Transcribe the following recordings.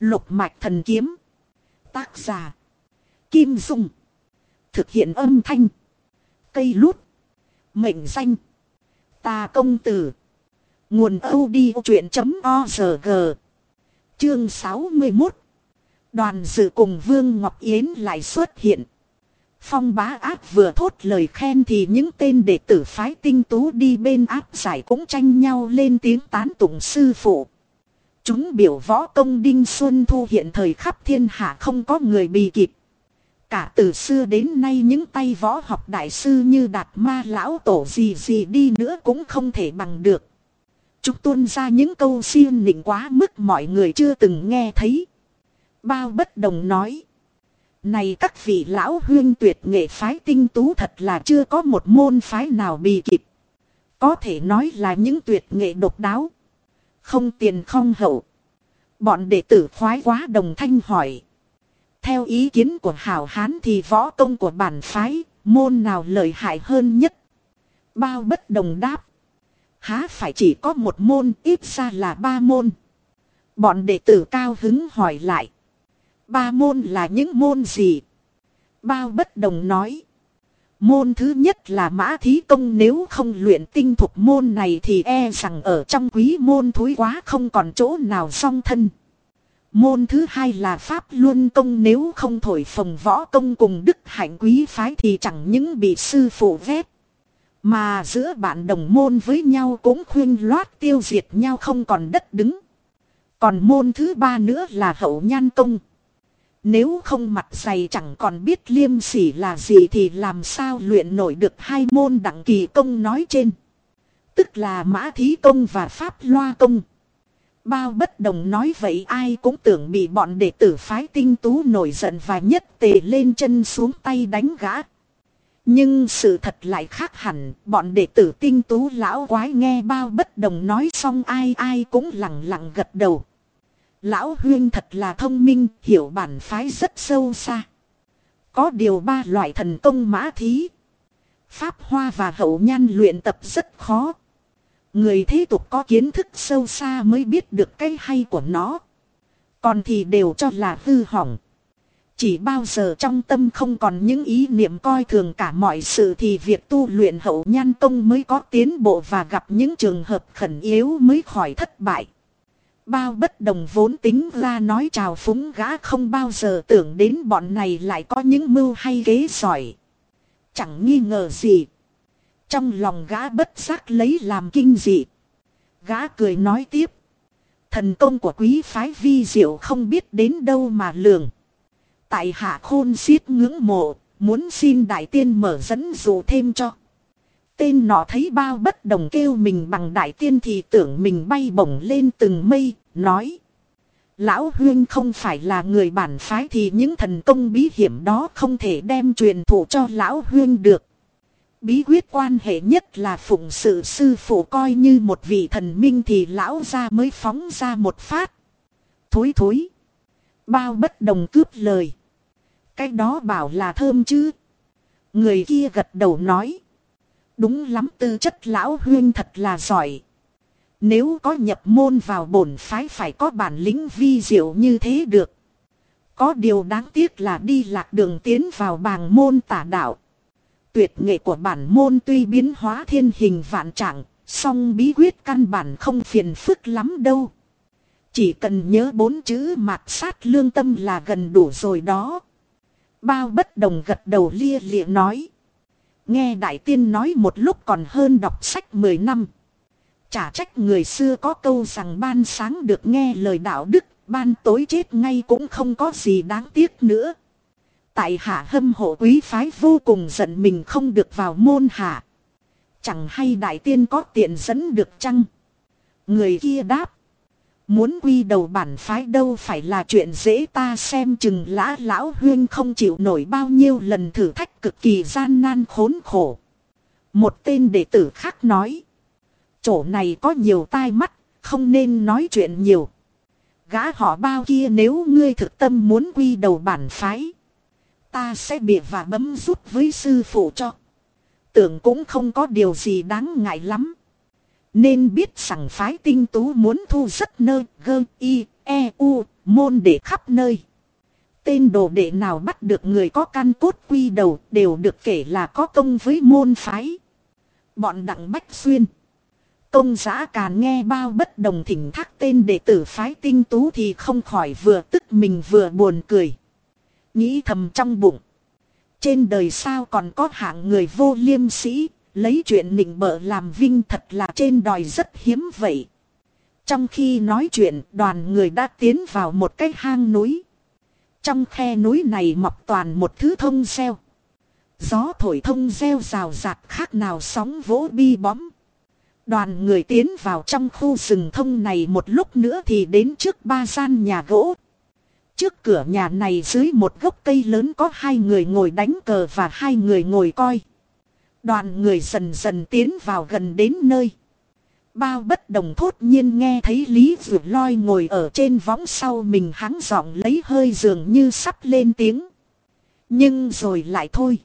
Lục mạch thần kiếm. Tác giả. Kim Dung. Thực hiện âm thanh. Cây lút. Mệnh danh. Ta công tử. Nguồn odchuyện.org Chương 61 Đoàn dự cùng Vương Ngọc Yến lại xuất hiện. Phong bá áp vừa thốt lời khen thì những tên đệ tử phái tinh tú đi bên áp giải cũng tranh nhau lên tiếng tán tụng sư phụ. Chúng biểu võ công Đinh Xuân Thu hiện thời khắp thiên hạ không có người bì kịp. Cả từ xưa đến nay những tay võ học đại sư như đạt ma lão tổ gì gì đi nữa cũng không thể bằng được. Chúng tuôn ra những câu siêu nịnh quá mức mọi người chưa từng nghe thấy. Bao bất đồng nói. Này các vị lão huyên tuyệt nghệ phái tinh tú thật là chưa có một môn phái nào bì kịp. Có thể nói là những tuyệt nghệ độc đáo. Không tiền không hậu. Bọn đệ tử khoái quá đồng thanh hỏi. Theo ý kiến của Hảo Hán thì võ công của bản phái, môn nào lợi hại hơn nhất? Bao bất đồng đáp. Há phải chỉ có một môn, ít ra là ba môn. Bọn đệ tử cao hứng hỏi lại. Ba môn là những môn gì? Bao bất đồng nói. Môn thứ nhất là mã thí công nếu không luyện tinh thục môn này thì e rằng ở trong quý môn thúi quá không còn chỗ nào song thân. Môn thứ hai là pháp luân công nếu không thổi phồng võ công cùng đức hạnh quý phái thì chẳng những bị sư phụ vét. Mà giữa bạn đồng môn với nhau cũng khuyên loát tiêu diệt nhau không còn đất đứng. Còn môn thứ ba nữa là hậu nhan công. Nếu không mặt dày chẳng còn biết liêm sỉ là gì thì làm sao luyện nổi được hai môn đẳng kỳ công nói trên. Tức là mã thí công và pháp loa công. Bao bất đồng nói vậy ai cũng tưởng bị bọn đệ tử phái tinh tú nổi giận và nhất tề lên chân xuống tay đánh gã. Nhưng sự thật lại khác hẳn, bọn đệ tử tinh tú lão quái nghe bao bất đồng nói xong ai ai cũng lặng lặng gật đầu. Lão huyên thật là thông minh, hiểu bản phái rất sâu xa. Có điều ba loại thần công mã thí. Pháp hoa và hậu nhan luyện tập rất khó. Người thế tục có kiến thức sâu xa mới biết được cái hay của nó. Còn thì đều cho là hư hỏng. Chỉ bao giờ trong tâm không còn những ý niệm coi thường cả mọi sự thì việc tu luyện hậu nhan công mới có tiến bộ và gặp những trường hợp khẩn yếu mới khỏi thất bại. Bao bất đồng vốn tính ra nói chào phúng gã không bao giờ tưởng đến bọn này lại có những mưu hay ghế giỏi. Chẳng nghi ngờ gì. Trong lòng gã bất giác lấy làm kinh dị. Gã cười nói tiếp. Thần công của quý phái vi diệu không biết đến đâu mà lường. Tại hạ khôn xiết ngưỡng mộ, muốn xin đại tiên mở dẫn dụ thêm cho. Tên nọ thấy bao bất đồng kêu mình bằng đại tiên thì tưởng mình bay bổng lên từng mây, nói. Lão Huyên không phải là người bản phái thì những thần công bí hiểm đó không thể đem truyền thụ cho Lão Huyên được. Bí quyết quan hệ nhất là phụng sự sư phụ coi như một vị thần minh thì lão ra mới phóng ra một phát. Thối thối. Bao bất đồng cướp lời. Cái đó bảo là thơm chứ. Người kia gật đầu nói. Đúng lắm, tư chất lão huyên thật là giỏi. Nếu có nhập môn vào bổn phái phải có bản lĩnh vi diệu như thế được. Có điều đáng tiếc là đi lạc đường tiến vào bàng môn tả đạo. Tuyệt nghệ của bản môn tuy biến hóa thiên hình vạn trạng, song bí quyết căn bản không phiền phức lắm đâu. Chỉ cần nhớ bốn chữ mạt sát lương tâm là gần đủ rồi đó. Bao bất đồng gật đầu lia lịa nói. Nghe đại tiên nói một lúc còn hơn đọc sách 10 năm. Chả trách người xưa có câu rằng ban sáng được nghe lời đạo đức, ban tối chết ngay cũng không có gì đáng tiếc nữa. Tại hạ hâm hộ quý phái vô cùng giận mình không được vào môn hạ. Chẳng hay đại tiên có tiện dẫn được chăng? Người kia đáp. Muốn quy đầu bản phái đâu phải là chuyện dễ ta xem chừng lã lão huyên không chịu nổi bao nhiêu lần thử thách cực kỳ gian nan khốn khổ. Một tên đệ tử khác nói. Chỗ này có nhiều tai mắt, không nên nói chuyện nhiều. Gã họ bao kia nếu ngươi thực tâm muốn quy đầu bản phái. Ta sẽ bịa và bấm rút với sư phụ cho. Tưởng cũng không có điều gì đáng ngại lắm. Nên biết rằng phái tinh tú muốn thu rất nơi gơ y e u, môn để khắp nơi. Tên đồ đệ nào bắt được người có căn cốt quy đầu đều được kể là có công với môn phái. Bọn đặng bách xuyên. Công giã càn nghe bao bất đồng thỉnh thác tên đệ tử phái tinh tú thì không khỏi vừa tức mình vừa buồn cười. Nghĩ thầm trong bụng. Trên đời sao còn có hạng người vô liêm sĩ, lấy chuyện nịnh bợ làm vinh thật là trên đòi rất hiếm vậy. Trong khi nói chuyện đoàn người đã tiến vào một cái hang núi. Trong khe núi này mọc toàn một thứ thông xeo. Gió thổi thông reo rào rạt khác nào sóng vỗ bi bóm. Đoàn người tiến vào trong khu rừng thông này một lúc nữa thì đến trước ba gian nhà gỗ. Trước cửa nhà này dưới một gốc cây lớn có hai người ngồi đánh cờ và hai người ngồi coi. Đoàn người dần dần tiến vào gần đến nơi. Bao bất đồng thốt nhiên nghe thấy Lý Vượt Loi ngồi ở trên võng sau mình hắng giọng lấy hơi dường như sắp lên tiếng. Nhưng rồi lại thôi.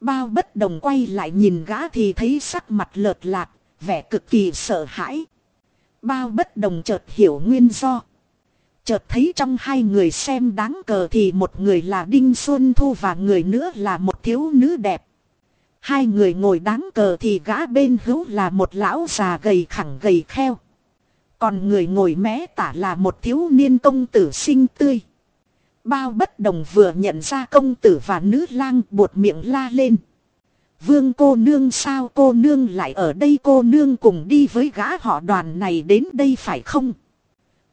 Bao bất đồng quay lại nhìn gã thì thấy sắc mặt lợt lạc, vẻ cực kỳ sợ hãi. Bao bất đồng chợt hiểu nguyên do. Chợt thấy trong hai người xem đáng cờ thì một người là Đinh Xuân Thu và người nữa là một thiếu nữ đẹp. Hai người ngồi đáng cờ thì gã bên hữu là một lão già gầy khẳng gầy kheo. Còn người ngồi mé tả là một thiếu niên công tử sinh tươi. Bao bất đồng vừa nhận ra công tử và nữ lang buột miệng la lên. Vương cô nương sao cô nương lại ở đây cô nương cùng đi với gã họ đoàn này đến đây phải không?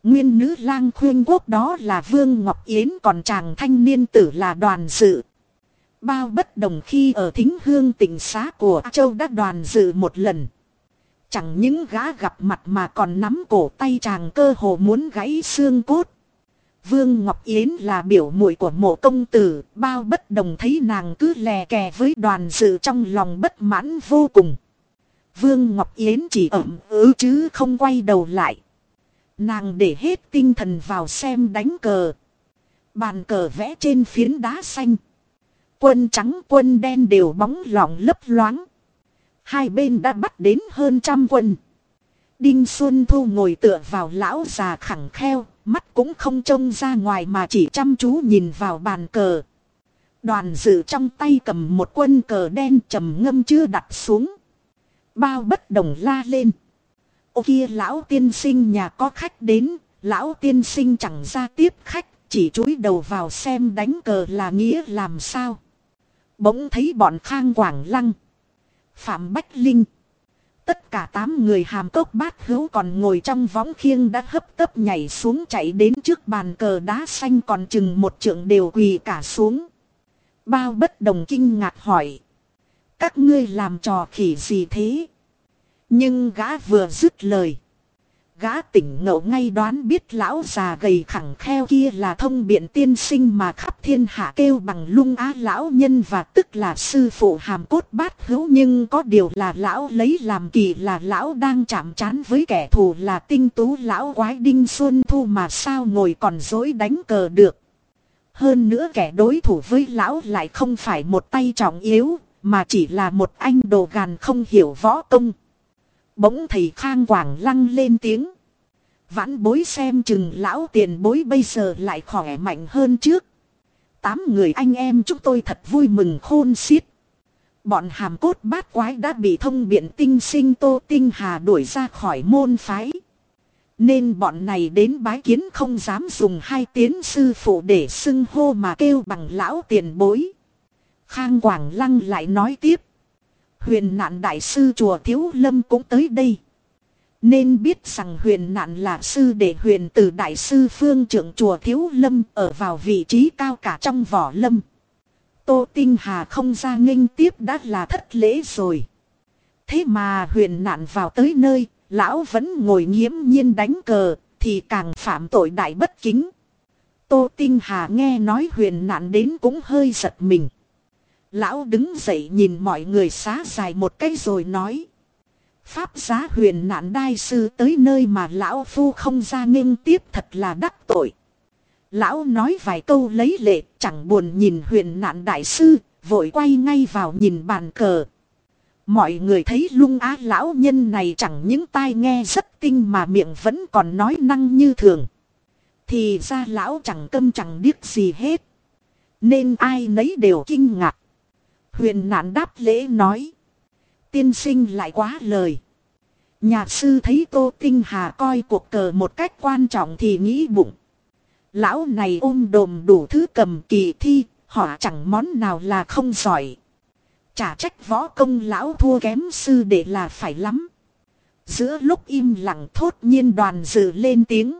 Nguyên nữ lang khuyên quốc đó là Vương Ngọc Yến, còn chàng thanh niên tử là đoàn dự. Bao bất đồng khi ở thính hương tỉnh xá của Châu đã đoàn dự một lần. Chẳng những gã gặp mặt mà còn nắm cổ tay chàng cơ hồ muốn gãy xương cốt. Vương Ngọc Yến là biểu muội của mộ công tử, bao bất đồng thấy nàng cứ lè kè với đoàn dự trong lòng bất mãn vô cùng. Vương Ngọc Yến chỉ ẩm ứ chứ không quay đầu lại. Nàng để hết tinh thần vào xem đánh cờ. Bàn cờ vẽ trên phiến đá xanh. Quân trắng quân đen đều bóng lỏng lấp loáng. Hai bên đã bắt đến hơn trăm quân. Đinh Xuân Thu ngồi tựa vào lão già khẳng kheo, mắt cũng không trông ra ngoài mà chỉ chăm chú nhìn vào bàn cờ. Đoàn dự trong tay cầm một quân cờ đen trầm ngâm chưa đặt xuống. Bao bất đồng la lên. Ô kia lão tiên sinh nhà có khách đến, lão tiên sinh chẳng ra tiếp khách, chỉ chúi đầu vào xem đánh cờ là nghĩa làm sao. Bỗng thấy bọn khang quảng lăng. Phạm Bách Linh. Tất cả tám người hàm cốc bát hữu còn ngồi trong võng khiêng đã hấp tấp nhảy xuống chạy đến trước bàn cờ đá xanh còn chừng một trượng đều quỳ cả xuống. Bao bất đồng kinh ngạc hỏi. Các ngươi làm trò khỉ gì thế? Nhưng gã vừa dứt lời. Gã tỉnh ngậu ngay đoán biết lão già gầy khẳng kheo kia là thông biện tiên sinh mà khắp thiên hạ kêu bằng lung á lão nhân và tức là sư phụ hàm cốt bát hữu nhưng có điều là lão lấy làm kỳ là lão đang chạm chán với kẻ thù là tinh tú lão quái đinh xuân thu mà sao ngồi còn dối đánh cờ được. Hơn nữa kẻ đối thủ với lão lại không phải một tay trọng yếu, mà chỉ là một anh đồ gàn không hiểu võ công. Bỗng thầy Khang Quảng lăng lên tiếng. Vãn bối xem chừng lão tiền bối bây giờ lại khỏe mạnh hơn trước. Tám người anh em chúng tôi thật vui mừng khôn xiết. Bọn hàm cốt bát quái đã bị thông biện tinh sinh tô tinh hà đuổi ra khỏi môn phái. Nên bọn này đến bái kiến không dám dùng hai tiếng sư phụ để xưng hô mà kêu bằng lão tiền bối. Khang Quảng Lăng lại nói tiếp. Huyền nạn đại sư chùa Thiếu Lâm cũng tới đây. Nên biết rằng huyền nạn là sư đệ huyền từ đại sư phương trưởng chùa Thiếu Lâm ở vào vị trí cao cả trong vỏ lâm. Tô Tinh Hà không ra nghênh tiếp đã là thất lễ rồi. Thế mà huyền nạn vào tới nơi, lão vẫn ngồi nghiễm nhiên đánh cờ, thì càng phạm tội đại bất kính. Tô Tinh Hà nghe nói huyền nạn đến cũng hơi giật mình. Lão đứng dậy nhìn mọi người xá dài một cái rồi nói. Pháp giá huyền nạn đai sư tới nơi mà lão phu không ra nghênh tiếp thật là đắc tội. Lão nói vài câu lấy lệ chẳng buồn nhìn huyền nạn đại sư, vội quay ngay vào nhìn bàn cờ. Mọi người thấy lung á lão nhân này chẳng những tai nghe rất tinh mà miệng vẫn còn nói năng như thường. Thì ra lão chẳng câm chẳng điếc gì hết. Nên ai nấy đều kinh ngạc. Huyền nạn đáp lễ nói. Tiên sinh lại quá lời. Nhà sư thấy Tô Tinh Hà coi cuộc cờ một cách quan trọng thì nghĩ bụng. Lão này ôm đồm đủ thứ cầm kỳ thi, họ chẳng món nào là không giỏi. Chả trách võ công lão thua kém sư để là phải lắm. Giữa lúc im lặng thốt nhiên đoàn dự lên tiếng.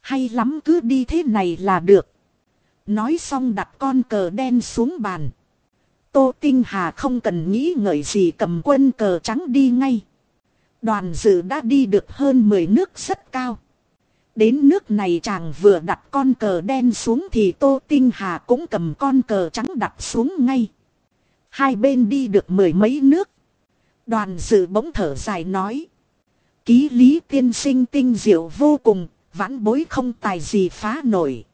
Hay lắm cứ đi thế này là được. Nói xong đặt con cờ đen xuống bàn. Tô Tinh Hà không cần nghĩ ngợi gì cầm quân cờ trắng đi ngay. Đoàn dự đã đi được hơn 10 nước rất cao. Đến nước này chàng vừa đặt con cờ đen xuống thì Tô Tinh Hà cũng cầm con cờ trắng đặt xuống ngay. Hai bên đi được mười mấy nước. Đoàn dự bỗng thở dài nói. Ký lý tiên sinh tinh diệu vô cùng, vãn bối không tài gì phá nổi.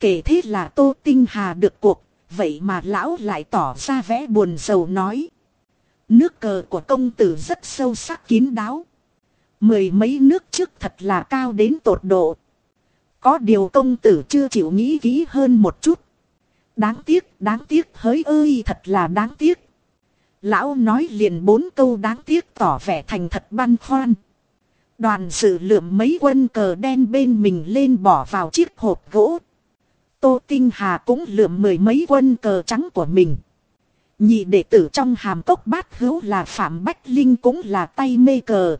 Kể thế là Tô Tinh Hà được cuộc, vậy mà lão lại tỏ ra vẻ buồn sầu nói. Nước cờ của công tử rất sâu sắc kín đáo. Mười mấy nước trước thật là cao đến tột độ. Có điều công tử chưa chịu nghĩ kỹ hơn một chút. Đáng tiếc, đáng tiếc hỡi ơi thật là đáng tiếc. Lão nói liền bốn câu đáng tiếc tỏ vẻ thành thật băn khoăn. Đoàn sự lượm mấy quân cờ đen bên mình lên bỏ vào chiếc hộp gỗ. Tô Tinh Hà cũng lượm mười mấy quân cờ trắng của mình. Nhị đệ tử trong hàm cốc bát hữu là Phạm Bách Linh cũng là tay mê cờ.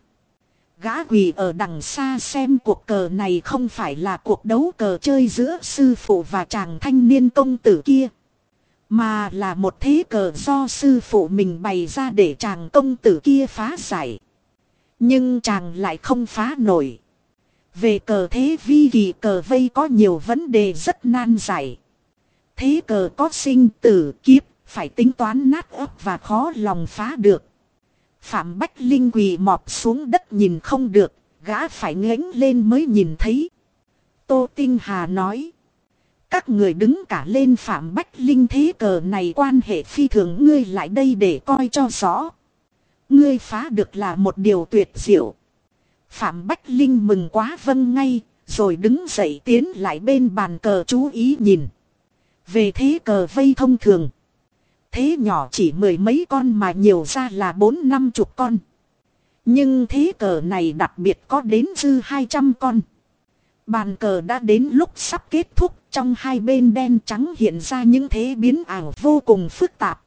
Gã quỳ ở đằng xa xem cuộc cờ này không phải là cuộc đấu cờ chơi giữa sư phụ và chàng thanh niên công tử kia. Mà là một thế cờ do sư phụ mình bày ra để chàng công tử kia phá giải. Nhưng chàng lại không phá nổi. Về cờ thế vi kỳ cờ vây có nhiều vấn đề rất nan giải. Thế cờ có sinh tử kiếp, phải tính toán nát ấp và khó lòng phá được. Phạm Bách Linh quỳ mọp xuống đất nhìn không được, gã phải ngẩng lên mới nhìn thấy. Tô Tinh Hà nói. Các người đứng cả lên Phạm Bách Linh thế cờ này quan hệ phi thường ngươi lại đây để coi cho rõ. Ngươi phá được là một điều tuyệt diệu. Phạm Bách Linh mừng quá vâng ngay, rồi đứng dậy tiến lại bên bàn cờ chú ý nhìn. Về thế cờ vây thông thường. Thế nhỏ chỉ mười mấy con mà nhiều ra là bốn năm chục con. Nhưng thế cờ này đặc biệt có đến dư hai trăm con. Bàn cờ đã đến lúc sắp kết thúc trong hai bên đen trắng hiện ra những thế biến ảo vô cùng phức tạp.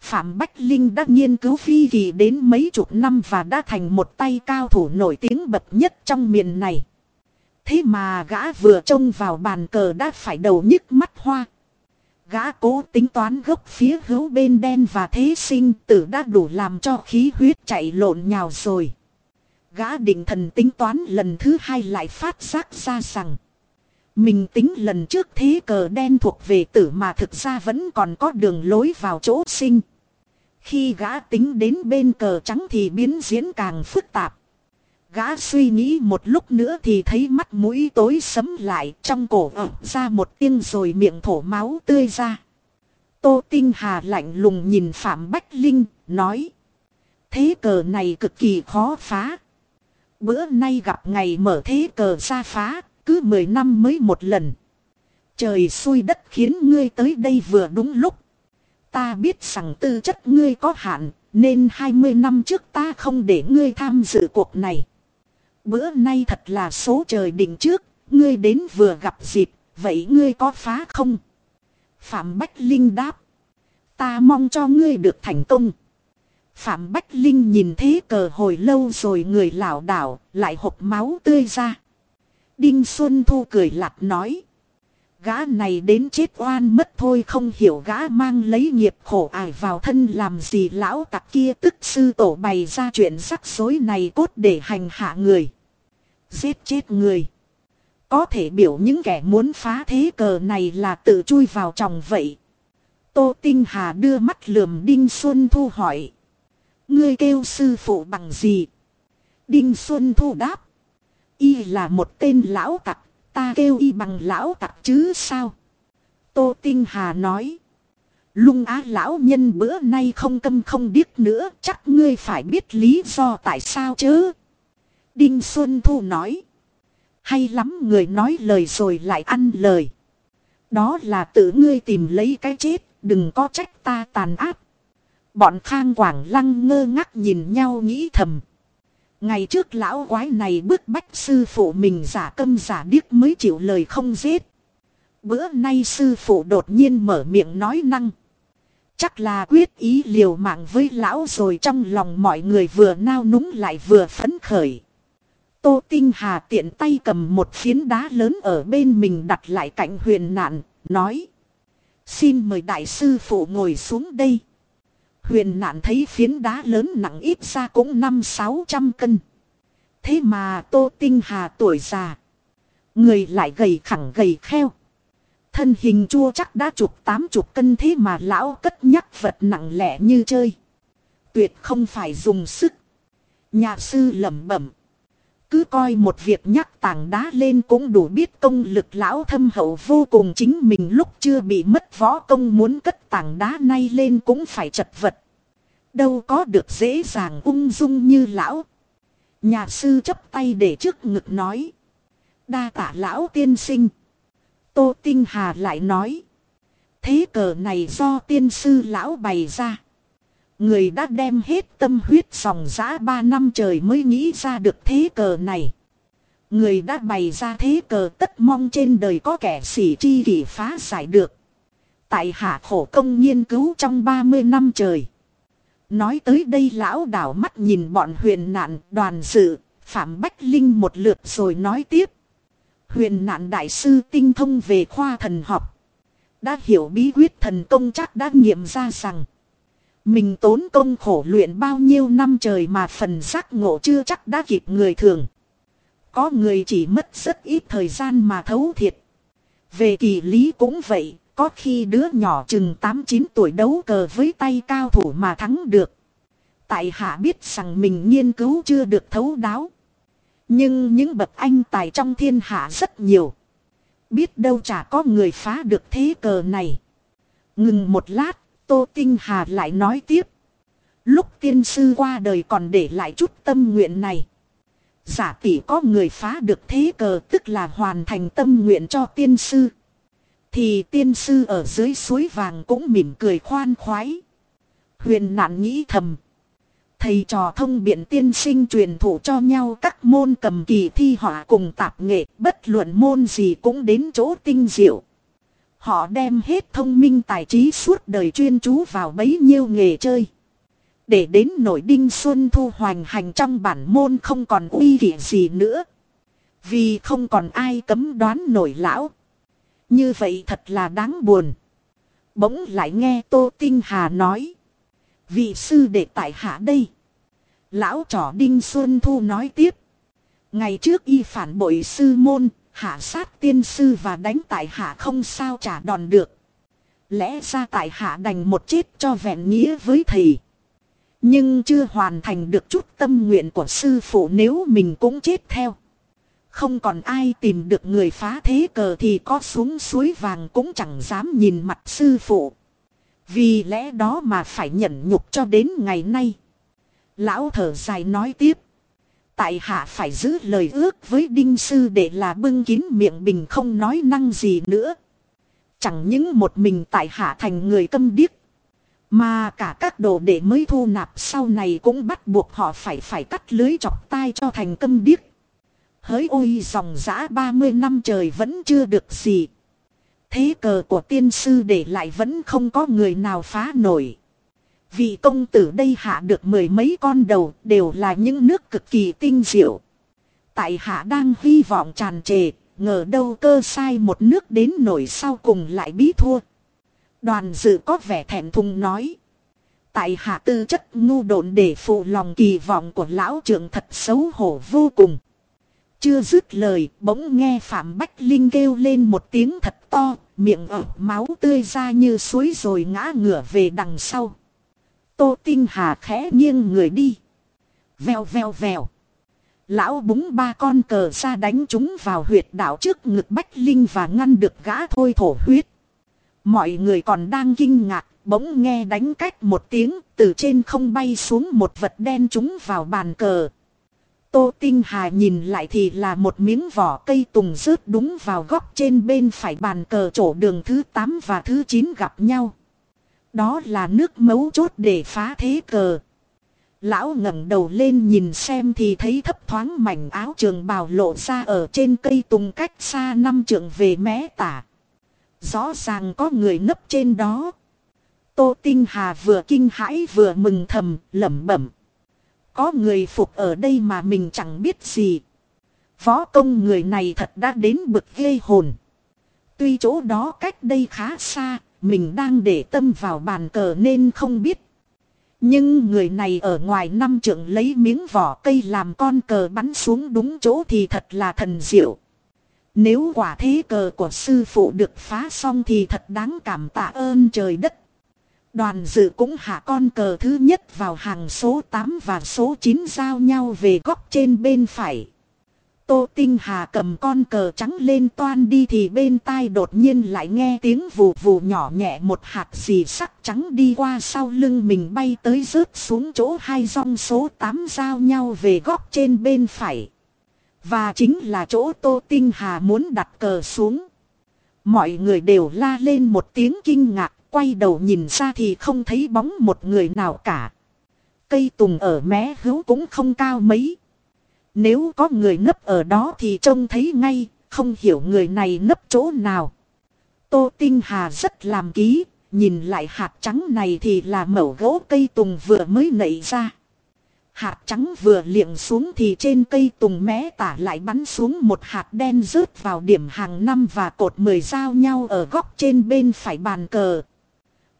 Phạm Bách Linh đã nghiên cứu phi kỳ đến mấy chục năm và đã thành một tay cao thủ nổi tiếng bậc nhất trong miền này. Thế mà gã vừa trông vào bàn cờ đã phải đầu nhức mắt hoa. Gã cố tính toán gốc phía hữu bên đen và thế sinh tử đã đủ làm cho khí huyết chạy lộn nhào rồi. Gã định thần tính toán lần thứ hai lại phát giác ra rằng. Mình tính lần trước thế cờ đen thuộc về tử mà thực ra vẫn còn có đường lối vào chỗ sinh. Khi gã tính đến bên cờ trắng thì biến diễn càng phức tạp. Gã suy nghĩ một lúc nữa thì thấy mắt mũi tối sấm lại trong cổ ẩm ra một tiếng rồi miệng thổ máu tươi ra. Tô Tinh Hà lạnh lùng nhìn Phạm Bách Linh, nói. Thế cờ này cực kỳ khó phá. Bữa nay gặp ngày mở thế cờ ra phá, cứ 10 năm mới một lần. Trời xui đất khiến ngươi tới đây vừa đúng lúc. Ta biết rằng tư chất ngươi có hạn, nên 20 năm trước ta không để ngươi tham dự cuộc này. Bữa nay thật là số trời định trước, ngươi đến vừa gặp dịp, vậy ngươi có phá không? Phạm Bách Linh đáp. Ta mong cho ngươi được thành công. Phạm Bách Linh nhìn thế cờ hồi lâu rồi người lảo đảo, lại hộp máu tươi ra. Đinh Xuân Thu cười lạt nói. Gã này đến chết oan mất thôi không hiểu gã mang lấy nghiệp khổ ải vào thân làm gì lão tặc kia tức sư tổ bày ra chuyện rắc rối này cốt để hành hạ người. Giết chết người. Có thể biểu những kẻ muốn phá thế cờ này là tự chui vào chồng vậy. Tô Tinh Hà đưa mắt lườm Đinh Xuân Thu hỏi. Ngươi kêu sư phụ bằng gì? Đinh Xuân Thu đáp. Y là một tên lão tặc Ta kêu y bằng lão tặc chứ sao? Tô Tinh Hà nói. Lung á lão nhân bữa nay không câm không điếc nữa, chắc ngươi phải biết lý do tại sao chứ? Đinh Xuân Thu nói. Hay lắm người nói lời rồi lại ăn lời. Đó là tự ngươi tìm lấy cái chết, đừng có trách ta tàn áp. Bọn khang quảng lăng ngơ ngác nhìn nhau nghĩ thầm. Ngày trước lão quái này bức bách sư phụ mình giả câm giả điếc mới chịu lời không giết. Bữa nay sư phụ đột nhiên mở miệng nói năng. Chắc là quyết ý liều mạng với lão rồi trong lòng mọi người vừa nao núng lại vừa phấn khởi. Tô Tinh Hà tiện tay cầm một phiến đá lớn ở bên mình đặt lại cạnh huyền nạn, nói. Xin mời đại sư phụ ngồi xuống đây. Huyền nạn thấy phiến đá lớn nặng ít ra cũng năm sáu trăm cân. Thế mà Tô Tinh Hà tuổi già. Người lại gầy khẳng gầy kheo. Thân hình chua chắc đã chục tám chục cân thế mà lão cất nhắc vật nặng lẻ như chơi. Tuyệt không phải dùng sức. Nhà sư lẩm bẩm. Cứ coi một việc nhắc tảng đá lên cũng đủ biết công lực lão thâm hậu vô cùng chính mình lúc chưa bị mất võ công muốn cất tảng đá nay lên cũng phải chật vật. Đâu có được dễ dàng ung dung như lão. Nhà sư chấp tay để trước ngực nói. Đa tạ lão tiên sinh. Tô Tinh Hà lại nói. Thế cờ này do tiên sư lão bày ra. Người đã đem hết tâm huyết dòng giã ba năm trời mới nghĩ ra được thế cờ này. Người đã bày ra thế cờ tất mong trên đời có kẻ sỉ chi kỷ phá giải được. Tại hạ khổ công nghiên cứu trong 30 năm trời. Nói tới đây lão đảo mắt nhìn bọn huyền nạn đoàn dự, Phạm Bách Linh một lượt rồi nói tiếp. Huyền nạn đại sư tinh thông về khoa thần học. Đã hiểu bí quyết thần công chắc đã nghiệm ra rằng. Mình tốn công khổ luyện bao nhiêu năm trời mà phần giác ngộ chưa chắc đã kịp người thường. Có người chỉ mất rất ít thời gian mà thấu thiệt. Về kỳ lý cũng vậy, có khi đứa nhỏ chừng 8-9 tuổi đấu cờ với tay cao thủ mà thắng được. Tại hạ biết rằng mình nghiên cứu chưa được thấu đáo. Nhưng những bậc anh tài trong thiên hạ rất nhiều. Biết đâu chả có người phá được thế cờ này. Ngừng một lát, Tô Tinh Hà lại nói tiếp. Lúc tiên sư qua đời còn để lại chút tâm nguyện này. Giả tỷ có người phá được thế cờ tức là hoàn thành tâm nguyện cho tiên sư. Thì tiên sư ở dưới suối vàng cũng mỉm cười khoan khoái. Huyền nạn nghĩ thầm. Thầy trò thông biện tiên sinh truyền thụ cho nhau các môn cầm kỳ thi họa cùng tạp nghệ, bất luận môn gì cũng đến chỗ tinh diệu. Họ đem hết thông minh tài trí suốt đời chuyên chú vào bấy nhiêu nghề chơi. Để đến nổi đinh xuân thu hoành hành trong bản môn không còn uy kỷ gì nữa. Vì không còn ai cấm đoán nổi lão. Như vậy thật là đáng buồn. Bỗng lại nghe Tô Tinh Hà nói. Vị sư đệ tại hạ đây. Lão trò Đinh Xuân Thu nói tiếp. Ngày trước y phản bội sư môn, hạ sát tiên sư và đánh tại hạ không sao trả đòn được. Lẽ ra tại hạ đành một chết cho vẹn nghĩa với thầy. Nhưng chưa hoàn thành được chút tâm nguyện của sư phụ nếu mình cũng chết theo. Không còn ai tìm được người phá thế cờ thì có xuống suối vàng cũng chẳng dám nhìn mặt sư phụ. Vì lẽ đó mà phải nhẫn nhục cho đến ngày nay. Lão thở dài nói tiếp. Tại hạ phải giữ lời ước với đinh sư để là bưng kín miệng bình không nói năng gì nữa. Chẳng những một mình tại hạ thành người câm điếc. Mà cả các đồ đệ mới thu nạp sau này cũng bắt buộc họ phải phải cắt lưới chọc tai cho thành câm điếc. Hỡi ôi, dòng giã 30 năm trời vẫn chưa được gì. Thế cờ của tiên sư để lại vẫn không có người nào phá nổi. Vị công tử đây hạ được mười mấy con đầu đều là những nước cực kỳ tinh diệu. Tại hạ đang hy vọng tràn trề, ngờ đâu cơ sai một nước đến nổi sau cùng lại bí thua. Đoàn dự có vẻ thẹn thùng nói. Tại hạ tư chất ngu độn để phụ lòng kỳ vọng của lão trưởng thật xấu hổ vô cùng. Chưa dứt lời, bỗng nghe Phạm Bách Linh kêu lên một tiếng thật to, miệng ở máu tươi ra như suối rồi ngã ngửa về đằng sau. Tô Tinh Hà khẽ nghiêng người đi. Vèo vèo vèo. Lão búng ba con cờ ra đánh chúng vào huyệt đạo trước ngực Bách Linh và ngăn được gã thôi thổ huyết. Mọi người còn đang kinh ngạc, bỗng nghe đánh cách một tiếng, từ trên không bay xuống một vật đen chúng vào bàn cờ. Tô Tinh Hà nhìn lại thì là một miếng vỏ cây tùng rớt đúng vào góc trên bên phải bàn cờ chỗ đường thứ 8 và thứ 9 gặp nhau. Đó là nước mấu chốt để phá thế cờ. Lão ngẩng đầu lên nhìn xem thì thấy thấp thoáng mảnh áo trường bào lộ ra ở trên cây tùng cách xa năm trượng về mé tả. Rõ ràng có người nấp trên đó. Tô Tinh Hà vừa kinh hãi vừa mừng thầm, lẩm bẩm. Có người phục ở đây mà mình chẳng biết gì. Võ công người này thật đã đến bực ghê hồn. Tuy chỗ đó cách đây khá xa, mình đang để tâm vào bàn cờ nên không biết. Nhưng người này ở ngoài năm trưởng lấy miếng vỏ cây làm con cờ bắn xuống đúng chỗ thì thật là thần diệu. Nếu quả thế cờ của sư phụ được phá xong thì thật đáng cảm tạ ơn trời đất. Đoàn dự cũng hạ con cờ thứ nhất vào hàng số 8 và số 9 giao nhau về góc trên bên phải. Tô Tinh Hà cầm con cờ trắng lên toan đi thì bên tai đột nhiên lại nghe tiếng vù vù nhỏ nhẹ một hạt xì sắc trắng đi qua sau lưng mình bay tới rớt xuống chỗ hai dòng số 8 giao nhau về góc trên bên phải. Và chính là chỗ Tô Tinh Hà muốn đặt cờ xuống. Mọi người đều la lên một tiếng kinh ngạc, quay đầu nhìn ra thì không thấy bóng một người nào cả. Cây tùng ở mé hữu cũng không cao mấy. Nếu có người nấp ở đó thì trông thấy ngay, không hiểu người này nấp chỗ nào. Tô Tinh Hà rất làm ký, nhìn lại hạt trắng này thì là mẩu gỗ cây tùng vừa mới nảy ra. Hạt trắng vừa liệng xuống thì trên cây tùng mé tả lại bắn xuống một hạt đen rớt vào điểm hàng năm và cột mười giao nhau ở góc trên bên phải bàn cờ.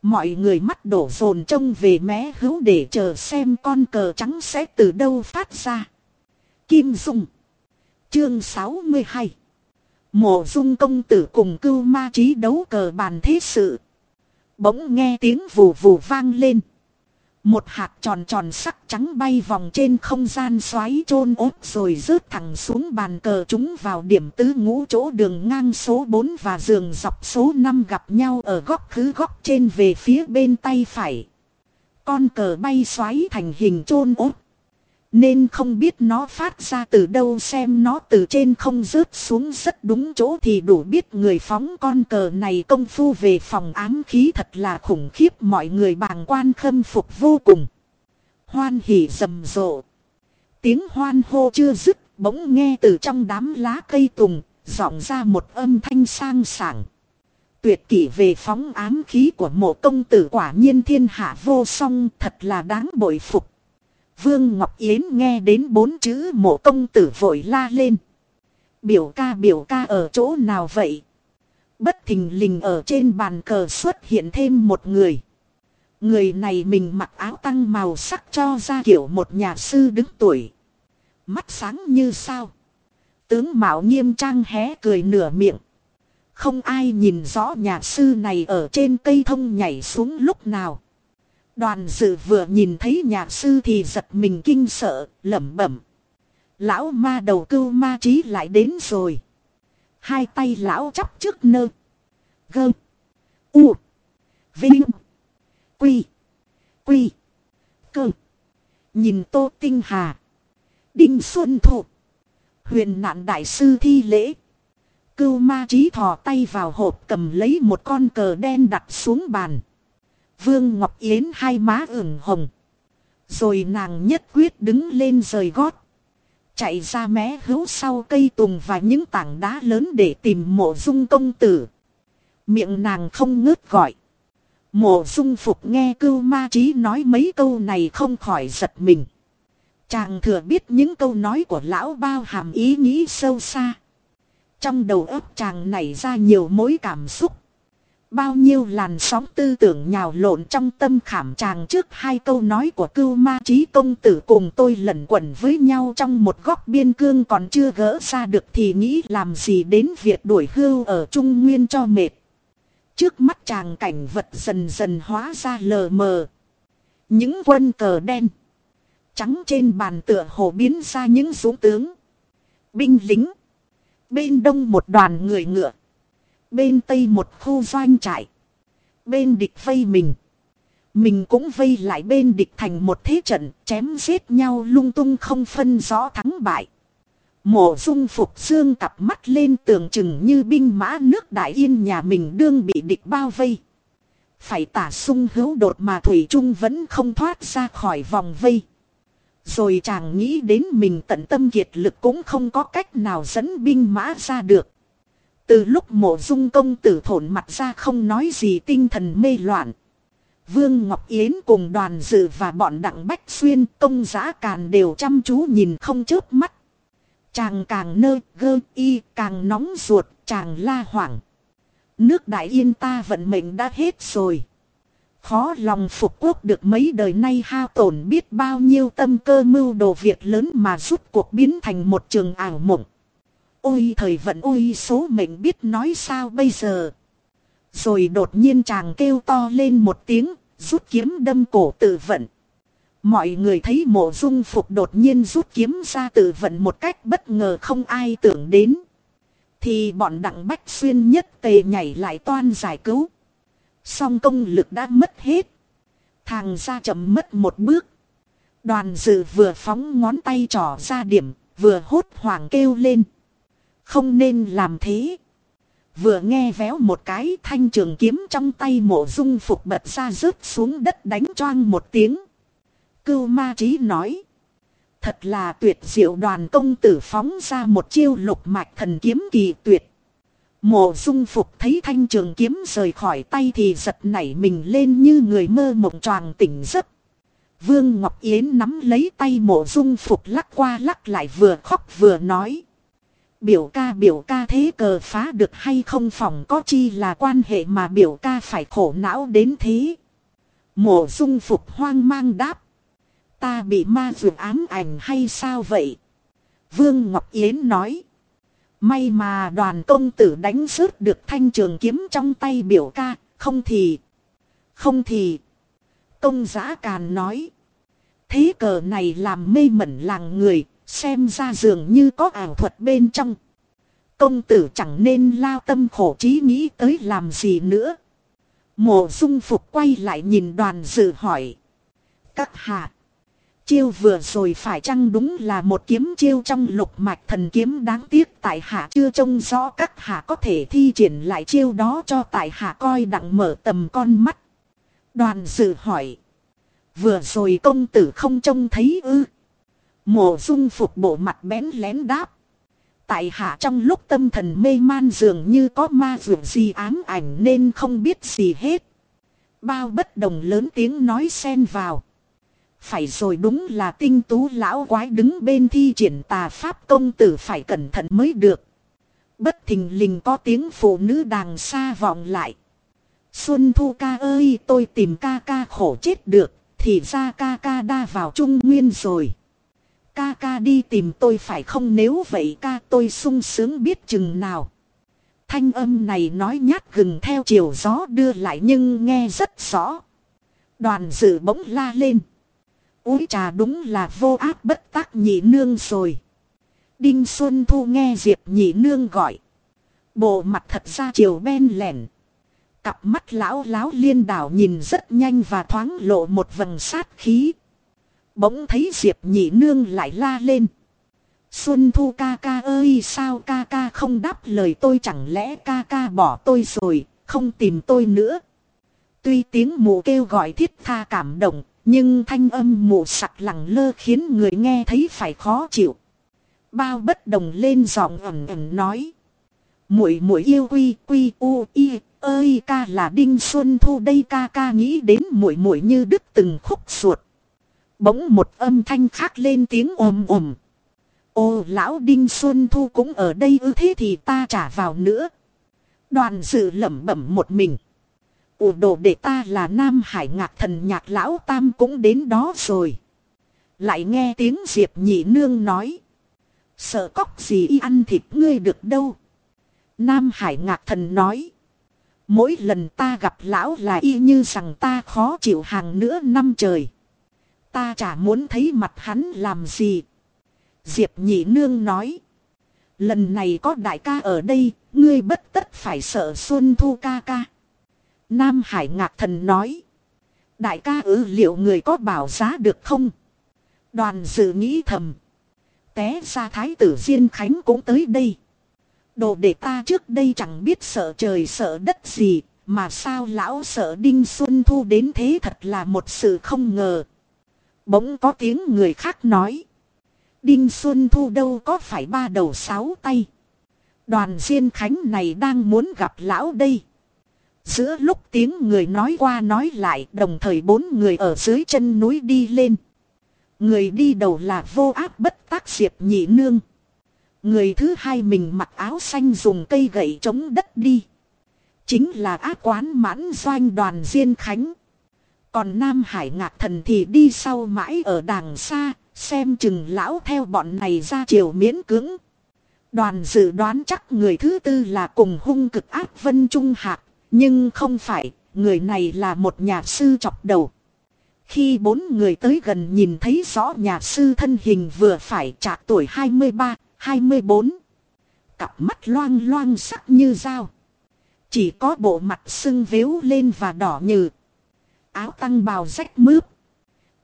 Mọi người mắt đổ dồn trông về mé hữu để chờ xem con cờ trắng sẽ từ đâu phát ra. Kim Dung Chương 62 Mộ dung công tử cùng cưu ma trí đấu cờ bàn thế sự. Bỗng nghe tiếng vù vù vang lên. Một hạt tròn tròn sắc trắng bay vòng trên không gian xoáy chôn ốt rồi rớt thẳng xuống bàn cờ chúng vào điểm tứ ngũ chỗ đường ngang số 4 và giường dọc số 5 gặp nhau ở góc thứ góc trên về phía bên tay phải. Con cờ bay xoáy thành hình chôn ốt. Nên không biết nó phát ra từ đâu xem nó từ trên không rớt xuống rất đúng chỗ thì đủ biết người phóng con cờ này công phu về phòng ám khí thật là khủng khiếp mọi người bàng quan khâm phục vô cùng. Hoan hỉ rầm rộ. Tiếng hoan hô chưa dứt bỗng nghe từ trong đám lá cây tùng, giọng ra một âm thanh sang sảng. Tuyệt kỷ về phóng ám khí của mộ công tử quả nhiên thiên hạ vô song thật là đáng bội phục. Vương Ngọc Yến nghe đến bốn chữ mộ công tử vội la lên. Biểu ca biểu ca ở chỗ nào vậy? Bất thình lình ở trên bàn cờ xuất hiện thêm một người. Người này mình mặc áo tăng màu sắc cho ra kiểu một nhà sư đứng tuổi. Mắt sáng như sao. Tướng Mạo nghiêm trang hé cười nửa miệng. Không ai nhìn rõ nhà sư này ở trên cây thông nhảy xuống lúc nào. Đoàn dự vừa nhìn thấy nhạc sư thì giật mình kinh sợ, lẩm bẩm. Lão ma đầu cưu ma trí lại đến rồi. Hai tay lão chắp trước nơ. Gơ. U. Vinh. Quy. Quy. Cơ. Nhìn tô tinh hà. Đinh Xuân Thụ. Huyền nạn đại sư thi lễ. Cưu ma trí thò tay vào hộp cầm lấy một con cờ đen đặt xuống bàn. Vương Ngọc Yến hai má ửng hồng. Rồi nàng nhất quyết đứng lên rời gót. Chạy ra mé hữu sau cây tùng và những tảng đá lớn để tìm mộ dung công tử. Miệng nàng không ngớt gọi. Mộ dung phục nghe cưu ma trí nói mấy câu này không khỏi giật mình. Chàng thừa biết những câu nói của lão bao hàm ý nghĩ sâu xa. Trong đầu óc chàng nảy ra nhiều mối cảm xúc. Bao nhiêu làn sóng tư tưởng nhào lộn trong tâm khảm tràng trước hai câu nói của cưu ma trí công tử cùng tôi lẩn quẩn với nhau trong một góc biên cương còn chưa gỡ ra được thì nghĩ làm gì đến việc đuổi hưu ở Trung Nguyên cho mệt. Trước mắt chàng cảnh vật dần dần hóa ra lờ mờ. Những quân cờ đen. Trắng trên bàn tựa hồ biến ra những dũng tướng. Binh lính. Bên đông một đoàn người ngựa. Bên tây một khu doanh trại. Bên địch vây mình. Mình cũng vây lại bên địch thành một thế trận, chém giết nhau lung tung không phân rõ thắng bại. Mộ dung phục dương cặp mắt lên tường chừng như binh mã nước đại yên nhà mình đương bị địch bao vây. Phải tả sung hữu đột mà Thủy Trung vẫn không thoát ra khỏi vòng vây. Rồi chàng nghĩ đến mình tận tâm kiệt lực cũng không có cách nào dẫn binh mã ra được. Từ lúc mộ dung công tử thổn mặt ra không nói gì tinh thần mê loạn. Vương Ngọc Yến cùng đoàn dự và bọn đặng bách xuyên, công giã càn đều chăm chú nhìn không chớp mắt. Chàng càng nơ, gơ, y, càng nóng ruột, chàng la hoảng. Nước đại yên ta vận mệnh đã hết rồi. Khó lòng phục quốc được mấy đời nay hao tổn biết bao nhiêu tâm cơ mưu đồ việc lớn mà rút cuộc biến thành một trường ảo mộng. Ôi thời vận ôi số mệnh biết nói sao bây giờ. Rồi đột nhiên chàng kêu to lên một tiếng, rút kiếm đâm cổ tự vận. Mọi người thấy mộ dung phục đột nhiên rút kiếm ra tự vận một cách bất ngờ không ai tưởng đến. Thì bọn đặng bách xuyên nhất tề nhảy lại toan giải cứu. Song công lực đã mất hết. Thằng ra chậm mất một bước. Đoàn dự vừa phóng ngón tay trỏ ra điểm, vừa hốt hoảng kêu lên. Không nên làm thế. Vừa nghe véo một cái thanh trường kiếm trong tay mộ dung phục bật ra rớt xuống đất đánh choang một tiếng. Cưu ma trí nói. Thật là tuyệt diệu đoàn công tử phóng ra một chiêu lục mạch thần kiếm kỳ tuyệt. Mộ dung phục thấy thanh trường kiếm rời khỏi tay thì giật nảy mình lên như người mơ mộng choàng tỉnh giấc. Vương Ngọc Yến nắm lấy tay mộ dung phục lắc qua lắc lại vừa khóc vừa nói. Biểu ca biểu ca thế cờ phá được hay không phòng có chi là quan hệ mà biểu ca phải khổ não đến thế. Mộ dung phục hoang mang đáp. Ta bị ma dược ám ảnh hay sao vậy? Vương Ngọc Yến nói. May mà đoàn công tử đánh rớt được thanh trường kiếm trong tay biểu ca, không thì... Không thì... Công giã càn nói. Thế cờ này làm mê mẩn làng người, xem ra dường như có ảo thuật bên trong. Công tử chẳng nên lao tâm khổ trí nghĩ tới làm gì nữa. Mộ dung phục quay lại nhìn đoàn dự hỏi. Các hạ. Chiêu vừa rồi phải chăng đúng là một kiếm chiêu trong lục mạch thần kiếm đáng tiếc tại hạ chưa trông rõ các hạ có thể thi triển lại chiêu đó cho tại hạ coi đặng mở tầm con mắt. Đoàn dự hỏi. Vừa rồi công tử không trông thấy ư. Mộ dung phục bộ mặt bén lén đáp. Tại hạ trong lúc tâm thần mê man dường như có ma vượt gì ám ảnh nên không biết gì hết. Bao bất đồng lớn tiếng nói xen vào. Phải rồi đúng là tinh tú lão quái đứng bên thi triển tà pháp công tử phải cẩn thận mới được. Bất thình lình có tiếng phụ nữ đàng xa vọng lại. Xuân Thu ca ơi tôi tìm ca ca khổ chết được, thì ra ca ca đa vào trung nguyên rồi. Ca ca đi tìm tôi phải không nếu vậy ca, tôi sung sướng biết chừng nào. Thanh âm này nói nhát gừng theo chiều gió đưa lại nhưng nghe rất rõ. Đoàn dự bỗng la lên. Úi trà đúng là vô ác bất tác nhị nương rồi. Đinh Xuân Thu nghe Diệp nhị nương gọi. Bộ mặt thật ra chiều ben lẻn. Cặp mắt lão láo liên đảo nhìn rất nhanh và thoáng lộ một vầng sát khí. Bỗng thấy Diệp nhị nương lại la lên. Xuân Thu ca ca ơi sao ca ca không đáp lời tôi chẳng lẽ ca ca bỏ tôi rồi, không tìm tôi nữa. Tuy tiếng mụ kêu gọi thiết tha cảm động, nhưng thanh âm mụ sặc lẳng lơ khiến người nghe thấy phải khó chịu. Bao bất đồng lên giọng ẩm ẩm nói. Muội muội yêu quy quy u y ơi ca là đinh xuân thu đây ca ca nghĩ đến muội muội như đứt từng khúc ruột. Bỗng một âm thanh khác lên tiếng ồm ồm. Ô, lão đinh xuân thu cũng ở đây ư thế thì ta trả vào nữa. Đoàn dự lẩm bẩm một mình ủ đồ để ta là Nam Hải ngạc thần nhạc lão tam cũng đến đó rồi. Lại nghe tiếng Diệp nhị nương nói. Sợ cóc gì y ăn thịt ngươi được đâu. Nam Hải ngạc thần nói. Mỗi lần ta gặp lão là y như rằng ta khó chịu hàng nữa năm trời. Ta chả muốn thấy mặt hắn làm gì. Diệp nhị nương nói. Lần này có đại ca ở đây, ngươi bất tất phải sợ Xuân Thu ca ca. Nam Hải ngạc thần nói. Đại ca ư liệu người có bảo giá được không? Đoàn dự nghĩ thầm. Té ra thái tử Diên Khánh cũng tới đây. Đồ để ta trước đây chẳng biết sợ trời sợ đất gì, mà sao lão sợ Đinh Xuân Thu đến thế thật là một sự không ngờ. Bỗng có tiếng người khác nói. Đinh Xuân Thu đâu có phải ba đầu sáu tay. Đoàn Diên Khánh này đang muốn gặp lão đây. Giữa lúc tiếng người nói qua nói lại, đồng thời bốn người ở dưới chân núi đi lên. Người đi đầu là vô áp bất tác diệp nhị nương. Người thứ hai mình mặc áo xanh dùng cây gậy chống đất đi. Chính là ác quán mãn doanh đoàn Diên Khánh. Còn Nam Hải ngạc thần thì đi sau mãi ở đàng xa, xem chừng lão theo bọn này ra chiều miễn cứng Đoàn dự đoán chắc người thứ tư là cùng hung cực ác Vân Trung Hạc, nhưng không phải, người này là một nhà sư chọc đầu. Khi bốn người tới gần nhìn thấy rõ nhà sư thân hình vừa phải trạc tuổi 23, 24. Cặp mắt loang loang sắc như dao. Chỉ có bộ mặt sưng vếu lên và đỏ nhừ. Áo tăng bào rách mướp.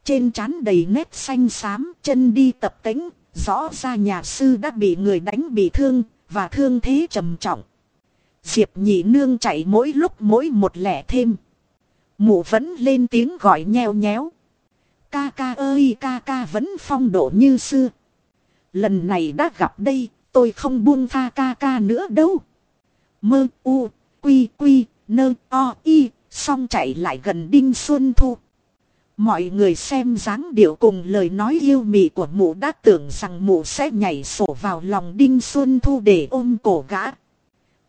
Trên trán đầy nét xanh xám, chân đi tập tính, rõ ra nhà sư đã bị người đánh bị thương, và thương thế trầm trọng. Diệp nhị nương chạy mỗi lúc mỗi một lẻ thêm. Mụ vẫn lên tiếng gọi nheo nhéo. Ca ca ơi ca ca vẫn phong độ như xưa. Lần này đã gặp đây, tôi không buông tha ca ca nữa đâu. Mơ u, quy quy, nơ o y, xong chạy lại gần Đinh Xuân Thu. Mọi người xem dáng điệu cùng lời nói yêu mị của mụ đã tưởng rằng mụ sẽ nhảy sổ vào lòng Đinh Xuân Thu để ôm cổ gã.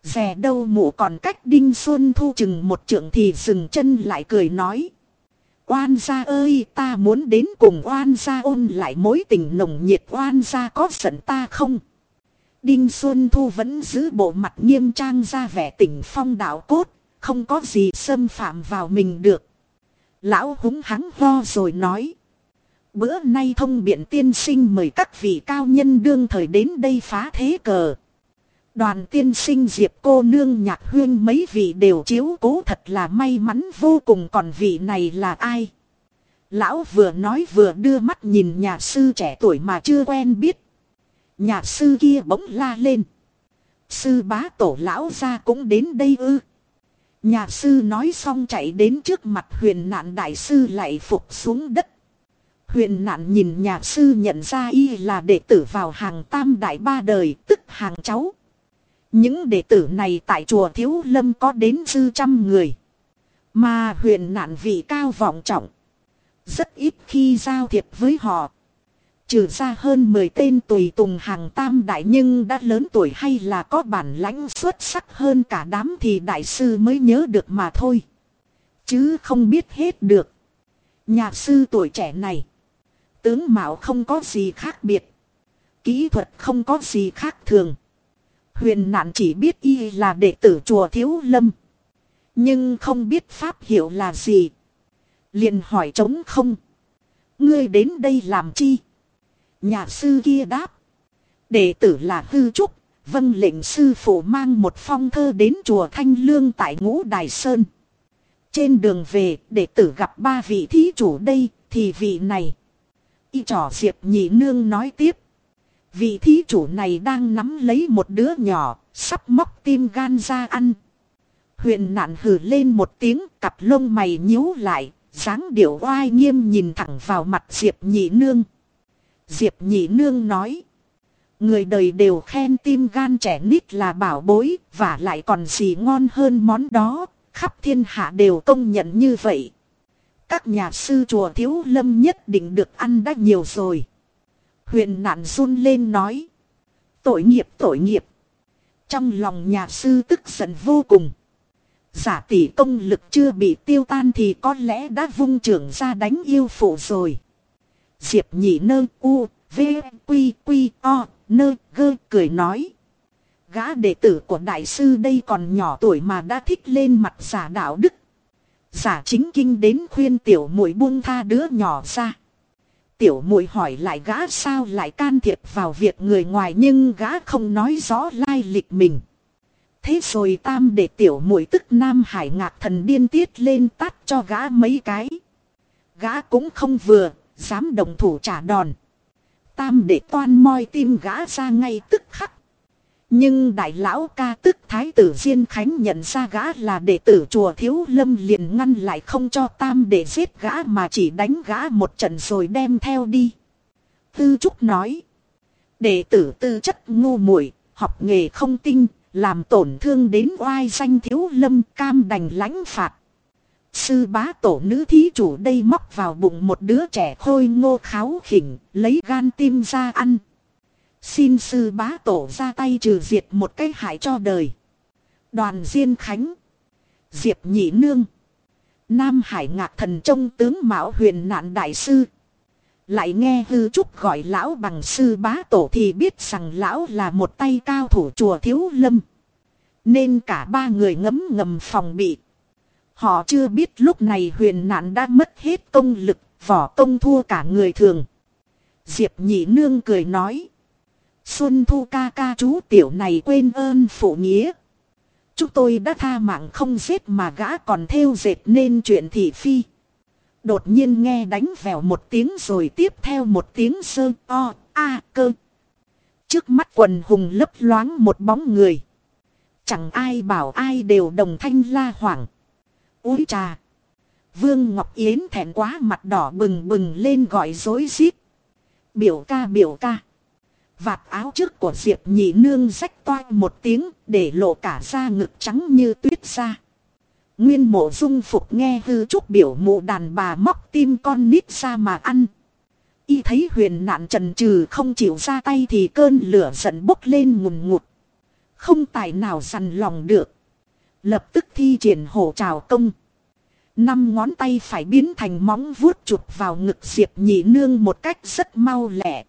Dè đâu mụ còn cách Đinh Xuân Thu chừng một trượng thì dừng chân lại cười nói. Oan gia ơi ta muốn đến cùng oan gia ôn lại mối tình nồng nhiệt oan gia có giận ta không? Đinh Xuân Thu vẫn giữ bộ mặt nghiêm trang ra vẻ tỉnh phong đạo cốt, không có gì xâm phạm vào mình được. Lão húng hắng ho rồi nói. Bữa nay thông biện tiên sinh mời các vị cao nhân đương thời đến đây phá thế cờ. Đoàn tiên sinh diệp cô nương nhạc huyên mấy vị đều chiếu cố thật là may mắn vô cùng còn vị này là ai. Lão vừa nói vừa đưa mắt nhìn nhà sư trẻ tuổi mà chưa quen biết. Nhà sư kia bỗng la lên. Sư bá tổ lão ra cũng đến đây ư. Nhà sư nói xong chạy đến trước mặt huyền nạn đại sư lại phục xuống đất. Huyền nạn nhìn nhà sư nhận ra y là đệ tử vào hàng tam đại ba đời, tức hàng cháu. Những đệ tử này tại chùa Thiếu Lâm có đến dư trăm người. Mà huyền nạn vị cao vọng trọng. Rất ít khi giao thiệp với họ. Trừ ra hơn 10 tên tùy tùng hàng tam đại nhưng đã lớn tuổi hay là có bản lãnh xuất sắc hơn cả đám thì đại sư mới nhớ được mà thôi. Chứ không biết hết được. Nhà sư tuổi trẻ này. Tướng Mạo không có gì khác biệt. Kỹ thuật không có gì khác thường. Huyền nạn chỉ biết y là đệ tử chùa Thiếu Lâm. Nhưng không biết pháp hiệu là gì. liền hỏi trống không. Ngươi đến đây làm chi? Nhà sư kia đáp. Đệ tử là hư trúc. Vâng lệnh sư phụ mang một phong thơ đến chùa Thanh Lương tại ngũ Đài Sơn. Trên đường về, đệ tử gặp ba vị thí chủ đây, thì vị này. Y trò diệp nhị nương nói tiếp. Vị thí chủ này đang nắm lấy một đứa nhỏ, sắp móc tim gan ra ăn. Huyền nạn hừ lên một tiếng, cặp lông mày nhíu lại, dáng điệu oai nghiêm nhìn thẳng vào mặt Diệp nhị nương. Diệp nhị nương nói. Người đời đều khen tim gan trẻ nít là bảo bối, và lại còn gì ngon hơn món đó, khắp thiên hạ đều công nhận như vậy. Các nhà sư chùa thiếu lâm nhất định được ăn đã nhiều rồi. Huyền nạn run lên nói. Tội nghiệp tội nghiệp. Trong lòng nhà sư tức giận vô cùng. Giả tỷ công lực chưa bị tiêu tan thì có lẽ đã vung trưởng ra đánh yêu phụ rồi. Diệp nhị nơ u, v, quy, quy, o, nơ, gơ cười nói. Gã đệ tử của đại sư đây còn nhỏ tuổi mà đã thích lên mặt giả đạo đức. Giả chính kinh đến khuyên tiểu muội buông tha đứa nhỏ ra. Tiểu muội hỏi lại gã sao lại can thiệp vào việc người ngoài nhưng gã không nói rõ lai lịch mình. Thế rồi tam để tiểu muội tức Nam Hải ngạc thần điên tiết lên tắt cho gã mấy cái. Gã cũng không vừa, dám đồng thủ trả đòn. Tam để toan moi tim gã ra ngay tức khắc. Nhưng đại lão ca tức thái tử Diên Khánh nhận ra gã là đệ tử chùa Thiếu Lâm liền ngăn lại không cho tam để giết gã mà chỉ đánh gã một trận rồi đem theo đi. Tư Trúc nói. Đệ tử tư chất ngu muội học nghề không tinh, làm tổn thương đến oai danh Thiếu Lâm cam đành lãnh phạt. Sư bá tổ nữ thí chủ đây móc vào bụng một đứa trẻ khôi ngô kháo khỉnh, lấy gan tim ra ăn. Xin sư bá tổ ra tay trừ diệt một cái hại cho đời. Đoàn Diên Khánh. Diệp Nhị Nương. Nam Hải Ngạc Thần Trông tướng Mão huyền nạn đại sư. Lại nghe hư trúc gọi lão bằng sư bá tổ thì biết rằng lão là một tay cao thủ chùa thiếu lâm. Nên cả ba người ngấm ngầm phòng bị. Họ chưa biết lúc này huyền nạn đã mất hết công lực, vỏ công thua cả người thường. Diệp nhị nương cười nói. Xuân thu ca ca chú tiểu này quên ơn phụ nghĩa. Chúng tôi đã tha mạng không giết mà gã còn theo dệt nên chuyện thị phi. Đột nhiên nghe đánh vèo một tiếng rồi tiếp theo một tiếng sơ o a cơ. Trước mắt quần hùng lấp loáng một bóng người. Chẳng ai bảo ai đều đồng thanh la hoảng. Úi trà. Vương Ngọc Yến thẹn quá mặt đỏ bừng bừng lên gọi dối rít Biểu ca biểu ca. Vạt áo trước của Diệp nhị nương rách toan một tiếng để lộ cả da ngực trắng như tuyết ra. Nguyên mộ dung phục nghe hư trúc biểu mụ đàn bà móc tim con nít ra mà ăn. Y thấy huyền nạn trần trừ không chịu ra tay thì cơn lửa giận bốc lên ngùn ngụt. Không tài nào dằn lòng được. Lập tức thi triển hổ trào công. Năm ngón tay phải biến thành móng vuốt chụp vào ngực Diệp nhị nương một cách rất mau lẹ.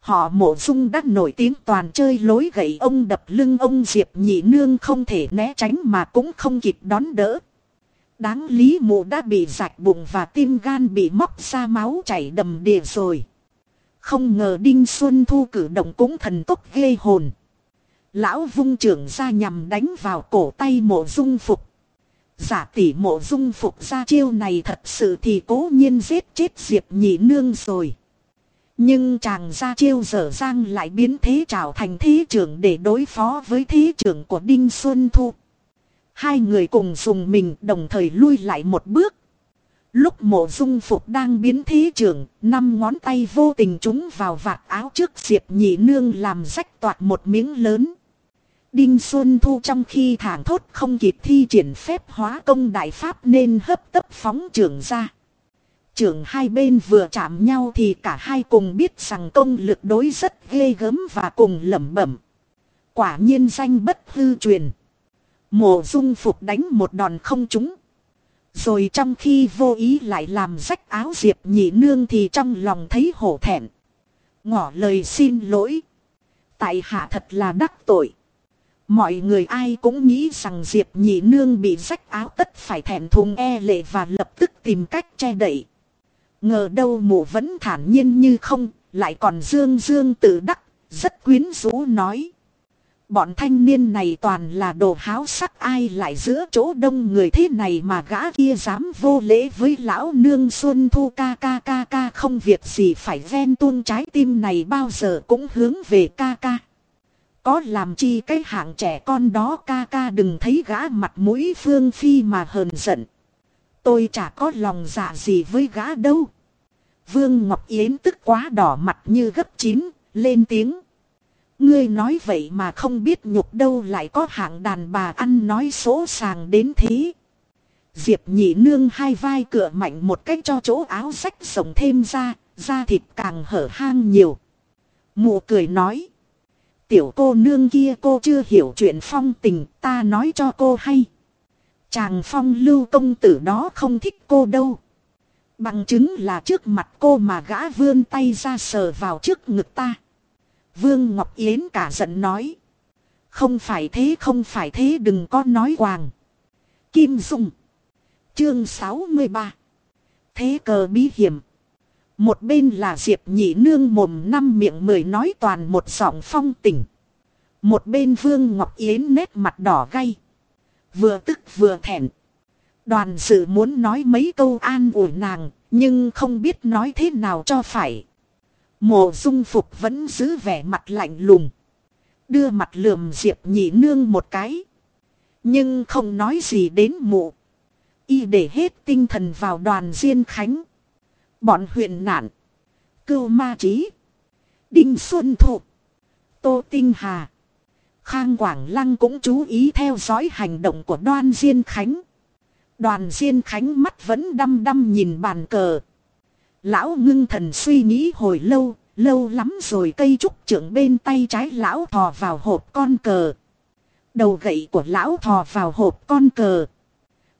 Họ mộ dung đã nổi tiếng toàn chơi lối gậy ông đập lưng ông Diệp nhị nương không thể né tránh mà cũng không kịp đón đỡ. Đáng lý mụ đã bị rạch bụng và tim gan bị móc ra máu chảy đầm đìa rồi. Không ngờ Đinh Xuân Thu cử động cũng thần tốc ghê hồn. Lão vung trưởng ra nhằm đánh vào cổ tay mộ dung phục. Giả tỷ mộ dung phục ra chiêu này thật sự thì cố nhiên giết chết Diệp nhị nương rồi. Nhưng chàng ra chiêu dở dang lại biến thế trào thành thế trưởng để đối phó với thế trưởng của Đinh Xuân Thu. Hai người cùng dùng mình đồng thời lui lại một bước. Lúc mộ dung phục đang biến thế trưởng, năm ngón tay vô tình trúng vào vạt áo trước Diệp nhị nương làm rách toạt một miếng lớn. Đinh Xuân Thu trong khi thảng thốt không kịp thi triển phép hóa công đại pháp nên hấp tấp phóng trưởng ra. Trưởng hai bên vừa chạm nhau thì cả hai cùng biết rằng công lực đối rất ghê gớm và cùng lẩm bẩm. Quả nhiên danh bất hư truyền. Mộ dung phục đánh một đòn không trúng. Rồi trong khi vô ý lại làm rách áo diệp nhị nương thì trong lòng thấy hổ thẹn. Ngỏ lời xin lỗi. Tại hạ thật là đắc tội. Mọi người ai cũng nghĩ rằng Diệp nhị nương bị rách áo tất phải thẹn thùng e lệ và lập tức tìm cách che đậy. Ngờ đâu mụ vẫn thản nhiên như không, lại còn dương dương tự đắc, rất quyến rũ nói. Bọn thanh niên này toàn là đồ háo sắc ai lại giữa chỗ đông người thế này mà gã kia dám vô lễ với lão nương xuân thu ca ca ca ca không việc gì phải ven tuôn trái tim này bao giờ cũng hướng về ca ca. Có làm chi cái hạng trẻ con đó ca ca đừng thấy gã mặt mũi phương phi mà hờn giận. Tôi chả có lòng dạ gì với gã đâu. Vương Ngọc Yến tức quá đỏ mặt như gấp chín, lên tiếng. Ngươi nói vậy mà không biết nhục đâu lại có hạng đàn bà ăn nói số sàng đến thế. Diệp nhị nương hai vai cửa mạnh một cách cho chỗ áo sách rộng thêm ra, da thịt càng hở hang nhiều. Mụ cười nói. Tiểu cô nương kia cô chưa hiểu chuyện phong tình, ta nói cho cô hay. Chàng phong lưu công tử đó không thích cô đâu. Bằng chứng là trước mặt cô mà gã vươn tay ra sờ vào trước ngực ta. Vương Ngọc Yến cả giận nói. Không phải thế, không phải thế, đừng có nói hoàng. Kim Dung. Chương 63. Thế cờ bí hiểm. Một bên là Diệp nhị nương mồm năm miệng mười nói toàn một giọng phong tình. Một bên Vương Ngọc Yến nét mặt đỏ gay. Vừa tức vừa thẹn. Đoàn sự muốn nói mấy câu an ủi nàng, Nhưng không biết nói thế nào cho phải. Mộ dung phục vẫn giữ vẻ mặt lạnh lùng. Đưa mặt lườm diệp nhị nương một cái. Nhưng không nói gì đến mụ. Y để hết tinh thần vào đoàn Diên Khánh. Bọn huyền nạn. Cưu ma trí. Đinh Xuân Thụ. Tô Tinh Hà. Khang Quảng Lăng cũng chú ý theo dõi hành động của đoan Diên Khánh. Đoàn Diên Khánh mắt vẫn đăm đăm nhìn bàn cờ. Lão ngưng thần suy nghĩ hồi lâu, lâu lắm rồi cây trúc trưởng bên tay trái lão thò vào hộp con cờ. Đầu gậy của lão thò vào hộp con cờ.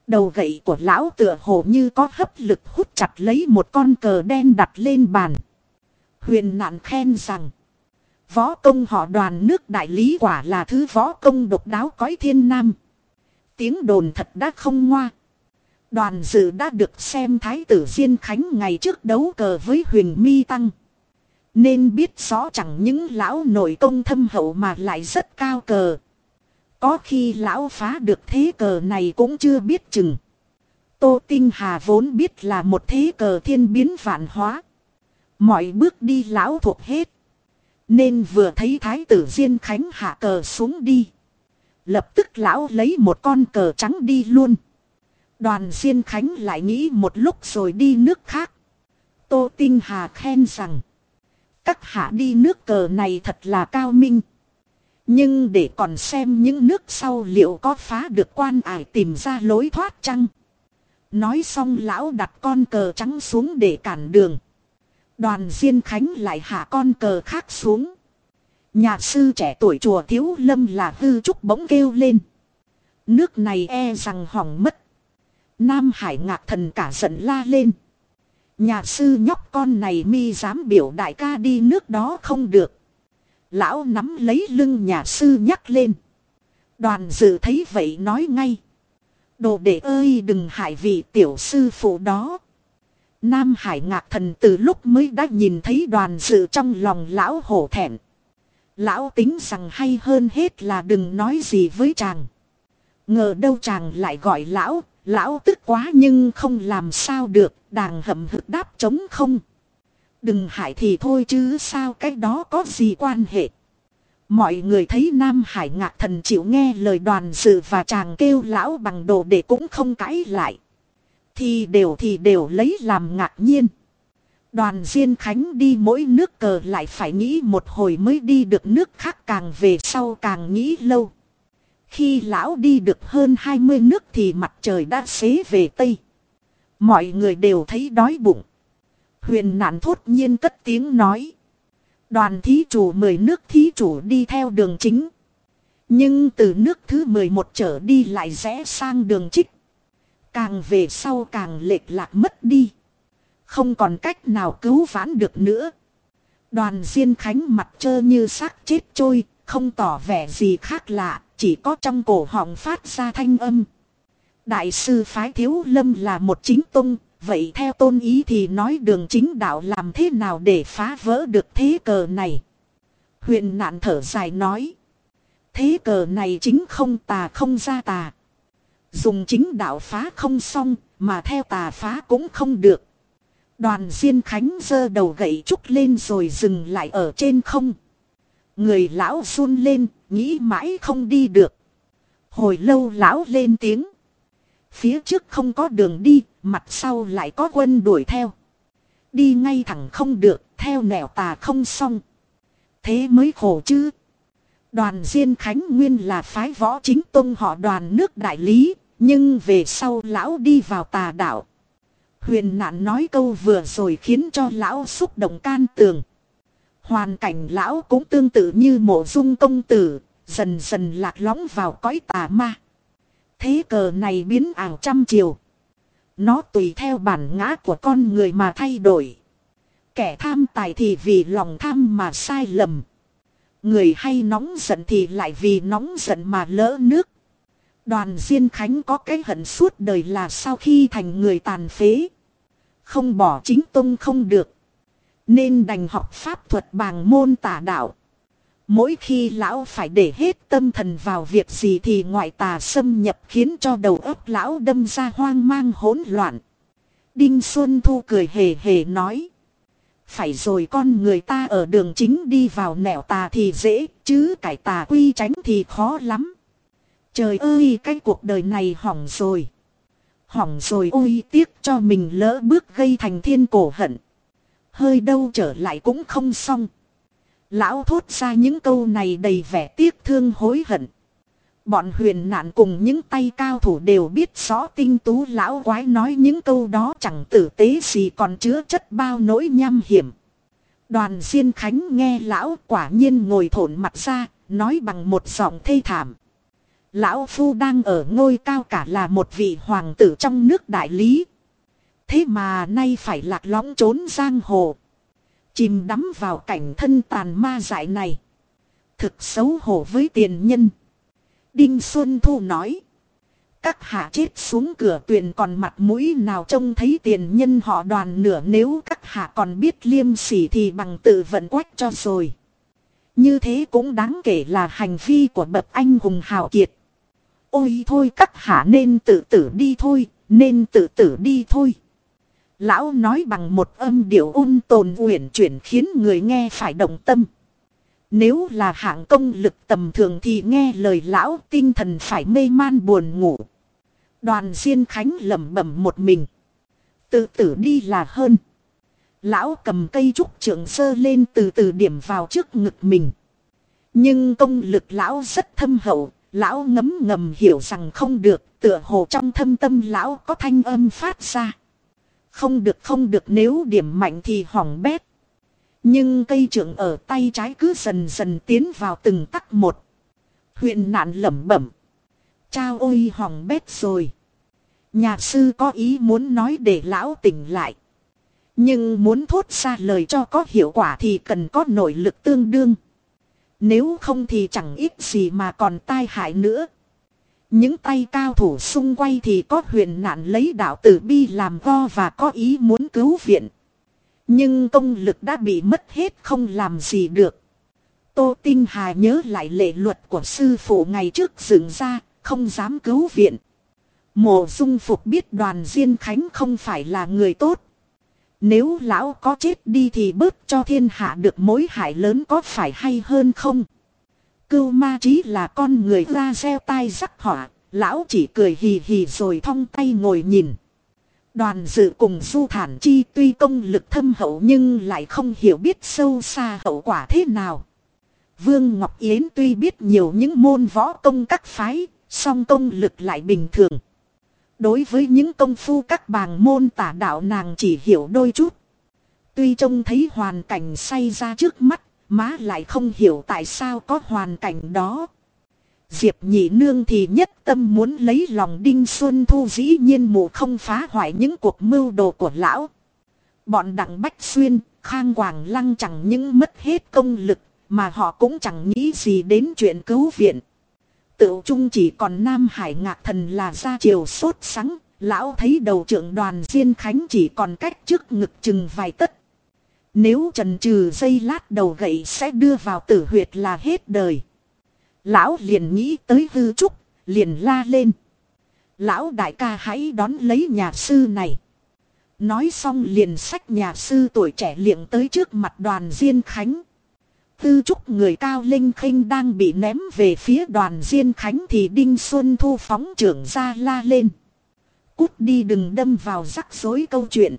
Đầu gậy của lão tựa hồ như có hấp lực hút chặt lấy một con cờ đen đặt lên bàn. Huyền nạn khen rằng. Võ công họ đoàn nước đại lý quả là thứ võ công độc đáo cõi thiên nam. Tiếng đồn thật đã không ngoa. Đoàn dự đã được xem Thái tử Diên Khánh ngày trước đấu cờ với huyền mi tăng. Nên biết rõ chẳng những lão nội công thâm hậu mà lại rất cao cờ. Có khi lão phá được thế cờ này cũng chưa biết chừng. Tô Tinh Hà vốn biết là một thế cờ thiên biến vạn hóa. Mọi bước đi lão thuộc hết. Nên vừa thấy thái tử Diên Khánh hạ cờ xuống đi. Lập tức lão lấy một con cờ trắng đi luôn. Đoàn Diên Khánh lại nghĩ một lúc rồi đi nước khác. Tô Tinh Hà khen rằng. Các hạ đi nước cờ này thật là cao minh. Nhưng để còn xem những nước sau liệu có phá được quan ải tìm ra lối thoát chăng. Nói xong lão đặt con cờ trắng xuống để cản đường. Đoàn Diên Khánh lại hạ con cờ khác xuống. Nhà sư trẻ tuổi chùa Thiếu Lâm là hư trúc bỗng kêu lên. Nước này e rằng hỏng mất. Nam Hải ngạc thần cả giận la lên. Nhà sư nhóc con này mi dám biểu đại ca đi nước đó không được. Lão nắm lấy lưng nhà sư nhắc lên. Đoàn dự thấy vậy nói ngay. Đồ đệ ơi đừng hại vị tiểu sư phụ đó. Nam Hải ngạc thần từ lúc mới đã nhìn thấy đoàn dự trong lòng lão hổ thẹn. Lão tính rằng hay hơn hết là đừng nói gì với chàng. Ngờ đâu chàng lại gọi lão, lão tức quá nhưng không làm sao được, đàng hậm hực đáp chống không. Đừng hại thì thôi chứ sao cái đó có gì quan hệ. Mọi người thấy Nam Hải ngạc thần chịu nghe lời đoàn dự và chàng kêu lão bằng đồ để cũng không cãi lại. Thì đều thì đều lấy làm ngạc nhiên. Đoàn Diên Khánh đi mỗi nước cờ lại phải nghĩ một hồi mới đi được nước khác càng về sau càng nghĩ lâu. Khi lão đi được hơn 20 nước thì mặt trời đã xế về Tây. Mọi người đều thấy đói bụng. Huyền nạn thốt nhiên cất tiếng nói. Đoàn thí chủ mười nước thí chủ đi theo đường chính. Nhưng từ nước thứ 11 trở đi lại rẽ sang đường trích. Càng về sau càng lệch lạc mất đi. Không còn cách nào cứu vãn được nữa. Đoàn Diên Khánh mặt trơ như xác chết trôi, không tỏ vẻ gì khác lạ, chỉ có trong cổ họng phát ra thanh âm. Đại sư phái thiếu lâm là một chính tung, vậy theo tôn ý thì nói đường chính đạo làm thế nào để phá vỡ được thế cờ này. Huyện nạn thở dài nói. Thế cờ này chính không tà không ra tà. Dùng chính đạo phá không xong, mà theo tà phá cũng không được. Đoàn Diên Khánh giơ đầu gậy trúc lên rồi dừng lại ở trên không. Người lão run lên, nghĩ mãi không đi được. Hồi lâu lão lên tiếng. Phía trước không có đường đi, mặt sau lại có quân đuổi theo. Đi ngay thẳng không được, theo nẻo tà không xong. Thế mới khổ chứ. Đoàn Diên Khánh Nguyên là phái võ chính tông họ đoàn nước đại lý, nhưng về sau lão đi vào tà đạo. Huyền nạn nói câu vừa rồi khiến cho lão xúc động can tường. Hoàn cảnh lão cũng tương tự như mộ dung công tử, dần dần lạc lõng vào cõi tà ma. Thế cờ này biến ảo trăm chiều. Nó tùy theo bản ngã của con người mà thay đổi. Kẻ tham tài thì vì lòng tham mà sai lầm. Người hay nóng giận thì lại vì nóng giận mà lỡ nước. Đoàn Diên Khánh có cái hận suốt đời là sau khi thành người tàn phế. Không bỏ chính tông không được. Nên đành học pháp thuật bằng môn tà đạo. Mỗi khi lão phải để hết tâm thần vào việc gì thì ngoại tà xâm nhập khiến cho đầu óc lão đâm ra hoang mang hỗn loạn. Đinh Xuân Thu cười hề hề nói. Phải rồi con người ta ở đường chính đi vào nẻo tà thì dễ, chứ cải tà quy tránh thì khó lắm. Trời ơi cái cuộc đời này hỏng rồi. Hỏng rồi ôi tiếc cho mình lỡ bước gây thành thiên cổ hận. Hơi đâu trở lại cũng không xong. Lão thốt ra những câu này đầy vẻ tiếc thương hối hận. Bọn huyền nạn cùng những tay cao thủ đều biết rõ tinh tú lão quái nói những câu đó chẳng tử tế gì còn chứa chất bao nỗi nham hiểm. Đoàn Diên Khánh nghe lão quả nhiên ngồi thổn mặt ra, nói bằng một giọng thê thảm. Lão Phu đang ở ngôi cao cả là một vị hoàng tử trong nước đại lý. Thế mà nay phải lạc lõng trốn giang hồ. Chìm đắm vào cảnh thân tàn ma dại này. Thực xấu hổ với tiền nhân. Đinh Xuân Thu nói. Các hạ chết xuống cửa tuyền còn mặt mũi nào trông thấy tiền nhân họ đoàn nửa nếu các hạ còn biết liêm sỉ thì bằng tự vận quách cho rồi. Như thế cũng đáng kể là hành vi của bậc anh hùng hào kiệt. Ôi thôi các hạ nên tự tử đi thôi, nên tự tử đi thôi. Lão nói bằng một âm điệu ung tồn uyển chuyển khiến người nghe phải động tâm. Nếu là hạng công lực tầm thường thì nghe lời lão tinh thần phải mê man buồn ngủ. Đoàn Diên Khánh lẩm bẩm một mình. Tự tử đi là hơn. Lão cầm cây trúc trưởng sơ lên từ từ điểm vào trước ngực mình. Nhưng công lực lão rất thâm hậu, lão ngấm ngầm hiểu rằng không được, tựa hồ trong thâm tâm lão có thanh âm phát ra. Không được không được, nếu điểm mạnh thì hỏng bét. Nhưng cây trưởng ở tay trái cứ dần dần tiến vào từng tắc một. Huyện nạn lẩm bẩm. Chao ôi hỏng bét rồi. Nhà sư có ý muốn nói để lão tỉnh lại. Nhưng muốn thốt ra lời cho có hiệu quả thì cần có nội lực tương đương. Nếu không thì chẳng ít gì mà còn tai hại nữa. Những tay cao thủ xung quay thì có huyền nạn lấy đạo tử bi làm go và có ý muốn cứu viện. Nhưng công lực đã bị mất hết không làm gì được. Tô Tinh Hà nhớ lại lệ luật của sư phụ ngày trước dựng ra, không dám cứu viện. Mộ dung phục biết đoàn Diên Khánh không phải là người tốt. Nếu lão có chết đi thì bớt cho thiên hạ được mối hại lớn có phải hay hơn không? Cưu ma trí là con người ra gieo tai rắc họa, lão chỉ cười hì hì rồi thong tay ngồi nhìn. Đoàn dự cùng Du Thản Chi tuy công lực thâm hậu nhưng lại không hiểu biết sâu xa hậu quả thế nào. Vương Ngọc Yến tuy biết nhiều những môn võ công các phái, song công lực lại bình thường. Đối với những công phu các bàng môn tả đạo nàng chỉ hiểu đôi chút. Tuy trông thấy hoàn cảnh say ra trước mắt, má lại không hiểu tại sao có hoàn cảnh đó. Diệp nhị nương thì nhất tâm muốn lấy lòng Đinh Xuân Thu dĩ nhiên mù không phá hoại những cuộc mưu đồ của lão. Bọn đặng Bách Xuyên, Khang Quảng Lăng chẳng những mất hết công lực, mà họ cũng chẳng nghĩ gì đến chuyện cứu viện. Tự trung chỉ còn Nam Hải ngạc thần là ra chiều sốt sắng, lão thấy đầu trưởng đoàn Diên Khánh chỉ còn cách trước ngực chừng vài tấc. Nếu trần trừ dây lát đầu gậy sẽ đưa vào tử huyệt là hết đời. Lão liền nghĩ tới hư trúc, liền la lên. Lão đại ca hãy đón lấy nhà sư này. Nói xong liền sách nhà sư tuổi trẻ liệng tới trước mặt đoàn Diên Khánh. Tư trúc người cao linh khinh đang bị ném về phía đoàn Diên Khánh thì Đinh Xuân Thu phóng trưởng ra la lên. Cút đi đừng đâm vào rắc rối câu chuyện.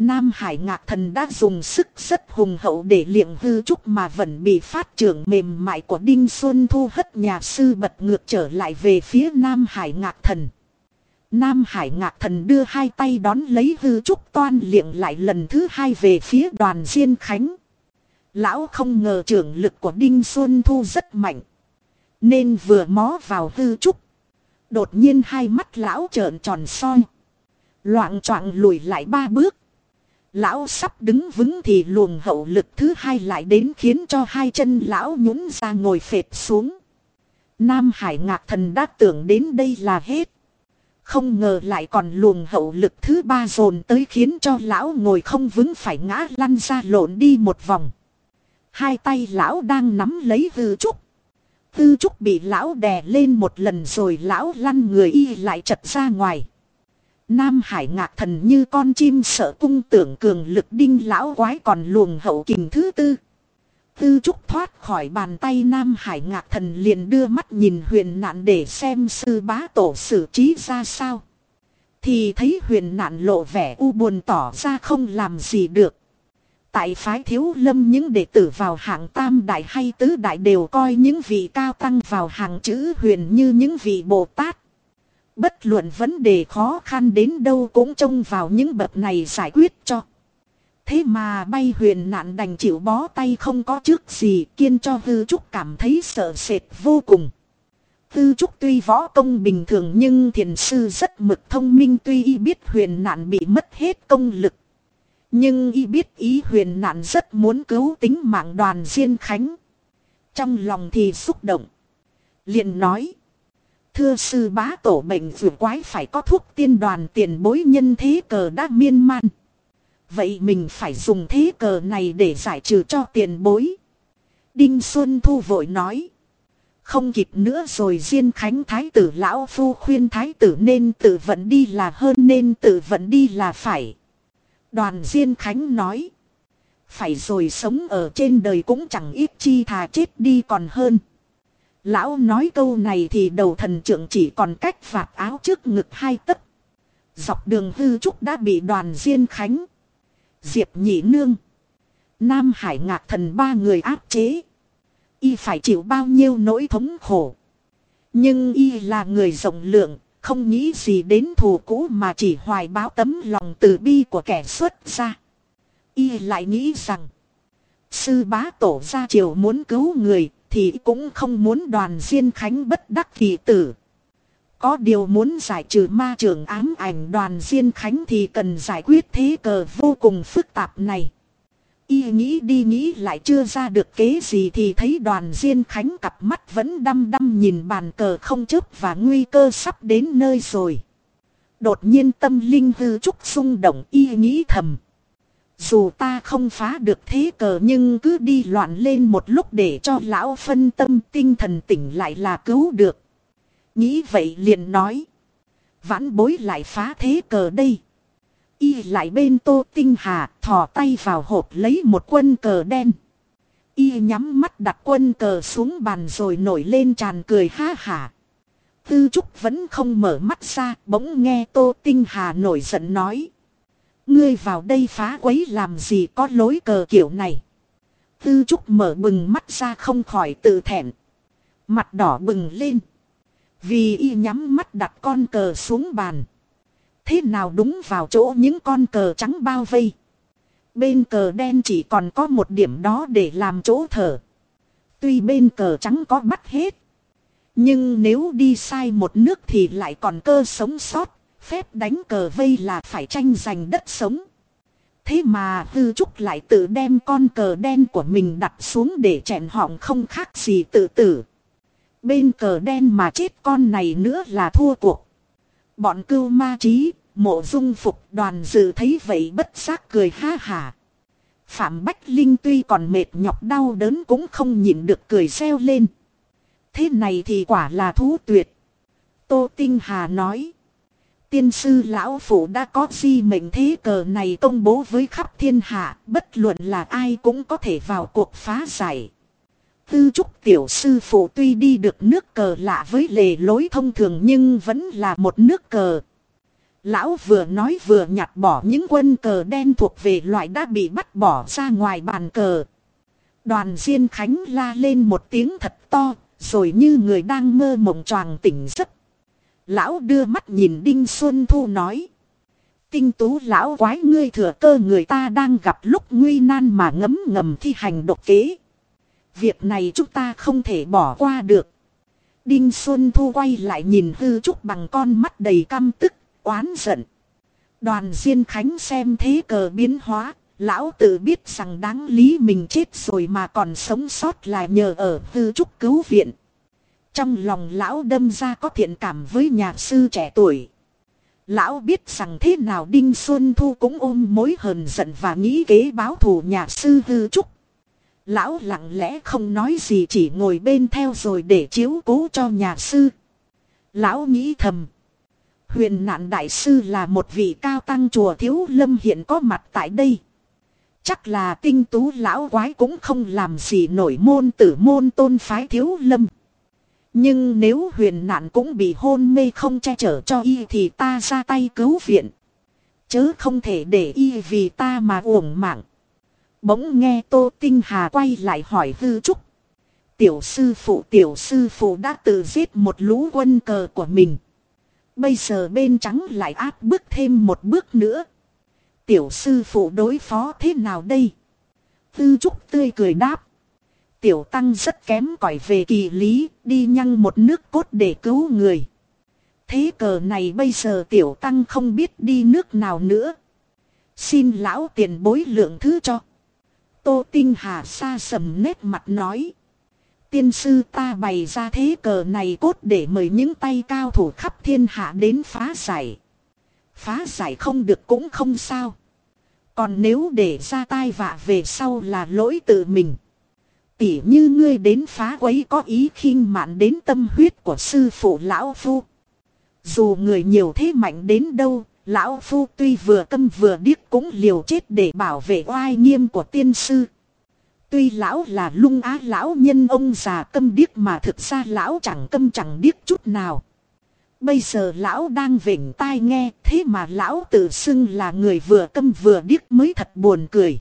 Nam Hải Ngạc Thần đã dùng sức rất hùng hậu để liệng hư trúc mà vẫn bị phát trưởng mềm mại của Đinh Xuân Thu hất nhà sư bật ngược trở lại về phía Nam Hải Ngạc Thần. Nam Hải Ngạc Thần đưa hai tay đón lấy hư trúc toan liệng lại lần thứ hai về phía đoàn Diên Khánh. Lão không ngờ trưởng lực của Đinh Xuân Thu rất mạnh. Nên vừa mó vào hư trúc. Đột nhiên hai mắt lão trợn tròn soi. Loạn choạng lùi lại ba bước. Lão sắp đứng vững thì luồng hậu lực thứ hai lại đến khiến cho hai chân lão nhún ra ngồi phệt xuống. Nam Hải ngạc thần đã tưởng đến đây là hết. Không ngờ lại còn luồng hậu lực thứ ba dồn tới khiến cho lão ngồi không vững phải ngã lăn ra lộn đi một vòng. Hai tay lão đang nắm lấy hư trúc. Hư trúc bị lão đè lên một lần rồi lão lăn người y lại chật ra ngoài. Nam Hải ngạc thần như con chim sợ cung tưởng cường lực đinh lão quái còn luồng hậu kình thứ tư. Tư trúc thoát khỏi bàn tay Nam Hải ngạc thần liền đưa mắt nhìn huyền nạn để xem sư bá tổ xử trí ra sao. Thì thấy huyền nạn lộ vẻ u buồn tỏ ra không làm gì được. Tại phái thiếu lâm những đệ tử vào hạng tam đại hay tứ đại đều coi những vị cao tăng vào hàng chữ huyền như những vị Bồ Tát. Bất luận vấn đề khó khăn đến đâu cũng trông vào những bậc này giải quyết cho. Thế mà bay huyền nạn đành chịu bó tay không có trước gì kiên cho hư trúc cảm thấy sợ sệt vô cùng. Tư trúc tuy võ công bình thường nhưng thiền sư rất mực thông minh tuy y biết huyền nạn bị mất hết công lực. Nhưng y biết ý huyền nạn rất muốn cứu tính mạng đoàn Diên Khánh. Trong lòng thì xúc động. liền nói. Thưa sư bá tổ bệnh vừa quái phải có thuốc tiên đoàn tiền bối nhân thế cờ đã miên man. Vậy mình phải dùng thế cờ này để giải trừ cho tiền bối. Đinh Xuân Thu vội nói. Không kịp nữa rồi Diên Khánh Thái tử Lão Phu khuyên Thái tử nên tự vận đi là hơn nên tự vận đi là phải. Đoàn Diên Khánh nói. Phải rồi sống ở trên đời cũng chẳng ít chi thà chết đi còn hơn. Lão nói câu này thì đầu thần trưởng chỉ còn cách vạt áo trước ngực hai tấc. Dọc đường hư trúc đã bị đoàn Diên Khánh. Diệp Nhị Nương. Nam Hải ngạc thần ba người áp chế. Y phải chịu bao nhiêu nỗi thống khổ. Nhưng Y là người rộng lượng, không nghĩ gì đến thù cũ mà chỉ hoài báo tấm lòng từ bi của kẻ xuất ra. Y lại nghĩ rằng. Sư bá tổ ra chiều muốn cứu người thì cũng không muốn đoàn diên khánh bất đắc kỳ tử. Có điều muốn giải trừ ma trường ám ảnh đoàn diên khánh thì cần giải quyết thế cờ vô cùng phức tạp này. Y nghĩ đi nghĩ lại chưa ra được kế gì thì thấy đoàn Diên Khánh cặp mắt vẫn đăm đăm nhìn bàn cờ không chớp và nguy cơ sắp đến nơi rồi. Đột nhiên tâm linh hư trúc xung động, y nghĩ thầm. Dù ta không phá được thế cờ nhưng cứ đi loạn lên một lúc để cho lão phân tâm tinh thần tỉnh lại là cứu được. Nghĩ vậy liền nói. Vãn bối lại phá thế cờ đây. Y lại bên tô tinh hà thò tay vào hộp lấy một quân cờ đen. Y nhắm mắt đặt quân cờ xuống bàn rồi nổi lên tràn cười ha hả. Tư Trúc vẫn không mở mắt ra, bỗng nghe Tô Tinh Hà nổi giận nói. Ngươi vào đây phá quấy làm gì có lối cờ kiểu này. Tư Trúc mở bừng mắt ra không khỏi tự thẹn. Mặt đỏ bừng lên. Vì y nhắm mắt đặt con cờ xuống bàn thế nào đúng vào chỗ những con cờ trắng bao vây. Bên cờ đen chỉ còn có một điểm đó để làm chỗ thở. Tuy bên cờ trắng có bắt hết. Nhưng nếu đi sai một nước thì lại còn cơ sống sót. Phép đánh cờ vây là phải tranh giành đất sống. Thế mà hư trúc lại tự đem con cờ đen của mình đặt xuống để chèn họng không khác gì tự tử. Bên cờ đen mà chết con này nữa là thua cuộc. Bọn cưu ma trí, Mộ dung phục đoàn dự thấy vậy bất giác cười ha hà. Phạm Bách Linh tuy còn mệt nhọc đau đớn cũng không nhịn được cười reo lên. Thế này thì quả là thú tuyệt. Tô Tinh Hà nói. Tiên sư lão phủ đã có di mệnh thế cờ này công bố với khắp thiên hạ, bất luận là ai cũng có thể vào cuộc phá giải. Tư trúc tiểu sư phụ tuy đi được nước cờ lạ với lề lối thông thường nhưng vẫn là một nước cờ, Lão vừa nói vừa nhặt bỏ những quân cờ đen thuộc về loại đã bị bắt bỏ ra ngoài bàn cờ. Đoàn Diên Khánh la lên một tiếng thật to, rồi như người đang mơ mộng choàng tỉnh giấc. Lão đưa mắt nhìn Đinh Xuân Thu nói. Tinh tú lão quái ngươi thừa cơ người ta đang gặp lúc nguy nan mà ngấm ngầm thi hành độc kế. Việc này chúng ta không thể bỏ qua được. Đinh Xuân Thu quay lại nhìn hư trúc bằng con mắt đầy căm tức oán giận. Đoàn Diên Khánh xem thế cờ biến hóa, lão tự biết rằng đáng lý mình chết rồi mà còn sống sót là nhờ ở hư trúc cứu viện. Trong lòng lão đâm ra có thiện cảm với nhà sư trẻ tuổi. Lão biết rằng thế nào Đinh Xuân Thu cũng ôm mối hờn giận và nghĩ kế báo thù nhà sư hư trúc. Lão lặng lẽ không nói gì chỉ ngồi bên theo rồi để chiếu cố cho nhà sư. Lão nghĩ thầm. Huyền nạn đại sư là một vị cao tăng chùa thiếu lâm hiện có mặt tại đây. Chắc là tinh tú lão quái cũng không làm gì nổi môn tử môn tôn phái thiếu lâm. Nhưng nếu huyền nạn cũng bị hôn mê không che chở cho y thì ta ra tay cứu viện. Chớ không thể để y vì ta mà uổng mạng. Bỗng nghe Tô Tinh Hà quay lại hỏi hư trúc. Tiểu sư phụ, tiểu sư phụ đã tự giết một lũ quân cờ của mình. Bây giờ bên trắng lại áp bước thêm một bước nữa. Tiểu sư phụ đối phó thế nào đây? Tư trúc tươi cười đáp. Tiểu tăng rất kém cỏi về kỳ lý, đi nhăng một nước cốt để cứu người. Thế cờ này bây giờ tiểu tăng không biết đi nước nào nữa. Xin lão tiền bối lượng thứ cho. Tô Tinh Hà xa sầm nét mặt nói. Tiên sư ta bày ra thế cờ này cốt để mời những tay cao thủ khắp thiên hạ đến phá giải. Phá giải không được cũng không sao. Còn nếu để ra tai vạ về sau là lỗi tự mình. Tỉ như ngươi đến phá quấy có ý khinh mạn đến tâm huyết của sư phụ lão phu. Dù người nhiều thế mạnh đến đâu, lão phu tuy vừa câm vừa điếc cũng liều chết để bảo vệ oai nghiêm của tiên sư. Tuy lão là lung á lão nhân ông già câm điếc mà thực ra lão chẳng câm chẳng điếc chút nào. Bây giờ lão đang vỉnh tai nghe thế mà lão tự xưng là người vừa câm vừa điếc mới thật buồn cười.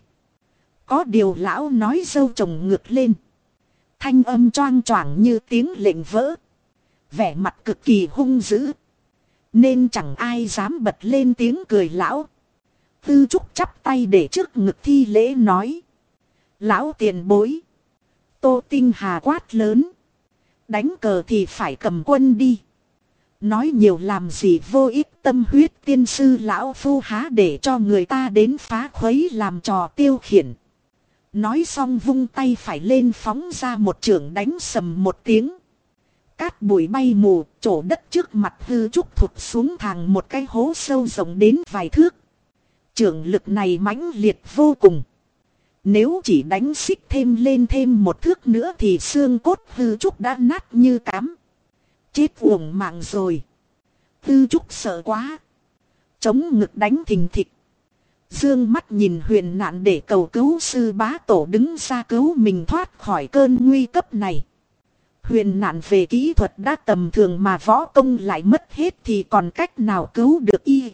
Có điều lão nói dâu chồng ngược lên. Thanh âm choang choảng như tiếng lệnh vỡ. Vẻ mặt cực kỳ hung dữ. Nên chẳng ai dám bật lên tiếng cười lão. Tư trúc chắp tay để trước ngực thi lễ nói. Lão tiền bối. Tô Tinh Hà quát lớn. Đánh cờ thì phải cầm quân đi. Nói nhiều làm gì vô ích tâm huyết tiên sư lão phu há để cho người ta đến phá khuấy làm trò tiêu khiển. Nói xong vung tay phải lên phóng ra một trường đánh sầm một tiếng. Cát bụi bay mù, chỗ đất trước mặt hư trúc thụt xuống thẳng một cái hố sâu rộng đến vài thước. Trường lực này mãnh liệt vô cùng. Nếu chỉ đánh xích thêm lên thêm một thước nữa thì xương cốt hư trúc đã nát như cám. Chết uổng mạng rồi. Hư trúc sợ quá. Chống ngực đánh thình thịch. Dương mắt nhìn huyền nạn để cầu cứu sư bá tổ đứng ra cứu mình thoát khỏi cơn nguy cấp này. Huyền nạn về kỹ thuật đã tầm thường mà võ công lại mất hết thì còn cách nào cứu được y.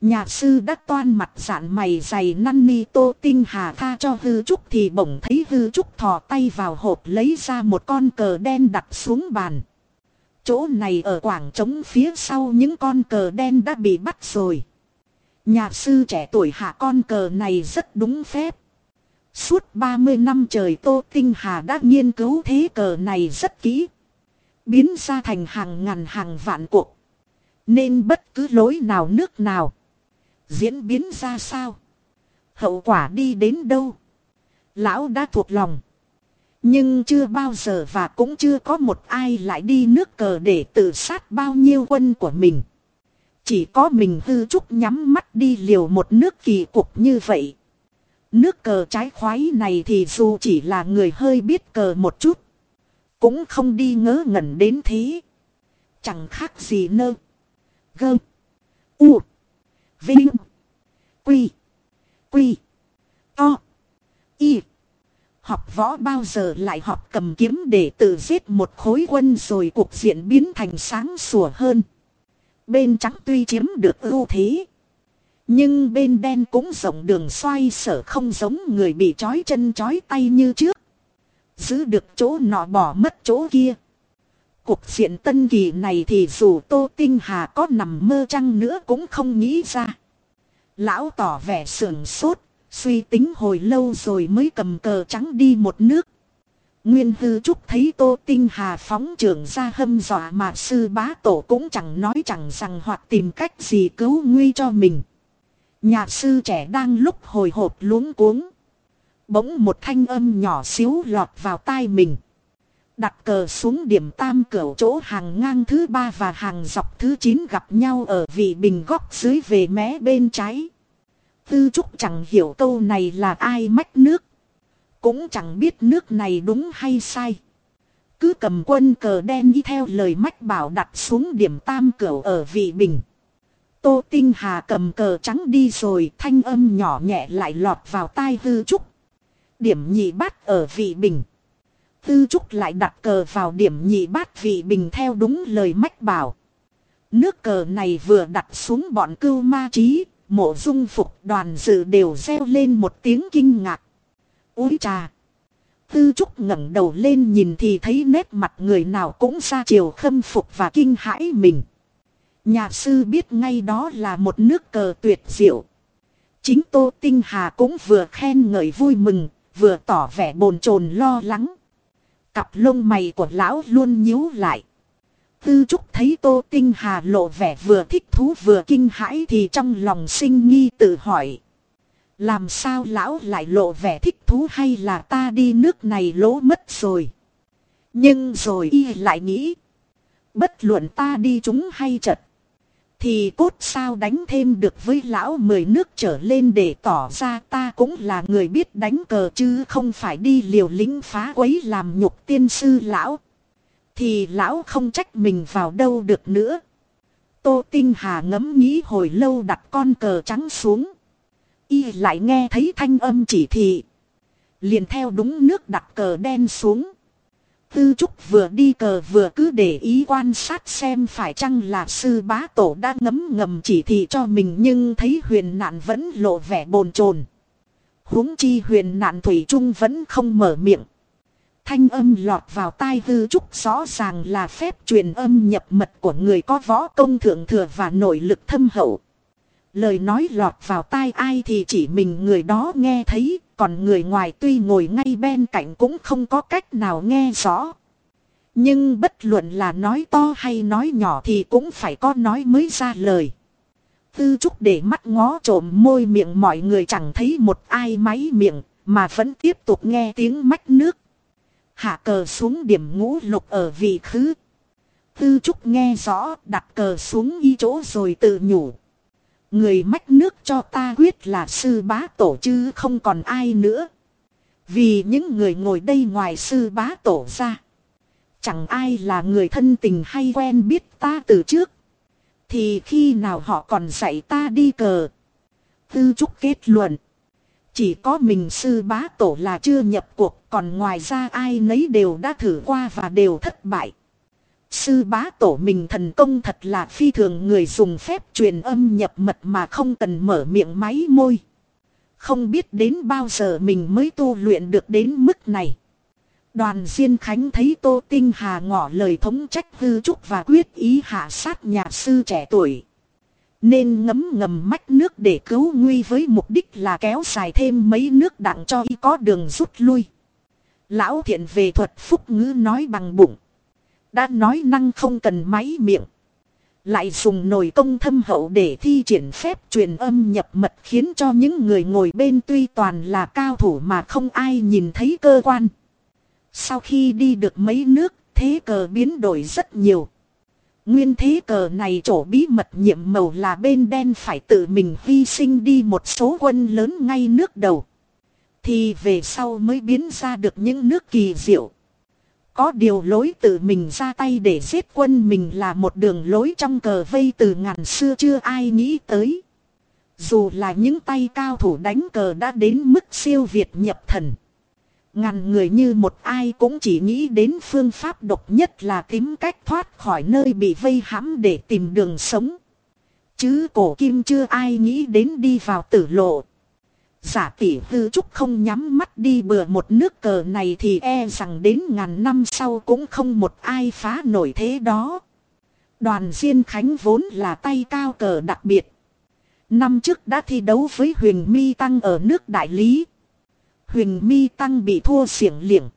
Nhà sư đã toan mặt dạn mày dày năn ni tô tinh hà tha cho hư trúc thì bỗng thấy hư trúc thò tay vào hộp lấy ra một con cờ đen đặt xuống bàn. Chỗ này ở quảng trống phía sau những con cờ đen đã bị bắt rồi. Nhà sư trẻ tuổi hạ con cờ này rất đúng phép. Suốt 30 năm trời Tô Tinh Hà đã nghiên cứu thế cờ này rất kỹ. Biến ra thành hàng ngàn hàng vạn cuộc. Nên bất cứ lối nào nước nào. Diễn biến ra sao? Hậu quả đi đến đâu? Lão đã thuộc lòng. Nhưng chưa bao giờ và cũng chưa có một ai lại đi nước cờ để tự sát bao nhiêu quân của mình. Chỉ có mình hư trúc nhắm mắt đi liều một nước kỳ cục như vậy. Nước cờ trái khoái này thì dù chỉ là người hơi biết cờ một chút. Cũng không đi ngớ ngẩn đến thế. Chẳng khác gì nơ. Gơ. U. Vinh. Quy. Quy. To. Y. Học võ bao giờ lại học cầm kiếm để tự giết một khối quân rồi cuộc diện biến thành sáng sủa hơn. Bên trắng tuy chiếm được ưu thế. Nhưng bên đen cũng rộng đường xoay sở không giống người bị trói chân trói tay như trước. Giữ được chỗ nọ bỏ mất chỗ kia. Cuộc diện tân kỳ này thì dù Tô Tinh Hà có nằm mơ chăng nữa cũng không nghĩ ra. Lão tỏ vẻ sườn sốt, suy tính hồi lâu rồi mới cầm cờ trắng đi một nước. Nguyên hư trúc thấy Tô Tinh Hà phóng trưởng ra hâm dọa mà sư bá tổ cũng chẳng nói chẳng rằng hoặc tìm cách gì cứu nguy cho mình. Nhà sư trẻ đang lúc hồi hộp luống cuống. Bỗng một thanh âm nhỏ xíu lọt vào tai mình. Đặt cờ xuống điểm tam cửa chỗ hàng ngang thứ ba và hàng dọc thứ chín gặp nhau ở vị bình góc dưới về mé bên trái. Tư trúc chẳng hiểu câu này là ai mách nước. Cũng chẳng biết nước này đúng hay sai. Cứ cầm quân cờ đen đi theo lời mách bảo đặt xuống điểm tam cửu ở vị bình. Tô Tinh Hà cầm cờ trắng đi rồi thanh âm nhỏ nhẹ lại lọt vào tai Tư Trúc. Điểm nhị bát ở vị bình. Tư Trúc lại đặt cờ vào điểm nhị bát vị bình theo đúng lời mách bảo. Nước cờ này vừa đặt xuống bọn cưu ma trí, mộ dung phục đoàn dự đều reo lên một tiếng kinh ngạc. Úi trà! Tư Trúc ngẩng đầu lên nhìn thì thấy nét mặt người nào cũng ra chiều khâm phục và kinh hãi mình. Nhà sư biết ngay đó là một nước cờ tuyệt diệu. Chính Tô Tinh Hà cũng vừa khen ngợi vui mừng, vừa tỏ vẻ bồn chồn lo lắng. Cặp lông mày của lão luôn nhíu lại. Tư Trúc thấy Tô Tinh Hà lộ vẻ vừa thích thú vừa kinh hãi thì trong lòng sinh nghi tự hỏi. Làm sao lão lại lộ vẻ thích thú hay là ta đi nước này lỗ mất rồi. Nhưng rồi y lại nghĩ. Bất luận ta đi chúng hay chật. Thì cốt sao đánh thêm được với lão mười nước trở lên để tỏ ra ta cũng là người biết đánh cờ chứ không phải đi liều lính phá quấy làm nhục tiên sư lão. Thì lão không trách mình vào đâu được nữa. Tô Tinh Hà ngẫm nghĩ hồi lâu đặt con cờ trắng xuống. Y lại nghe thấy thanh âm chỉ thị. Liền theo đúng nước đặt cờ đen xuống. Tư Trúc vừa đi cờ vừa cứ để ý quan sát xem phải chăng là sư bá tổ đã ngấm ngầm chỉ thị cho mình nhưng thấy huyền nạn vẫn lộ vẻ bồn chồn. huống chi huyền nạn Thủy Trung vẫn không mở miệng. Thanh âm lọt vào tai Tư Trúc rõ ràng là phép truyền âm nhập mật của người có võ công thượng thừa và nội lực thâm hậu. Lời nói lọt vào tai ai thì chỉ mình người đó nghe thấy, còn người ngoài tuy ngồi ngay bên cạnh cũng không có cách nào nghe rõ. Nhưng bất luận là nói to hay nói nhỏ thì cũng phải có nói mới ra lời. Tư trúc để mắt ngó trộm môi miệng mọi người chẳng thấy một ai máy miệng, mà vẫn tiếp tục nghe tiếng mách nước. Hạ cờ xuống điểm ngũ lục ở vị khứ. Tư trúc nghe rõ, đặt cờ xuống y chỗ rồi tự nhủ. Người mách nước cho ta quyết là sư bá tổ chứ không còn ai nữa. Vì những người ngồi đây ngoài sư bá tổ ra. Chẳng ai là người thân tình hay quen biết ta từ trước. Thì khi nào họ còn dạy ta đi cờ. Tư trúc kết luận. Chỉ có mình sư bá tổ là chưa nhập cuộc, còn ngoài ra ai nấy đều đã thử qua và đều thất bại. Sư bá tổ mình thần công thật là phi thường, người dùng phép truyền âm nhập mật mà không cần mở miệng máy môi. Không biết đến bao giờ mình mới tu luyện được đến mức này. Đoàn Diên Khánh thấy Tô Tinh Hà ngỏ lời thống trách hư trúc và quyết ý hạ sát nhà sư trẻ tuổi. Nên ngấm ngầm mách nước để cứu nguy với mục đích là kéo dài thêm mấy nước đặng cho y có đường rút lui. Lão thiện về thuật phúc ngữ nói bằng bụng. Đã nói năng không cần máy miệng. Lại dùng nồi công thâm hậu để thi triển phép truyền âm nhập mật khiến cho những người ngồi bên tuy toàn là cao thủ mà không ai nhìn thấy cơ quan. Sau khi đi được mấy nước, thế cờ biến đổi rất nhiều. Nguyên thế cờ này chỗ bí mật nhiệm màu là bên đen phải tự mình hy sinh đi một số quân lớn ngay nước đầu. Thì về sau mới biến ra được những nước kỳ diệu. Có điều lối tự mình ra tay để giết quân mình là một đường lối trong cờ vây từ ngàn xưa chưa ai nghĩ tới. Dù là những tay cao thủ đánh cờ đã đến mức siêu việt nhập thần. Ngàn người như một ai cũng chỉ nghĩ đến phương pháp độc nhất là tìm cách thoát khỏi nơi bị vây hãm để tìm đường sống. Chứ cổ kim chưa ai nghĩ đến đi vào tử lộ. Giả tỷ hư trúc không nhắm mắt đi bừa một nước cờ này thì e rằng đến ngàn năm sau cũng không một ai phá nổi thế đó. Đoàn Diên Khánh vốn là tay cao cờ đặc biệt. Năm trước đã thi đấu với Huyền Mi Tăng ở nước Đại Lý. Huyền Mi Tăng bị thua xiển liệng.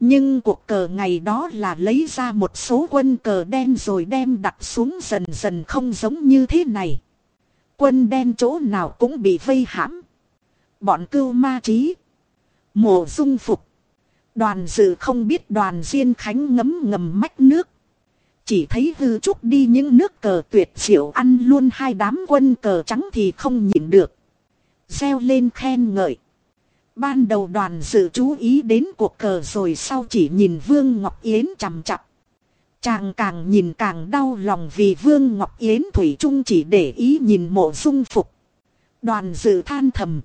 Nhưng cuộc cờ ngày đó là lấy ra một số quân cờ đen rồi đem đặt xuống dần dần không giống như thế này. Quân đen chỗ nào cũng bị vây hãm. Bọn cưu ma trí. Mộ dung phục. Đoàn dự không biết đoàn diên khánh ngấm ngầm mách nước. Chỉ thấy hư trúc đi những nước cờ tuyệt diệu ăn luôn hai đám quân cờ trắng thì không nhịn được. Gieo lên khen ngợi. Ban đầu đoàn dự chú ý đến cuộc cờ rồi sau chỉ nhìn Vương Ngọc Yến chằm chặp. Chàng càng nhìn càng đau lòng vì Vương Ngọc Yến Thủy Trung chỉ để ý nhìn mộ dung phục. Đoàn dự than thầm.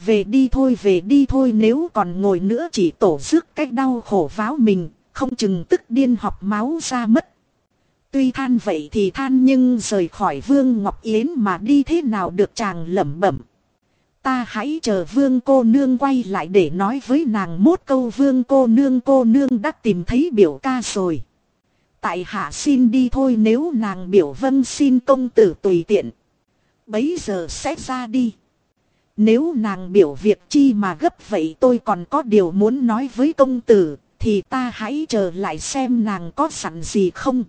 Về đi thôi về đi thôi nếu còn ngồi nữa chỉ tổ rước cách đau khổ váo mình, không chừng tức điên học máu ra mất. Tuy than vậy thì than nhưng rời khỏi Vương Ngọc Yến mà đi thế nào được chàng lẩm bẩm. Ta hãy chờ vương cô nương quay lại để nói với nàng mốt câu vương cô nương cô nương đã tìm thấy biểu ca rồi. Tại hạ xin đi thôi nếu nàng biểu vân xin công tử tùy tiện. Bấy giờ sẽ ra đi. Nếu nàng biểu việc chi mà gấp vậy tôi còn có điều muốn nói với công tử, thì ta hãy chờ lại xem nàng có sẵn gì không.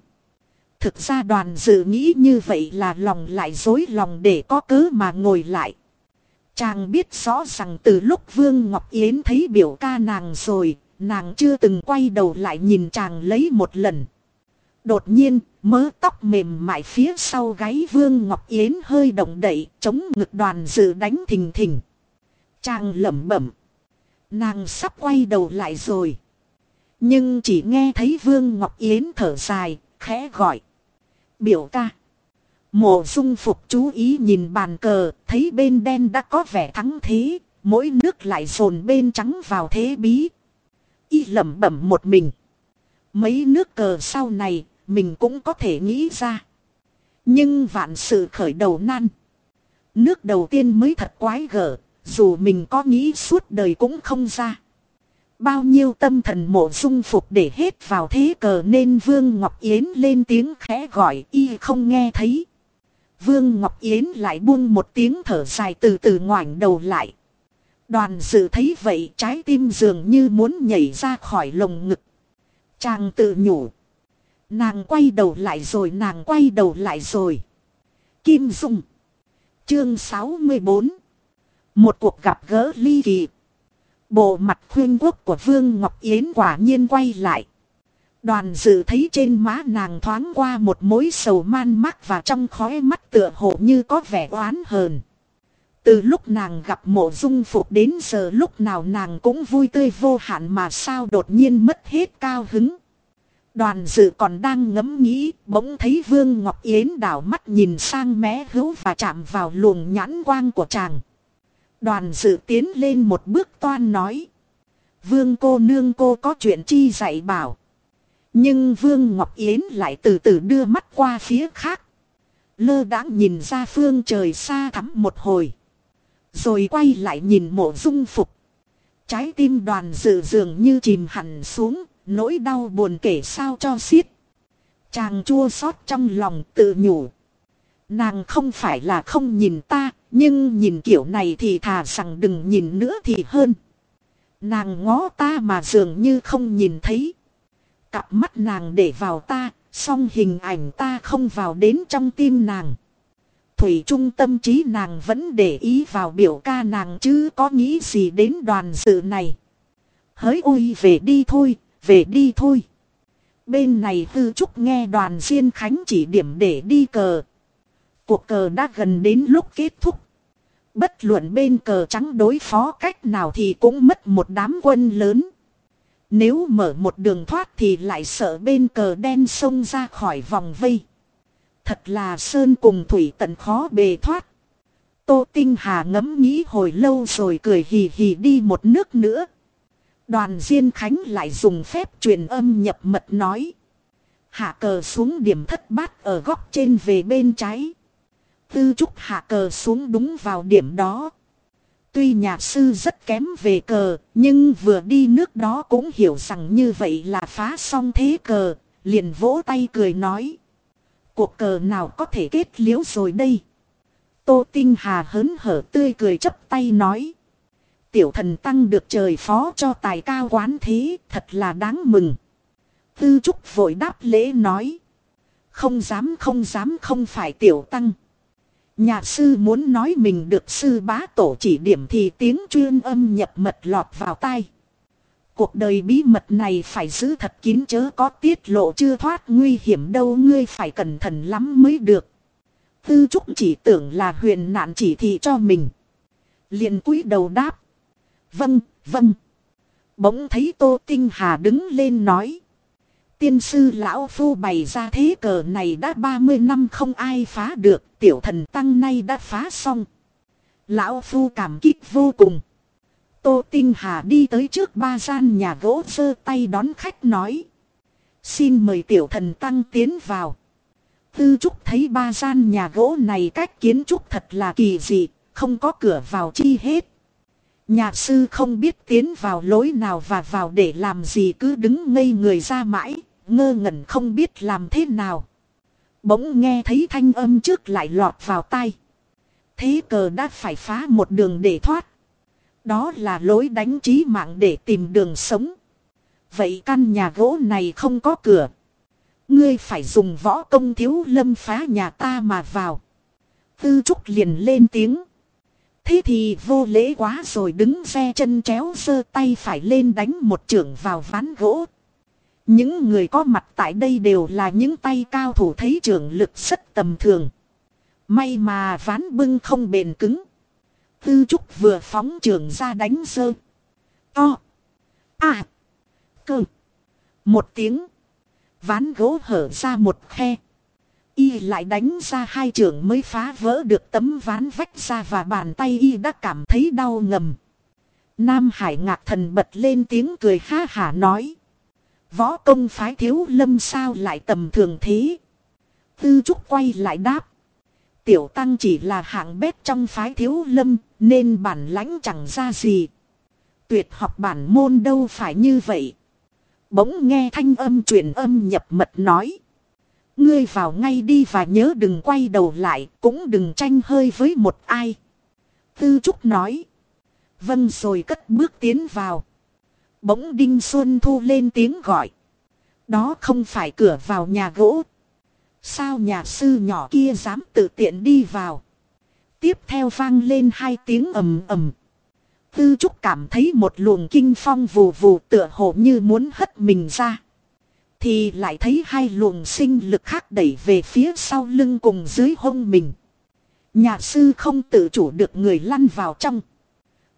Thực ra đoàn dự nghĩ như vậy là lòng lại dối lòng để có cớ mà ngồi lại. Chàng biết rõ rằng từ lúc Vương Ngọc Yến thấy biểu ca nàng rồi, nàng chưa từng quay đầu lại nhìn chàng lấy một lần. Đột nhiên, mớ tóc mềm mại phía sau gáy Vương Ngọc Yến hơi động đậy, chống ngực đoàn dự đánh thình thình. Chàng lẩm bẩm. Nàng sắp quay đầu lại rồi. Nhưng chỉ nghe thấy Vương Ngọc Yến thở dài, khẽ gọi. Biểu ca. Mộ dung phục chú ý nhìn bàn cờ, thấy bên đen đã có vẻ thắng thế, mỗi nước lại dồn bên trắng vào thế bí. Y lẩm bẩm một mình. Mấy nước cờ sau này, mình cũng có thể nghĩ ra. Nhưng vạn sự khởi đầu nan. Nước đầu tiên mới thật quái gở, dù mình có nghĩ suốt đời cũng không ra. Bao nhiêu tâm thần mộ dung phục để hết vào thế cờ nên Vương Ngọc Yến lên tiếng khẽ gọi y không nghe thấy. Vương Ngọc Yến lại buông một tiếng thở dài từ từ ngoảnh đầu lại. Đoàn dự thấy vậy trái tim dường như muốn nhảy ra khỏi lồng ngực. Chàng tự nhủ. Nàng quay đầu lại rồi, nàng quay đầu lại rồi. Kim Dung. Chương 64. Một cuộc gặp gỡ ly kỳ. Bộ mặt khuyên quốc của Vương Ngọc Yến quả nhiên quay lại. Đoàn dự thấy trên má nàng thoáng qua một mối sầu man mắc và trong khóe mắt tựa hồ như có vẻ oán hờn. Từ lúc nàng gặp mộ dung phục đến giờ lúc nào nàng cũng vui tươi vô hạn mà sao đột nhiên mất hết cao hứng. Đoàn dự còn đang ngẫm nghĩ, bỗng thấy Vương Ngọc Yến đảo mắt nhìn sang mé hữu và chạm vào luồng nhãn quang của chàng. Đoàn dự tiến lên một bước toan nói. Vương cô nương cô có chuyện chi dạy bảo. Nhưng Vương Ngọc Yến lại từ từ đưa mắt qua phía khác. Lơ đãng nhìn ra phương trời xa thắm một hồi. Rồi quay lại nhìn mộ dung phục. Trái tim đoàn dự dường như chìm hẳn xuống, nỗi đau buồn kể sao cho xiết. Chàng chua xót trong lòng tự nhủ. Nàng không phải là không nhìn ta, nhưng nhìn kiểu này thì thà rằng đừng nhìn nữa thì hơn. Nàng ngó ta mà dường như không nhìn thấy. Cặp mắt nàng để vào ta, song hình ảnh ta không vào đến trong tim nàng. Thủy trung tâm trí nàng vẫn để ý vào biểu ca nàng chứ có nghĩ gì đến đoàn sự này. Hỡi ôi về đi thôi, về đi thôi. Bên này tư trúc nghe đoàn Diên Khánh chỉ điểm để đi cờ. Cuộc cờ đã gần đến lúc kết thúc. Bất luận bên cờ trắng đối phó cách nào thì cũng mất một đám quân lớn. Nếu mở một đường thoát thì lại sợ bên cờ đen xông ra khỏi vòng vây. Thật là sơn cùng thủy tận khó bề thoát. Tô Tinh Hà ngẫm nghĩ hồi lâu rồi cười hì hì đi một nước nữa. Đoàn Diên Khánh lại dùng phép truyền âm nhập mật nói. Hạ cờ xuống điểm thất bát ở góc trên về bên trái. Tư trúc hạ cờ xuống đúng vào điểm đó. Tuy nhà sư rất kém về cờ, nhưng vừa đi nước đó cũng hiểu rằng như vậy là phá xong thế cờ, liền vỗ tay cười nói. Cuộc cờ nào có thể kết liễu rồi đây? Tô Tinh Hà hớn hở tươi cười chấp tay nói. Tiểu thần tăng được trời phó cho tài cao quán thế, thật là đáng mừng. Tư Trúc vội đáp lễ nói. Không dám không dám không phải tiểu tăng. Nhà sư muốn nói mình được sư bá tổ chỉ điểm thì tiếng chuyên âm nhập mật lọt vào tai. Cuộc đời bí mật này phải giữ thật kín chớ có tiết lộ chưa thoát nguy hiểm đâu ngươi phải cẩn thận lắm mới được. Tư trúc chỉ tưởng là huyền nạn chỉ thị cho mình. liền cúi đầu đáp. Vâng, vâng. Bỗng thấy Tô Tinh Hà đứng lên nói. Tiên sư lão phu bày ra thế cờ này đã 30 năm không ai phá được, tiểu thần tăng nay đã phá xong. Lão phu cảm kích vô cùng. Tô Tinh Hà đi tới trước ba gian nhà gỗ giơ tay đón khách nói. Xin mời tiểu thần tăng tiến vào. Tư Trúc thấy ba gian nhà gỗ này cách kiến trúc thật là kỳ dị, không có cửa vào chi hết. Nhà sư không biết tiến vào lối nào và vào để làm gì cứ đứng ngây người ra mãi, ngơ ngẩn không biết làm thế nào. Bỗng nghe thấy thanh âm trước lại lọt vào tai. Thế cờ đã phải phá một đường để thoát. Đó là lối đánh trí mạng để tìm đường sống. Vậy căn nhà gỗ này không có cửa. Ngươi phải dùng võ công thiếu lâm phá nhà ta mà vào. Tư trúc liền lên tiếng. Thế thì vô lễ quá rồi đứng xe chân chéo sơ tay phải lên đánh một trưởng vào ván gỗ. Những người có mặt tại đây đều là những tay cao thủ thấy trưởng lực rất tầm thường. May mà ván bưng không bền cứng. Tư trúc vừa phóng trường ra đánh sơ. To. À. Cơ. Một tiếng. Ván gỗ hở ra một khe. Y lại đánh ra hai trưởng mới phá vỡ được tấm ván vách ra và bàn tay Y đã cảm thấy đau ngầm. Nam Hải ngạc thần bật lên tiếng cười ha hả nói. Võ công phái thiếu lâm sao lại tầm thường thế. Tư trúc quay lại đáp. Tiểu tăng chỉ là hạng bét trong phái thiếu lâm, nên bản lãnh chẳng ra gì. Tuyệt học bản môn đâu phải như vậy. Bỗng nghe thanh âm truyền âm nhập mật nói. Ngươi vào ngay đi và nhớ đừng quay đầu lại, cũng đừng tranh hơi với một ai. Tư Trúc nói. Vâng rồi cất bước tiến vào. Bỗng Đinh Xuân Thu lên tiếng gọi. Đó không phải cửa vào nhà gỗ. Sao nhà sư nhỏ kia dám tự tiện đi vào. Tiếp theo vang lên hai tiếng ầm ầm. Tư Trúc cảm thấy một luồng kinh phong vù vù tựa hồ như muốn hất mình ra. Thì lại thấy hai luồng sinh lực khác đẩy về phía sau lưng cùng dưới hông mình. Nhà sư không tự chủ được người lăn vào trong.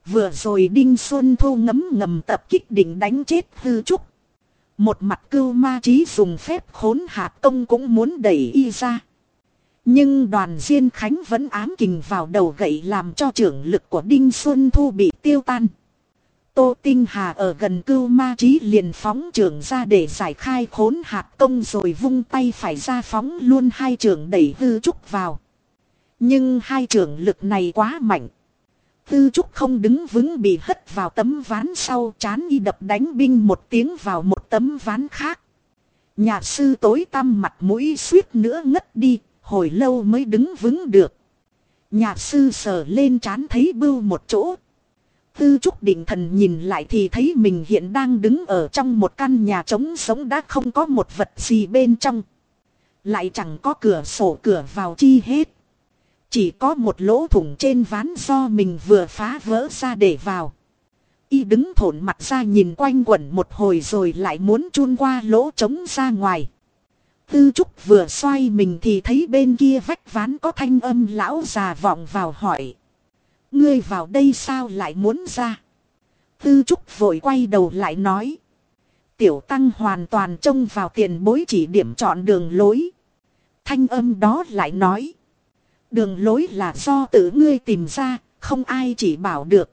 Vừa rồi Đinh Xuân Thu ngấm ngầm tập kích định đánh chết hư Trúc. Một mặt cưu ma trí dùng phép khốn hạt công cũng muốn đẩy y ra. Nhưng đoàn Diên Khánh vẫn ám kình vào đầu gậy làm cho trưởng lực của Đinh Xuân Thu bị tiêu tan. Tô Tinh Hà ở gần cưu ma trí liền phóng trưởng ra để giải khai khốn hạt công rồi vung tay phải ra phóng luôn hai trưởng đẩy hư trúc vào. Nhưng hai trưởng lực này quá mạnh. Tư trúc không đứng vững bị hất vào tấm ván sau chán y đập đánh binh một tiếng vào một tấm ván khác. Nhà sư tối tăm mặt mũi suýt nữa ngất đi, hồi lâu mới đứng vững được. Nhà sư sờ lên chán thấy bưu một chỗ. Tư trúc định thần nhìn lại thì thấy mình hiện đang đứng ở trong một căn nhà trống sống đã không có một vật gì bên trong. Lại chẳng có cửa sổ cửa vào chi hết. Chỉ có một lỗ thủng trên ván do mình vừa phá vỡ ra để vào. Y đứng thổn mặt ra nhìn quanh quẩn một hồi rồi lại muốn chun qua lỗ trống ra ngoài. Tư Trúc vừa xoay mình thì thấy bên kia vách ván có thanh âm lão già vọng vào hỏi. Ngươi vào đây sao lại muốn ra? Tư Trúc vội quay đầu lại nói. Tiểu Tăng hoàn toàn trông vào tiền bối chỉ điểm chọn đường lối. Thanh âm đó lại nói. Đường lối là do tự ngươi tìm ra, không ai chỉ bảo được.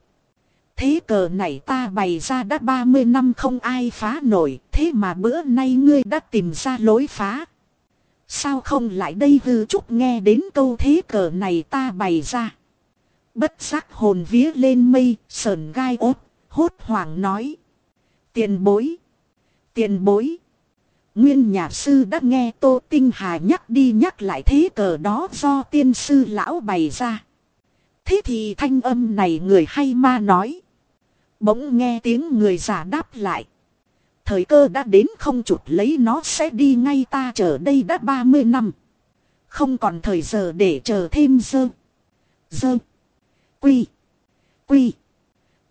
Thế cờ này ta bày ra đã 30 năm không ai phá nổi, thế mà bữa nay ngươi đã tìm ra lối phá. Sao không lại đây hư trúc nghe đến câu thế cờ này ta bày ra. Bất giác hồn vía lên mây, sờn gai ốt, hốt hoảng nói. Tiền bối, tiền bối. Nguyên nhà sư đã nghe Tô Tinh Hà nhắc đi nhắc lại thế cờ đó do tiên sư lão bày ra. Thế thì thanh âm này người hay ma nói. Bỗng nghe tiếng người giả đáp lại. Thời cơ đã đến không chụp lấy nó sẽ đi ngay ta chờ đây đã 30 năm. Không còn thời giờ để chờ thêm dơ. Dơ. Quy. Quy.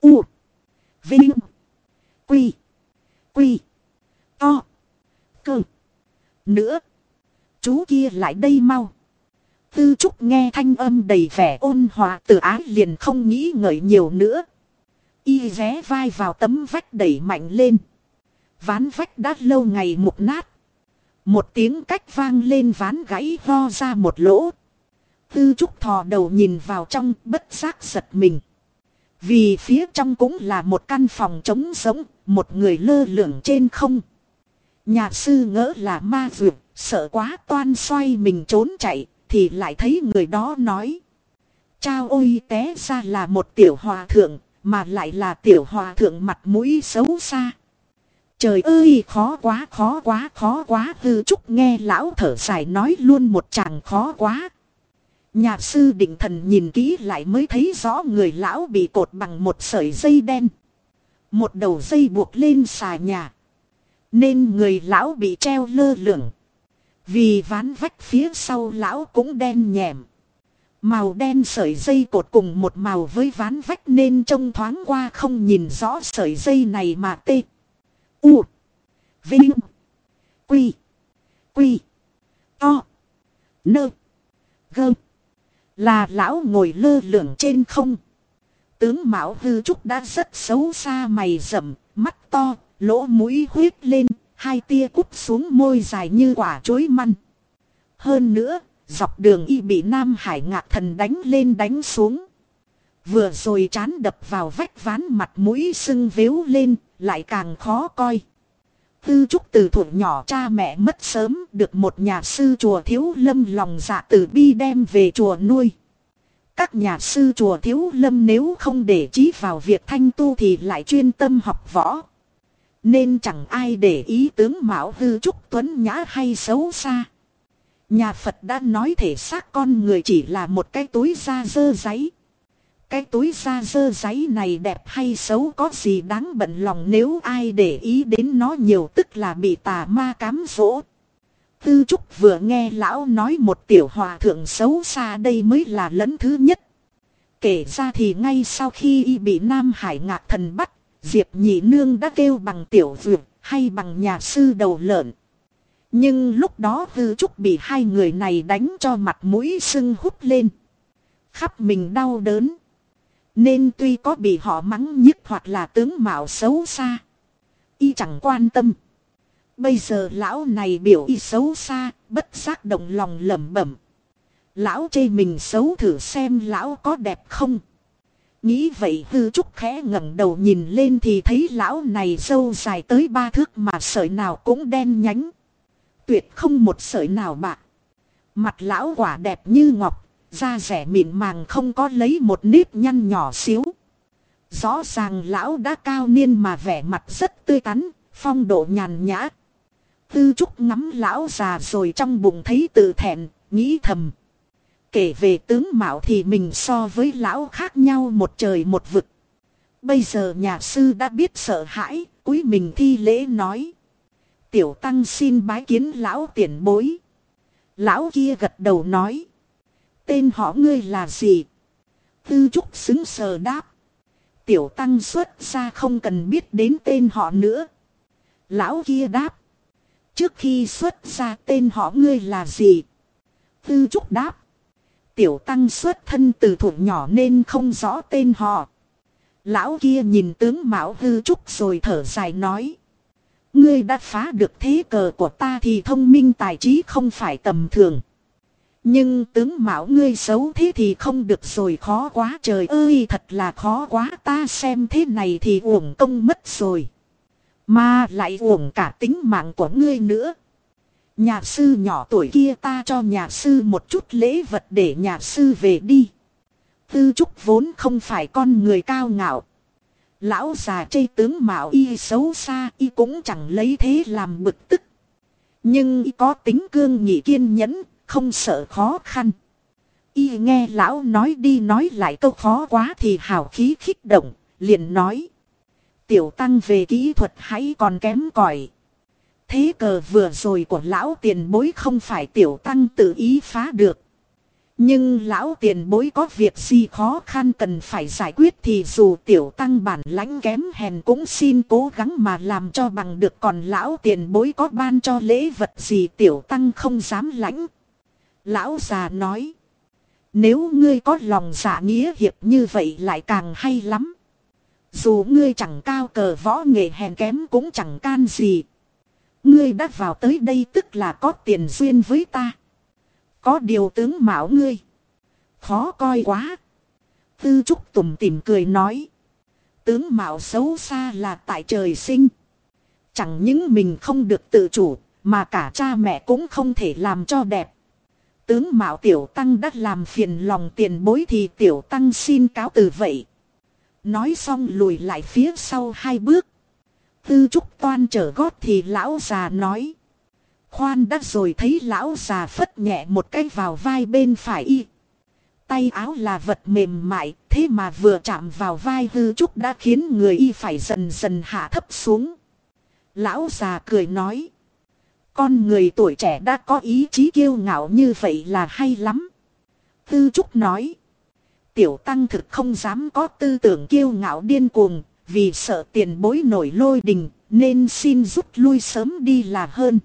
U. Vinh. Quy. Quy. To. Cơ. Nữa. Chú kia lại đây mau. Tư Trúc nghe thanh âm đầy vẻ ôn hòa từ ái liền không nghĩ ngợi nhiều nữa. Y ghé vai vào tấm vách đẩy mạnh lên. Ván vách đã lâu ngày mục nát. Một tiếng cách vang lên ván gãy ho ra một lỗ. Tư trúc thò đầu nhìn vào trong bất giác giật mình. Vì phía trong cũng là một căn phòng trống rỗng một người lơ lửng trên không. Nhà sư ngỡ là ma vượt, sợ quá toan xoay mình trốn chạy, thì lại thấy người đó nói. Chao ôi té ra là một tiểu hòa thượng, mà lại là tiểu hòa thượng mặt mũi xấu xa. Trời ơi khó quá khó quá khó quá hư trúc nghe lão thở dài nói luôn một chàng khó quá. Nhà sư định thần nhìn kỹ lại mới thấy rõ người lão bị cột bằng một sợi dây đen. Một đầu dây buộc lên xà nhà. Nên người lão bị treo lơ lửng. Vì ván vách phía sau lão cũng đen nhẹm. Màu đen sợi dây cột cùng một màu với ván vách nên trông thoáng qua không nhìn rõ sợi dây này mà tê. U. Vinh. Quy. Quy. To. Nơ. Gơ. Là lão ngồi lơ lửng trên không. Tướng Mão Hư Trúc đã rất xấu xa mày rậm, mắt to, lỗ mũi huyết lên, hai tia cúp xuống môi dài như quả chuối măn. Hơn nữa, dọc đường y bị Nam Hải ngạc thần đánh lên đánh xuống. Vừa rồi chán đập vào vách ván mặt mũi sưng vếu lên, lại càng khó coi. Tư trúc từ thủ nhỏ cha mẹ mất sớm được một nhà sư chùa thiếu lâm lòng dạ từ bi đem về chùa nuôi. Các nhà sư chùa thiếu lâm nếu không để trí vào việc thanh tu thì lại chuyên tâm học võ. Nên chẳng ai để ý tướng Mão Hư Trúc Tuấn Nhã hay xấu xa. Nhà Phật đã nói thể xác con người chỉ là một cái túi da dơ giấy. Cái túi da dơ giấy này đẹp hay xấu có gì đáng bận lòng nếu ai để ý đến nó nhiều tức là bị tà ma cám dỗ. Tư Trúc vừa nghe lão nói một tiểu hòa thượng xấu xa đây mới là lẫn thứ nhất. Kể ra thì ngay sau khi y bị Nam Hải ngạc thần bắt, Diệp nhị nương đã kêu bằng tiểu vượt hay bằng nhà sư đầu lợn. Nhưng lúc đó Tư Trúc bị hai người này đánh cho mặt mũi sưng hút lên. Khắp mình đau đớn. Nên tuy có bị họ mắng nhức hoặc là tướng mạo xấu xa. Y chẳng quan tâm. Bây giờ lão này biểu y xấu xa, bất giác động lòng lẩm bẩm. Lão chê mình xấu thử xem lão có đẹp không. Nghĩ vậy hư trúc khẽ ngẩng đầu nhìn lên thì thấy lão này sâu dài tới ba thước mà sợi nào cũng đen nhánh. Tuyệt không một sợi nào bạc. Mặt lão quả đẹp như ngọc, da rẻ mịn màng không có lấy một nếp nhăn nhỏ xíu. Rõ ràng lão đã cao niên mà vẻ mặt rất tươi tắn, phong độ nhàn nhã. Tư trúc ngắm lão già rồi trong bụng thấy tự thẹn, nghĩ thầm. Kể về tướng mạo thì mình so với lão khác nhau một trời một vực. Bây giờ nhà sư đã biết sợ hãi, cúi mình thi lễ nói. Tiểu tăng xin bái kiến lão tiền bối. Lão kia gật đầu nói. Tên họ ngươi là gì? Tư trúc xứng sờ đáp. Tiểu tăng xuất ra không cần biết đến tên họ nữa. Lão kia đáp. Trước khi xuất ra tên họ ngươi là gì? Tư trúc đáp. Tiểu tăng xuất thân từ thủ nhỏ nên không rõ tên họ. Lão kia nhìn tướng Mão Hư Trúc rồi thở dài nói. Ngươi đã phá được thế cờ của ta thì thông minh tài trí không phải tầm thường. Nhưng tướng mạo ngươi xấu thế thì không được rồi khó quá trời ơi thật là khó quá ta xem thế này thì uổng công mất rồi. Mà lại uổng cả tính mạng của ngươi nữa. Nhà sư nhỏ tuổi kia ta cho nhà sư một chút lễ vật để nhà sư về đi. Tư trúc vốn không phải con người cao ngạo. Lão già chê tướng mạo y xấu xa y cũng chẳng lấy thế làm bực tức. Nhưng y có tính cương nghị kiên nhẫn, không sợ khó khăn. Y nghe lão nói đi nói lại câu khó quá thì hào khí khích động, liền nói. Tiểu tăng về kỹ thuật hãy còn kém cỏi Thế cờ vừa rồi của lão tiền bối không phải tiểu tăng tự ý phá được. Nhưng lão tiền bối có việc gì khó khăn cần phải giải quyết thì dù tiểu tăng bản lãnh kém hèn cũng xin cố gắng mà làm cho bằng được còn lão tiền bối có ban cho lễ vật gì tiểu tăng không dám lãnh. Lão già nói. Nếu ngươi có lòng dạ nghĩa hiệp như vậy lại càng hay lắm. Dù ngươi chẳng cao cờ võ nghệ hèn kém cũng chẳng can gì. Ngươi đã vào tới đây tức là có tiền duyên với ta. Có điều tướng mạo ngươi. Khó coi quá. Tư trúc tùng tìm cười nói. Tướng mạo xấu xa là tại trời sinh. Chẳng những mình không được tự chủ, mà cả cha mẹ cũng không thể làm cho đẹp. Tướng mạo tiểu tăng đã làm phiền lòng tiền bối thì tiểu tăng xin cáo từ vậy. Nói xong lùi lại phía sau hai bước. Tư trúc toan trở gót thì lão già nói. Khoan đã rồi thấy lão già phất nhẹ một cái vào vai bên phải y. Tay áo là vật mềm mại, thế mà vừa chạm vào vai hư trúc đã khiến người y phải dần dần hạ thấp xuống. Lão già cười nói. Con người tuổi trẻ đã có ý chí kiêu ngạo như vậy là hay lắm. Tư Trúc nói. Tiểu tăng thực không dám có tư tưởng kiêu ngạo điên cuồng, vì sợ tiền bối nổi lôi đình, nên xin rút lui sớm đi là hơn.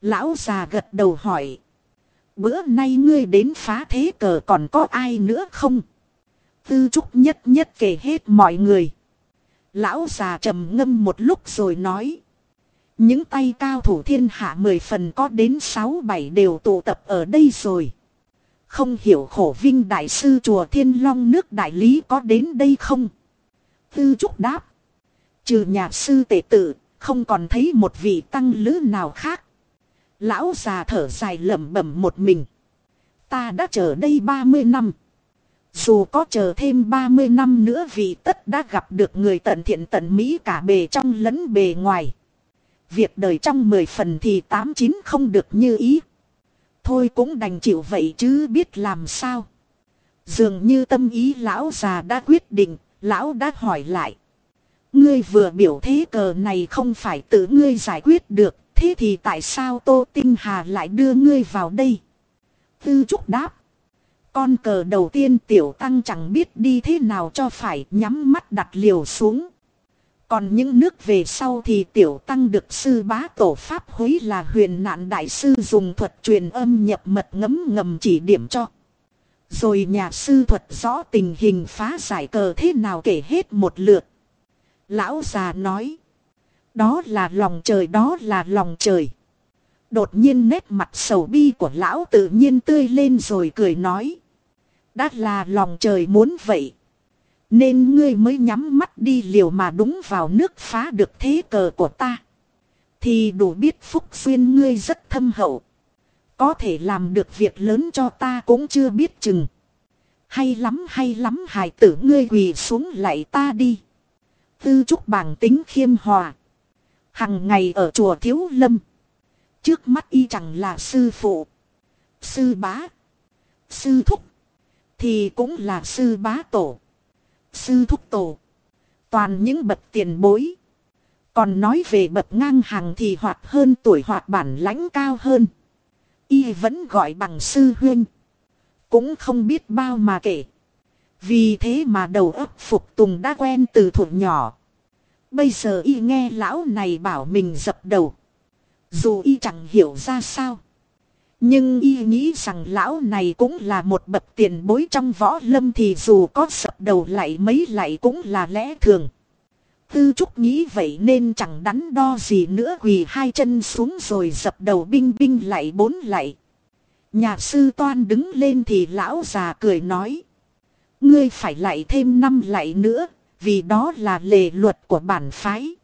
Lão già gật đầu hỏi. Bữa nay ngươi đến phá thế cờ còn có ai nữa không? Tư trúc nhất nhất kể hết mọi người. Lão già trầm ngâm một lúc rồi nói. Những tay cao thủ thiên hạ mười phần có đến sáu bảy đều tụ tập ở đây rồi. Không hiểu khổ vinh đại sư chùa thiên long nước đại lý có đến đây không? Tư trúc đáp. Trừ nhà sư tệ tử, không còn thấy một vị tăng lữ nào khác. Lão già thở dài lẩm bẩm một mình. Ta đã chờ đây 30 năm. Dù có chờ thêm 30 năm nữa vì tất đã gặp được người tận thiện tận mỹ cả bề trong lẫn bề ngoài. Việc đời trong 10 phần thì 89 không được như ý. Thôi cũng đành chịu vậy chứ biết làm sao. Dường như tâm ý lão già đã quyết định, lão đã hỏi lại. Ngươi vừa biểu thế cờ này không phải tự ngươi giải quyết được, thế thì tại sao Tô Tinh Hà lại đưa ngươi vào đây? Tư Trúc đáp. Con cờ đầu tiên tiểu tăng chẳng biết đi thế nào cho phải nhắm mắt đặt liều xuống. Còn những nước về sau thì tiểu tăng được sư bá tổ pháp hối là huyền nạn đại sư dùng thuật truyền âm nhập mật ngấm ngầm chỉ điểm cho. Rồi nhà sư thuật rõ tình hình phá giải cờ thế nào kể hết một lượt. Lão già nói. Đó là lòng trời, đó là lòng trời. Đột nhiên nét mặt sầu bi của lão tự nhiên tươi lên rồi cười nói. Đã là lòng trời muốn vậy. Nên ngươi mới nhắm mắt đi liều mà đúng vào nước phá được thế cờ của ta. Thì đủ biết phúc xuyên ngươi rất thâm hậu. Có thể làm được việc lớn cho ta cũng chưa biết chừng. Hay lắm hay lắm, hài tử ngươi quỳ xuống lại ta đi. Tư trúc bảng tính khiêm hòa. Hằng ngày ở chùa Thiếu Lâm. Trước mắt y chẳng là sư phụ. Sư bá. Sư thúc. Thì cũng là sư bá tổ. Sư thúc tổ. Toàn những bậc tiền bối. Còn nói về bậc ngang hàng thì hoạt hơn tuổi hoạt bản lãnh cao hơn. Y vẫn gọi bằng sư huynh. Cũng không biết bao mà kể. Vì thế mà đầu óc phục tùng đã quen từ thuộc nhỏ. Bây giờ y nghe lão này bảo mình dập đầu. Dù y chẳng hiểu ra sao. Nhưng y nghĩ rằng lão này cũng là một bậc tiền bối trong võ lâm thì dù có sập đầu lại mấy lại cũng là lẽ thường. Tư trúc nghĩ vậy nên chẳng đắn đo gì nữa quỳ hai chân xuống rồi dập đầu binh binh lại bốn lại. Nhà sư toan đứng lên thì lão già cười nói. Ngươi phải lại thêm năm lại nữa, vì đó là lề luật của bản phái.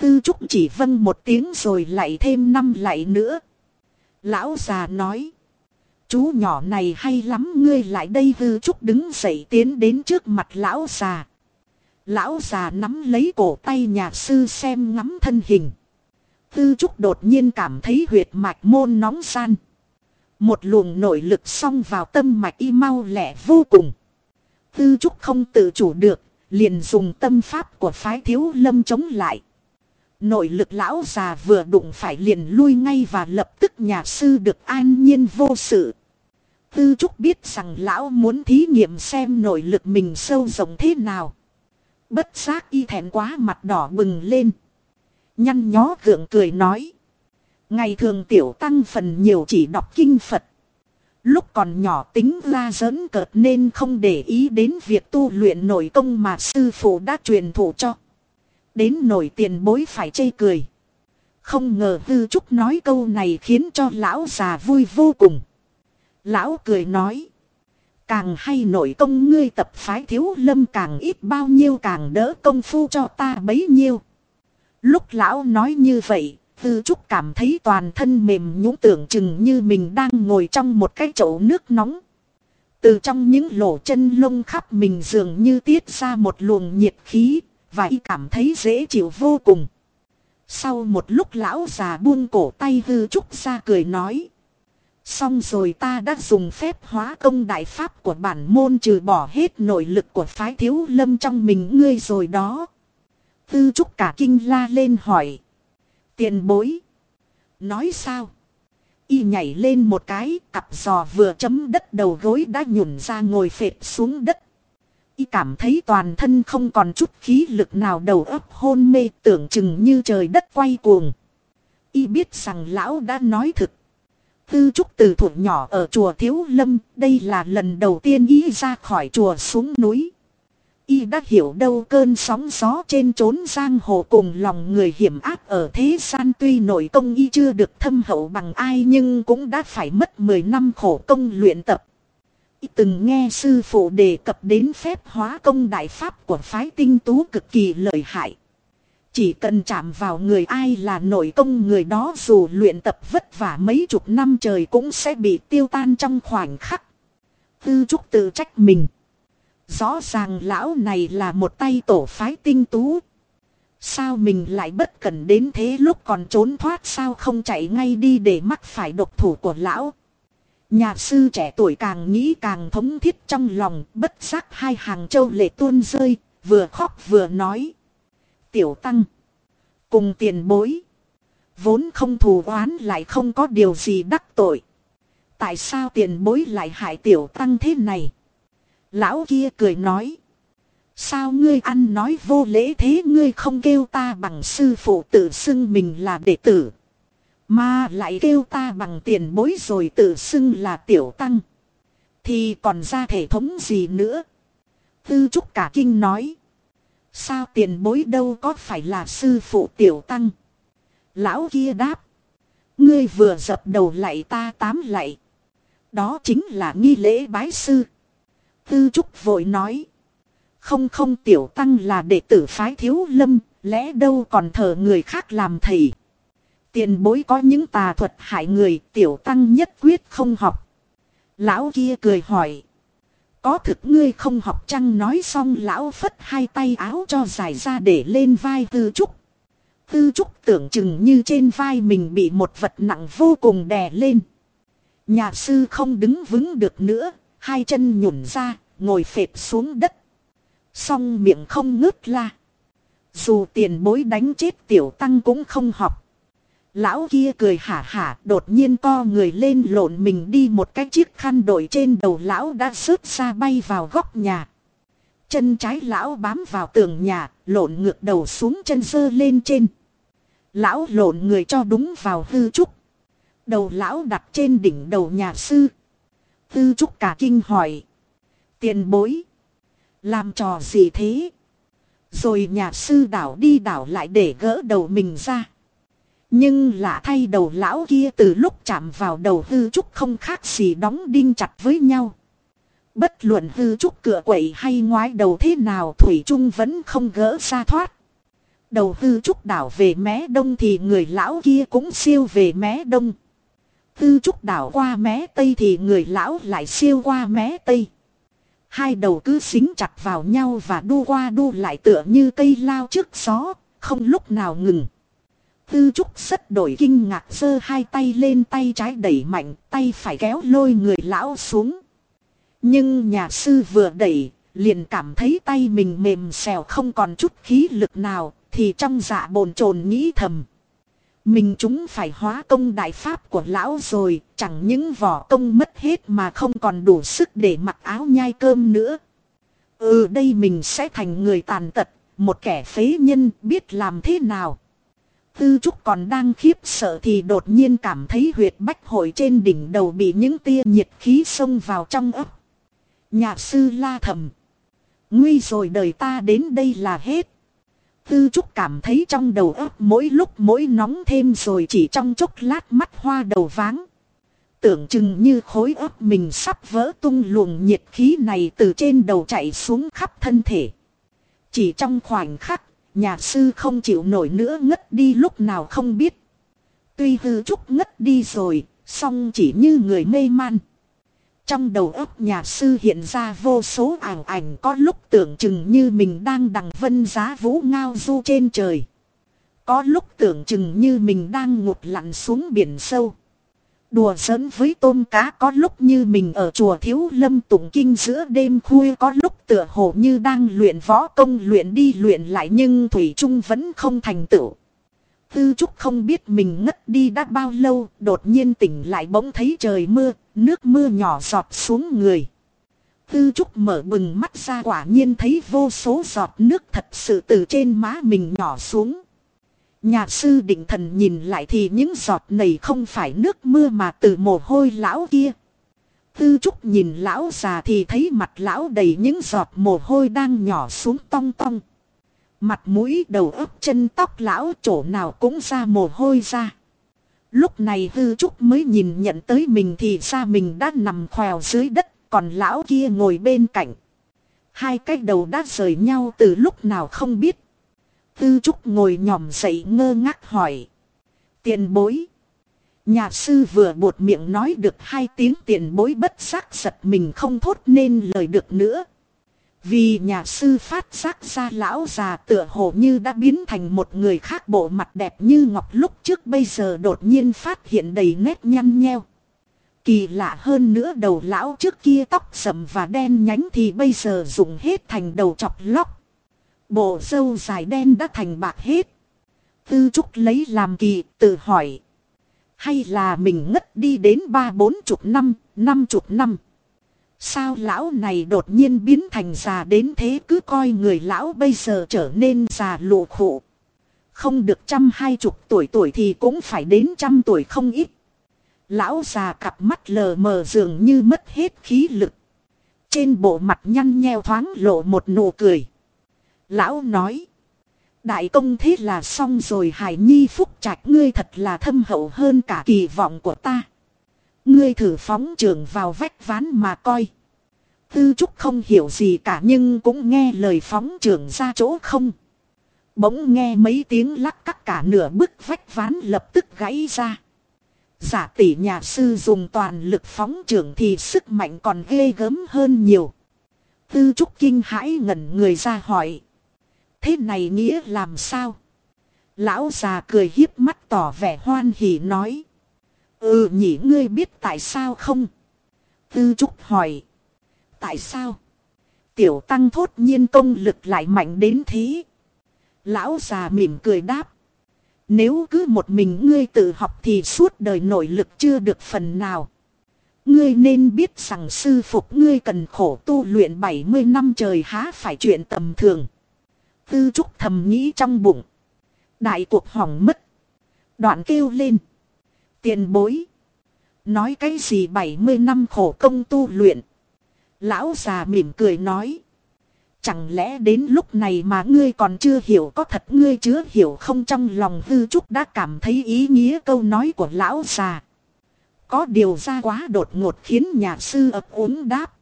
Tư trúc chỉ vâng một tiếng rồi lại thêm năm lại nữa. Lão già nói. Chú nhỏ này hay lắm ngươi lại đây hư trúc đứng dậy tiến đến trước mặt lão già. Lão già nắm lấy cổ tay nhà sư xem ngắm thân hình. Tư trúc đột nhiên cảm thấy huyệt mạch môn nóng san. Một luồng nội lực xông vào tâm mạch y mau lẹ vô cùng. Tư trúc không tự chủ được, liền dùng tâm pháp của phái thiếu lâm chống lại. Nội lực lão già vừa đụng phải liền lui ngay và lập tức nhà sư được an nhiên vô sự. Tư trúc biết rằng lão muốn thí nghiệm xem nội lực mình sâu rộng thế nào. Bất giác y thẹn quá mặt đỏ bừng lên. Nhăn nhó gượng cười nói. Ngày thường tiểu tăng phần nhiều chỉ đọc kinh Phật. Lúc còn nhỏ tính la giỡn cợt nên không để ý đến việc tu luyện nội công mà sư phụ đã truyền thụ cho. Đến nổi tiền bối phải chê cười. Không ngờ hư trúc nói câu này khiến cho lão già vui vô cùng. Lão cười nói. Càng hay nổi công ngươi tập phái thiếu lâm càng ít bao nhiêu càng đỡ công phu cho ta bấy nhiêu. Lúc lão nói như vậy, Tư Trúc cảm thấy toàn thân mềm nhũng tưởng chừng như mình đang ngồi trong một cái chậu nước nóng. Từ trong những lỗ chân lông khắp mình dường như tiết ra một luồng nhiệt khí, và y cảm thấy dễ chịu vô cùng. Sau một lúc lão già buông cổ tay hư trúc ra cười nói. Xong rồi ta đã dùng phép hóa công đại pháp của bản môn trừ bỏ hết nội lực của phái thiếu lâm trong mình ngươi rồi đó. Tư trúc cả kinh la lên hỏi. Tiền bối. Nói sao? Y nhảy lên một cái, cặp giò vừa chấm đất đầu gối đã nhủn ra ngồi phệt xuống đất. Y cảm thấy toàn thân không còn chút khí lực nào đầu ấp hôn mê tưởng chừng như trời đất quay cuồng. Y biết rằng lão đã nói thực. Tư trúc từ thủ nhỏ ở chùa Thiếu Lâm, đây là lần đầu tiên y ra khỏi chùa xuống núi. Y đã hiểu đâu cơn sóng gió trên trốn giang hồ cùng lòng người hiểm ác ở thế gian tuy nội công y chưa được thâm hậu bằng ai nhưng cũng đã phải mất 10 năm khổ công luyện tập. Từng nghe sư phụ đề cập đến phép hóa công đại pháp của phái tinh tú cực kỳ lợi hại. Chỉ cần chạm vào người ai là nội công người đó dù luyện tập vất vả mấy chục năm trời cũng sẽ bị tiêu tan trong khoảnh khắc. Tư trúc tự trách mình. Rõ ràng lão này là một tay tổ phái tinh tú. Sao mình lại bất cẩn đến thế lúc còn trốn thoát sao không chạy ngay đi để mắc phải độc thủ của lão. Nhà sư trẻ tuổi càng nghĩ càng thống thiết trong lòng bất giác hai hàng châu lệ tuôn rơi, vừa khóc vừa nói. Tiểu tăng, cùng tiền bối, vốn không thù oán lại không có điều gì đắc tội. Tại sao tiền bối lại hại tiểu tăng thế này? Lão kia cười nói. Sao ngươi ăn nói vô lễ thế ngươi không kêu ta bằng sư phụ tự xưng mình là đệ tử. Mà lại kêu ta bằng tiền bối rồi tự xưng là tiểu tăng. Thì còn ra thể thống gì nữa. Tư trúc cả kinh nói. Sao tiền bối đâu có phải là sư phụ tiểu tăng. Lão kia đáp. Ngươi vừa dập đầu lại ta tám lại. Đó chính là nghi lễ bái sư. Tư Trúc vội nói. Không không tiểu tăng là đệ tử phái thiếu lâm, lẽ đâu còn thờ người khác làm thầy. Tiền bối có những tà thuật hại người, tiểu tăng nhất quyết không học. Lão kia cười hỏi. Có thực ngươi không học chăng nói xong lão phất hai tay áo cho dài ra để lên vai tư trúc. Tư trúc tưởng chừng như trên vai mình bị một vật nặng vô cùng đè lên. Nhà sư không đứng vững được nữa, hai chân nhủn ra, ngồi phệt xuống đất. Xong miệng không ngớt la. Dù tiền bối đánh chết tiểu tăng cũng không học. Lão kia cười hả hả đột nhiên co người lên lộn mình đi một cái chiếc khăn đội trên đầu lão đã rớt ra bay vào góc nhà. Chân trái lão bám vào tường nhà, lộn ngược đầu xuống chân dơ lên trên. Lão lộn người cho đúng vào hư trúc. Đầu lão đặt trên đỉnh đầu nhà sư. hư trúc cả kinh hỏi. Tiền bối. Làm trò gì thế? Rồi nhà sư đảo đi đảo lại để gỡ đầu mình ra. Nhưng lạ thay đầu lão kia từ lúc chạm vào đầu hư trúc không khác gì đóng đinh chặt với nhau. Bất luận hư trúc cửa quậy hay ngoái đầu thế nào Thủy Trung vẫn không gỡ ra thoát. Đầu hư trúc đảo về mé đông thì người lão kia cũng siêu về mé đông. Hư trúc đảo qua mé tây thì người lão lại siêu qua mé tây. Hai đầu cứ xính chặt vào nhau và đu qua đu lại tựa như cây lao trước gió, không lúc nào ngừng. Tư trúc rất đổi kinh ngạc giơ hai tay lên tay trái đẩy mạnh, tay phải kéo lôi người lão xuống. Nhưng nhà sư vừa đẩy, liền cảm thấy tay mình mềm xèo không còn chút khí lực nào, thì trong dạ bồn chồn nghĩ thầm. Mình chúng phải hóa công đại pháp của lão rồi, chẳng những vỏ công mất hết mà không còn đủ sức để mặc áo nhai cơm nữa. Ừ đây mình sẽ thành người tàn tật, một kẻ phế nhân biết làm thế nào. Tư Trúc còn đang khiếp sợ thì đột nhiên cảm thấy huyệt bách hội trên đỉnh đầu bị những tia nhiệt khí xông vào trong ấp. Nhà sư la thầm. Nguy rồi đời ta đến đây là hết. Tư Trúc cảm thấy trong đầu ấp mỗi lúc mỗi nóng thêm rồi chỉ trong chốc lát mắt hoa đầu váng. Tưởng chừng như khối ấp mình sắp vỡ tung luồng nhiệt khí này từ trên đầu chạy xuống khắp thân thể. Chỉ trong khoảnh khắc, nhà sư không chịu nổi nữa ngất đi lúc nào không biết. Tuy hư trúc ngất đi rồi, song chỉ như người mê man. Trong đầu óc nhà sư hiện ra vô số ảnh ảnh có lúc tưởng chừng như mình đang đằng vân giá vũ ngao du trên trời. Có lúc tưởng chừng như mình đang ngụt lặn xuống biển sâu. Đùa giỡn với tôm cá có lúc như mình ở chùa thiếu lâm tụng kinh giữa đêm khuya có lúc tựa hồ như đang luyện võ công luyện đi luyện lại nhưng Thủy Trung vẫn không thành tựu. Tư Trúc không biết mình ngất đi đã bao lâu, đột nhiên tỉnh lại bỗng thấy trời mưa, nước mưa nhỏ giọt xuống người. Tư Trúc mở bừng mắt ra quả nhiên thấy vô số giọt nước thật sự từ trên má mình nhỏ xuống. Nhà sư định thần nhìn lại thì những giọt này không phải nước mưa mà từ mồ hôi lão kia. Tư Trúc nhìn lão già thì thấy mặt lão đầy những giọt mồ hôi đang nhỏ xuống tong tong. Mặt mũi đầu ấp chân tóc lão chỗ nào cũng ra mồ hôi ra. Lúc này hư trúc mới nhìn nhận tới mình thì ra mình đã nằm khoèo dưới đất, còn lão kia ngồi bên cạnh. Hai cái đầu đã rời nhau từ lúc nào không biết. Tư trúc ngồi nhòm dậy ngơ ngác hỏi. Tiền bối. Nhà sư vừa buột miệng nói được hai tiếng tiền bối bất giác giật mình không thốt nên lời được nữa. Vì nhà sư phát giác ra lão già tựa hồ như đã biến thành một người khác bộ mặt đẹp như ngọc lúc trước bây giờ đột nhiên phát hiện đầy nét nhăn nheo. Kỳ lạ hơn nữa đầu lão trước kia tóc sầm và đen nhánh thì bây giờ dùng hết thành đầu chọc lóc. Bộ râu dài đen đã thành bạc hết. Tư trúc lấy làm kỳ tự hỏi. Hay là mình ngất đi đến ba bốn chục năm, năm chục năm. Sao lão này đột nhiên biến thành già đến thế cứ coi người lão bây giờ trở nên già lụ khụ. Không được trăm hai chục tuổi tuổi thì cũng phải đến trăm tuổi không ít. Lão già cặp mắt lờ mờ dường như mất hết khí lực. Trên bộ mặt nhăn nheo thoáng lộ một nụ cười. Lão nói. Đại công thế là xong rồi Hải Nhi phúc trạch, ngươi thật là thâm hậu hơn cả kỳ vọng của ta. Ngươi thử phóng trường vào vách ván mà coi. Tư Trúc không hiểu gì cả nhưng cũng nghe lời phóng trường ra chỗ không. Bỗng nghe mấy tiếng lắc cắt cả nửa bức vách ván lập tức gãy ra. Giả tỷ nhà sư dùng toàn lực phóng trường thì sức mạnh còn ghê gớm hơn nhiều. Tư Trúc kinh hãi ngẩn người ra hỏi. Thế này nghĩa làm sao? Lão già cười hiếp mắt tỏ vẻ hoan hỉ nói. Ừ nhỉ, ngươi biết tại sao không? Tư Trúc hỏi. Tại sao? Tiểu tăng thốt nhiên công lực lại mạnh đến thế. Lão già mỉm cười đáp. Nếu cứ một mình ngươi tự học thì suốt đời nội lực chưa được phần nào. Ngươi nên biết rằng sư phục ngươi cần khổ tu luyện 70 năm trời há phải chuyện tầm thường. Tư trúc thầm nghĩ trong bụng. Đại cuộc hỏng mất. Đoạn kêu lên. Tiền bối. Nói cái gì 70 năm khổ công tu luyện. Lão già mỉm cười nói. Chẳng lẽ đến lúc này mà ngươi còn chưa hiểu có thật ngươi chưa hiểu không trong lòng hư trúc đã cảm thấy ý nghĩa câu nói của lão già. Có điều ra quá đột ngột khiến nhà sư ập uống đáp.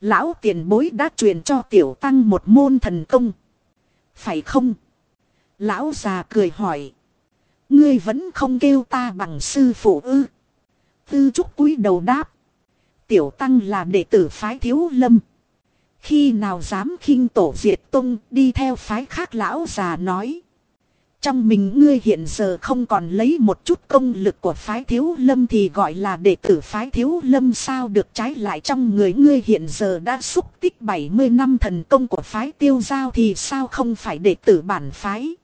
Lão tiền bối đã truyền cho tiểu tăng một môn thần công. Phải không? Lão già cười hỏi. Ngươi vẫn không kêu ta bằng sư phụ ư. Tư trúc cúi đầu đáp. Tiểu tăng là đệ tử phái thiếu lâm. Khi nào dám khinh tổ diệt tung đi theo phái khác lão già nói. Trong mình ngươi hiện giờ không còn lấy một chút công lực của phái thiếu lâm thì gọi là đệ tử phái thiếu lâm sao được trái lại trong người ngươi hiện giờ đã xúc tích 70 năm thần công của phái tiêu giao thì sao không phải đệ tử bản phái.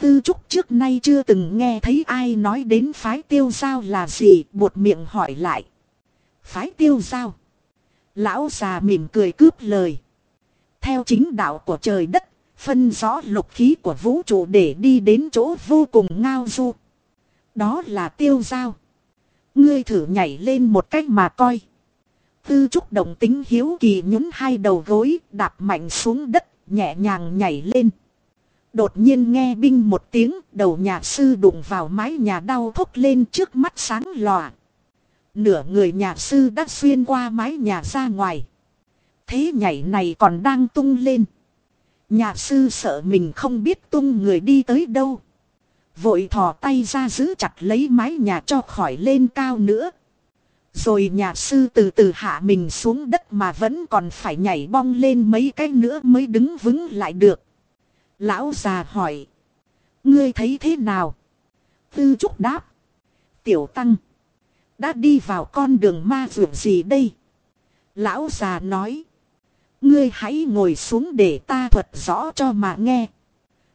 Tư trúc trước nay chưa từng nghe thấy ai nói đến phái tiêu giao là gì buột miệng hỏi lại. Phái tiêu giao. Lão già mỉm cười cướp lời. Theo chính đạo của trời đất, Phân rõ lục khí của vũ trụ để đi đến chỗ vô cùng ngao du. Đó là tiêu giao. Ngươi thử nhảy lên một cách mà coi. Tư trúc động tính hiếu kỳ nhún hai đầu gối, đạp mạnh xuống đất, nhẹ nhàng nhảy lên. Đột nhiên nghe binh một tiếng, đầu nhà sư đụng vào mái nhà đau thốc lên trước mắt sáng lòa. Nửa người nhà sư đã xuyên qua mái nhà ra ngoài. Thế nhảy này còn đang tung lên. Nhà sư sợ mình không biết tung người đi tới đâu. Vội thò tay ra giữ chặt lấy mái nhà cho khỏi lên cao nữa. Rồi nhà sư từ từ hạ mình xuống đất mà vẫn còn phải nhảy bong lên mấy cái nữa mới đứng vững lại được. Lão già hỏi. Ngươi thấy thế nào? Tư trúc đáp. Tiểu tăng. Đã đi vào con đường ma vượt gì đây? Lão già nói. Ngươi hãy ngồi xuống để ta thuật rõ cho mà nghe.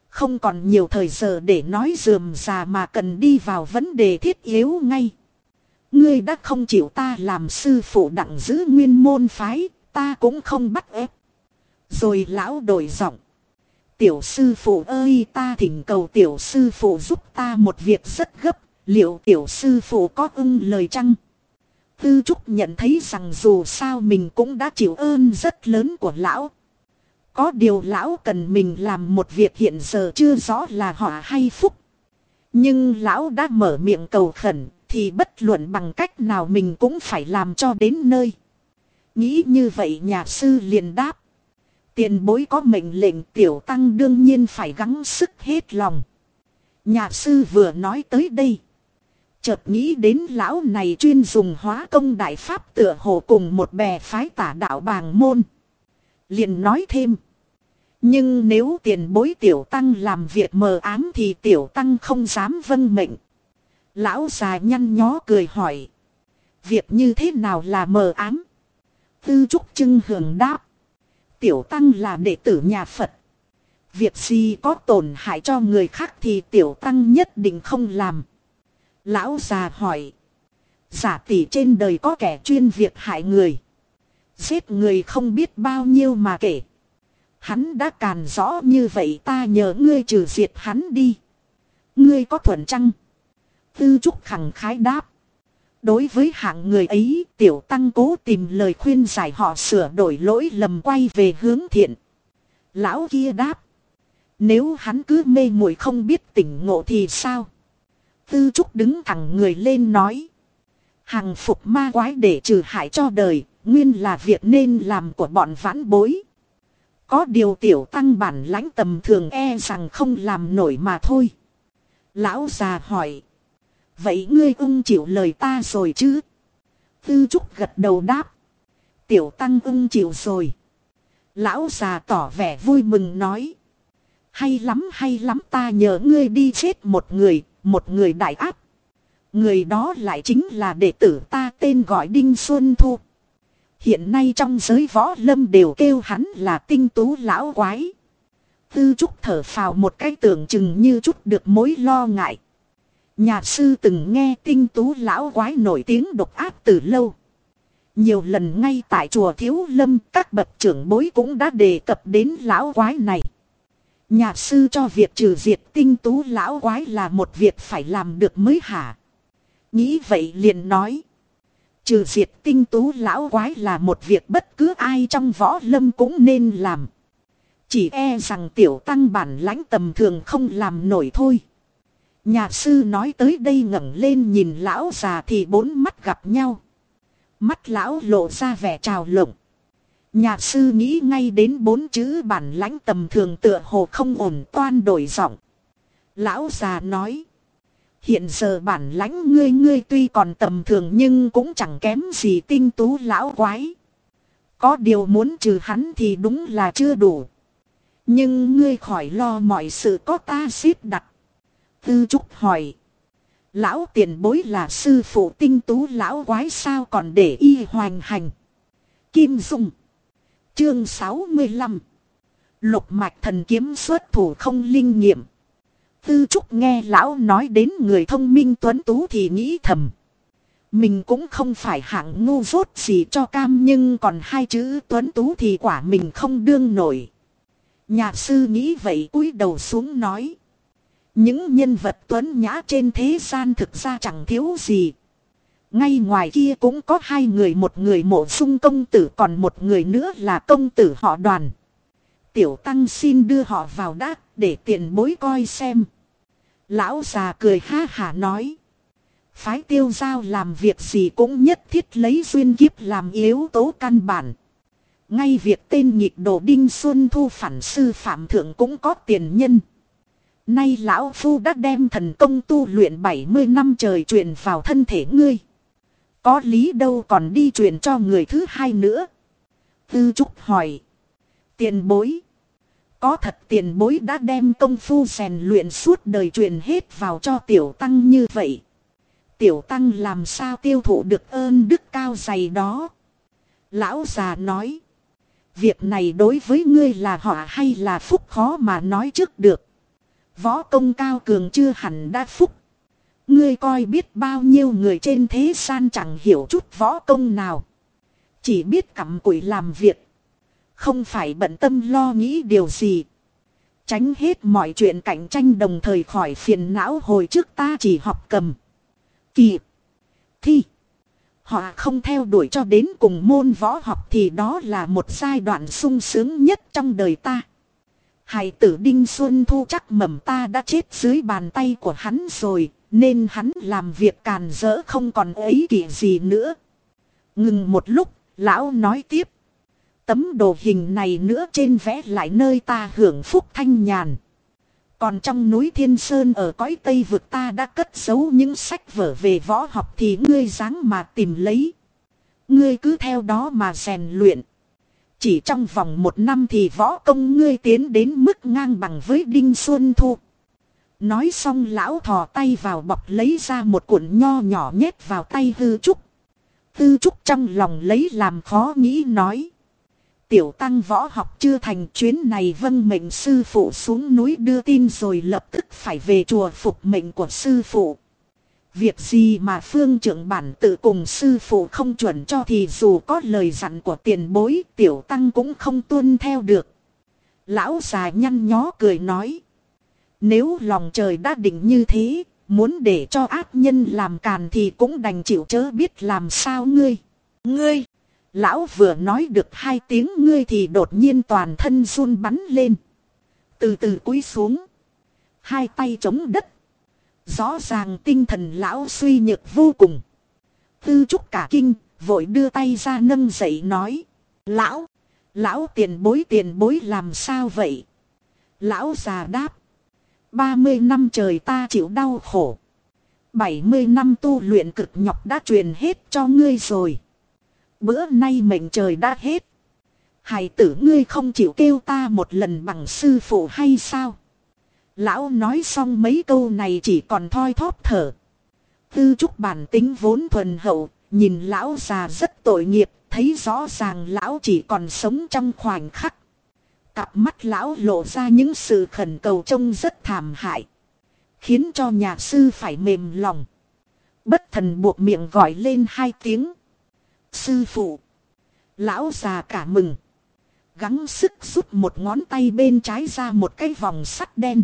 Không còn nhiều thời giờ để nói dườm già mà cần đi vào vấn đề thiết yếu ngay. Ngươi đã không chịu ta làm sư phụ đặng giữ nguyên môn phái, ta cũng không bắt ép. Rồi lão đổi giọng. Tiểu sư phụ ơi ta thỉnh cầu tiểu sư phụ giúp ta một việc rất gấp, liệu tiểu sư phụ có ưng lời chăng? Tư Trúc nhận thấy rằng dù sao mình cũng đã chịu ơn rất lớn của lão. Có điều lão cần mình làm một việc hiện giờ chưa rõ là họ hay phúc. Nhưng lão đã mở miệng cầu khẩn thì bất luận bằng cách nào mình cũng phải làm cho đến nơi. Nghĩ như vậy nhà sư liền đáp. Tiền bối có mệnh lệnh tiểu tăng đương nhiên phải gắng sức hết lòng. Nhà sư vừa nói tới đây. Chợt nghĩ đến lão này chuyên dùng hóa công đại pháp tựa hồ cùng một bè phái tả đạo bàng môn. liền nói thêm. Nhưng nếu tiền bối tiểu tăng làm việc mờ ám thì tiểu tăng không dám vâng mệnh. Lão già nhăn nhó cười hỏi. Việc như thế nào là mờ ám? Tư trúc trưng hưởng đáp. Tiểu tăng là đệ tử nhà Phật. Việc gì có tổn hại cho người khác thì tiểu tăng nhất định không làm. Lão già hỏi. Giả tỷ trên đời có kẻ chuyên việc hại người. Giết người không biết bao nhiêu mà kể. Hắn đã càn rõ như vậy ta nhờ ngươi trừ diệt hắn đi. Ngươi có thuận chăng? Tư trúc khẳng khái đáp. Đối với hạng người ấy, tiểu tăng cố tìm lời khuyên giải họ sửa đổi lỗi lầm quay về hướng thiện. Lão kia đáp. Nếu hắn cứ mê muội không biết tỉnh ngộ thì sao? Tư trúc đứng thẳng người lên nói. Hàng phục ma quái để trừ hại cho đời, nguyên là việc nên làm của bọn vãn bối. Có điều tiểu tăng bản lãnh tầm thường e rằng không làm nổi mà thôi. Lão già hỏi. Vậy ngươi ưng chịu lời ta rồi chứ? Tư trúc gật đầu đáp. Tiểu tăng ưng chịu rồi. Lão già tỏ vẻ vui mừng nói. Hay lắm hay lắm ta nhờ ngươi đi chết một người, một người đại áp. Người đó lại chính là đệ tử ta tên gọi Đinh Xuân Thu. Hiện nay trong giới võ lâm đều kêu hắn là tinh tú lão quái. Tư trúc thở phào một cái tưởng chừng như chút được mối lo ngại. Nhà sư từng nghe tinh tú lão quái nổi tiếng độc ác từ lâu. Nhiều lần ngay tại chùa Thiếu Lâm, các bậc trưởng bối cũng đã đề cập đến lão quái này. Nhà sư cho việc trừ diệt tinh tú lão quái là một việc phải làm được mới hả. Nghĩ vậy liền nói. Trừ diệt tinh tú lão quái là một việc bất cứ ai trong võ lâm cũng nên làm. Chỉ e rằng tiểu tăng bản lãnh tầm thường không làm nổi thôi. Nhà sư nói tới đây ngẩng lên nhìn lão già thì bốn mắt gặp nhau. Mắt lão lộ ra vẻ trào lộng. Nhà sư nghĩ ngay đến bốn chữ bản lãnh tầm thường tựa hồ không ổn toan đổi giọng. Lão già nói. Hiện giờ bản lãnh ngươi ngươi tuy còn tầm thường nhưng cũng chẳng kém gì tinh tú lão quái. Có điều muốn trừ hắn thì đúng là chưa đủ. Nhưng ngươi khỏi lo mọi sự có ta xếp đặt. Tư Trúc hỏi. Lão tiền bối là sư phụ tinh tú lão quái sao còn để y hoành hành. Kim Dung. Chương 65. Lục mạch thần kiếm xuất thủ không linh nghiệm. Tư Trúc nghe lão nói đến người thông minh tuấn tú thì nghĩ thầm. Mình cũng không phải hạng ngu dốt gì cho cam nhưng còn hai chữ tuấn tú thì quả mình không đương nổi. Nhà sư nghĩ vậy cúi đầu xuống nói. Những nhân vật tuấn nhã trên thế gian thực ra chẳng thiếu gì. Ngay ngoài kia cũng có hai người, một người mộ sung công tử, còn một người nữa là công tử họ đoàn. Tiểu tăng xin đưa họ vào đát để tiện bối coi xem. Lão già cười ha hả nói. Phái tiêu giao làm việc gì cũng nhất thiết lấy duyên kiếp làm yếu tố căn bản. Ngay việc tên nhịp đồ Đinh Xuân Thu phản sư phạm thượng cũng có tiền nhân. Nay lão phu đã đem thần công tu luyện 70 năm trời truyền vào thân thể ngươi. Có lý đâu còn đi truyền cho người thứ hai nữa. Tư Trúc hỏi. Tiền bối. Có thật tiền bối đã đem công phu rèn luyện suốt đời truyền hết vào cho tiểu tăng như vậy. Tiểu tăng làm sao tiêu thụ được ơn đức cao dày đó. Lão già nói. Việc này đối với ngươi là họa hay là phúc khó mà nói trước được. Võ công cao cường chưa hẳn đã phúc. Ngươi coi biết bao nhiêu người trên thế gian chẳng hiểu chút võ công nào. Chỉ biết cặm cụi làm việc. Không phải bận tâm lo nghĩ điều gì. Tránh hết mọi chuyện cạnh tranh đồng thời khỏi phiền não hồi trước ta chỉ học cầm. Kỳ. Thi. Họ không theo đuổi cho đến cùng môn võ học thì đó là một giai đoạn sung sướng nhất trong đời ta. Hải tử Đinh Xuân Thu chắc mầm ta đã chết dưới bàn tay của hắn rồi, nên hắn làm việc càn rỡ không còn ấy kỷ gì nữa. Ngừng một lúc, lão nói tiếp. Tấm đồ hình này nữa trên vẽ lại nơi ta hưởng phúc thanh nhàn. Còn trong núi Thiên Sơn ở cõi Tây vực ta đã cất giấu những sách vở về võ học thì ngươi dáng mà tìm lấy. Ngươi cứ theo đó mà rèn luyện. Chỉ trong vòng một năm thì võ công ngươi tiến đến mức ngang bằng với Đinh Xuân Thu. Nói xong lão thò tay vào bọc lấy ra một cuộn nho nhỏ nhét vào tay hư trúc. Hư trúc trong lòng lấy làm khó nghĩ nói. Tiểu tăng võ học chưa thành chuyến này vâng mệnh sư phụ xuống núi đưa tin rồi lập tức phải về chùa phục mệnh của sư phụ. Việc gì mà phương trưởng bản tự cùng sư phụ không chuẩn cho thì dù có lời dặn của tiền bối, tiểu tăng cũng không tuân theo được. Lão già nhăn nhó cười nói. Nếu lòng trời đã định như thế, muốn để cho ác nhân làm càn thì cũng đành chịu chớ biết làm sao ngươi. Ngươi! Lão vừa nói được hai tiếng ngươi thì đột nhiên toàn thân run bắn lên. Từ từ cúi xuống. Hai tay chống đất. Rõ ràng tinh thần lão suy nhược vô cùng. Tư trúc cả kinh, vội đưa tay ra nâng dậy nói. Lão, lão tiền bối tiền bối làm sao vậy? Lão già đáp. 30 năm trời ta chịu đau khổ. 70 năm tu luyện cực nhọc đã truyền hết cho ngươi rồi. Bữa nay mệnh trời đã hết. Hải tử ngươi không chịu kêu ta một lần bằng sư phụ hay sao? Lão nói xong mấy câu này chỉ còn thoi thóp thở. Tư trúc bản tính vốn thuần hậu, nhìn lão già rất tội nghiệp, thấy rõ ràng lão chỉ còn sống trong khoảnh khắc. Cặp mắt lão lộ ra những sự khẩn cầu trông rất thảm hại. Khiến cho nhà sư phải mềm lòng. Bất thần buộc miệng gọi lên hai tiếng. Sư phụ. Lão già cả mừng. Gắng sức rút một ngón tay bên trái ra một cái vòng sắt đen.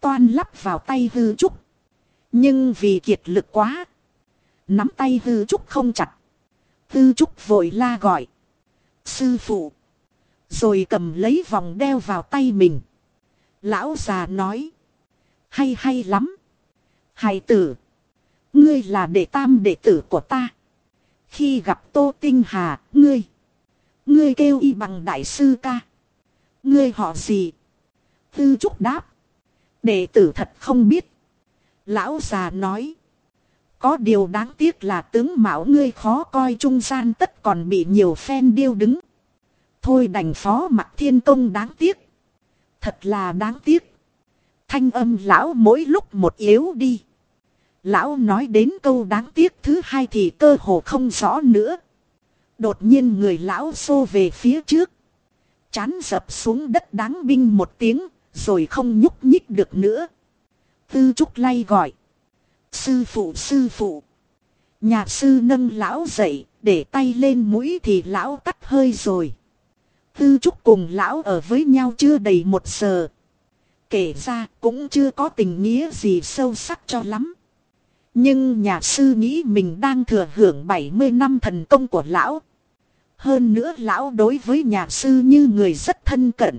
Toan lắp vào tay hư trúc. Nhưng vì kiệt lực quá. Nắm tay hư trúc không chặt. Hư trúc vội la gọi. Sư phụ. Rồi cầm lấy vòng đeo vào tay mình. Lão già nói. Hay hay lắm. Hài tử. Ngươi là đệ tam đệ tử của ta. Khi gặp Tô Tinh Hà, ngươi. Ngươi kêu y bằng đại sư ca. Ngươi họ gì? Tư Trúc đáp. Đệ tử thật không biết. Lão già nói. Có điều đáng tiếc là tướng mạo ngươi khó coi trung gian tất còn bị nhiều phen điêu đứng. Thôi đành phó mặt thiên công đáng tiếc. Thật là đáng tiếc. Thanh âm lão mỗi lúc một yếu đi. Lão nói đến câu đáng tiếc thứ hai thì cơ hồ không rõ nữa. Đột nhiên người lão xô về phía trước. Chán dập xuống đất đáng binh một tiếng, rồi không nhúc nhích được nữa. Tư trúc lay gọi. Sư phụ sư phụ. Nhà sư nâng lão dậy, để tay lên mũi thì lão tắt hơi rồi. Tư Trúc cùng lão ở với nhau chưa đầy một giờ. Kể ra cũng chưa có tình nghĩa gì sâu sắc cho lắm. Nhưng nhà sư nghĩ mình đang thừa hưởng 70 năm thần công của lão. Hơn nữa lão đối với nhà sư như người rất thân cận.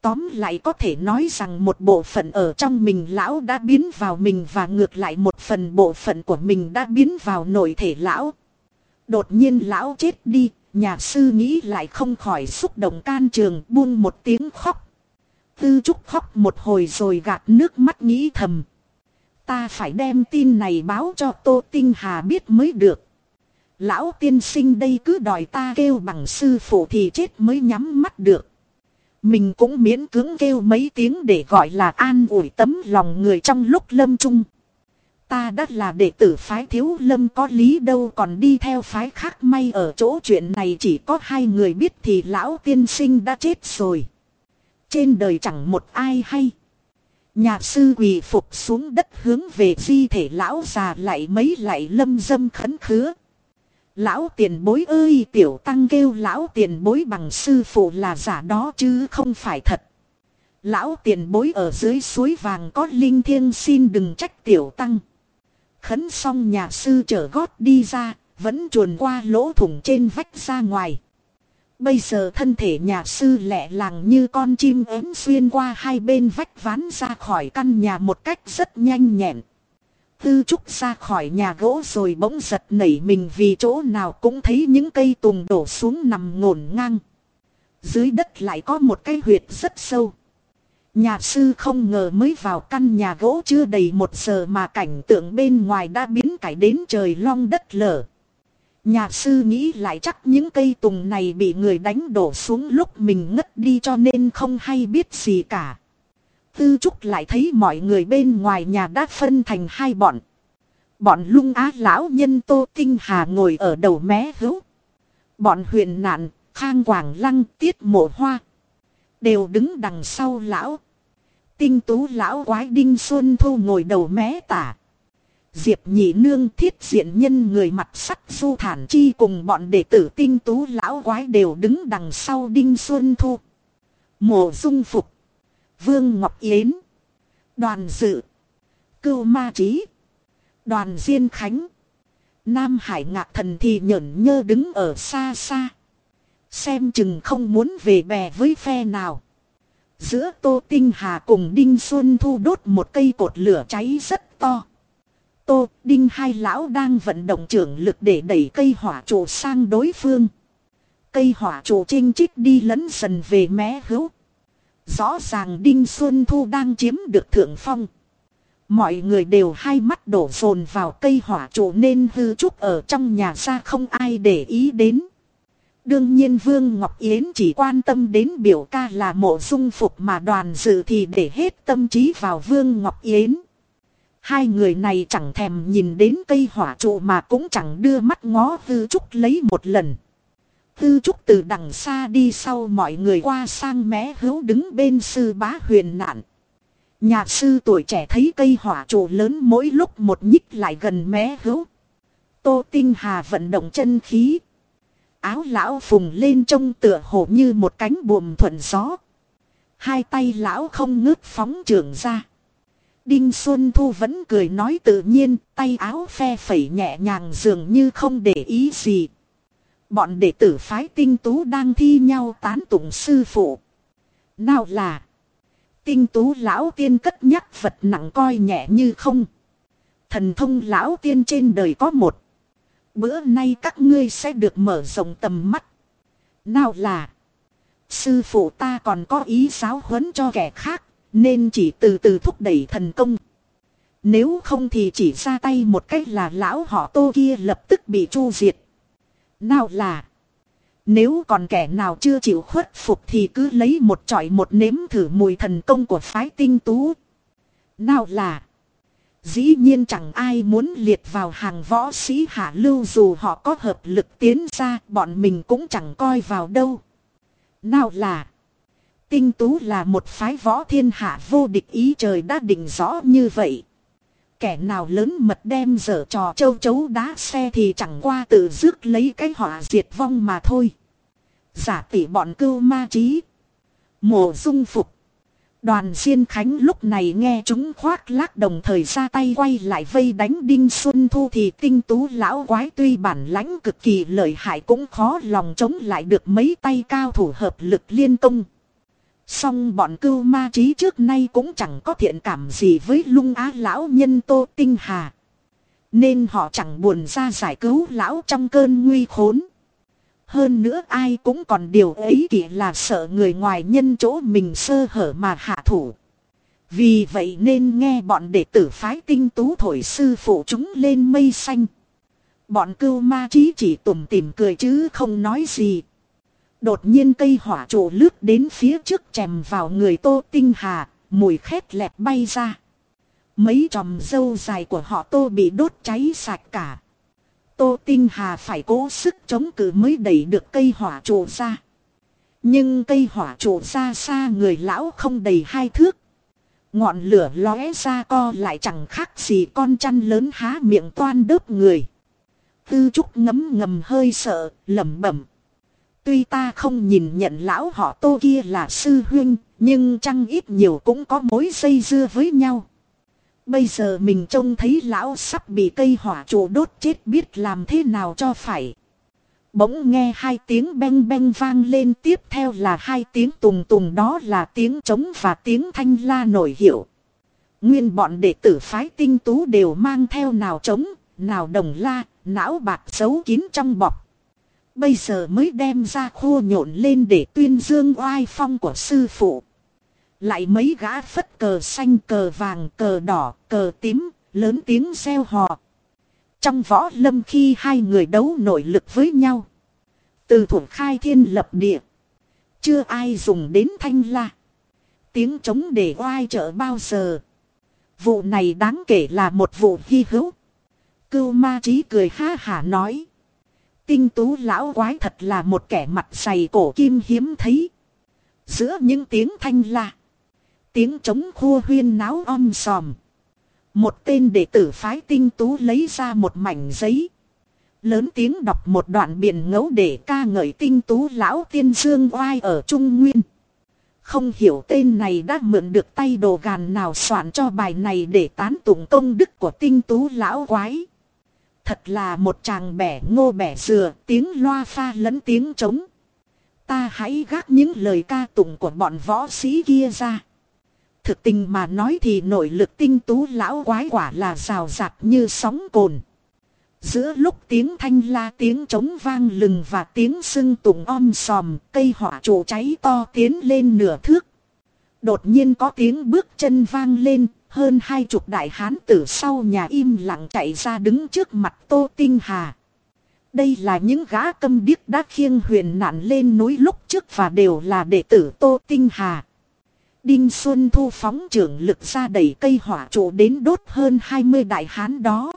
Tóm lại có thể nói rằng một bộ phận ở trong mình lão đã biến vào mình và ngược lại một phần bộ phận của mình đã biến vào nội thể lão. Đột nhiên lão chết đi, nhà sư nghĩ lại không khỏi xúc động can trường buông một tiếng khóc. Tư trúc khóc một hồi rồi gạt nước mắt nghĩ thầm. Ta phải đem tin này báo cho Tô Tinh Hà biết mới được. Lão tiên sinh đây cứ đòi ta kêu bằng sư phụ thì chết mới nhắm mắt được. Mình cũng miễn cưỡng kêu mấy tiếng để gọi là an ủi tấm lòng người trong lúc lâm chung Ta đã là đệ tử phái thiếu lâm, có lý đâu còn đi theo phái khác may ở chỗ chuyện này, chỉ có hai người biết thì lão tiên sinh đã chết rồi. Trên đời chẳng một ai hay. Nhà sư quỳ phục xuống đất hướng về di thể lão già lại mấy lại lâm dâm khấn khứa. Lão tiền bối ơi, tiểu tăng kêu lão tiền bối bằng sư phụ là giả đó chứ không phải thật. Lão tiền bối ở dưới suối vàng có linh thiêng xin đừng trách tiểu tăng. Khấn xong nhà sư chở gót đi ra, vẫn chuồn qua lỗ thủng trên vách ra ngoài. Bây giờ thân thể nhà sư lẹ làng như con chim ếm xuyên qua hai bên vách ván ra khỏi căn nhà một cách rất nhanh nhẹn. Tư trúc ra khỏi nhà gỗ rồi bỗng giật nảy mình vì chỗ nào cũng thấy những cây tùng đổ xuống nằm ngổn ngang. Dưới đất lại có một cái huyệt rất sâu. Nhà sư không ngờ mới vào căn nhà gỗ chưa đầy một giờ mà cảnh tượng bên ngoài đã biến cải đến trời long đất lở. Nhà sư nghĩ lại chắc những cây tùng này bị người đánh đổ xuống lúc mình ngất đi cho nên không hay biết gì cả. Tư Trúc lại thấy mọi người bên ngoài nhà đã phân thành hai bọn. Bọn lung á lão nhân Tô Tinh Hà ngồi ở đầu mé hữu. Bọn huyền nạn, khang quảng lăng, tiết mộ hoa. Đều đứng đằng sau lão. Tinh tú lão quái đinh xuân thu ngồi đầu mé tả. Diệp nhị nương thiết diện nhân người mặt sắt du thản chi cùng bọn đệ tử tinh tú lão quái đều đứng đằng sau đinh xuân thu. Mộ dung phục. Vương Ngọc Yến. Đoàn dự. Cưu ma trí. Đoàn Diên Khánh. Nam Hải ngạc thần thì nhởn nhơ đứng ở xa xa. Xem chừng không muốn về bè với phe nào. Giữa Tô Tinh Hà cùng Đinh Xuân Thu đốt một cây cột lửa cháy rất to. Tô, Đinh hai lão đang vận động trưởng lực để đẩy cây hỏa trụ sang đối phương. Cây hỏa trụ chinh chích đi lấn dần về mé hữu. Rõ ràng Đinh Xuân Thu đang chiếm được thượng phong. Mọi người đều hai mắt đổ dồn vào cây hỏa trụ nên hư trúc ở trong nhà ra không ai để ý đến. Đương nhiên Vương Ngọc Yến chỉ quan tâm đến biểu ca là mộ dung phục mà đoàn dự thì để hết tâm trí vào Vương Ngọc Yến. Hai người này chẳng thèm nhìn đến cây hỏa trụ mà cũng chẳng đưa mắt ngó Tư trúc lấy một lần. Tư trúc từ đằng xa đi sau mọi người qua sang mé hữu đứng bên sư bá huyền nạn. Nhà sư tuổi trẻ thấy cây hỏa trụ lớn mỗi lúc một nhích lại gần mé hữu. Tô Tinh Hà vận động chân khí. Áo lão phùng lên trông tựa hồ như một cánh buồm thuận gió. Hai tay lão không ngước phóng trường ra. Đinh Xuân Thu vẫn cười nói tự nhiên, tay áo phe phẩy nhẹ nhàng dường như không để ý gì. Bọn đệ tử phái tinh tú đang thi nhau tán tụng sư phụ. Nào là. Tinh tú lão tiên cất nhắc vật nặng coi nhẹ như không. Thần thông lão tiên trên đời có một. Bữa nay các ngươi sẽ được mở rộng tầm mắt. Nào là. Sư phụ ta còn có ý giáo huấn cho kẻ khác. Nên chỉ từ từ thúc đẩy thần công. Nếu không thì chỉ ra tay một cách là lão họ tô kia lập tức bị chu diệt. Nào là. Nếu còn kẻ nào chưa chịu khuất phục thì cứ lấy một chọi một nếm thử mùi thần công của phái tinh tú. Nào là. Dĩ nhiên chẳng ai muốn liệt vào hàng võ sĩ hạ lưu dù họ có hợp lực tiến ra, bọn mình cũng chẳng coi vào đâu. Nào là. Tinh tú là một phái võ thiên hạ vô địch ý trời đã định rõ như vậy kẻ nào lớn mật đem dở trò châu chấu đá xe thì chẳng qua tự rước lấy cái họa diệt vong mà thôi. Giả tỷ bọn cưu ma trí. Mộ dung phục. Đoàn Diên Khánh lúc này nghe chúng khoác lác đồng thời ra tay quay lại vây đánh Đinh Xuân Thu thì tinh tú lão quái tuy bản lãnh cực kỳ lợi hại cũng khó lòng chống lại được mấy tay cao thủ hợp lực liên công. Song bọn cưu ma trí trước nay cũng chẳng có thiện cảm gì với lung á lão nhân Tô Tinh Hà. Nên họ chẳng buồn ra giải cứu lão trong cơn nguy khốn. Hơn nữa ai cũng còn điều ấy kỷ là sợ người ngoài nhân chỗ mình sơ hở mà hạ thủ. Vì vậy nên nghe bọn đệ tử phái tinh tú thổi sư phụ chúng lên mây xanh. Bọn cưu ma trí chỉ tủm tìm cười chứ không nói gì. Đột nhiên cây hỏa trụ lướt đến phía trước chèm vào người tô tinh hà, mùi khét lẹt bay ra. Mấy tròm dâu dài của họ tô bị đốt cháy sạch cả. Tô Tinh Hà phải cố sức chống cự mới đẩy được cây hỏa trụ ra. Nhưng cây hỏa trụ ra xa người lão không đầy hai thước. Ngọn lửa lóe ra co lại chẳng khác gì con chăn lớn há miệng toan đớp người. Tư trúc ngấm ngầm hơi sợ, lẩm bẩm. Tuy ta không nhìn nhận lão họ tô kia là sư huynh, nhưng chăng ít nhiều cũng có mối dây dưa với nhau. Bây giờ mình trông thấy lão sắp bị cây hỏa trụ đốt chết biết làm thế nào cho phải. Bỗng nghe hai tiếng beng beng vang lên tiếp theo là hai tiếng tùng tùng đó là tiếng trống và tiếng thanh la nổi hiệu. Nguyên bọn đệ tử phái tinh tú đều mang theo nào trống, nào đồng la, não bạc xấu kín trong bọc. Bây giờ mới đem ra khô nhộn lên để tuyên dương oai phong của sư phụ. Lại mấy gã phất cờ xanh, cờ vàng, cờ đỏ, cờ tím, lớn tiếng reo hò. Trong võ lâm khi hai người đấu nội lực với nhau. Từ thủ khai thiên lập địa. Chưa ai dùng đến thanh la. Tiếng trống để oai trợ bao giờ. Vụ này đáng kể là một vụ hy hữu. Cưu ma trí cười ha hả nói. Tinh tú lão quái thật là một kẻ mặt dày cổ kim hiếm thấy. Giữa những tiếng thanh la. Tiếng trống khua huyên náo om sòm. Một tên đệ tử phái tinh tú lấy ra một mảnh giấy. Lớn tiếng đọc một đoạn biển ngẫu để ca ngợi tinh tú lão tiên dương oai ở Trung Nguyên. Không hiểu tên này đã mượn được tay đồ gàn nào soạn cho bài này để tán tụng công đức của tinh tú lão quái. Thật là một chàng bẻ ngô bẻ dừa, tiếng loa pha lẫn tiếng trống. Ta hãy gác những lời ca tụng của bọn võ sĩ kia ra. Thực tình mà nói thì nội lực tinh tú lão quái quả là rào rạc như sóng cồn. Giữa lúc tiếng thanh la tiếng trống vang lừng và tiếng sưng tụng om sòm, cây hỏa trụ cháy to tiến lên nửa thước. Đột nhiên có tiếng bước chân vang lên, hơn hai chục đại hán tử sau nhà im lặng chạy ra đứng trước mặt Tô Tinh Hà. Đây là những gã câm điếc đã khiêng huyền nạn lên núi lúc trước và đều là đệ tử Tô Tinh Hà. Đinh Xuân Thu phóng trưởng lực ra đẩy cây hỏa trụ đến đốt hơn 20 đại hán đó.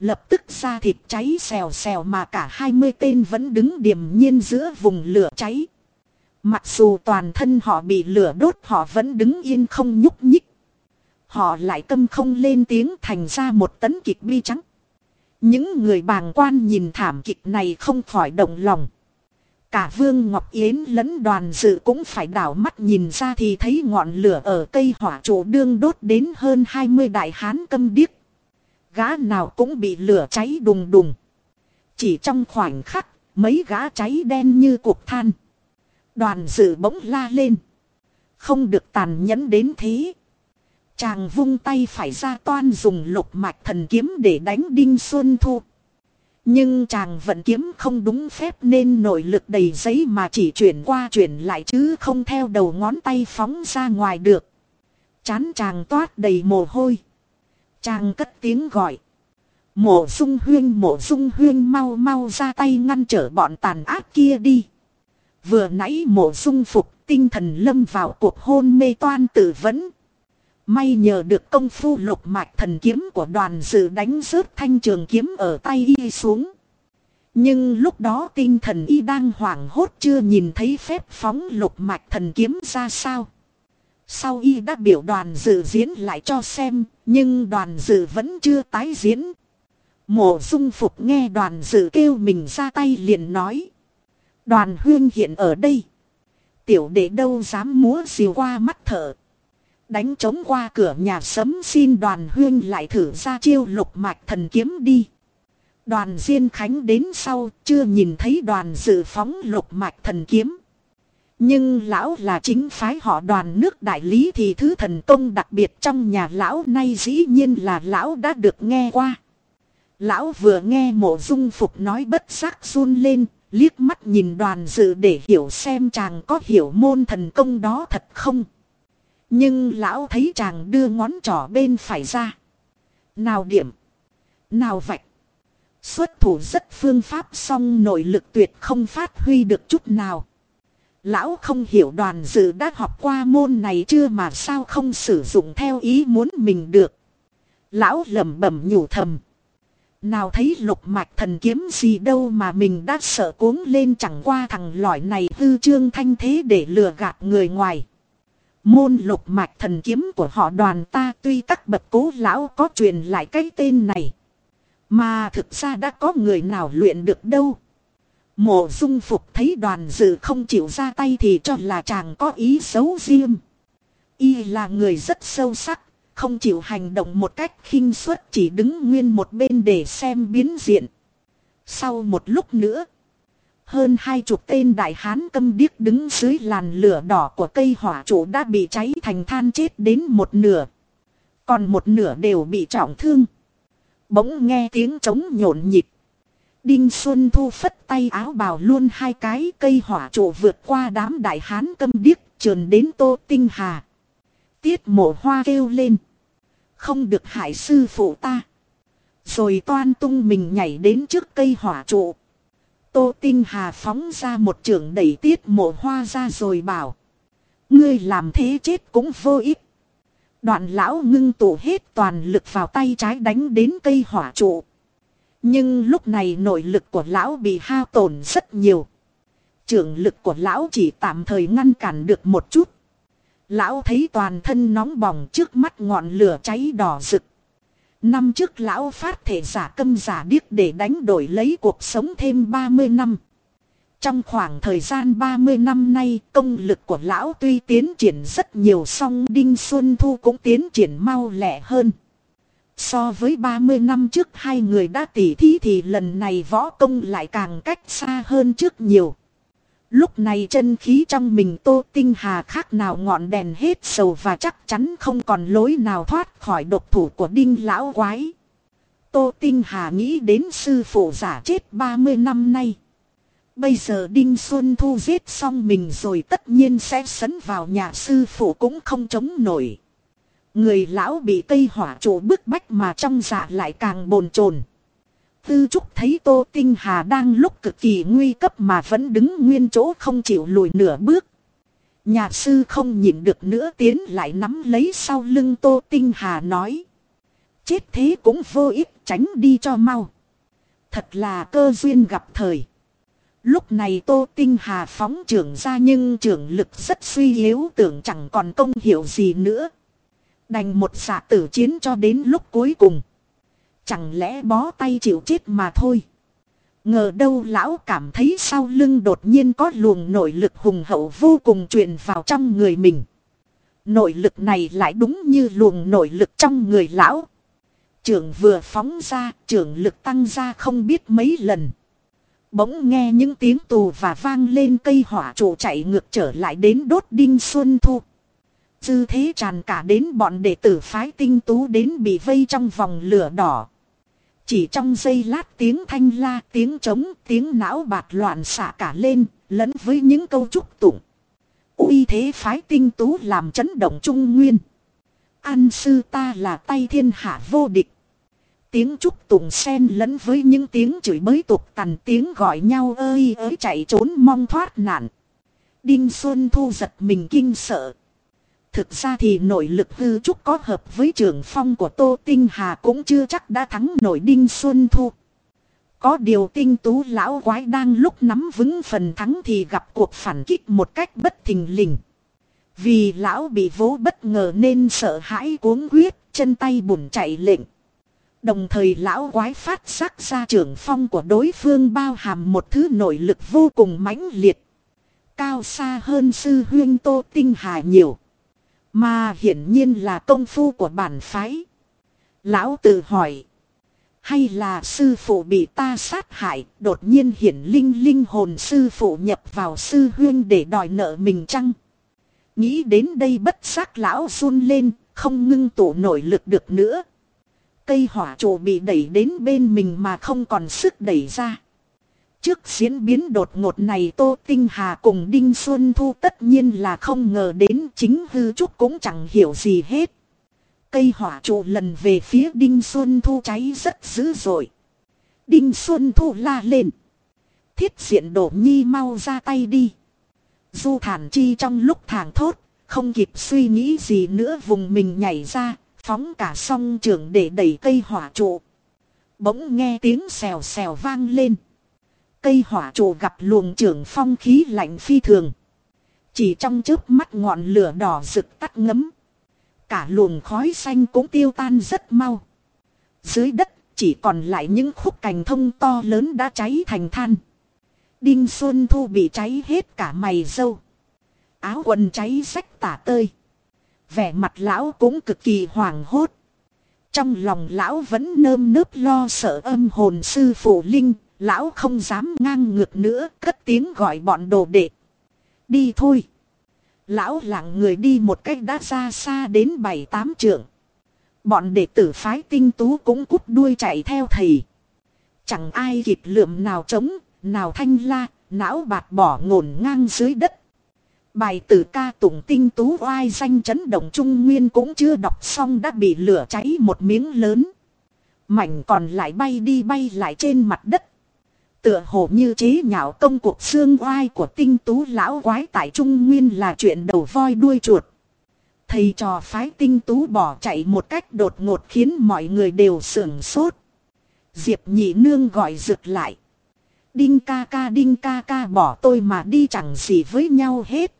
Lập tức ra thịt cháy xèo xèo mà cả 20 tên vẫn đứng điềm nhiên giữa vùng lửa cháy. Mặc dù toàn thân họ bị lửa đốt, họ vẫn đứng yên không nhúc nhích. Họ lại tâm không lên tiếng thành ra một tấn kịch bi trắng. Những người bàng quan nhìn thảm kịch này không khỏi động lòng. Cả Vương Ngọc Yến lẫn đoàn dự cũng phải đảo mắt nhìn ra thì thấy ngọn lửa ở cây hỏa trụ đương đốt đến hơn 20 đại hán câm điếc. Gã nào cũng bị lửa cháy đùng đùng. Chỉ trong khoảnh khắc, mấy gã cháy đen như cục than. Đoàn dự bỗng la lên. Không được tàn nhẫn đến thế. Chàng vung tay phải ra toan dùng lục mạch thần kiếm để đánh Đinh Xuân Thu. Nhưng chàng vận kiếm không đúng phép nên nội lực đầy giấy mà chỉ chuyển qua chuyển lại chứ không theo đầu ngón tay phóng ra ngoài được. Chán chàng toát đầy mồ hôi. Chàng cất tiếng gọi. Mộ dung huyên, mộ dung huyên mau mau ra tay ngăn trở bọn tàn ác kia đi. Vừa nãy mộ dung phục, tinh thần lâm vào cuộc hôn mê toan tử vấn May nhờ được công phu lục mạch thần kiếm của đoàn dự đánh rớt thanh trường kiếm ở tay y xuống. Nhưng lúc đó tinh thần y đang hoảng hốt chưa nhìn thấy phép phóng lục mạch thần kiếm ra sao. Sau y đã biểu đoàn dự diễn lại cho xem, nhưng đoàn dự vẫn chưa tái diễn. Mộ dung phục nghe đoàn dự kêu mình ra tay liền nói. Đoàn huyên hiện ở đây. Tiểu đệ đâu dám múa diều qua mắt thở. Đánh trống qua cửa nhà sấm xin đoàn huyên lại thử ra chiêu lục mạch thần kiếm đi. Đoàn Diên Khánh đến sau chưa nhìn thấy đoàn dự phóng lục mạch thần kiếm. Nhưng lão là chính phái họ đoàn nước đại lý thì thứ thần công đặc biệt trong nhà lão nay dĩ nhiên là lão đã được nghe qua. Lão vừa nghe mộ dung phục nói bất giác run lên, liếc mắt nhìn đoàn dự để hiểu xem chàng có hiểu môn thần công đó thật không. Nhưng lão thấy chàng đưa ngón trỏ bên phải ra. Nào điểm. Nào vạch. Xuất thủ rất phương pháp song nội lực tuyệt không phát huy được chút nào. Lão không hiểu đoàn dự đã học qua môn này chưa mà sao không sử dụng theo ý muốn mình được. Lão lẩm bẩm nhủ thầm. Nào thấy lục mạch thần kiếm gì đâu mà mình đã sợ cuống lên chẳng qua thằng lõi này hư trương thanh thế để lừa gạt người ngoài. Môn lục mạch thần kiếm của họ đoàn ta tuy các bậc cố lão có truyền lại cái tên này. Mà thực ra đã có người nào luyện được đâu. Mộ dung phục thấy đoàn dự không chịu ra tay thì cho là chàng có ý xấu riêng. Y là người rất sâu sắc, không chịu hành động một cách khinh suất chỉ đứng nguyên một bên để xem biến diện. Sau một lúc nữa, hơn hai chục tên đại hán câm điếc đứng dưới làn lửa đỏ của cây hỏa trụ đã bị cháy thành than chết đến một nửa. Còn một nửa đều bị trọng thương. Bỗng nghe tiếng trống nhộn nhịp. Đinh Xuân Thu phất tay áo bào luôn hai cái cây hỏa trụ vượt qua đám đại hán câm điếc, trườn đến Tô Tinh Hà. Tiết mổ hoa kêu lên. Không được hại sư phụ ta. Rồi toan tung mình nhảy đến trước cây hỏa trụ. Tô Tinh Hà phóng ra một trường đẩy tiết mộ hoa ra rồi bảo. Ngươi làm thế chết cũng vô ích. Đoạn lão ngưng tụ hết toàn lực vào tay trái đánh đến cây hỏa trụ. Nhưng lúc này nội lực của lão bị hao tổn rất nhiều. trường lực của lão chỉ tạm thời ngăn cản được một chút. Lão thấy toàn thân nóng bỏng trước mắt ngọn lửa cháy đỏ rực. Năm trước lão phát thể giả câm giả điếc để đánh đổi lấy cuộc sống thêm 30 năm. Trong khoảng thời gian 30 năm nay, công lực của lão tuy tiến triển rất nhiều song Đinh Xuân Thu cũng tiến triển mau lẹ hơn. So với 30 năm trước hai người đã tỉ thí thì lần này võ công lại càng cách xa hơn trước nhiều. Lúc này chân khí trong mình Tô Tinh Hà khác nào ngọn đèn hết sầu và chắc chắn không còn lối nào thoát khỏi độc thủ của đinh lão quái. Tô Tinh Hà nghĩ đến sư phụ giả chết 30 năm nay. Bây giờ Đinh Xuân Thu giết xong mình rồi tất nhiên sẽ sấn vào nhà sư phụ cũng không chống nổi. Người lão bị cây hỏa trụ bức bách mà trong dạ lại càng bồn chồn. Tư Trúc thấy Tô Tinh Hà đang lúc cực kỳ nguy cấp mà vẫn đứng nguyên chỗ không chịu lùi nửa bước. Nhà sư không nhìn được nữa tiến lại nắm lấy sau lưng Tô Tinh Hà nói. Chết thế cũng vô ích, tránh đi cho mau. Thật là cơ duyên gặp thời. Lúc này Tô Tinh Hà phóng trưởng ra nhưng trưởng lực rất suy yếu, tưởng chẳng còn công hiệu gì nữa. Đành một xạ tử chiến cho đến lúc cuối cùng. Chẳng lẽ bó tay chịu chết mà thôi. Ngờ đâu lão cảm thấy sau lưng đột nhiên có luồng nội lực hùng hậu vô cùng truyền vào trong người mình. Nội lực này lại đúng như luồng nội lực trong người lão. Trưởng vừa phóng ra, trưởng lực tăng ra không biết mấy lần. Bỗng nghe những tiếng tù và vang lên cây hỏa trụ chạy ngược trở lại đến đốt đinh xuân thu. Dư thế tràn cả đến bọn đệ tử phái tinh tú đến bị vây trong vòng lửa đỏ. Chỉ trong giây lát tiếng thanh la, tiếng trống, tiếng não bạt loạn xạ cả lên, lẫn với những câu chúc tụng. uy thế phái tinh tú làm chấn động trung nguyên. An sư ta là tay thiên hạ vô địch. Tiếng chúc tụng xen lẫn với những tiếng chửi bới tục tằn tiếng gọi nhau ơi ơi chạy trốn mong thoát nạn. Đinh Xuân Thu giật mình kinh sợ. Thực ra thì nội lực hư trúc có hợp với trường phong của Tô Tinh Hà cũng chưa chắc đã thắng nổi Đinh Xuân Thu. Có điều tinh tú lão quái đang lúc nắm vững phần thắng thì gặp cuộc phản kích một cách bất thình lình. Vì lão bị vố bất ngờ nên sợ hãi cuống quyết, chân tay bùn chạy lệnh. Đồng thời lão quái phát sắc ra trưởng phong của đối phương bao hàm một thứ nội lực vô cùng mãnh liệt. Cao xa hơn sư huyên Tô Tinh Hà nhiều. Mà hiển nhiên là công phu của bản phái. Lão tự hỏi. Hay là sư phụ bị ta sát hại, đột nhiên hiển linh linh hồn sư phụ nhập vào sư huyên để đòi nợ mình chăng? Nghĩ đến đây bất giác lão run lên, không ngưng tụ nội lực được nữa. Cây hỏa trụ bị đẩy đến bên mình mà không còn sức đẩy ra. Trước diễn biến đột ngột này Tô Tinh Hà cùng Đinh Xuân Thu tất nhiên là không ngờ đến chính hư trúc cũng chẳng hiểu gì hết. Cây hỏa trụ lần về phía Đinh Xuân Thu cháy rất dữ dội. Đinh Xuân Thu la lên. Thiết diện đổ nhi mau ra tay đi. Du thản chi trong lúc thảng thốt, không kịp suy nghĩ gì nữa vùng mình nhảy ra, phóng cả song trường để đẩy cây hỏa trụ. Bỗng nghe tiếng xèo xèo vang lên. Cây hỏa trụ gặp luồng trưởng phong khí lạnh phi thường. Chỉ trong chớp mắt ngọn lửa đỏ rực tắt ngấm. Cả luồng khói xanh cũng tiêu tan rất mau. Dưới đất, chỉ còn lại những khúc cành thông to lớn đã cháy thành than. Đinh Xuân Thu bị cháy hết cả mày dâu. Áo quần cháy rách tả tơi. Vẻ mặt lão cũng cực kỳ hoảng hốt. Trong lòng lão vẫn nơm nớp lo sợ âm hồn sư phụ linh. Lão không dám ngang ngược nữa cất tiếng gọi bọn đồ đệ. Đi thôi. Lão lặng người đi một cách đã xa xa đến bảy tám trượng. Bọn đệ tử phái tinh tú cũng cút đuôi chạy theo thầy. Chẳng ai kịp lượm nào trống, nào thanh la, não bạt bỏ ngổn ngang dưới đất. Bài tử ca tụng tinh tú oai danh chấn động trung nguyên cũng chưa đọc xong đã bị lửa cháy một miếng lớn. Mảnh còn lại bay đi bay lại trên mặt đất. Tựa hồ như chế nhạo công cuộc xương oai của tinh tú lão quái tại Trung Nguyên là chuyện đầu voi đuôi chuột. Thầy trò phái tinh tú bỏ chạy một cách đột ngột khiến mọi người đều sưởng sốt. Diệp nhị nương gọi rực lại. Đinh ca ca, đinh ca ca, bỏ tôi mà đi chẳng gì với nhau hết.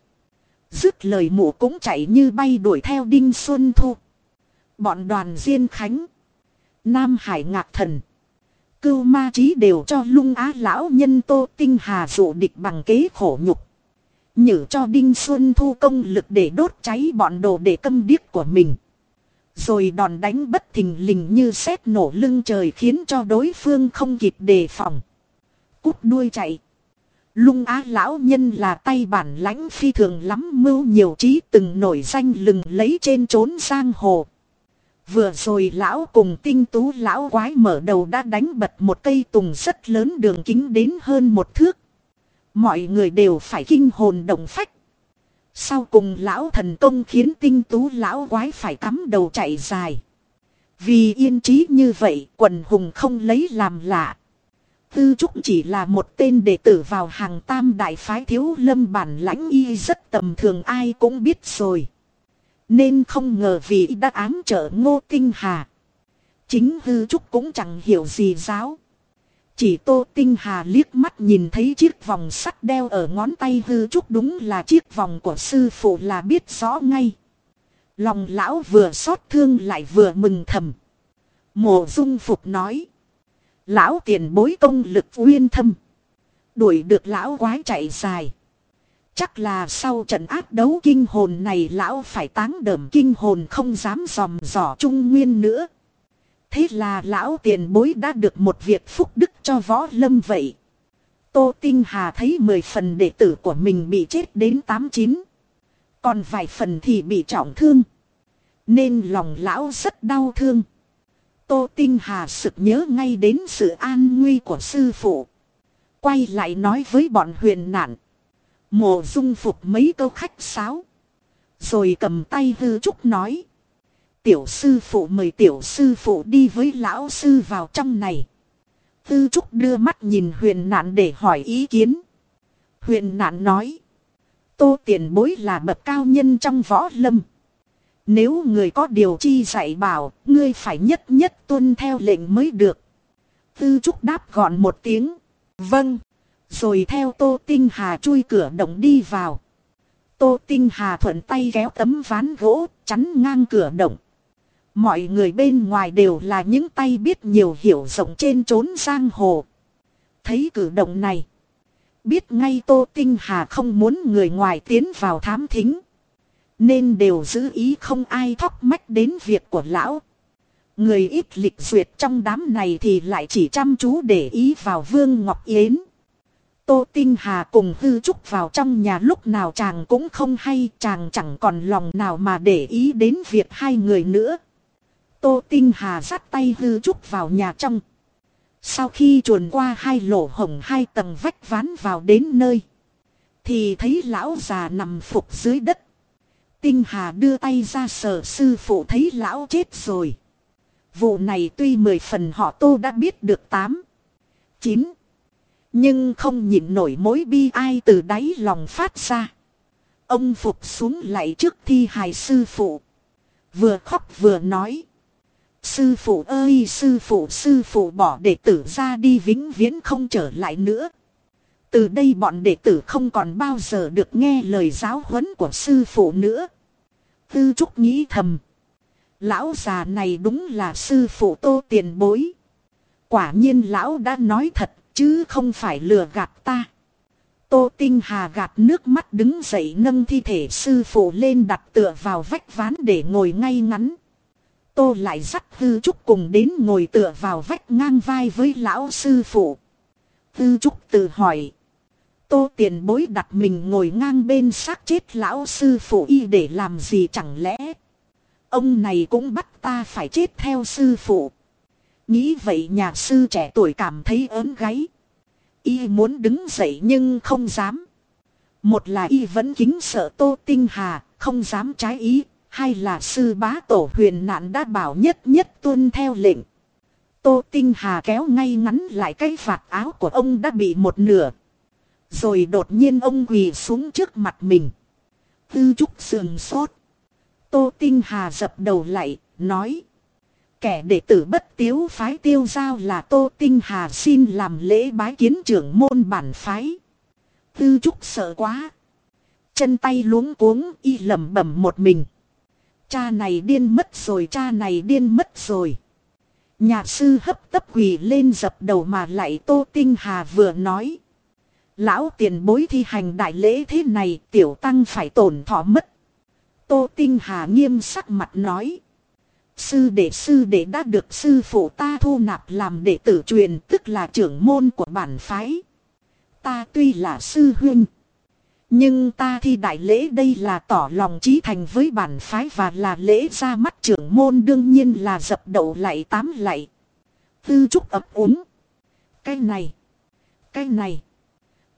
Dứt lời mụ cũng chạy như bay đuổi theo đinh xuân thu. Bọn đoàn Diên Khánh. Nam Hải Ngạc Thần. Cưu ma trí đều cho lung á lão nhân tô tinh hà dụ địch bằng kế khổ nhục. Nhử cho Đinh Xuân thu công lực để đốt cháy bọn đồ để câm điếc của mình. Rồi đòn đánh bất thình lình như xét nổ lưng trời khiến cho đối phương không kịp đề phòng. Cút đuôi chạy. Lung á lão nhân là tay bản lãnh phi thường lắm mưu nhiều trí từng nổi danh lừng lấy trên trốn giang hồ. Vừa rồi lão cùng tinh tú lão quái mở đầu đã đánh bật một cây tùng rất lớn đường kính đến hơn một thước. Mọi người đều phải kinh hồn động phách. Sau cùng lão thần công khiến tinh tú lão quái phải cắm đầu chạy dài. Vì yên trí như vậy, quần hùng không lấy làm lạ. Tư Trúc chỉ là một tên đệ tử vào hàng tam đại phái thiếu lâm bản lãnh y rất tầm thường, ai cũng biết rồi. Nên không ngờ vì đã ám trợ ngô tinh hà. Chính hư trúc cũng chẳng hiểu gì giáo. Chỉ tô tinh hà liếc mắt nhìn thấy chiếc vòng sắt đeo ở ngón tay hư trúc đúng là chiếc vòng của sư phụ là biết rõ ngay. Lòng lão vừa xót thương lại vừa mừng thầm. Mộ dung phục nói. Lão tiền bối công lực uyên thâm. Đuổi được lão quái chạy dài. Chắc là sau trận áp đấu kinh hồn này lão phải táng đờm kinh hồn không dám dòm dò trung nguyên nữa. Thế là lão tiền bối đã được một việc phúc đức cho võ lâm vậy. Tô Tinh Hà thấy mười phần đệ tử của mình bị chết đến tám chín. Còn vài phần thì bị trọng thương. Nên lòng lão rất đau thương. Tô Tinh Hà sực nhớ ngay đến sự an nguy của sư phụ. Quay lại nói với bọn huyền nạn. Mộ dung phục mấy câu khách sáo. Rồi cầm tay hư trúc nói. Tiểu sư phụ mời tiểu sư phụ đi với lão sư vào trong này. Tư trúc đưa mắt nhìn huyền nạn để hỏi ý kiến. Huyền nạn nói. Tô tiền bối là bậc cao nhân trong võ lâm. Nếu người có điều chi dạy bảo, ngươi phải nhất nhất tuân theo lệnh mới được. Tư trúc đáp gọn một tiếng. Vâng. Rồi theo Tô Tinh Hà chui cửa động đi vào. Tô Tinh Hà thuận tay kéo tấm ván gỗ, chắn ngang cửa động. Mọi người bên ngoài đều là những tay biết nhiều hiểu rộng trên trốn giang hồ. Thấy cử động này. Biết ngay Tô Tinh Hà không muốn người ngoài tiến vào thám thính. Nên đều giữ ý không ai thóc mách đến việc của lão. Người ít lịch duyệt trong đám này thì lại chỉ chăm chú để ý vào Vương Ngọc Yến. Tô Tinh Hà cùng hư trúc vào trong nhà lúc nào chàng cũng không hay chàng chẳng còn lòng nào mà để ý đến việc hai người nữa. Tô Tinh Hà dắt tay hư trúc vào nhà trong. Sau khi chuồn qua hai lỗ hồng hai tầng vách ván vào đến nơi. Thì thấy lão già nằm phục dưới đất. Tinh Hà đưa tay ra sờ sư phụ thấy lão chết rồi. Vụ này tuy mười phần họ tô đã biết được tám, chín, nhưng không nhịn nổi mối bi ai từ đáy lòng phát ra. Ông phục xuống lại trước thi hài sư phụ. Vừa khóc vừa nói. Sư phụ ơi, sư phụ sư phụ bỏ đệ tử ra đi vĩnh viễn không trở lại nữa. Từ đây bọn đệ tử không còn bao giờ được nghe lời giáo huấn của sư phụ nữa. Tư Trúc nghĩ thầm. Lão già này đúng là sư phụ tô tiền bối. Quả nhiên lão đã nói thật chứ không phải lừa gạt ta. Tô Tinh Hà gạt nước mắt đứng dậy nâng thi thể sư phụ lên đặt tựa vào vách ván để ngồi ngay ngắn. Tô lại dắt Tư Trúc cùng đến ngồi tựa vào vách ngang vai với lão sư phụ. Tư Trúc tự hỏi. Tô tiền bối đặt mình ngồi ngang bên xác chết lão sư phụ y để làm gì chẳng lẽ. Ông này cũng bắt ta phải chết theo sư phụ. Nghĩ vậy nhà sư trẻ tuổi cảm thấy ớn gáy. Y muốn đứng dậy nhưng không dám. Một là y vẫn kính sợ Tô Tinh Hà, không dám trái ý. Hai là sư bá tổ huyền nạn đã bảo nhất nhất tuân theo lệnh. Tô Tinh Hà kéo ngay ngắn lại cái vạt áo của ông đã bị một nửa. Rồi đột nhiên ông quỳ xuống trước mặt mình. Tư trúc sườn sốt. Tô Tinh Hà dập đầu lại, nói. Kẻ đệ tử bất tiếu phái tiêu giao là Tô Tinh Hà xin làm lễ bái kiến trưởng môn bản phái. Tư trúc sợ quá. Chân tay luống cuống, y lẩm bẩm một mình. Cha này điên mất rồi, cha này điên mất rồi. Nhà sư hấp tấp quỳ lên dập đầu mà lại Tô Tinh Hà vừa nói. Lão tiền bối thi hành đại lễ thế này, tiểu tăng phải tổn thọ mất. Tô Tinh Hà nghiêm sắc mặt nói. Sư đệ sư đệ đã được sư phụ ta thu nạp làm đệ tử truyền, tức là trưởng môn của bản phái. Ta tuy là sư huynh. Nhưng ta thi đại lễ đây là tỏ lòng trí thành với bản phái và là lễ ra mắt trưởng môn, đương nhiên là dập đầu lại tám lại. Tư trúc ập úng. Cái này. Cái này.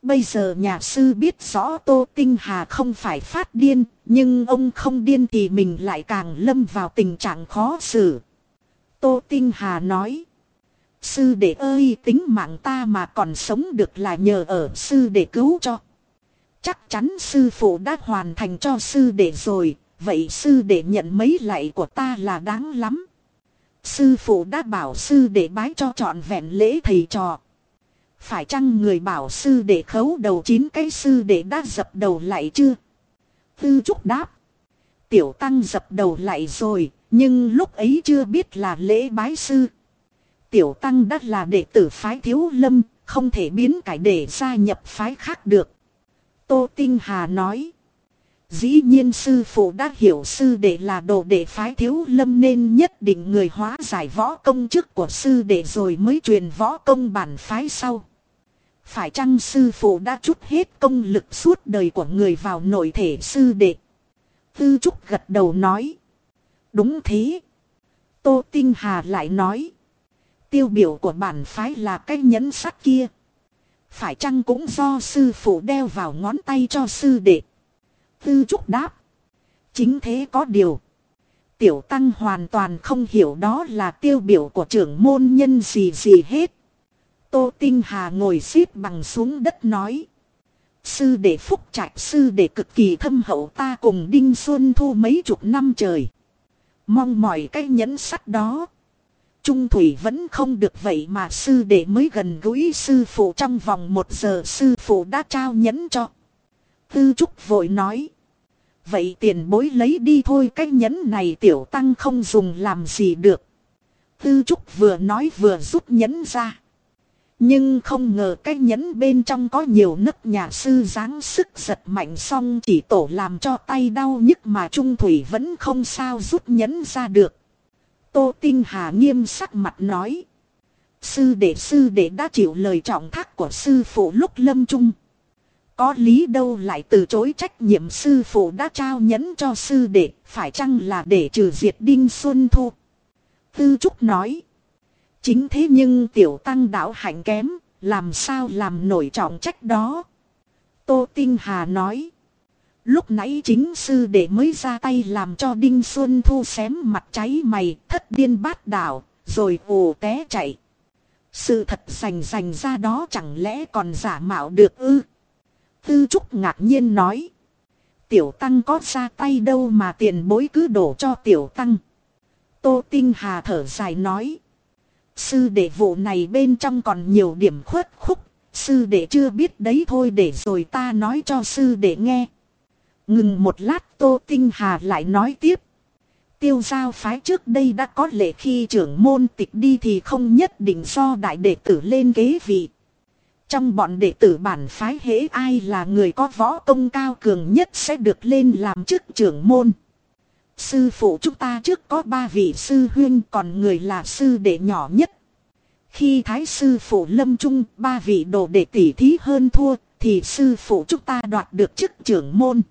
Bây giờ nhà sư biết rõ Tô Tinh Hà không phải phát điên, nhưng ông không điên thì mình lại càng lâm vào tình trạng khó xử. Tô Tinh Hà nói. Sư đệ ơi tính mạng ta mà còn sống được là nhờ ở sư đệ cứu cho. Chắc chắn sư phụ đã hoàn thành cho sư đệ rồi, vậy sư đệ nhận mấy lạy của ta là đáng lắm. Sư phụ đã bảo sư đệ bái cho trọn vẹn lễ thầy trò. Phải chăng người bảo sư để khấu đầu chín cái sư để đã dập đầu lại chưa? Tư trúc đáp. Tiểu tăng dập đầu lại rồi, nhưng lúc ấy chưa biết là lễ bái sư. Tiểu tăng đã là đệ tử phái thiếu lâm, không thể biến cải để gia nhập phái khác được. Tô Tinh Hà nói. Dĩ nhiên sư phụ đã hiểu sư đệ là đồ đệ phái thiếu lâm nên nhất định người hóa giải võ công chức của sư đệ rồi mới truyền võ công bản phái sau. Phải chăng sư phụ đã chút hết công lực suốt đời của người vào nội thể sư đệ? Tư Trúc gật đầu nói. Đúng thế. Tô Tinh Hà lại nói. Tiêu biểu của bản phái là cái nhẫn sắt kia. Phải chăng cũng do sư phụ đeo vào ngón tay cho sư đệ? Tư Trúc đáp. Chính thế có điều. Tiểu Tăng hoàn toàn không hiểu đó là tiêu biểu của trưởng môn nhân gì gì hết. Tô Tinh Hà ngồi xếp bằng xuống đất nói. Sư đệ phúc trạch, sư đệ cực kỳ thâm hậu, ta cùng Đinh Xuân Thu mấy chục năm trời. Mong mỏi cái nhẫn sắt đó. Trung thủy vẫn không được vậy mà sư đệ mới gần gũi sư phụ trong vòng một giờ sư phụ đã trao nhẫn cho. Tư Trúc vội nói. Vậy tiền bối lấy đi thôi, cái nhẫn này tiểu tăng không dùng làm gì được. Tư Trúc vừa nói vừa rút nhẫn ra. Nhưng không ngờ cái nhẫn bên trong có nhiều nấc nhà sư dáng sức giật mạnh xong chỉ tổ làm cho tay đau nhức mà Trung Thủy vẫn không sao rút nhẫn ra được. Tô Tinh Hà nghiêm sắc mặt nói. Sư đệ sư đệ đã chịu lời trọng thác của sư phụ lúc lâm trung. Có lý đâu lại từ chối trách nhiệm sư phụ đã trao nhẫn cho sư đệ, phải chăng là để trừ diệt Đinh Xuân Thu? Tư Trúc nói. Chính thế nhưng tiểu tăng đạo hạnh kém, làm sao làm nổi trọng trách đó? Tô Tinh Hà nói. Lúc nãy chính sư đệ mới ra tay làm cho Đinh Xuân Thu xém mặt cháy mày, thất điên bát đảo, rồi ồ té chạy. Sự thật rành rành ra đó chẳng lẽ còn giả mạo được ư? Tư Trúc ngạc nhiên nói. Tiểu Tăng có ra tay đâu mà tiền bối cứ đổ cho Tiểu Tăng. Tô Tinh Hà thở dài nói. Sư đệ vụ này bên trong còn nhiều điểm khuất khúc. Sư đệ chưa biết đấy thôi để rồi ta nói cho sư đệ nghe. Ngừng một lát Tô Tinh Hà lại nói tiếp. Tiêu giao phái trước đây đã có lệ khi trưởng môn tịch đi thì không nhất định do đại đệ tử lên kế vị. Trong bọn đệ tử bản phái hễ ai là người có võ công cao cường nhất sẽ được lên làm chức trưởng môn. Sư phụ chúng ta trước có ba vị sư huyên, còn người là sư đệ nhỏ nhất. Khi thái sư phụ lâm trung ba vị đồ đệ tỷ thí hơn thua, thì sư phụ chúng ta đoạt được chức trưởng môn.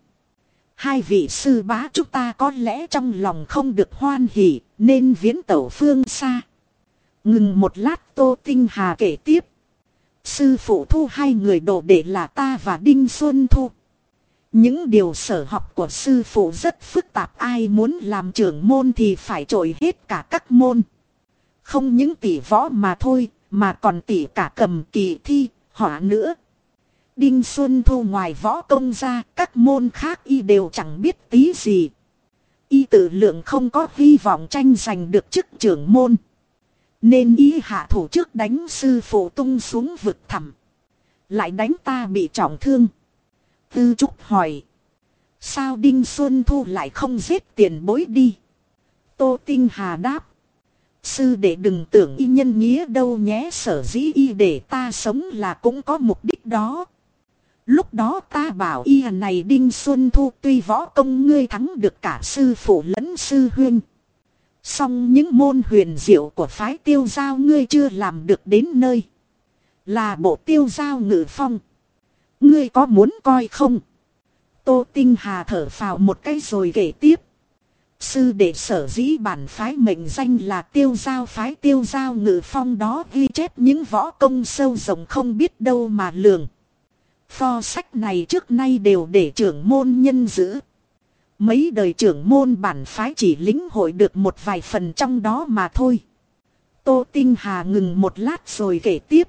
Hai vị sư bá chúng ta có lẽ trong lòng không được hoan hỉ, nên viễn tẩu phương xa. Ngừng một lát, Tô Tinh Hà kể tiếp. Sư phụ thu hai người đồ đệ là ta và Đinh Xuân Thu. Những điều sở học của sư phụ rất phức tạp ai muốn làm trưởng môn thì phải trội hết cả các môn. Không những tỷ võ mà thôi, mà còn tỷ cả cầm kỳ thi, họa nữa. Đinh Xuân Thu ngoài võ công ra, các môn khác y đều chẳng biết tí gì. Y tự lượng không có hy vọng tranh giành được chức trưởng môn. Nên y hạ thủ trước đánh sư phụ tung xuống vực thẳm. Lại đánh ta bị trọng thương. Tư Trúc hỏi. Sao Đinh Xuân Thu lại không giết tiền bối đi? Tô Tinh Hà đáp. Sư để đừng tưởng y nhân nghĩa đâu nhé, sở dĩ y để ta sống là cũng có mục đích đó. Lúc đó ta bảo y này Đinh Xuân Thu tuy võ công ngươi thắng được cả sư phụ lẫn sư huyên. Song những môn huyền diệu của phái tiêu giao ngươi chưa làm được đến nơi. Là bộ tiêu giao ngự phong. Ngươi có muốn coi không? Tô Tinh Hà thở phào một cái rồi kể tiếp. Sư đệ sở dĩ bản phái mệnh danh là tiêu giao phái, tiêu giao ngự phong đó ghi chép những võ công sâu rộng không biết đâu mà lường. Pho sách này trước nay đều để trưởng môn nhân giữ. Mấy đời trưởng môn bản phái chỉ lĩnh hội được một vài phần trong đó mà thôi. Tô Tinh Hà ngừng một lát rồi kể tiếp.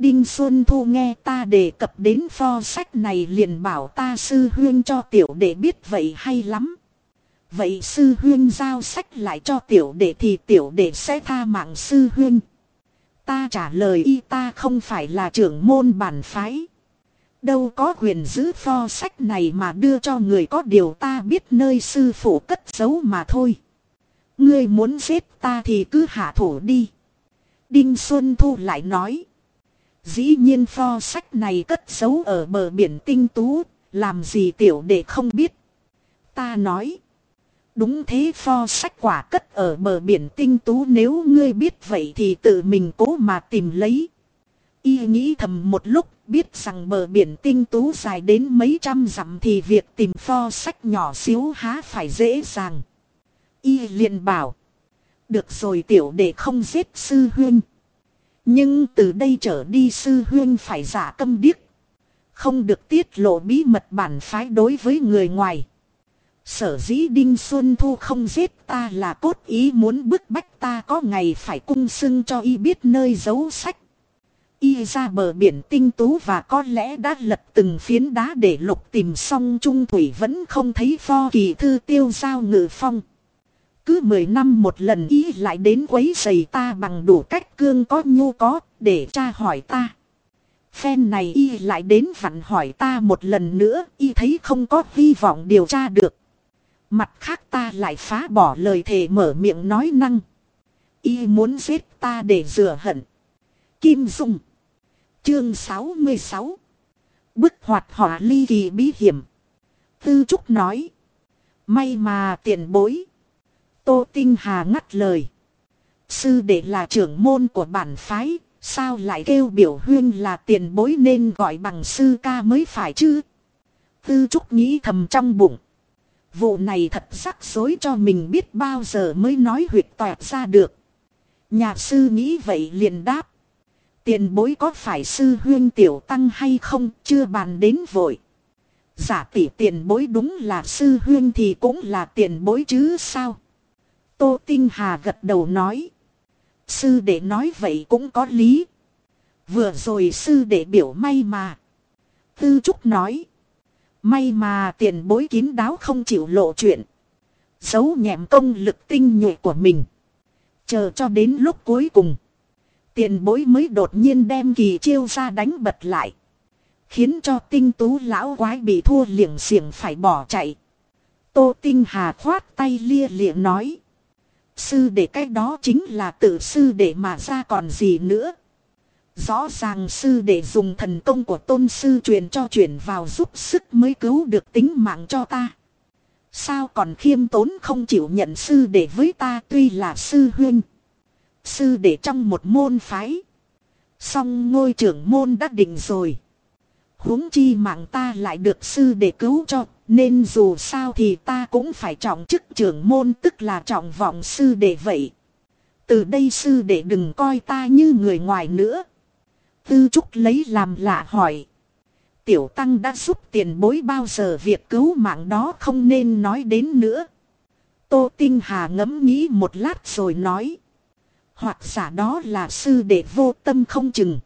Đinh Xuân Thu nghe ta đề cập đến pho sách này liền bảo ta sư huyên cho tiểu đệ biết vậy hay lắm. Vậy sư huyên giao sách lại cho tiểu đệ thì tiểu đệ sẽ tha mạng sư huyên. Ta trả lời y ta không phải là trưởng môn bản phái. Đâu có quyền giữ pho sách này mà đưa cho người có điều ta biết nơi sư phụ cất giấu mà thôi. Ngươi muốn giết ta thì cứ hạ thủ đi. Đinh Xuân Thu lại nói. Dĩ nhiên pho sách này cất giấu ở bờ biển tinh tú, làm gì tiểu để không biết. Ta nói. Đúng thế pho sách quả cất ở bờ biển tinh tú nếu ngươi biết vậy thì tự mình cố mà tìm lấy. Y nghĩ thầm một lúc biết rằng bờ biển tinh tú dài đến mấy trăm dặm thì việc tìm pho sách nhỏ xíu há phải dễ dàng. Y liền bảo. Được rồi tiểu đệ không giết sư huynh nhưng từ đây trở đi sư huyên phải giả câm điếc. Không được tiết lộ bí mật bản phái đối với người ngoài. Sở dĩ Đinh Xuân Thu không giết ta là cốt ý muốn bức bách ta có ngày phải cung xưng cho y biết nơi giấu sách. Y ra bờ biển tinh tú và có lẽ đã lật từng phiến đá để lục tìm xong trung thủy vẫn không thấy pho kỳ thư tiêu giao ngự phong. Cứ 10 năm một lần y lại đến quấy giày ta bằng đủ cách cương có nhu có để tra hỏi ta. Phen này y lại đến vặn hỏi ta một lần nữa, y thấy không có hy vọng điều tra được. Mặt khác ta lại phá bỏ lời thề mở miệng nói năng. Y muốn giết ta để rửa hận. Kim Dung. Chương 66. Bức hoạt họa ly kỳ bí hiểm. Tư Trúc nói. May mà tiền bối. Tô Tinh Hà ngắt lời. Sư đệ là trưởng môn của bản phái. Sao lại kêu biểu huyên là tiền bối nên gọi bằng sư ca mới phải chứ? Tư Trúc nghĩ thầm trong bụng. Vụ này thật rắc rối cho mình biết bao giờ mới nói huyệt toẹt ra được. Nhà sư nghĩ vậy liền đáp. Tiền bối có phải sư huyên tiểu tăng hay không, chưa bàn đến vội. Giả tỷ tiền bối đúng là sư huyên thì cũng là tiền bối chứ sao. Tô Tinh Hà gật đầu nói. Sư đệ nói vậy cũng có lý. Vừa rồi sư đệ biểu may mà. Tư Trúc nói. May mà tiền bối kín đáo không chịu lộ chuyện. Giấu nhẹm công lực tinh nhuệ của mình. Chờ cho đến lúc cuối cùng. Tiền bối mới đột nhiên đem kỳ chiêu ra đánh bật lại. Khiến cho tinh tú lão quái bị thua liệng xiềng phải bỏ chạy. Tô tinh hà khoát tay lia lịa nói. Sư đệ cái đó chính là tự sư đệ mà ra còn gì nữa. Rõ ràng sư đệ dùng thần công của tôn sư truyền cho truyền vào giúp sức mới cứu được tính mạng cho ta. Sao còn khiêm tốn không chịu nhận sư đệ với ta tuy là sư huynh. Sư đệ trong một môn phái. Song ngôi trưởng môn đã định rồi. huống chi mạng ta lại được sư đệ cứu cho. Nên dù sao thì ta cũng phải trọng chức trưởng môn tức là trọng vọng sư đệ vậy. Từ đây sư đệ đừng coi ta như người ngoài nữa. Tư Trúc lấy làm lạ hỏi. Tiểu Tăng đã giúp tiền bối bao giờ việc cứu mạng đó không nên nói đến nữa. Tô Tinh Hà ngẫm nghĩ một lát rồi nói. Hoặc giả đó là sư đệ vô tâm không chừng.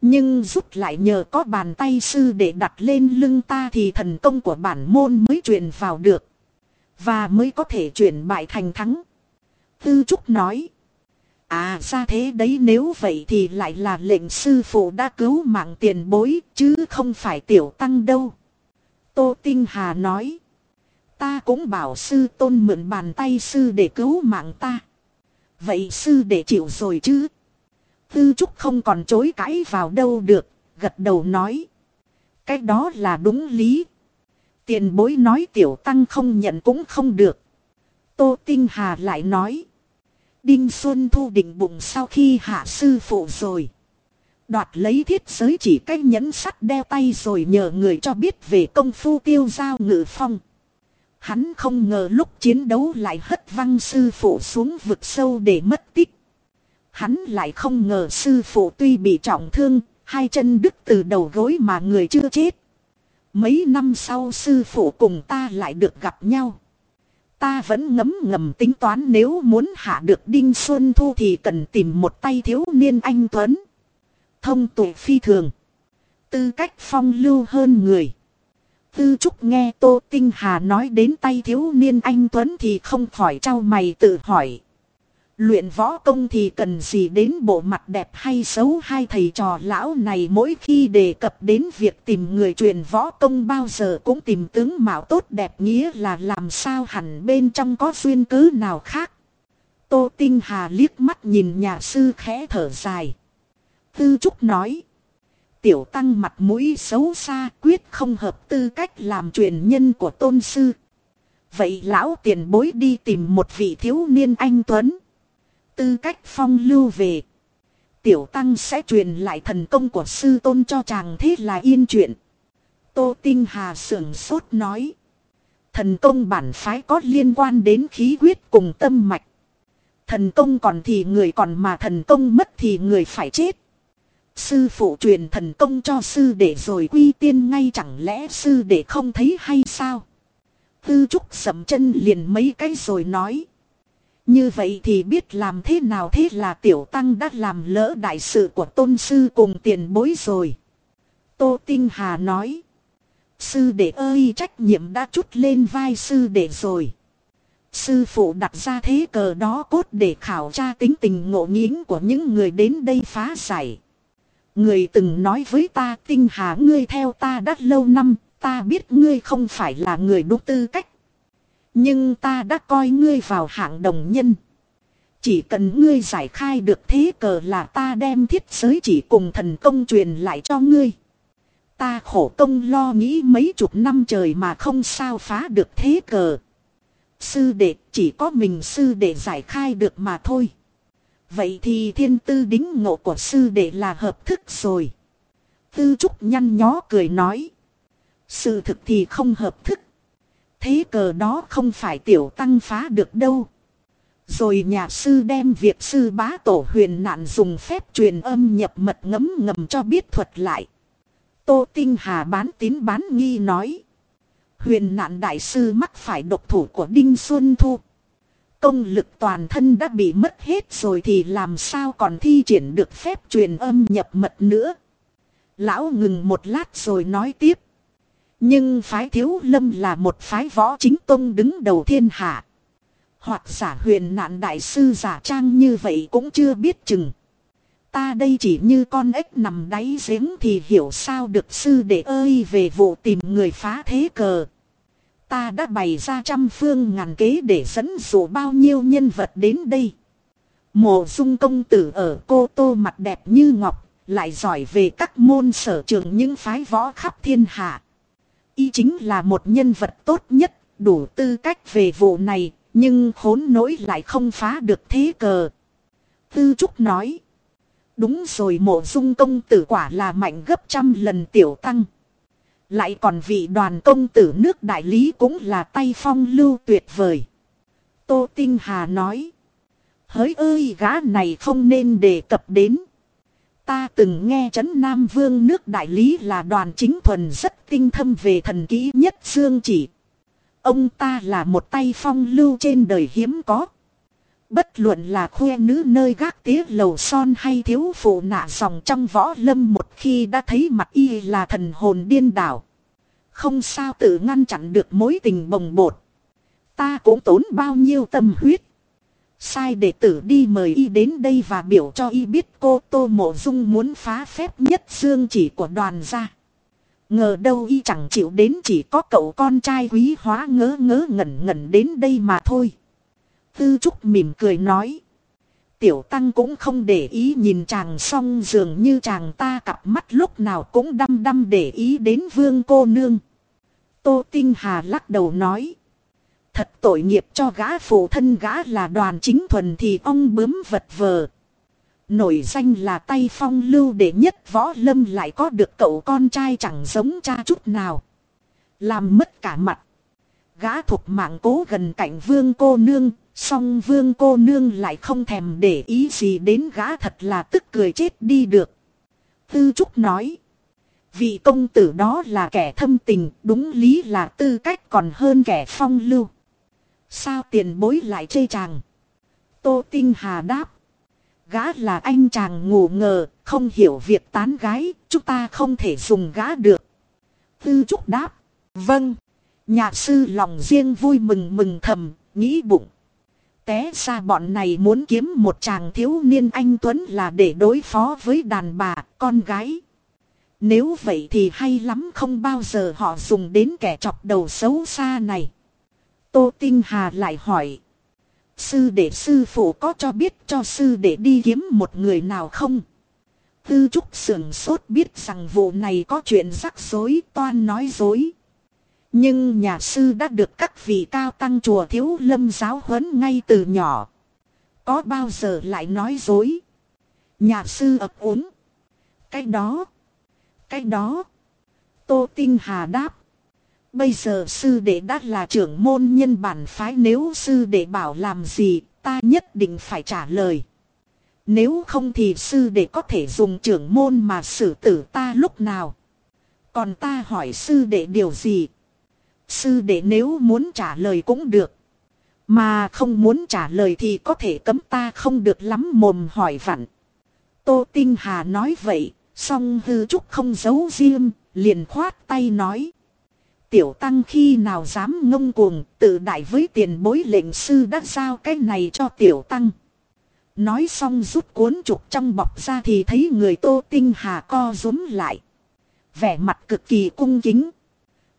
Nhưng rút lại nhờ có bàn tay sư để đặt lên lưng ta thì thần công của bản môn mới truyền vào được. Và mới có thể chuyển bại thành thắng. Tư Trúc nói. À ra thế đấy nếu vậy thì lại là lệnh sư phụ đã cứu mạng tiền bối, chứ không phải tiểu tăng đâu. Tô Tinh Hà nói. Ta cũng bảo sư tôn mượn bàn tay sư để cứu mạng ta. Vậy sư để chịu rồi chứ. Tư Trúc không còn chối cãi vào đâu được, gật đầu nói. Cái đó là đúng lý. Tiền bối nói tiểu tăng không nhận cũng không được. Tô Tinh Hà lại nói. Đinh Xuân Thu định bụng sau khi hạ sư phụ rồi. Đoạt lấy thiết giới chỉ cách nhẫn sắt đeo tay rồi nhờ người cho biết về công phu tiêu giao ngự phong. Hắn không ngờ lúc chiến đấu lại hất văng sư phụ xuống vực sâu để mất tích. Hắn lại không ngờ sư phụ tuy bị trọng thương, hai chân đứt từ đầu gối mà người chưa chết. Mấy năm sau sư phụ cùng ta lại được gặp nhau. Ta vẫn ngấm ngầm tính toán nếu muốn hạ được Đinh Xuân Thu thì cần tìm một tay thiếu niên anh Tuấn. Thông tuệ phi thường. Tư cách phong lưu hơn người. Tư Trúc nghe Tô Tinh Hà nói đến tay thiếu niên anh Tuấn thì không khỏi trao mày tự hỏi. Luyện võ công thì cần gì đến bộ mặt đẹp hay xấu hai thầy trò lão này mỗi khi đề cập đến việc tìm người truyền võ công bao giờ cũng tìm tướng mạo tốt đẹp nghĩa là làm sao hẳn bên trong có duyên cứ nào khác. Tô Tinh Hà liếc mắt nhìn nhà sư khẽ thở dài. Tư Trúc nói. Tiểu tăng mặt mũi xấu xa, quyết không hợp tư cách làm truyền nhân của tôn sư. Vậy lão tiền bối đi tìm một vị thiếu niên anh Tuấn tư cách phong lưu về. Tiểu tăng sẽ truyền lại thần công của sư tôn cho chàng thế là yên chuyện. Tô Tinh Hà sưởng sốt nói. Thần công bản phái có liên quan đến khí huyết cùng tâm mạch. Thần công còn thì người còn mà thần công mất thì người phải chết. Sư phụ truyền thần công cho sư để rồi quy tiên ngay chẳng lẽ sư để không thấy hay sao? Tư trúc sầm chân liền mấy cái rồi nói. Như vậy thì biết làm thế nào thế là tiểu tăng đã làm lỡ đại sự của tôn sư cùng tiền bối rồi. Tô Tinh Hà nói. Sư đệ ơi trách nhiệm đã chút lên vai sư đệ rồi. Sư phụ đặt ra thế cờ đó cốt để khảo tra tính tình ngộ nghiến của những người đến đây phá giải. Người từng nói với ta tinh hà ngươi theo ta đã lâu năm, ta biết ngươi không phải là người đúng tư cách. Nhưng ta đã coi ngươi vào hạng đồng nhân. Chỉ cần ngươi giải khai được thế cờ là ta đem thiết giới chỉ cùng thần công truyền lại cho ngươi. Ta khổ công lo nghĩ mấy chục năm trời mà không sao phá được thế cờ. Sư đệ, chỉ có mình sư đệ giải khai được mà thôi. Vậy thì thiên tư đính ngộ của sư đệ là hợp thức rồi. Tư trúc nhăn nhó cười nói. Sự thực thì không hợp thức. Thế cờ đó không phải tiểu tăng phá được đâu. Rồi nhà sư đem việc sư bá tổ huyền nạn dùng phép truyền âm nhập mật ngấm ngầm cho biết thuật lại. Tô Tinh Hà bán tín bán nghi nói. Huyền nạn đại sư mắc phải độc thủ của Đinh Xuân Thu. Công lực toàn thân đã bị mất hết rồi thì làm sao còn thi triển được phép truyền âm nhập mật nữa. Lão ngừng một lát rồi nói tiếp. Nhưng phái thiếu lâm là một phái võ chính tông đứng đầu thiên hạ. Hoặc giả huyền nạn đại sư giả trang như vậy cũng chưa biết chừng. Ta đây chỉ như con ếch nằm đáy giếng thì hiểu sao được sư đệ ơi về vụ tìm người phá thế cờ. Ta đã bày ra trăm phương ngàn kế để dẫn dụ bao nhiêu nhân vật đến đây. Mộ dung công tử ở cô tô mặt đẹp như ngọc, lại giỏi về các môn sở trường những phái võ khắp thiên hạ. Y chính là một nhân vật tốt nhất, đủ tư cách về vụ này, nhưng khốn nỗi lại không phá được thế cờ. Tư Trúc nói. Đúng rồi mộ dung công tử quả là mạnh gấp trăm lần tiểu tăng. Lại còn vị đoàn công tử nước đại lý cũng là tay phong lưu tuyệt vời. Tô Tinh Hà nói. Hỡi ơi gã này không nên đề cập đến. Ta từng nghe chấn Nam Vương nước đại lý là đoàn chính thuần rất tinh thâm về thần kỹ nhất dương chỉ. Ông ta là một tay phong lưu trên đời hiếm có. Bất luận là khoe nữ nơi gác tía lầu son hay thiếu phụ nạ dòng trong võ lâm một khi đã thấy mặt y là thần hồn điên đảo. Không sao tự ngăn chặn được mối tình bồng bột. Ta cũng tốn bao nhiêu tâm huyết. Sai đệ tử đi mời y đến đây và biểu cho y biết cô Tô Mộ Dung muốn phá phép nhất dương chỉ của đoàn gia. Ngờ đâu y chẳng chịu đến chỉ có cậu con trai quý hóa ngớ ngớ ngẩn ngẩn đến đây mà thôi. Tư Trúc mỉm cười nói. Tiểu Tăng cũng không để ý nhìn chàng song dường như chàng ta cặp mắt lúc nào cũng đăm đăm để ý đến vương cô nương. Tô Tinh Hà lắc đầu nói. Thật tội nghiệp cho gã phụ thân gã là đoàn chính thuần thì ông bướm vật vờ. Nổi danh là tay phong lưu đệ nhất võ lâm lại có được cậu con trai chẳng giống cha chút nào. Làm mất cả mặt. Gã thuộc mạng cố gần cạnh vương cô nương, song vương cô nương lại không thèm để ý gì đến gã thật là tức cười chết đi được. Tư Trúc nói. Vị công tử đó là kẻ thâm tình, đúng lý là tư cách còn hơn kẻ phong lưu. Sao tiền bối lại chê chàng? Tô Tinh Hà đáp. Gã là anh chàng ngủ ngờ, không hiểu việc tán gái, chúng ta không thể dùng gã được. Tư Trúc đáp. Vâng. Nhà sư lòng riêng vui mừng mừng thầm, nghĩ bụng. Té ra bọn này muốn kiếm một chàng thiếu niên anh Tuấn là để đối phó với đàn bà, con gái. Nếu vậy thì hay lắm không bao giờ họ dùng đến kẻ chọc đầu xấu xa này. Tô Tinh Hà lại hỏi. Sư đệ sư phụ có cho biết cho sư đệ đi kiếm một người nào không? Tư Trúc sườn sốt biết rằng vụ này có chuyện rắc rối, toan nói dối. Nhưng nhà sư đã được các vị cao tăng chùa thiếu lâm giáo huấn ngay từ nhỏ. Có bao giờ lại nói dối? Nhà sư ập úng. Cái đó. Cái đó. Tô Tinh Hà đáp. Bây giờ sư đệ đã là trưởng môn nhân bản phái nếu sư đệ bảo làm gì ta nhất định phải trả lời. Nếu không thì sư đệ có thể dùng trưởng môn mà xử tử ta lúc nào. Còn ta hỏi sư đệ điều gì? Sư đệ nếu muốn trả lời cũng được. Mà không muốn trả lời thì có thể cấm ta không được lắm mồm hỏi vặn. Tô Tinh Hà nói vậy, song hư trúc không giấu riêng, liền khoát tay nói. Tiểu tăng khi nào dám ngông cuồng tự đại với tiền bối lệnh sư đã giao cái này cho tiểu tăng. Nói xong rút cuốn trục trong bọc ra thì thấy người Tô Tinh Hà co rúm lại. Vẻ mặt cực kỳ cung kính.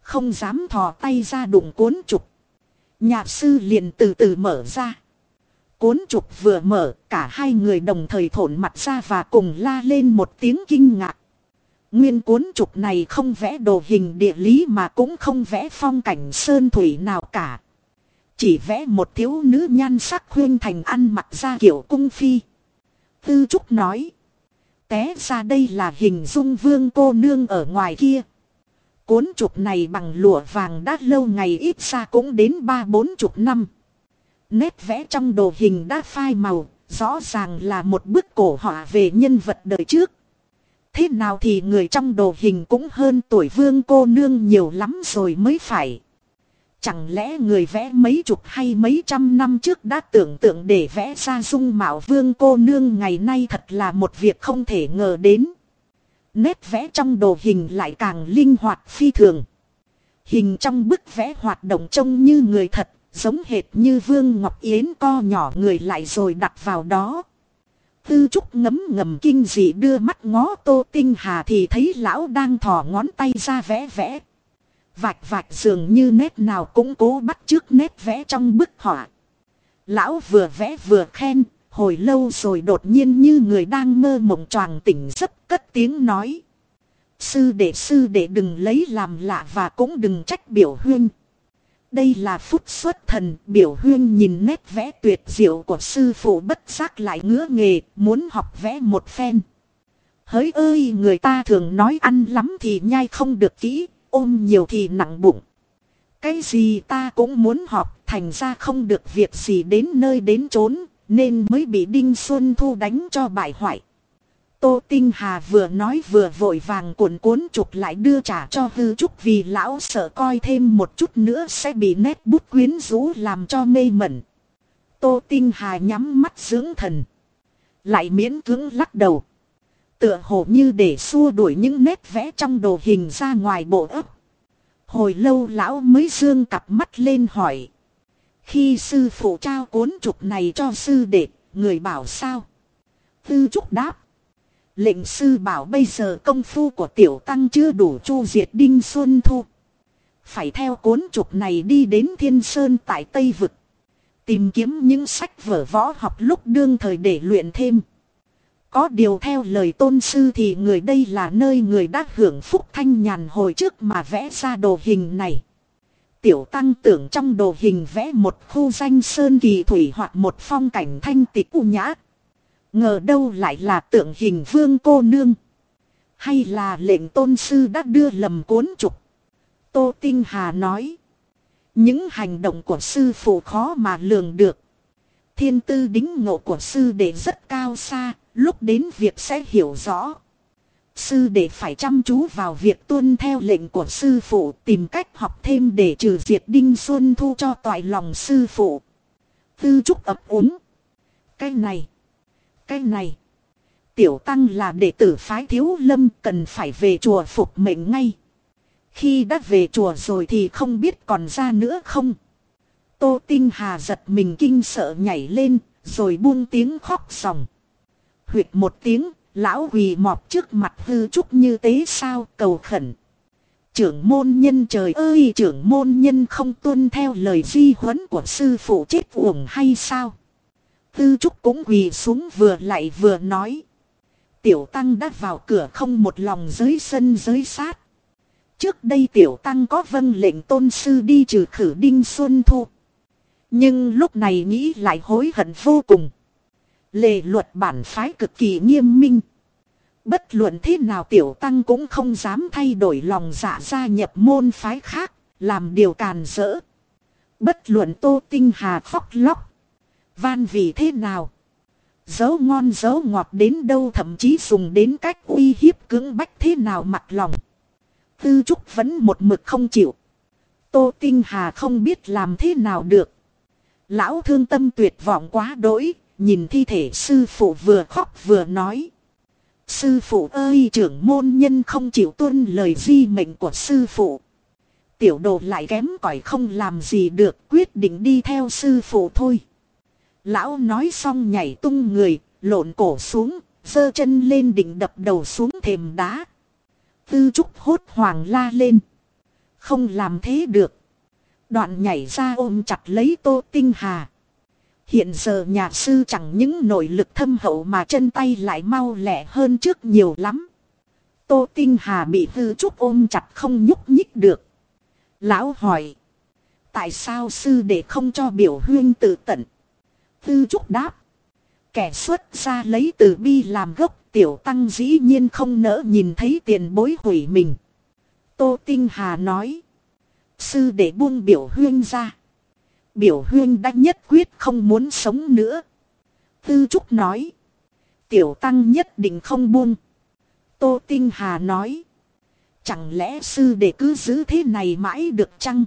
Không dám thò tay ra đụng cuốn trục. Nhà sư liền từ từ mở ra. Cuốn trục vừa mở, cả hai người đồng thời thổn mặt ra và cùng la lên một tiếng kinh ngạc. Nguyên cuốn trục này không vẽ đồ hình địa lý mà cũng không vẽ phong cảnh sơn thủy nào cả. Chỉ vẽ một thiếu nữ nhan sắc khuyên thành ăn mặc ra kiểu cung phi. Tư Trúc nói. Té ra đây là hình dung vương cô nương ở ngoài kia. Cuốn trục này bằng lụa vàng đã lâu ngày ít ra cũng đến ba bốn chục năm. Nét vẽ trong đồ hình đã phai màu, rõ ràng là một bức cổ họa về nhân vật đời trước. Thế nào thì người trong đồ hình cũng hơn tuổi vương cô nương nhiều lắm rồi mới phải. Chẳng lẽ người vẽ mấy chục hay mấy trăm năm trước đã tưởng tượng để vẽ ra dung mạo vương cô nương ngày nay thật là một việc không thể ngờ đến. Nét vẽ trong đồ hình lại càng linh hoạt phi thường. Hình trong bức vẽ hoạt động trông như người thật, giống hệt như Vương Ngọc Yến co nhỏ người lại rồi đặt vào đó. Tư Trúc ngấm ngầm kinh dị đưa mắt ngó Tô Tinh Hà thì thấy lão đang thò ngón tay ra vẽ vẽ. Vạch vạch dường như nét nào cũng cố bắt trước nét vẽ trong bức họa. Lão vừa vẽ vừa khen, hồi lâu rồi đột nhiên như người đang mơ mộng choàng tỉnh giấc cất tiếng nói. Sư đệ sư đệ đừng lấy làm lạ và cũng đừng trách biểu huynh đây là phút xuất thần, biểu huyên nhìn nét vẽ tuyệt diệu của sư phụ bất giác lại ngứa nghề, muốn học vẽ một phen. Hỡi ơi người ta thường nói ăn lắm thì nhai không được kỹ, ôm nhiều thì nặng bụng. Cái gì ta cũng muốn học, thành ra không được việc gì đến nơi đến chốn, nên mới bị Đinh Xuân Thu đánh cho bại hoại. Tô Tinh Hà vừa nói vừa vội vàng cuộn cuốn trục lại đưa trả cho hư trúc vì lão sợ coi thêm một chút nữa sẽ bị nét bút quyến rũ làm cho mê mẩn. Tô Tinh Hà nhắm mắt dưỡng thần. Lại miễn cưỡng lắc đầu. Tựa hồ như để xua đuổi những nét vẽ trong đồ hình ra ngoài bộ ấp. Hồi lâu lão mới dương cặp mắt lên hỏi. Khi sư phụ trao cuốn trục này cho sư đệ, người bảo sao? Tư trúc đáp. Lệnh sư bảo bây giờ công phu của tiểu tăng chưa đủ chu diệt đinh xuân thu. Phải theo cuốn trục này đi đến thiên sơn tại Tây Vực. Tìm kiếm những sách vở võ học lúc đương thời để luyện thêm. Có điều theo lời tôn sư thì người đây là nơi người đã hưởng phúc thanh nhàn hồi trước mà vẽ ra đồ hình này. Tiểu tăng tưởng trong đồ hình vẽ một khu danh sơn kỳ thủy hoặc một phong cảnh thanh tịch u nhã. Ngờ đâu lại là tượng hình vương cô nương. Hay là lệnh tôn sư đã đưa lầm cuốn trục. Tô Tinh Hà nói. Những hành động của sư phụ khó mà lường được. Thiên tư đính ngộ của sư đệ rất cao xa, lúc đến việc sẽ hiểu rõ. Sư đệ phải chăm chú vào việc tuân theo lệnh của sư phụ tìm cách học thêm để trừ diệt Đinh Xuân Thu cho toại lòng sư phụ. Tư trúc ấp úng. Cái này. Cái này. Tiểu Tăng là đệ tử phái thiếu lâm, cần phải về chùa phục mệnh ngay. Khi đã về chùa rồi thì không biết còn ra nữa không. Tô Tinh Hà giật mình kinh sợ nhảy lên, rồi buông tiếng khóc sòng. Huyệt một tiếng, Lão quỳ mọp trước mặt hư trúc như tế sao, cầu khẩn. Trưởng môn nhân trời ơi, trưởng môn nhân không tuân theo lời di huấn của sư phụ chết uổng hay sao? Tư trúc cũng quỳ xuống vừa lại vừa nói. Tiểu tăng đã vào cửa không một lòng giới sân giới sát. Trước đây tiểu tăng có vâng lệnh tôn sư đi trừ khử đinh xuân thu. Nhưng lúc này nghĩ lại hối hận vô cùng. Lệ luật bản phái cực kỳ nghiêm minh. Bất luận thế nào tiểu tăng cũng không dám thay đổi lòng dạ gia nhập môn phái khác, làm điều càn rỡ. Bất luận tô tinh hà khóc lóc. Van vì thế nào? Dấu ngon dấu ngọt đến đâu thậm chí dùng đến cách uy hiếp cứng bách thế nào mặt lòng. Tư trúc vẫn một mực không chịu. Tô tinh hà không biết làm thế nào được. Lão thương tâm tuyệt vọng quá đỗi, nhìn thi thể sư phụ vừa khóc vừa nói. Sư phụ ơi trưởng môn nhân không chịu tuân lời di mệnh của sư phụ. Tiểu đồ lại kém cỏi không làm gì được quyết định đi theo sư phụ thôi. Lão nói xong nhảy tung người, lộn cổ xuống, giơ chân lên định đập đầu xuống thềm đá. Tư trúc hốt hoàng la lên. Không làm thế được. Đoạn nhảy ra ôm chặt lấy tô tinh hà. Hiện giờ nhà sư chẳng những nội lực thâm hậu mà chân tay lại mau lẹ hơn trước nhiều lắm. Tô tinh hà bị tư trúc ôm chặt không nhúc nhích được. Lão hỏi. Tại sao sư để không cho biểu huyên tự tận? Tư trúc đáp. Kẻ xuất ra lấy từ bi làm gốc tiểu tăng dĩ nhiên không nỡ nhìn thấy tiền bối hủy mình. Tô Tinh Hà nói. Sư để buông biểu huyên ra. Biểu huyên đã nhất quyết không muốn sống nữa. Tư Trúc nói. Tiểu tăng nhất định không buông. Tô Tinh Hà nói. Chẳng lẽ sư để cứ giữ thế này mãi được chăng?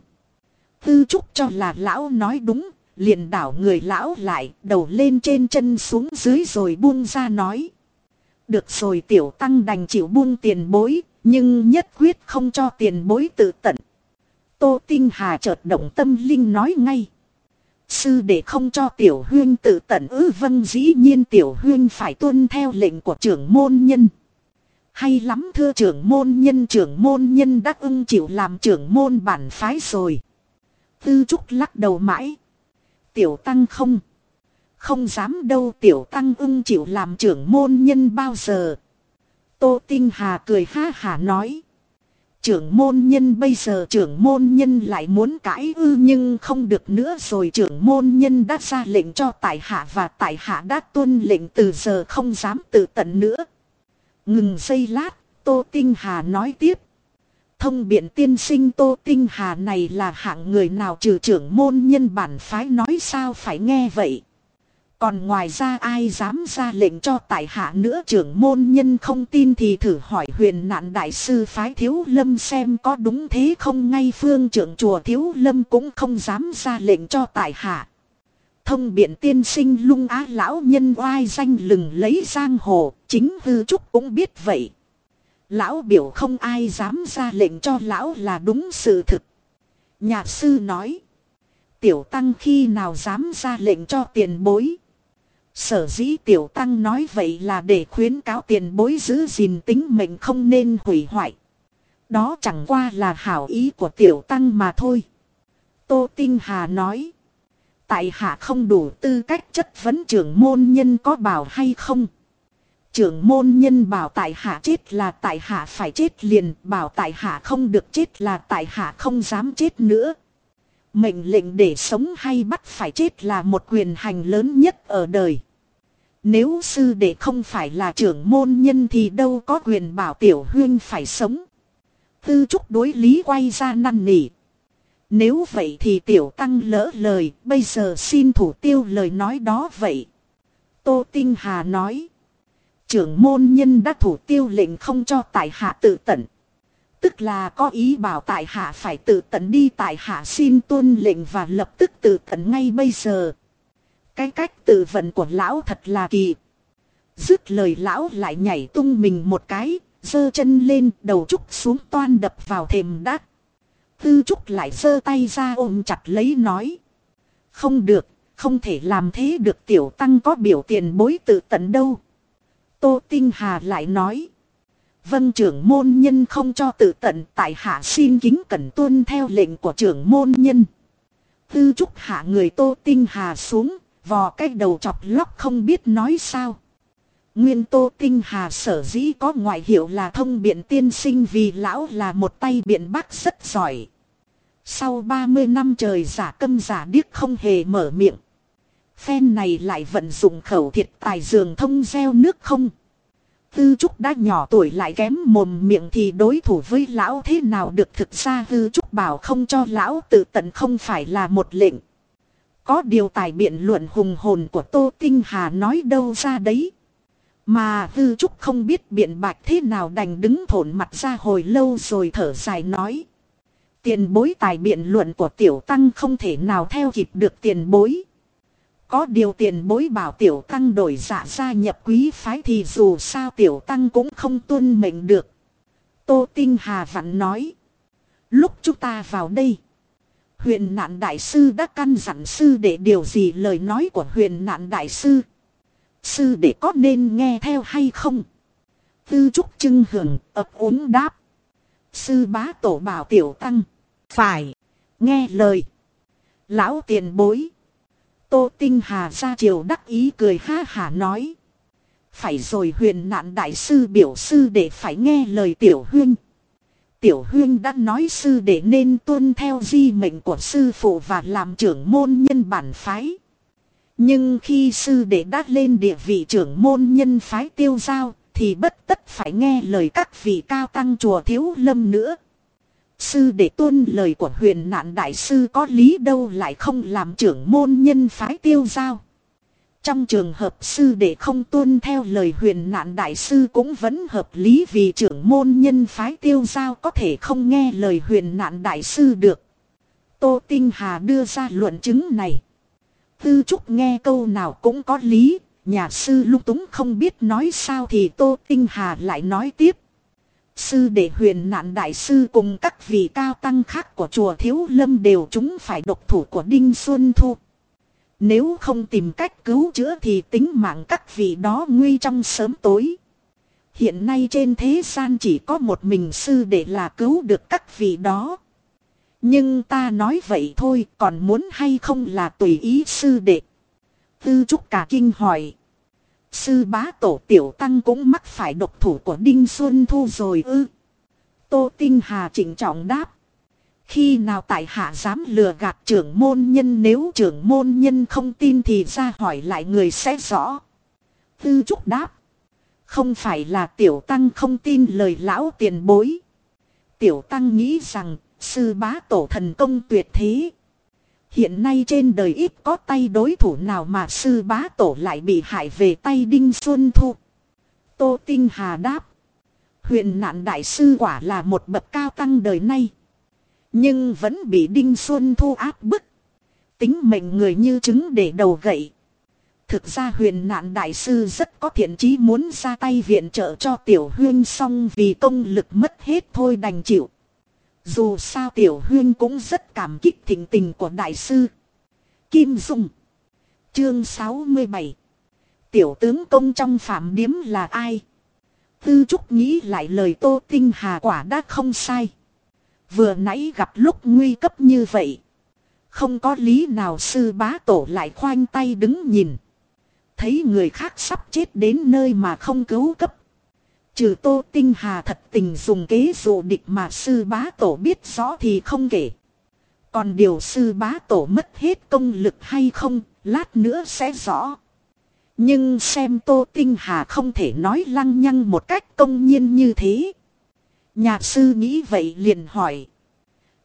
Tư Trúc cho là lão nói đúng, liền đảo người lão lại, đầu lên trên chân xuống dưới rồi buông ra nói. Được rồi tiểu tăng đành chịu buông tiền bối, nhưng nhất quyết không cho tiền bối tự tận. Tô Tinh Hà chợt động tâm linh nói ngay. Sư để không cho tiểu huyên tự tận ư vâng dĩ nhiên tiểu huyên phải tuân theo lệnh của trưởng môn nhân. Hay lắm thưa trưởng môn nhân trưởng môn nhân đắc ưng chịu làm trưởng môn bản phái rồi. Tư trúc lắc đầu mãi. Tiểu tăng không. Không dám đâu tiểu tăng ưng chịu làm trưởng môn nhân bao giờ. Tô Tinh Hà cười ha hà nói. Trưởng môn nhân bây giờ trưởng môn nhân lại muốn cãi ư nhưng không được nữa rồi trưởng môn nhân đã ra lệnh cho tại hạ và tại hạ đã tuân lệnh từ giờ không dám tự tận nữa. Ngừng giây lát, Tô Tinh Hà nói tiếp. Thông biện tiên sinh Tô Tinh Hà này là hạng người nào trừ trưởng môn nhân bản phái nói sao phải nghe vậy. Còn ngoài ra ai dám ra lệnh cho tại hạ nữa trưởng môn nhân không tin thì thử hỏi huyền nạn đại sư phái thiếu lâm xem có đúng thế không ngay phương trưởng chùa thiếu lâm cũng không dám ra lệnh cho tại hạ. Thông biện tiên sinh lung á lão nhân oai danh lừng lấy giang hồ, chính hư trúc cũng biết vậy. Lão biểu không ai dám ra lệnh cho lão là đúng sự thực. Nhà sư nói. Tiểu tăng khi nào dám ra lệnh cho tiền bối. Sở dĩ tiểu tăng nói vậy là để khuyến cáo tiền bối giữ gìn tính mệnh không nên hủy hoại. Đó chẳng qua là hảo ý của tiểu tăng mà thôi. Tô Tinh Hà nói. Tại hạ không đủ tư cách chất vấn trưởng môn nhân có bảo hay không. Trưởng môn nhân bảo tại hạ chết là tại hạ phải chết liền, bảo tại hạ không được chết là tại hạ không dám chết nữa. Mệnh lệnh để sống hay bắt phải chết là một quyền hành lớn nhất ở đời. Nếu sư đệ không phải là trưởng môn nhân thì đâu có quyền bảo tiểu huyên phải sống. Tư trúc đối lý quay ra năn nỉ. Nếu vậy thì tiểu tăng lỡ lời, bây giờ xin thủ tiêu lời nói đó vậy. Tô Tinh Hà nói. Trưởng môn nhân đã thủ tiêu lệnh không cho tại hạ tự tận. Tức là có ý bảo tại hạ phải tự tận đi tại hạ xin tuân lệnh và lập tức tự tận ngay bây giờ. Cái cách tự vận của lão thật là kỳ. Dứt lời lão lại nhảy tung mình một cái, giơ chân lên đầu trúc xuống toan đập vào thềm đá. Tư trúc lại giơ tay ra ôm chặt lấy nói. Không được, không thể làm thế được tiểu tăng có biểu tiền bối tự tận đâu. Tô Tinh Hà lại nói. Vân trưởng môn nhân không cho tự tận tại hạ xin kính cẩn tuân theo lệnh của trưởng môn nhân. Tư trúc hạ người Tô Tinh Hà xuống, vò cái đầu chọc lóc không biết nói sao. Nguyên Tô Tinh Hà sở dĩ có ngoại hiệu là thông biện tiên sinh vì lão là một tay biện bác rất giỏi. Sau 30 năm trời giả câm giả điếc không hề mở miệng. Phen này lại vận dụng khẩu thiệt tài dường thông gieo nước không. Tư Trúc đã nhỏ tuổi lại kém mồm miệng thì đối thủ với lão thế nào được thực ra Tư Trúc bảo không cho lão tự tận không phải là một lệnh. Có điều tài biện luận hùng hồn của Tô Tinh Hà nói đâu ra đấy. Mà Tư Trúc không biết biện bạch thế nào đành đứng thổn mặt ra hồi lâu rồi thở dài nói. Tiền bối tài biện luận của tiểu tăng không thể nào theo kịp được tiền bối. Có điều tiền bối bảo tiểu tăng đổi dạ gia nhập quý phái thì dù sao tiểu tăng cũng không tuân mệnh được. Tô Tinh Hà vặn nói. Lúc chúng ta vào đây. Huyền nạn đại sư đã căn dặn sư để điều gì lời nói của huyền nạn đại sư. Sư để có nên nghe theo hay không? Tư trúc trưng hưởng ập ốm đáp. Sư bá tổ bảo tiểu tăng. Phải. Nghe lời. Lão tiền bối. Tô Tinh Hà ra chiều đắc ý cười ha hả nói. Phải rồi huyền nạn đại sư biểu sư để phải nghe lời tiểu huyên. Tiểu huyên đã nói sư để nên tuân theo di mệnh của sư phụ và làm trưởng môn nhân bản phái. Nhưng khi sư đệ đã lên địa vị trưởng môn nhân phái tiêu giao, thì bất tất phải nghe lời các vị cao tăng chùa thiếu lâm nữa. Sư để tuân lời của huyền nạn đại sư có lý đâu lại không làm trưởng môn nhân phái tiêu giao. Trong trường hợp sư đệ không tuân theo lời huyền nạn đại sư cũng vẫn hợp lý vì trưởng môn nhân phái tiêu giao có thể không nghe lời huyền nạn đại sư được. Tô Tinh Hà đưa ra luận chứng này. Tư Trúc nghe câu nào cũng có lý, nhà sư lung túng không biết nói sao thì Tô Tinh Hà lại nói tiếp. Sư đệ huyền nạn đại sư cùng các vị cao tăng khác của chùa Thiếu Lâm đều chúng phải độc thủ của Đinh Xuân Thu. Nếu không tìm cách cứu chữa thì tính mạng các vị đó nguy trong sớm tối. Hiện nay trên thế gian chỉ có một mình sư để là cứu được các vị đó. Nhưng ta nói vậy thôi, còn muốn hay không là tùy ý sư đệ. Tư trúc cả kinh hỏi. Sư bá tổ tiểu tăng cũng mắc phải độc thủ của Đinh Xuân Thu rồi ư. Tô Tinh Hà chỉnh trọng đáp. Khi nào tại hạ dám lừa gạt trưởng môn nhân, nếu trưởng môn nhân không tin thì ra hỏi lại người sẽ rõ. Tư trúc đáp. Không phải là tiểu tăng không tin lời lão tiền bối. Tiểu tăng nghĩ rằng, sư bá tổ thần công tuyệt thế. Hiện nay trên đời ít có tay đối thủ nào mà sư bá tổ lại bị hại về tay Đinh Xuân Thu. Tô Tinh Hà đáp. Huyền nạn đại sư quả là một bậc cao tăng đời nay. Nhưng vẫn bị Đinh Xuân Thu áp bức. Tính mệnh người như trứng để đầu gậy. Thực ra huyền nạn đại sư rất có thiện chí muốn ra tay viện trợ cho tiểu huyên xong vì công lực mất hết thôi đành chịu. Dù sao tiểu huyên cũng rất cảm kích thỉnh tình của đại sư. Kim Dung Chương 67 Tiểu tướng công trong phạm điếm là ai? Tư Trúc nghĩ lại lời Tô Tinh Hà quả đã không sai. Vừa nãy gặp lúc nguy cấp như vậy. Không có lý nào sư bá tổ lại khoanh tay đứng nhìn. Thấy người khác sắp chết đến nơi mà không cứu cấp. Trừ Tô Tinh Hà thật tình dùng kế dụ địch mà sư bá tổ biết rõ thì không kể. Còn điều sư bá tổ mất hết công lực hay không, lát nữa sẽ rõ. Nhưng xem Tô Tinh Hà không thể nói lăng nhăng một cách công nhiên như thế. Nhà sư nghĩ vậy liền hỏi.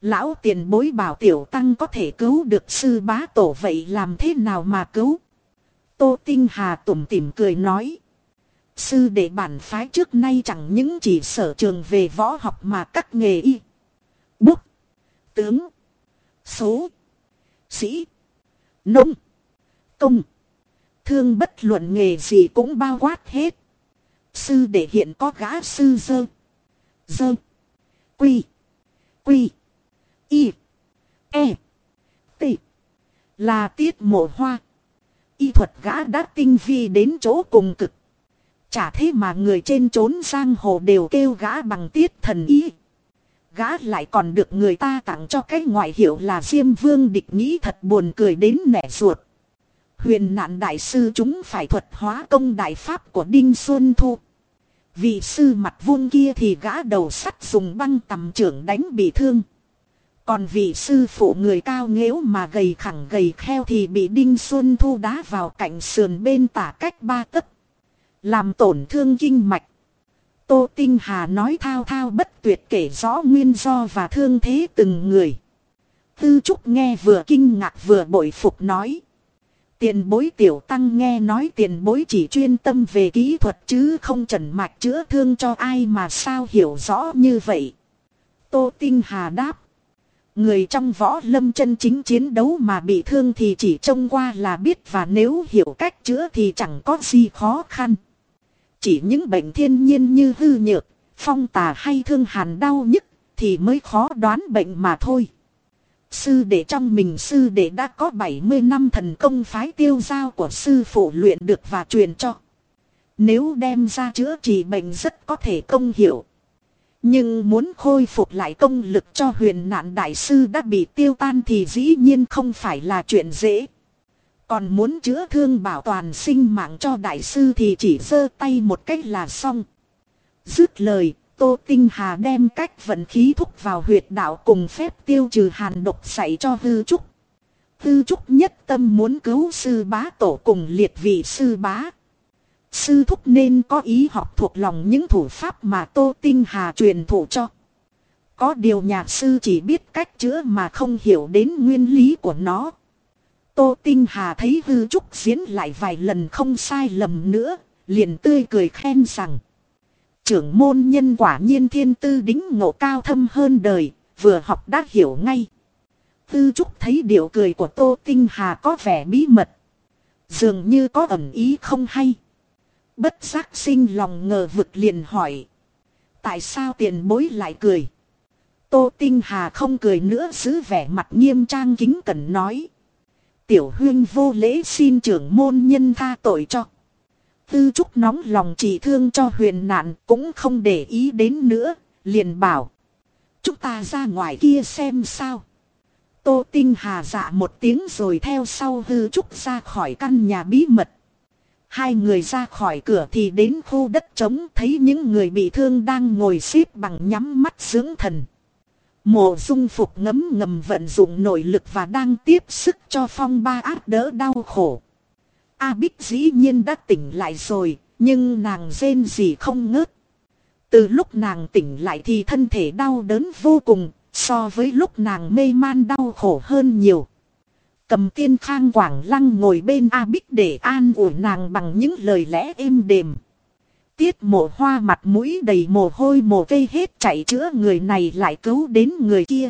Lão tiền bối bảo tiểu tăng có thể cứu được sư bá tổ vậy làm thế nào mà cứu? Tô Tinh Hà tủm tỉm cười nói. Sư đệ bản phái trước nay chẳng những chỉ sở trường về võ học mà các nghề y, bút, tướng, số, sĩ, nông, công, thương bất luận nghề gì cũng bao quát hết. Sư đệ hiện có gã sư dơ, dơ, quy, quy, y, e, t, là tiết mộ hoa. Y thuật gã đã tinh vi đến chỗ cùng cực. Chả thế mà người trên trốn giang hồ đều kêu gã bằng tiết thần ý. Gã lại còn được người ta tặng cho cái ngoại hiệu là Diêm Vương địch nghĩ thật buồn cười đến nẻ ruột. Huyền nạn đại sư chúng phải thuật hóa công đại pháp của Đinh Xuân Thu. Vị sư mặt vuông kia thì gã đầu sắt dùng băng tầm trưởng đánh bị thương. Còn vị sư phụ người cao nghếu mà gầy khẳng gầy kheo thì bị Đinh Xuân Thu đá vào cạnh sườn bên tả cách ba tấc. Làm tổn thương kinh mạch. Tô Tinh Hà nói thao thao bất tuyệt kể rõ nguyên do và thương thế từng người. Tư Trúc nghe vừa kinh ngạc vừa bội phục nói. Tiền bối tiểu tăng nghe nói tiền bối chỉ chuyên tâm về kỹ thuật chứ không trần mạch chữa thương cho ai mà sao hiểu rõ như vậy. Tô Tinh Hà đáp. Người trong võ lâm chân chính chiến đấu mà bị thương thì chỉ trông qua là biết và nếu hiểu cách chữa thì chẳng có gì khó khăn. Chỉ những bệnh thiên nhiên như hư nhược, phong tà hay thương hàn đau nhức thì mới khó đoán bệnh mà thôi. Sư đệ trong mình sư đệ đã có 70 năm thần công phái tiêu giao của sư phụ luyện được và truyền cho. Nếu đem ra chữa trị bệnh rất có thể công hiệu. Nhưng muốn khôi phục lại công lực cho huyền nạn đại sư đã bị tiêu tan thì dĩ nhiên không phải là chuyện dễ. Còn muốn chữa thương bảo toàn sinh mạng cho đại sư thì chỉ giơ tay một cách là xong. Dứt lời, Tô Tinh Hà đem cách vận khí thúc vào huyệt đạo cùng phép tiêu trừ hàn độc xảy cho hư trúc. Hư trúc nhất tâm muốn cứu sư bá tổ cùng liệt vị sư bá. Sư thúc nên có ý học thuộc lòng những thủ pháp mà Tô Tinh Hà truyền thụ cho. Có điều nhà sư chỉ biết cách chữa mà không hiểu đến nguyên lý của nó. Tô Tinh Hà thấy hư trúc diễn lại vài lần không sai lầm nữa, liền tươi cười khen rằng. Trưởng môn nhân quả nhiên thiên tư đính ngộ cao thâm hơn đời, vừa học đã hiểu ngay. Tư Trúc thấy điệu cười của Tô Tinh Hà có vẻ bí mật. Dường như có ẩn ý không hay. Bất giác sinh lòng ngờ vực liền hỏi. Tại sao tiền bối lại cười? Tô Tinh Hà không cười nữa giữ vẻ mặt nghiêm trang kính cẩn nói. Tiểu huyên vô lễ xin trưởng môn nhân tha tội cho. Tư trúc nóng lòng chỉ thương cho huyền nạn cũng không để ý đến nữa, liền bảo. Chúng ta ra ngoài kia xem sao. Tô Tinh Hà dạ một tiếng rồi theo sau hư trúc ra khỏi căn nhà bí mật. Hai người ra khỏi cửa thì đến khu đất trống thấy những người bị thương đang ngồi xếp bằng nhắm mắt dưỡng thần. Mộ dung phục ngấm ngầm vận dụng nội lực và đang tiếp sức cho phong ba ác đỡ đau khổ. A Bích dĩ nhiên đã tỉnh lại rồi, nhưng nàng rên gì không ngớt. Từ lúc nàng tỉnh lại thì thân thể đau đớn vô cùng, so với lúc nàng mê man đau khổ hơn nhiều. Cầm tiên khang quảng lăng ngồi bên A Bích để an ủi nàng bằng những lời lẽ êm đềm. Tiết mộ hoa mặt mũi đầy mồ hôi mồ cây hết chạy chữa người này lại cứu đến người kia.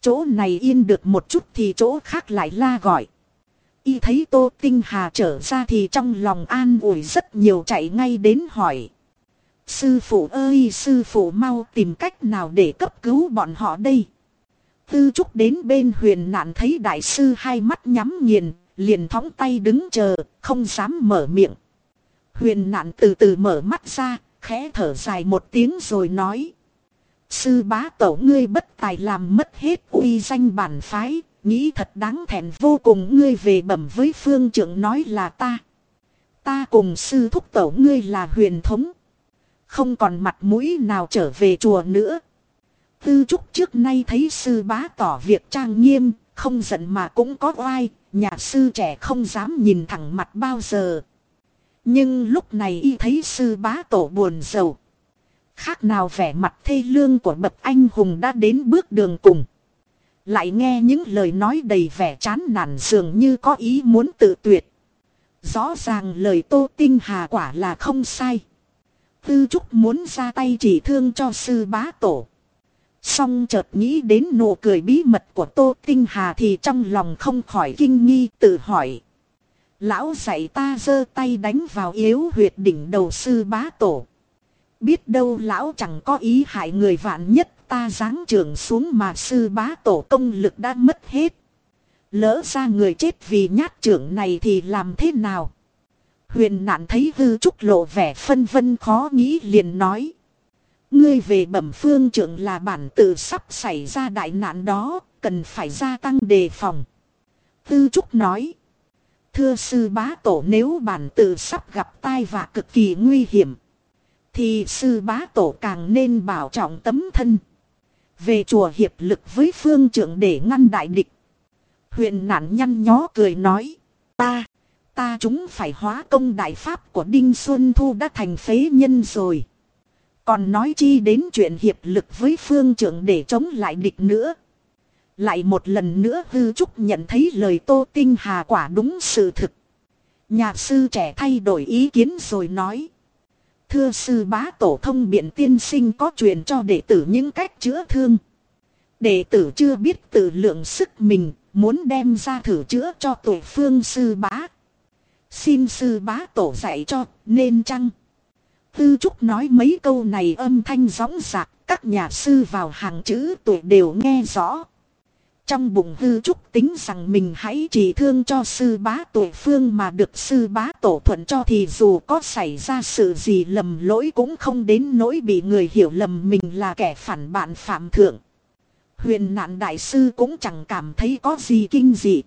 Chỗ này yên được một chút thì chỗ khác lại la gọi. Y thấy Tô Tinh Hà trở ra thì trong lòng an ủi rất nhiều chạy ngay đến hỏi. Sư phụ ơi sư phụ mau tìm cách nào để cấp cứu bọn họ đây. Tư trúc đến bên huyền nạn thấy đại sư hai mắt nhắm nghiền, liền thóng tay đứng chờ, không dám mở miệng. Huyền nạn từ từ mở mắt ra, khẽ thở dài một tiếng rồi nói. Sư bá tổ ngươi bất tài làm mất hết uy danh bản phái, nghĩ thật đáng thẹn vô cùng ngươi về bẩm với phương trưởng nói là ta. Ta cùng sư thúc tổ ngươi là huyền thống. Không còn mặt mũi nào trở về chùa nữa. Tư trúc trước nay thấy sư bá tỏ việc trang nghiêm, không giận mà cũng có oai, nhà sư trẻ không dám nhìn thẳng mặt bao giờ. Nhưng lúc này y thấy sư bá tổ buồn rầu. Khác nào vẻ mặt thê lương của bậc anh hùng đã đến bước đường cùng. Lại nghe những lời nói đầy vẻ chán nản dường như có ý muốn tự tuyệt. Rõ ràng lời Tô Tinh Hà quả là không sai. Tư Trúc muốn ra tay chỉ thương cho sư bá tổ. Xong chợt nghĩ đến nụ cười bí mật của Tô Tinh Hà thì trong lòng không khỏi kinh nghi, tự hỏi. Lão dạy ta giơ tay đánh vào yếu huyệt đỉnh đầu sư bá tổ. Biết đâu lão chẳng có ý hại người vạn nhất ta giáng trưởng xuống mà sư bá tổ công lực đã mất hết. Lỡ ra người chết vì nhát trưởng này thì làm thế nào? Huyền nạn thấy hư trúc lộ vẻ phân vân khó nghĩ liền nói. Ngươi về bẩm phương trưởng là bản tự sắp xảy ra đại nạn đó, cần phải gia tăng đề phòng. Tư Trúc nói. Thưa sư bá tổ nếu bản tự sắp gặp tai và cực kỳ nguy hiểm. Thì sư bá tổ càng nên bảo trọng tấm thân. Về chùa hiệp lực với phương trưởng để ngăn đại địch. Huyện nạn nhăn nhó cười nói. Ta, ta chúng phải hóa công đại pháp của Đinh Xuân Thu đã thành phế nhân rồi. Còn nói chi đến chuyện hiệp lực với phương trưởng để chống lại địch nữa. Lại một lần nữa hư trúc nhận thấy lời Tô Tinh Hà quả đúng sự thực. Nhà sư trẻ thay đổi ý kiến rồi nói. Thưa sư bá tổ thông biện tiên sinh có truyền cho đệ tử những cách chữa thương. Đệ tử chưa biết tự lượng sức mình, muốn đem ra thử chữa cho tổ phương sư bá. Xin sư bá tổ dạy cho, nên chăng? Tư Trúc nói mấy câu này âm thanh gióng giạc, các nhà sư vào hàng chữ tuổi đều nghe rõ. Trong bụng hư trúc tính rằng mình hãy chỉ thương cho sư bá tổ phương mà được sư bá tổ thuận cho thì dù có xảy ra sự gì lầm lỗi cũng không đến nỗi bị người hiểu lầm mình là kẻ phản bạn phạm thượng. Huyền nạn đại sư cũng chẳng cảm thấy có gì kinh dị.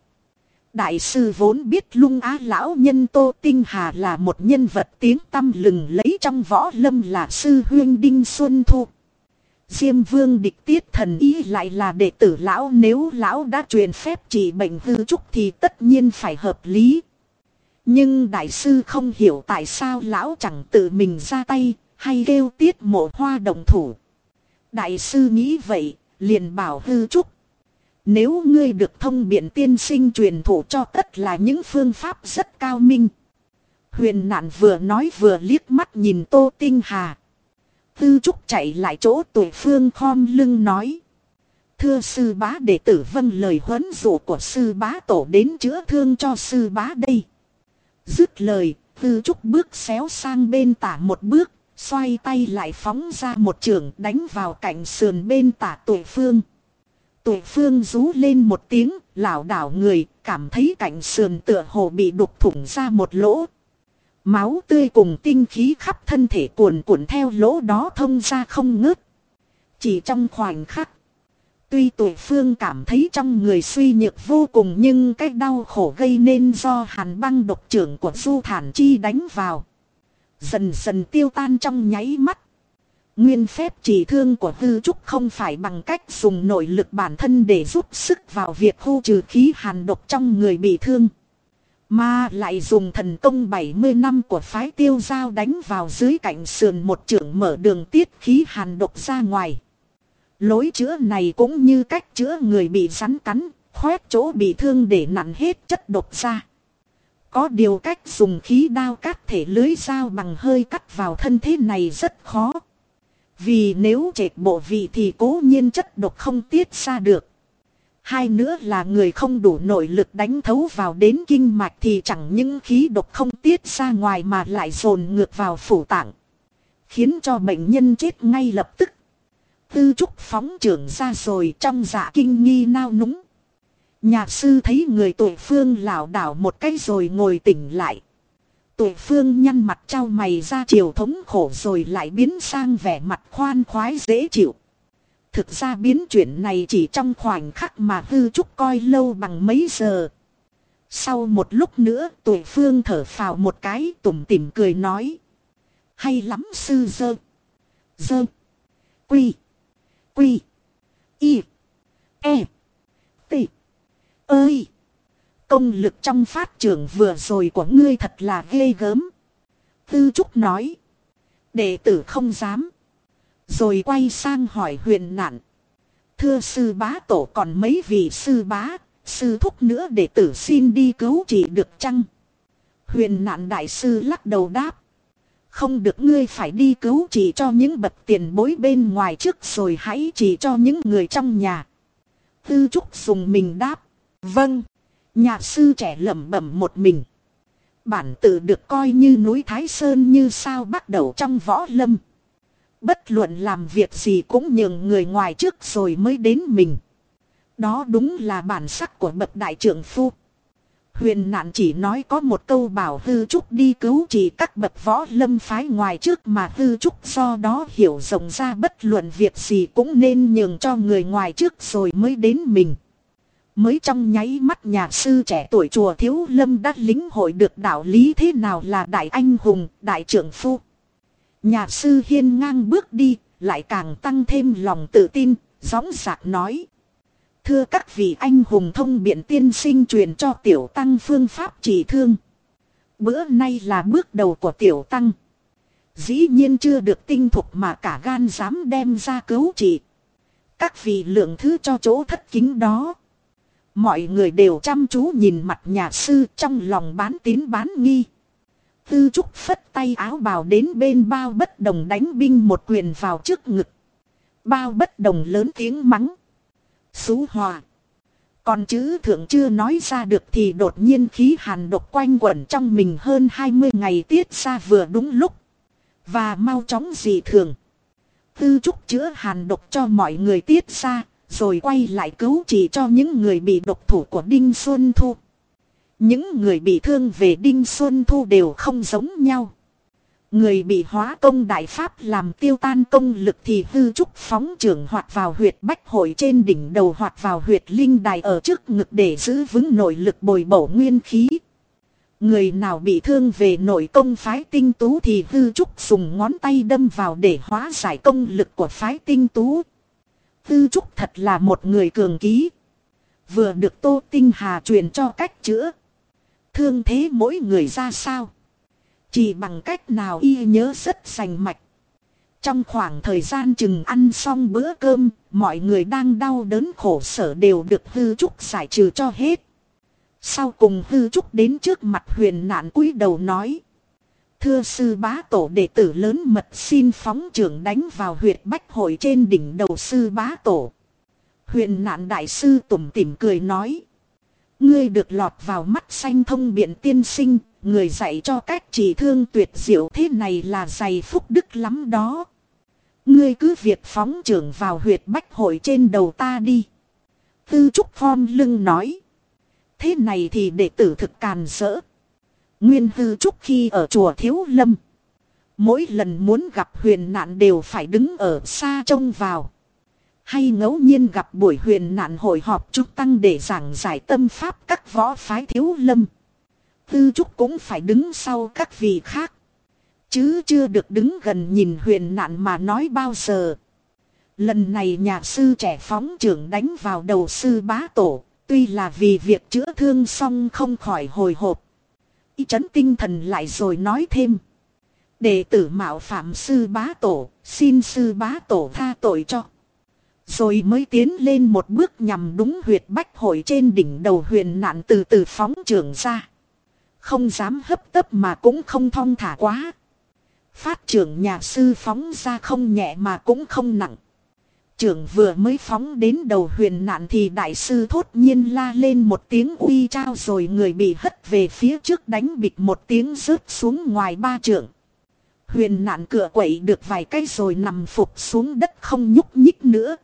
Đại sư vốn biết lung á lão nhân Tô Tinh Hà là một nhân vật tiếng tâm lừng lấy trong võ lâm là sư huyên Đinh Xuân Thu. Diêm vương địch tiết thần ý lại là đệ tử lão nếu lão đã truyền phép trị bệnh hư trúc thì tất nhiên phải hợp lý. Nhưng đại sư không hiểu tại sao lão chẳng tự mình ra tay hay kêu tiết mộ hoa đồng thủ. Đại sư nghĩ vậy, liền bảo hư trúc. Nếu ngươi được thông biện tiên sinh truyền thủ cho tất là những phương pháp rất cao minh. Huyền nạn vừa nói vừa liếc mắt nhìn Tô Tinh Hà. Tư Trúc chạy lại chỗ tuổi phương khom lưng nói. Thưa sư bá đệ tử vâng lời huấn dụ của sư bá tổ đến chữa thương cho sư bá đây. Dứt lời, Tư Trúc bước xéo sang bên tả một bước, xoay tay lại phóng ra một trường đánh vào cạnh sườn bên tả tuổi phương. Tuổi phương rú lên một tiếng, lảo đảo người, cảm thấy cạnh sườn tựa hồ bị đục thủng ra một lỗ, Máu tươi cùng tinh khí khắp thân thể cuồn cuộn theo lỗ đó thông ra không ngớt. Chỉ trong khoảnh khắc. Tuy tuổi phương cảm thấy trong người suy nhược vô cùng nhưng cái đau khổ gây nên do hàn băng độc trưởng của Du Thản Chi đánh vào. Dần dần tiêu tan trong nháy mắt. Nguyên phép chỉ thương của Tư trúc không phải bằng cách dùng nội lực bản thân để giúp sức vào việc khu trừ khí hàn độc trong người bị thương. Mà lại dùng thần công 70 năm của phái tiêu giao đánh vào dưới cạnh sườn một trưởng mở đường tiết khí hàn độc ra ngoài. Lối chữa này cũng như cách chữa người bị rắn cắn, khoét chỗ bị thương để nặn hết chất độc ra. Có điều cách dùng khí đao cắt thể lưới dao bằng hơi cắt vào thân thế này rất khó. Vì nếu trệt bộ vị thì cố nhiên chất độc không tiết ra được. Hai nữa là người không đủ nội lực đánh thấu vào đến kinh mạch thì chẳng những khí độc không tiết ra ngoài mà lại dồn ngược vào phủ tạng. Khiến cho bệnh nhân chết ngay lập tức. Tư trúc phóng trưởng ra rồi trong dạ kinh nghi nao núng. nhà sư thấy người tuổi phương lảo đảo một cái rồi ngồi tỉnh lại. Tuổi phương nhăn mặt trao mày ra chiều thống khổ rồi lại biến sang vẻ mặt khoan khoái dễ chịu. Thực ra biến chuyển này chỉ trong khoảnh khắc mà hư trúc coi lâu bằng mấy giờ. Sau một lúc nữa tuổi phương thở phào một cái, tủm tỉm cười nói. Hay lắm, sư dơ. Dơ. Quy. Quy. Y. E. T. Ơi. Công lực trong phát trưởng vừa rồi của ngươi thật là ghê gớm. Tư Trúc nói. Đệ tử không dám. Rồi quay sang hỏi huyền nạn. Thưa sư bá tổ còn mấy vị sư bá, sư thúc nữa để tử xin đi cứu chỉ được chăng? Huyền nạn đại sư lắc đầu đáp. Không được ngươi phải đi cứu chỉ cho những bậc tiền bối bên ngoài trước rồi hãy chỉ cho những người trong nhà. Tư trúc dùng mình đáp. Vâng. Nhà sư trẻ lẩm bẩm một mình. Bản tự được coi như núi Thái Sơn như sao bắt đầu trong võ lâm. Bất luận làm việc gì cũng nhường người ngoài trước rồi mới đến mình. Đó đúng là bản sắc của bậc đại trưởng phu. Huyền nạn chỉ nói có một câu bảo hư trúc đi cứu chỉ các bậc võ lâm phái ngoài trước mà hư trúc do đó hiểu rộng ra bất luận việc gì cũng nên nhường cho người ngoài trước rồi mới đến mình. Mới trong nháy mắt nhà sư trẻ tuổi chùa Thiếu Lâm đã lính hội được đạo lý thế nào là đại anh hùng, đại trưởng phu. Nhà sư hiên ngang bước đi, lại càng tăng thêm lòng tự tin, gióng giạc nói. Thưa các vị anh hùng thông biện tiên sinh truyền cho tiểu tăng phương pháp trị thương. Bữa nay là bước đầu của tiểu tăng. Dĩ nhiên chưa được tinh thục mà cả gan dám đem ra cứu trị. Các vị lượng thứ cho chỗ thất kính đó. Mọi người đều chăm chú nhìn mặt nhà sư trong lòng bán tín bán nghi. Tư Trúc phất tay áo bào đến bên bao bất đồng đánh binh một quyền vào trước ngực. Bao bất đồng lớn tiếng mắng. Xú hòa. Còn chữ thượng chưa nói ra được thì đột nhiên khí hàn độc quanh quẩn trong mình hơn 20 ngày tiết ra vừa đúng lúc. Và mau chóng dị thường. Tư trúc chữa hàn độc cho mọi người tiết ra, Rồi quay lại cứu trị cho những người bị độc thủ của Đinh Xuân Thu. Những người bị thương về Đinh Xuân Thu đều không giống nhau. Người bị hóa công đại pháp làm tiêu tan công lực thì hư trúc phóng trưởng hoặc vào huyệt bách hội trên đỉnh đầu hoặc vào huyệt linh đài ở trước ngực để giữ vững nội lực bồi bổ nguyên khí. Người nào bị thương về nội công phái tinh tú thì hư trúc dùng ngón tay đâm vào để hóa giải công lực của phái tinh tú. Hư trúc thật là một người cường ký. Vừa được Tô Tinh Hà truyền cho cách chữa. Thương thế mỗi người ra sao? Chỉ bằng cách nào y nhớ rất sành mạch. Trong khoảng thời gian chừng ăn xong bữa cơm, mọi người đang đau đớn khổ sở đều được hư trúc giải trừ cho hết. Sau cùng hư trúc đến trước mặt huyền nạn cúi đầu nói. Thưa sư bá tổ đệ tử lớn mật xin phóng trưởng đánh vào huyệt bách hội trên đỉnh đầu sư bá tổ. Huyền nạn đại sư tủm tỉm cười nói. Ngươi được lọt vào mắt xanh thông biện tiên sinh, người dạy cho cách chỉ thương tuyệt diệu thế này là dày phúc đức lắm đó. Ngươi cứ việc phóng trưởng vào huyệt bách hội trên đầu ta đi. Tư trúc phong lưng nói. Thế này thì đệ tử thực càn rỡ. Nguyên tư trúc khi ở chùa Thiếu Lâm. Mỗi lần muốn gặp huyền nạn đều phải đứng ở xa trông vào. Hay ngẫu nhiên gặp buổi huyền nạn hội họp trúc tăng để giảng giải tâm pháp các võ phái Thiếu Lâm. Tư trúc cũng phải đứng sau các vị khác. Chứ chưa được đứng gần nhìn huyền nạn mà nói bao giờ. Lần này nhà sư trẻ phóng trưởng đánh vào đầu sư bá tổ. Tuy là vì việc chữa thương xong không khỏi hồi hộp. Y chấn tinh thần lại rồi nói thêm. Đệ tử mạo phạm sư bá tổ, xin sư bá tổ tha tội cho. Rồi mới tiến lên một bước nhằm đúng huyệt bách hội trên đỉnh đầu huyền nạn từ từ phóng trường ra. Không dám hấp tấp mà cũng không thong thả quá. Phát trưởng nhà sư phóng ra không nhẹ mà cũng không nặng. Trưởng vừa mới phóng đến đầu huyền nạn thì đại sư thốt nhiên la lên một tiếng uy trao rồi người bị hất về phía trước đánh bịch một tiếng rớt xuống ngoài ba trưởng. Huyền nạn cửa quậy được vài cây rồi nằm phục xuống đất không nhúc nhích nữa.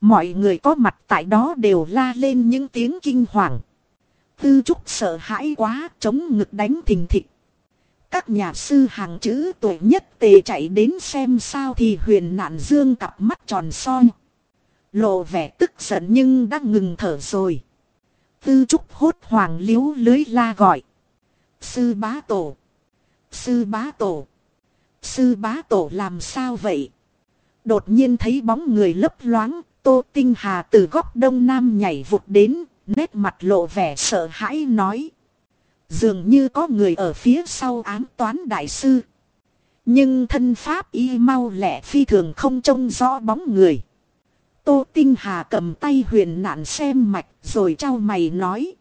Mọi người có mặt tại đó đều la lên những tiếng kinh hoàng. Tư trúc sợ hãi quá, chống ngực đánh thình thịch. Các nhà sư hàng chữ tuổi nhất tề chạy đến xem sao thì huyền nạn dương cặp mắt tròn soi. Lộ vẻ tức giận nhưng đã ngừng thở rồi. Tư trúc hốt hoàng liếu lưới la gọi. Sư bá tổ. Sư bá tổ. Sư bá tổ làm sao vậy? Đột nhiên thấy bóng người lấp loáng, Tô Tinh Hà từ góc đông nam nhảy vụt đến, nét mặt lộ vẻ sợ hãi nói. Dường như có người ở phía sau án toán đại sư. Nhưng thân pháp y mau lẹ phi thường không trông rõ bóng người. Tô Tinh Hà cầm tay huyền nạn xem mạch rồi trao mày nói.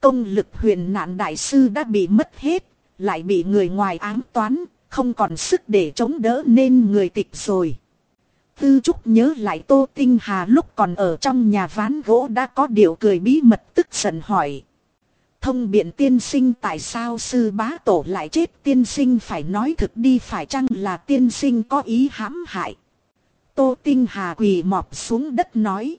Công lực huyền nạn đại sư đã bị mất hết, lại bị người ngoài ám toán, không còn sức để chống đỡ nên người tịch rồi. Tư Trúc nhớ lại Tô Tinh Hà lúc còn ở trong nhà ván gỗ đã có điều cười bí mật tức giận hỏi. Thông biện tiên sinh tại sao sư bá tổ lại chết tiên sinh phải nói thực đi, phải chăng là tiên sinh có ý hãm hại. Tô Tinh Hà quỳ mọp xuống đất nói.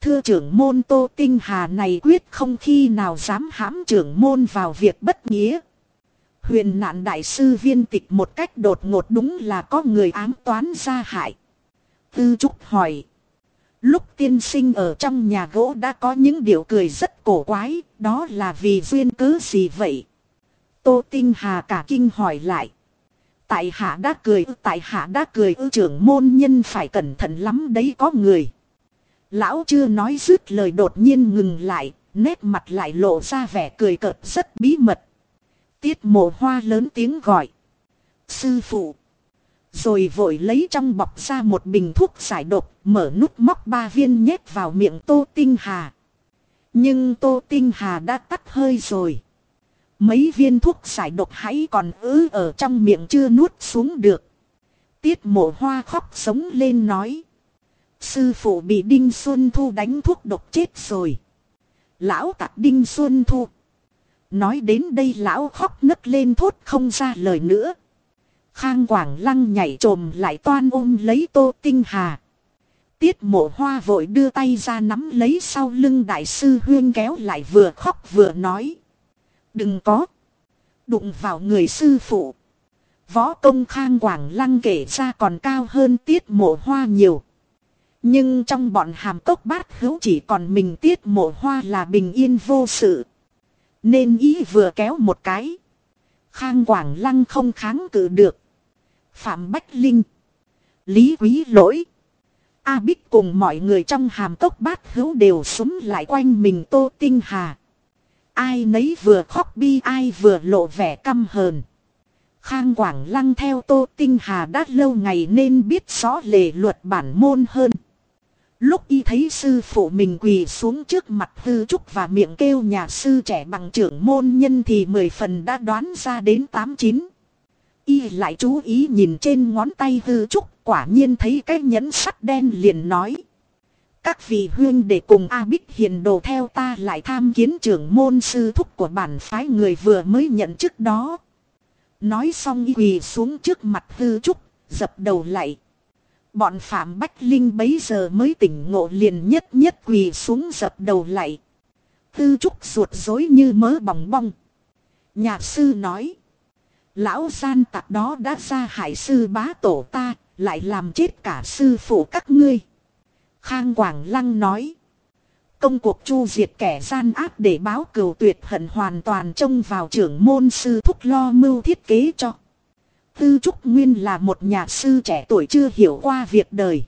Thưa trưởng môn, Tô Tinh Hà này quyết không khi nào dám hãm trưởng môn vào việc bất nghĩa. Huyền nạn đại sư viên tịch một cách đột ngột đúng là có người ám toán ra hại. Tư Trúc hỏi. Lúc tiên sinh ở trong nhà gỗ đã có những điệu cười rất cổ quái, đó là vì duyên cớ gì vậy? Tô Tinh Hà cả kinh hỏi lại. Tại hạ đã cười tại hạ đã cười ư trưởng môn nhân phải cẩn thận lắm đấy có người. Lão chưa nói dứt lời đột nhiên ngừng lại, nét mặt lại lộ ra vẻ cười cợt rất bí mật. Tiết mộ hoa lớn tiếng gọi. Sư phụ. Rồi vội lấy trong bọc ra một bình thuốc giải độc, mở nút móc ba viên nhét vào miệng Tô Tinh Hà. Nhưng Tô Tinh Hà đã tắt hơi rồi. Mấy viên thuốc giải độc hãy còn ứ ở trong miệng chưa nuốt xuống được. Tiết mộ hoa khóc sống lên nói. Sư phụ bị Đinh Xuân Thu đánh thuốc độc chết rồi. Lão tặc Đinh Xuân Thu. Nói đến đây lão khóc nấc lên thốt không ra lời nữa. Khang Quảng Lăng nhảy trồm lại toan ôm lấy Tô Tinh Hà. Tiết mộ hoa vội đưa tay ra nắm lấy sau lưng đại sư huyên kéo lại vừa khóc vừa nói. Đừng có. Đụng vào người sư phụ. Võ công khang quảng lăng kể ra còn cao hơn tiết mộ hoa nhiều. Nhưng trong bọn hàm cốc bát hữu chỉ còn mình tiết mộ hoa là bình yên vô sự. Nên ý vừa kéo một cái. Khang quảng lăng không kháng cự được. Phạm Bách Linh. Lý Quý Lỗi. A Bích cùng mọi người trong hàm cốc bát hữu đều súng lại quanh mình Tô Tinh Hà. Ai nấy vừa khóc bi ai vừa lộ vẻ căm hờn. Khang Quảng Lăng theo Tô Tinh Hà đã lâu ngày nên biết rõ lề luật bản môn hơn. Lúc y thấy sư phụ mình quỳ xuống trước mặt hư trúc và miệng kêu nhà sư trẻ bằng trưởng môn nhân thì mười phần đã đoán ra đến tám chín. Y lại chú ý nhìn trên ngón tay hư trúc quả nhiên thấy cái nhẫn sắt đen liền nói. Các vị huyên để cùng A Bích hiền đồ theo ta lại tham kiến trưởng môn sư thúc của bản phái người vừa mới nhận chức đó. Nói xong y quỳ xuống trước mặt hư trúc, dập đầu lại. Bọn Phạm Bách Linh bấy giờ mới tỉnh ngộ liền nhất nhất quỳ xuống dập đầu lại. Hư trúc ruột rối như mớ bỏng bong. Nhà sư nói. Lão gian tặc đó đã ra hại sư bá tổ ta, lại làm chết cả sư phụ các ngươi. Khang Quảng Lăng nói. Công cuộc chu diệt kẻ gian ác để báo cừu tuyệt hận hoàn toàn trông vào trưởng môn sư thúc lo mưu thiết kế cho. Tư Trúc Nguyên là một nhà sư trẻ tuổi chưa hiểu qua việc đời.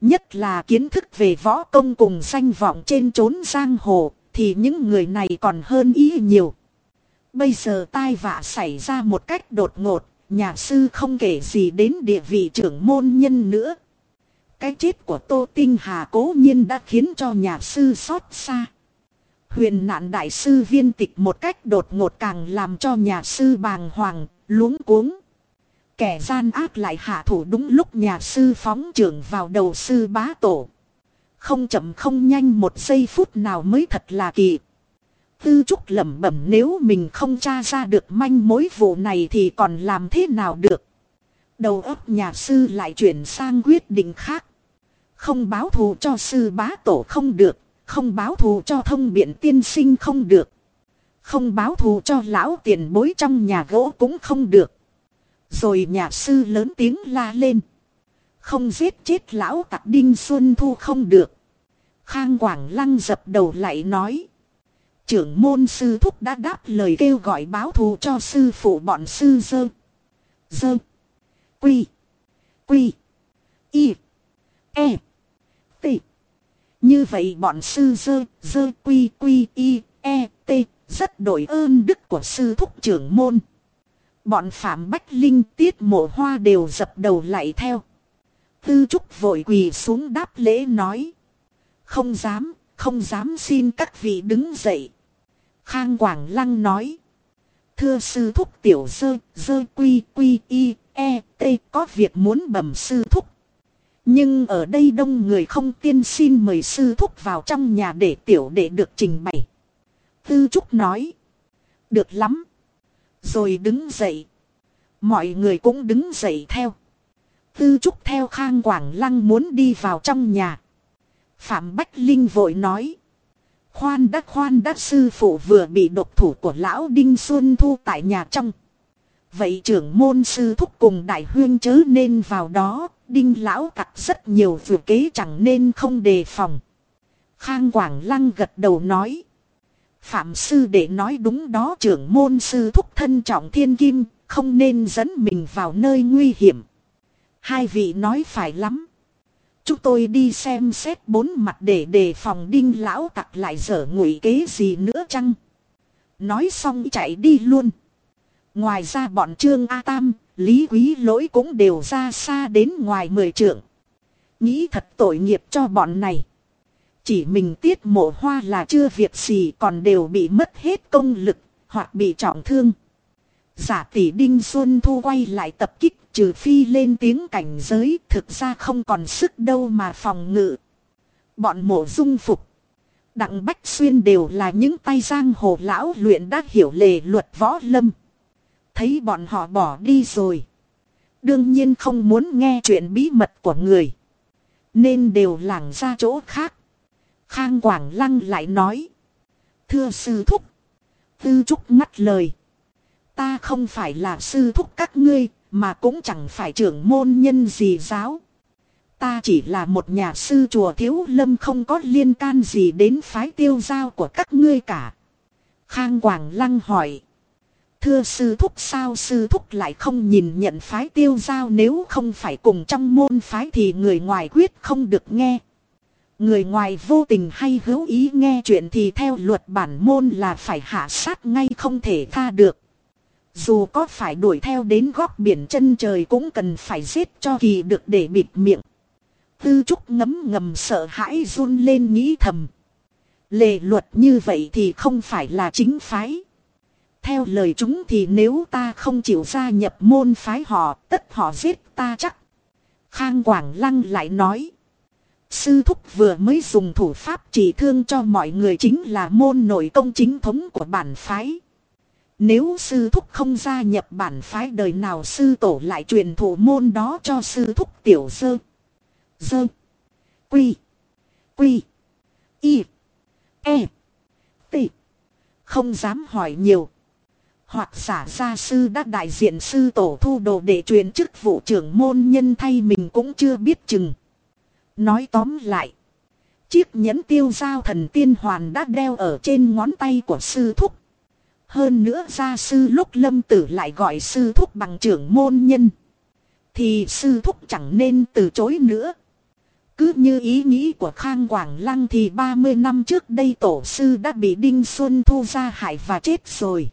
Nhất là kiến thức về võ công cùng danh vọng trên trốn giang hồ, thì những người này còn hơn ý nhiều. Bây giờ tai vạ xảy ra một cách đột ngột, nhà sư không kể gì đến địa vị trưởng môn nhân nữa. Cái chết của Tô Tinh Hà cố nhiên đã khiến cho nhà sư xót xa. Huyền nạn đại sư viên tịch một cách đột ngột càng làm cho nhà sư bàng hoàng, luống cuống. Kẻ gian ác lại hạ thủ đúng lúc nhà sư phóng trưởng vào đầu sư bá tổ. Không chậm không nhanh một giây phút nào mới thật là kỳ. Tư trúc lẩm bẩm nếu mình không tra ra được manh mối vụ này thì còn làm thế nào được. Đầu óc nhà sư lại chuyển sang quyết định khác. Không báo thù cho sư bá tổ không được, không báo thù cho thông biện tiên sinh không được. Không báo thù cho lão tiền bối trong nhà gỗ cũng không được. Rồi nhà sư lớn tiếng la lên. Không giết chết lão tặc Đinh Xuân Thu không được. Khang Quảng Lăng dập đầu lại nói. Trưởng môn sư thúc đã đáp lời kêu gọi báo thù cho sư phụ bọn sư dơ. Dơ. Quy. Quy. Y. E. T. Như vậy bọn sư dơ, dơ quy quy y, e, t, rất đổi ơn đức của sư thúc trưởng môn. Bọn Phạm Bách Linh tiết mộ hoa đều dập đầu lại theo. Tư Trúc vội quỳ xuống đáp lễ nói. Không dám, không dám xin các vị đứng dậy. Khang Quảng Lăng nói. Thưa sư thúc tiểu dơ, dơ quy quy y, e, t có việc muốn bẩm sư thúc. Nhưng ở đây đông người không tiên xin mời sư thúc vào trong nhà để tiểu đệ được trình bày. Tư Trúc nói. Được lắm. Rồi đứng dậy. Mọi người cũng đứng dậy theo. Tư Trúc theo Khang Quảng Lăng muốn đi vào trong nhà. Phạm Bách Linh vội nói. Khoan đắc khoan đắc sư phụ vừa bị độc thủ của lão Đinh Xuân Thu tại nhà trong. Vậy trưởng môn sư thúc cùng đại huyên chớ nên vào đó, đinh lão cặc rất nhiều vừa kế chẳng nên không đề phòng. Khang Quảng Lăng gật đầu nói. Phạm sư để nói đúng đó trưởng môn sư thúc thân trọng thiên kim, không nên dẫn mình vào nơi nguy hiểm. Hai vị nói phải lắm. Chúng tôi đi xem xét bốn mặt để đề phòng đinh lão tặc lại dở ngụy kế gì nữa chăng? Nói xong chạy đi luôn. Ngoài ra bọn Trương A Tam, Lý Quý Lỗi cũng đều ra xa đến ngoài mười trượng. Nghĩ thật tội nghiệp cho bọn này. Chỉ mình tiết mộ hoa là chưa việc gì còn đều bị mất hết công lực, hoặc bị trọng thương. Giả tỷ Đinh Xuân Thu quay lại tập kích trừ phi lên tiếng cảnh giới thực ra không còn sức đâu mà phòng ngự. Bọn mộ dung phục. Đặng Bách Xuyên đều là những tay giang hồ lão luyện đã hiểu lề luật võ lâm. Thấy bọn họ bỏ đi rồi. Đương nhiên không muốn nghe chuyện bí mật của người. Nên đều lảng ra chỗ khác. Khang Quảng Lăng lại nói. Thưa sư thúc. Tư trúc ngắt lời. Ta không phải là sư thúc các ngươi, mà cũng chẳng phải trưởng môn nhân gì giáo. Ta chỉ là một nhà sư chùa thiếu lâm không có liên can gì đến phái tiêu giao của các ngươi cả. Khang Quảng Lăng hỏi. Thưa sư thúc sao sư thúc lại không nhìn nhận phái tiêu giao nếu không phải cùng trong môn phái thì người ngoài quyết không được nghe. Người ngoài vô tình hay hữu ý nghe chuyện thì theo luật bản môn là phải hạ sát ngay không thể tha được. Dù có phải đuổi theo đến góc biển chân trời cũng cần phải giết cho kỳ được để bịt miệng. Tư trúc ngấm ngầm sợ hãi run lên nghĩ thầm. Lệ luật như vậy thì không phải là chính phái. Theo lời chúng thì nếu ta không chịu gia nhập môn phái họ, tất họ giết ta chắc. Khang Quảng Lăng lại nói. Sư Thúc vừa mới dùng thủ pháp chỉ thương cho mọi người chính là môn nội công chính thống của bản phái. Nếu sư thúc không gia nhập bản phái đời nào sư tổ lại truyền thụ môn đó cho sư thúc tiểu sơ. Dơ. Quy. Quy. Y. E. T. Không dám hỏi nhiều. Hoặc giả gia sư đã đại diện sư tổ thu đồ để truyền chức vụ trưởng môn nhân thay mình cũng chưa biết chừng. Nói tóm lại. Chiếc nhẫn tiêu giao thần tiên hoàn đã đeo ở trên ngón tay của sư thúc. Hơn nữa gia sư lúc lâm tử lại gọi sư thúc bằng trưởng môn nhân. Thì sư thúc chẳng nên từ chối nữa. Cứ như ý nghĩ của Khang Quảng Lăng thì 30 năm trước đây tổ sư đã bị Đinh Xuân Thu ra hại và chết rồi.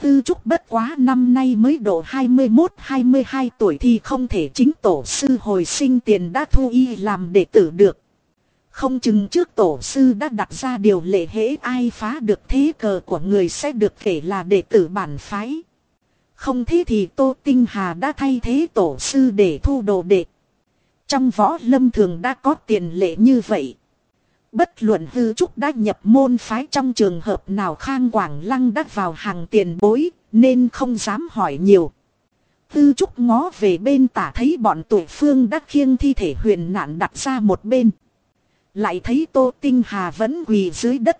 Tư trúc bất quá năm nay mới độ 21-22 tuổi thì không thể chính tổ sư hồi sinh tiền đã thu y làm đệ tử được. Không chừng trước tổ sư đã đặt ra điều lệ hễ ai phá được thế cờ của người sẽ được kể là đệ tử bản phái. Không thế thì Tô Tinh Hà đã thay thế tổ sư để thu đồ đệ. Trong võ lâm thường đã có tiền lệ như vậy. Bất luận hư trúc đã nhập môn phái trong trường hợp nào khang quảng lăng đã vào hàng tiền bối, nên không dám hỏi nhiều. Tư trúc ngó về bên tả thấy bọn tuổi phương đã khiêng thi thể huyền nạn đặt ra một bên. Lại thấy Tô Tinh Hà vẫn quỳ dưới đất.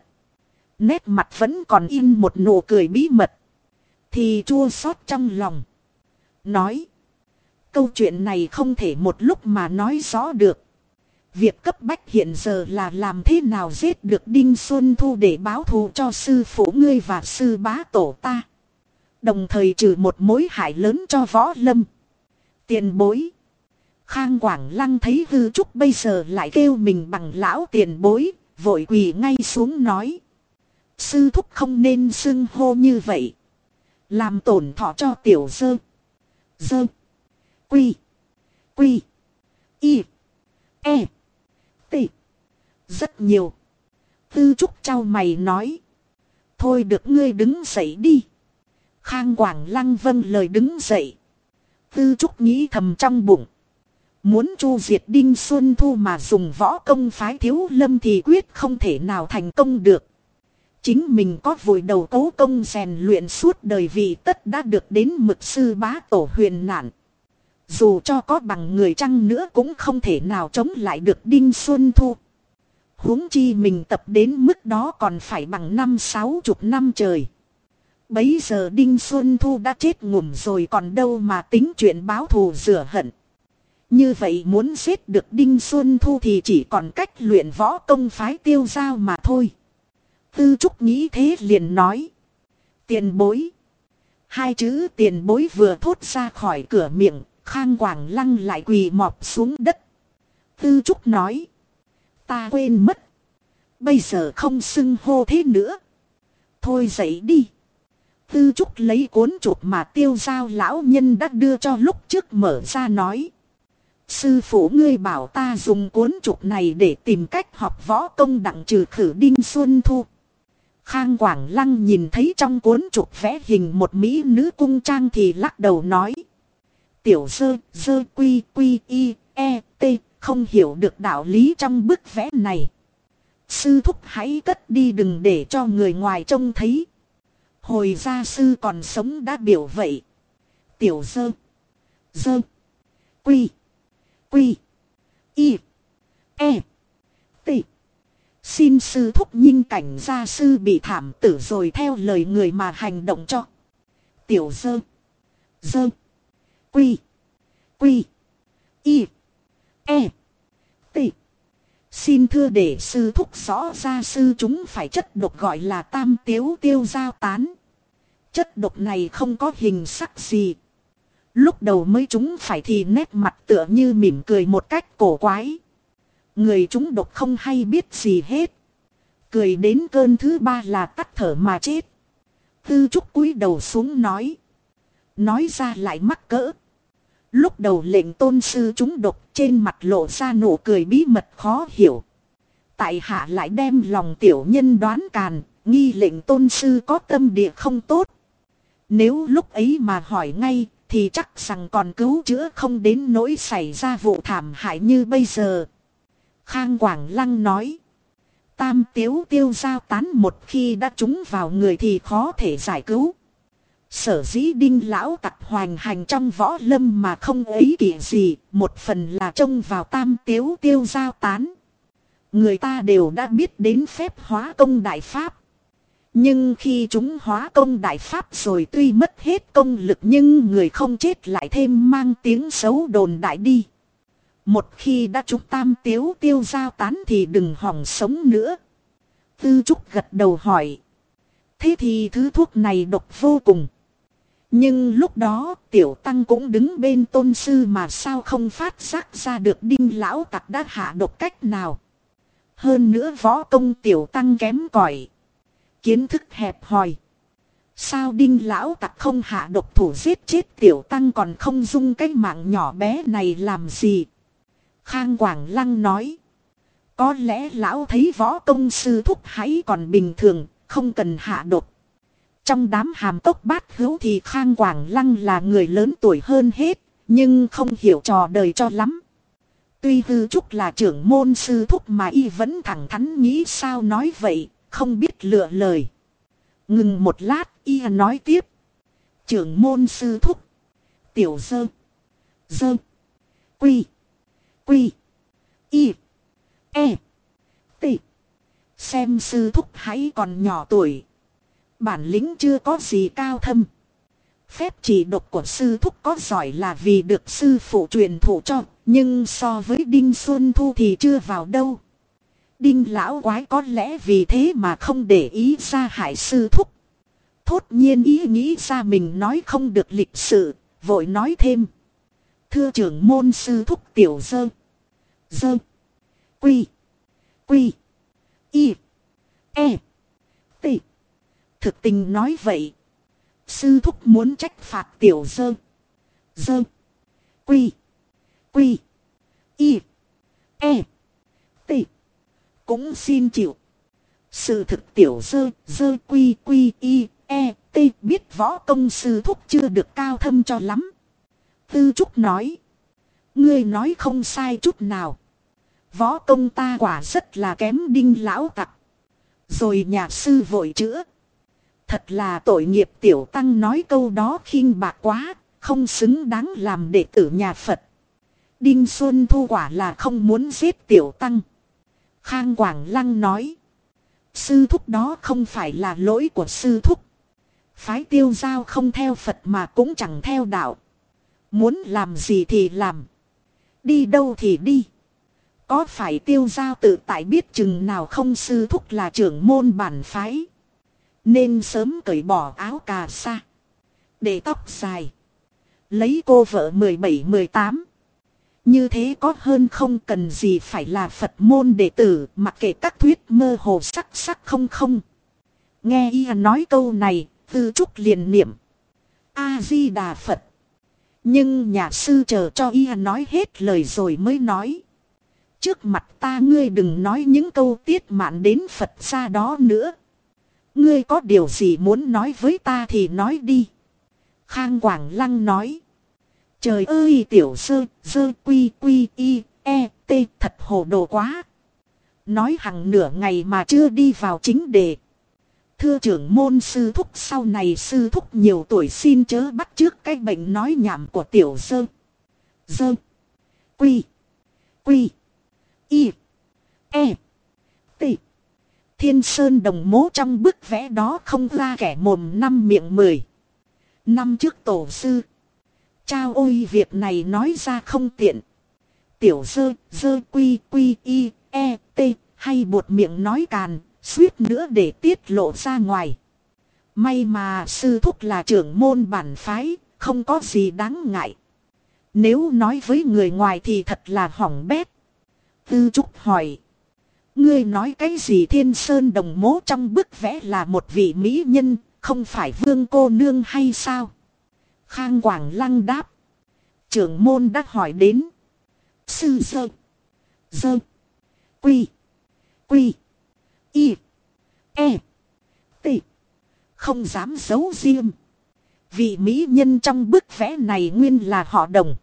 Nét mặt vẫn còn in một nụ cười bí mật. Thì chua xót trong lòng. Nói. Câu chuyện này không thể một lúc mà nói rõ được. Việc cấp bách hiện giờ là làm thế nào giết được Đinh Xuân Thu để báo thù cho sư phụ ngươi và sư bá tổ ta. Đồng thời trừ một mối hại lớn cho võ lâm. Tiền bối. Khang Quảng Lăng thấy hư trúc bây giờ lại kêu mình bằng lão tiền bối, vội quỳ ngay xuống nói. Sư thúc không nên xưng hô như vậy. Làm tổn thọ cho tiểu dơ. Dơ. Quy. Quy. Y. E. T. Rất nhiều. Tư trúc trao mày nói. Thôi được ngươi đứng dậy đi. Khang Quảng Lăng vâng lời đứng dậy. Tư trúc nghĩ thầm trong bụng. Muốn chu diệt Đinh Xuân Thu mà dùng võ công phái thiếu lâm thì quyết không thể nào thành công được. Chính mình có vội đầu cấu công rèn luyện suốt đời vì tất đã được đến mực sư bá tổ huyền nạn. Dù cho có bằng người chăng nữa cũng không thể nào chống lại được Đinh Xuân Thu. huống chi mình tập đến mức đó còn phải bằng năm sáu chục năm trời. Bấy giờ Đinh Xuân Thu đã chết ngủm rồi còn đâu mà tính chuyện báo thù rửa hận. Như vậy muốn giết được Đinh Xuân Thu thì chỉ còn cách luyện võ công phái tiêu giao mà thôi. Tư Trúc nghĩ thế liền nói. Tiền bối. Hai chữ tiền bối vừa thốt ra khỏi cửa miệng, Khang Quảng Lăng lại quỳ mọp xuống đất. Tư Trúc nói. Ta quên mất. Bây giờ không xưng hô thế nữa. Thôi dậy đi. Tư Trúc lấy cuốn chụp mà tiêu giao lão nhân đã đưa cho lúc trước mở ra nói. Sư phụ ngươi bảo ta dùng cuốn trục này để tìm cách học võ công đặng trừ khử đinh xuân thu. Khang Quảng Lăng nhìn thấy trong cuốn trục vẽ hình một mỹ nữ cung trang thì lắc đầu nói. Tiểu sơ, sơ quy quy y, e, t, không hiểu được đạo lý trong bức vẽ này. Sư thúc hãy cất đi đừng để cho người ngoài trông thấy. Hồi gia sư còn sống đã biểu vậy. Tiểu sơ, sơ, quy. Quy. Y. E. T. Xin sư thúc nhinh cảnh gia sư bị thảm tử rồi theo lời người mà hành động cho. Tiểu dơ. Dơ. Quy. Quy. Y. E. T. Xin thưa để sư thúc rõ ra sư chúng phải chất độc gọi là tam tiếu tiêu giao tán. Chất độc này không có hình sắc gì. Lúc đầu mới chúng phải thì nét mặt tựa như mỉm cười một cách cổ quái. Người chúng độc không hay biết gì hết. Cười đến cơn thứ ba là tắt thở mà chết. Tư trúc cúi đầu xuống nói. Nói ra lại mắc cỡ. Lúc đầu lệnh tôn sư chúng độc trên mặt lộ ra nụ cười bí mật khó hiểu. Tại hạ lại đem lòng tiểu nhân đoán càn, nghi lệnh tôn sư có tâm địa không tốt. Nếu lúc ấy mà hỏi ngay, thì chắc rằng còn cứu chữa không đến nỗi xảy ra vụ thảm hại như bây giờ. Khang Quảng Lăng nói. Tam tiếu tiêu giao tán một khi đã trúng vào người thì khó thể giải cứu. Sở dĩ đinh lão tặc hoành hành trong võ lâm mà không ấy kỷ gì, một phần là trông vào tam tiếu tiêu giao tán. Người ta đều đã biết đến phép hóa công đại pháp. Nhưng khi chúng hóa công đại pháp rồi tuy mất hết công lực nhưng người không chết lại thêm mang tiếng xấu đồn đại đi. Một khi đã chúng tam tiếu tiêu giao tán thì đừng hỏng sống nữa. Tư Trúc gật đầu hỏi. Thế thì thứ thuốc này độc vô cùng. Nhưng lúc đó tiểu tăng cũng đứng bên tôn sư mà sao không phát giác ra được đinh lão tặc đã hạ độc cách nào. Hơn nữa võ công tiểu tăng kém cỏi Kiến thức hẹp hòi. Sao đinh lão tặc không hạ độc thủ giết chết tiểu tăng còn không dung cái mạng nhỏ bé này làm gì. Khang Quảng Lăng nói. Có lẽ lão thấy võ công sư thúc hãy còn bình thường, không cần hạ độc. Trong đám hàm tốc bát hữu thì Khang Quảng Lăng là người lớn tuổi hơn hết, nhưng không hiểu trò đời cho lắm. Tuy hư trúc là trưởng môn sư thúc mà y vẫn thẳng thắn nghĩ sao nói vậy, không biết lựa lời. Ngừng một lát, y nói tiếp. Trưởng môn sư thúc. Tiểu dơ. Dơ. Quy. Quy. Y. E. T. Xem sư thúc hãy còn nhỏ tuổi. Bản lĩnh chưa có gì cao thâm. Phép chỉ độc của sư thúc có giỏi là vì được sư phụ truyền thụ cho. Nhưng so với Đinh Xuân Thu thì chưa vào đâu. Đinh lão quái có lẽ vì thế mà không để ý ra hại sư thúc. Thốt nhiên ý nghĩ ra mình nói không được lịch sự, vội nói thêm. Thưa trưởng môn sư thúc tiểu dơ. Dơ. Quy. Quy. Y. E. T. Thực tình nói vậy. Sư thúc muốn trách phạt tiểu dơ. Dơ. Quy. Quy. Y. E. T. Cũng xin chịu. Sự thực tiểu dơ, dơ quy quy y, e, t biết võ công sư thúc chưa được cao thâm cho lắm. Tư Trúc nói. Ngươi nói không sai chút nào. Võ công ta quả rất là kém đinh lão tặc. Rồi nhà sư vội chữa. Thật là tội nghiệp tiểu tăng nói câu đó khinh bạc quá, không xứng đáng làm đệ tử nhà Phật. Đinh Xuân Thu quả là không muốn giết tiểu tăng. Khang Quảng Lăng nói. Sư thúc đó không phải là lỗi của sư thúc. Phái tiêu giao không theo Phật mà cũng chẳng theo đạo. Muốn làm gì thì làm. Đi đâu thì đi. Có phải tiêu giao tự tại biết chừng nào không sư thúc là trưởng môn bản phái. Nên sớm cởi bỏ áo cà sa. Để tóc dài. Lấy cô vợ 17-18. Như thế có hơn không cần gì phải là Phật môn đệ tử mặc kệ các thuyết mơ hồ sắc sắc không không. Nghe y nói câu này, tư trúc liền niệm. A-di-đà Phật. Nhưng nhà sư chờ cho y nói hết lời rồi mới nói. Trước mặt ta ngươi đừng nói những câu tiết mạn đến Phật ra đó nữa. Ngươi có điều gì muốn nói với ta thì nói đi. Khang Quảng Lăng nói. Trời ơi tiểu sơ, sơ quy quy y, e, t thật hồ đồ quá. Nói hằng nửa ngày mà chưa đi vào chính đề. Thưa trưởng môn sư thúc sau này sư thúc nhiều tuổi xin chớ bắt trước cái bệnh nói nhảm của tiểu sơ. Sơ. Quy. Quy. Y. E. T. Thiên Sơn đồng mố trong bức vẽ đó không ra kẻ mồm năm miệng mười. Năm trước tổ sư. Chao ôi việc này nói ra không tiện. Tiểu dơ, dơ quy quy y, e, t, hay buột miệng nói càn, suýt nữa để tiết lộ ra ngoài. May mà sư thúc là trưởng môn bản phái, không có gì đáng ngại. Nếu nói với người ngoài thì thật là hỏng bét. Tư Trúc hỏi. Ngươi nói cái gì thiên sơn đồng mố trong bức vẽ là một vị mỹ nhân, không phải vương cô nương hay sao? Khang Quảng Lăng đáp. Trưởng môn đã hỏi đến. Sư sơ. sơ Quy. Quy. Y. E. T. Không dám giấu riêng. Vị mỹ nhân trong bức vẽ này nguyên là họ đồng.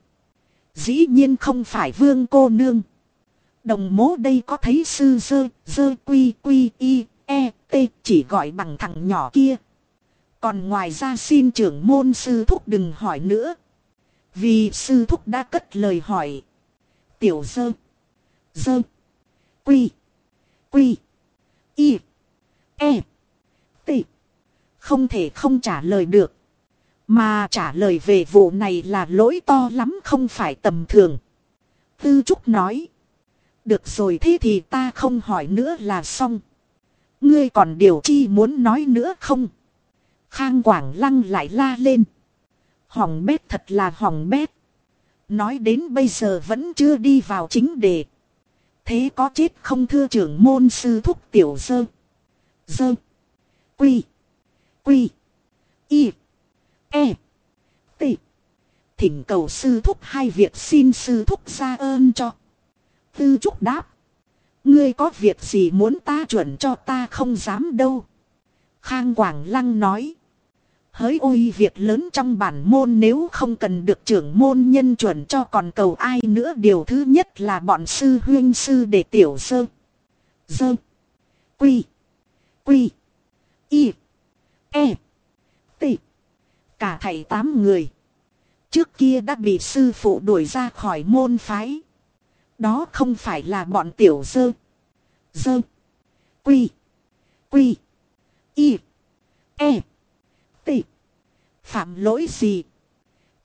Dĩ nhiên không phải vương cô nương. Đồng mố đây có thấy sư dơ, dơ quy quy y, e, t chỉ gọi bằng thằng nhỏ kia. Còn ngoài ra xin trưởng môn sư thúc đừng hỏi nữa. Vì sư thúc đã cất lời hỏi. Tiểu dơ, dơ, quy, quy, y, e, t. Không thể không trả lời được. Mà trả lời về vụ này là lỗi to lắm không phải tầm thường. Tư Trúc nói. Được rồi thế thì ta không hỏi nữa là xong. Ngươi còn điều chi muốn nói nữa không? Khang Quảng Lăng lại la lên. Hỏng bét thật là hỏng bét. Nói đến bây giờ vẫn chưa đi vào chính đề. Thế có chết không thưa trưởng môn sư thúc tiểu sơ. Dơ. Quy. Quy. Y. E. T. Thỉnh cầu sư thúc hai việc xin sư thúc ra ơn cho. Tư trúc đáp. Ngươi có việc gì muốn ta chuẩn cho ta không dám đâu. Khang Quảng Lăng nói. Hỡi ôi việc lớn trong bản môn nếu không cần được trưởng môn nhân chuẩn cho còn cầu ai nữa điều thứ nhất là bọn sư huyên sư để tiểu sơ. Dơ. Quy. Quy. Y. E. T. Cả thầy tám người. Trước kia đã bị sư phụ đuổi ra khỏi môn phái. Đó không phải là bọn tiểu dơ. Dơ. Quy. Quy. Y. E. Phạm lỗi gì?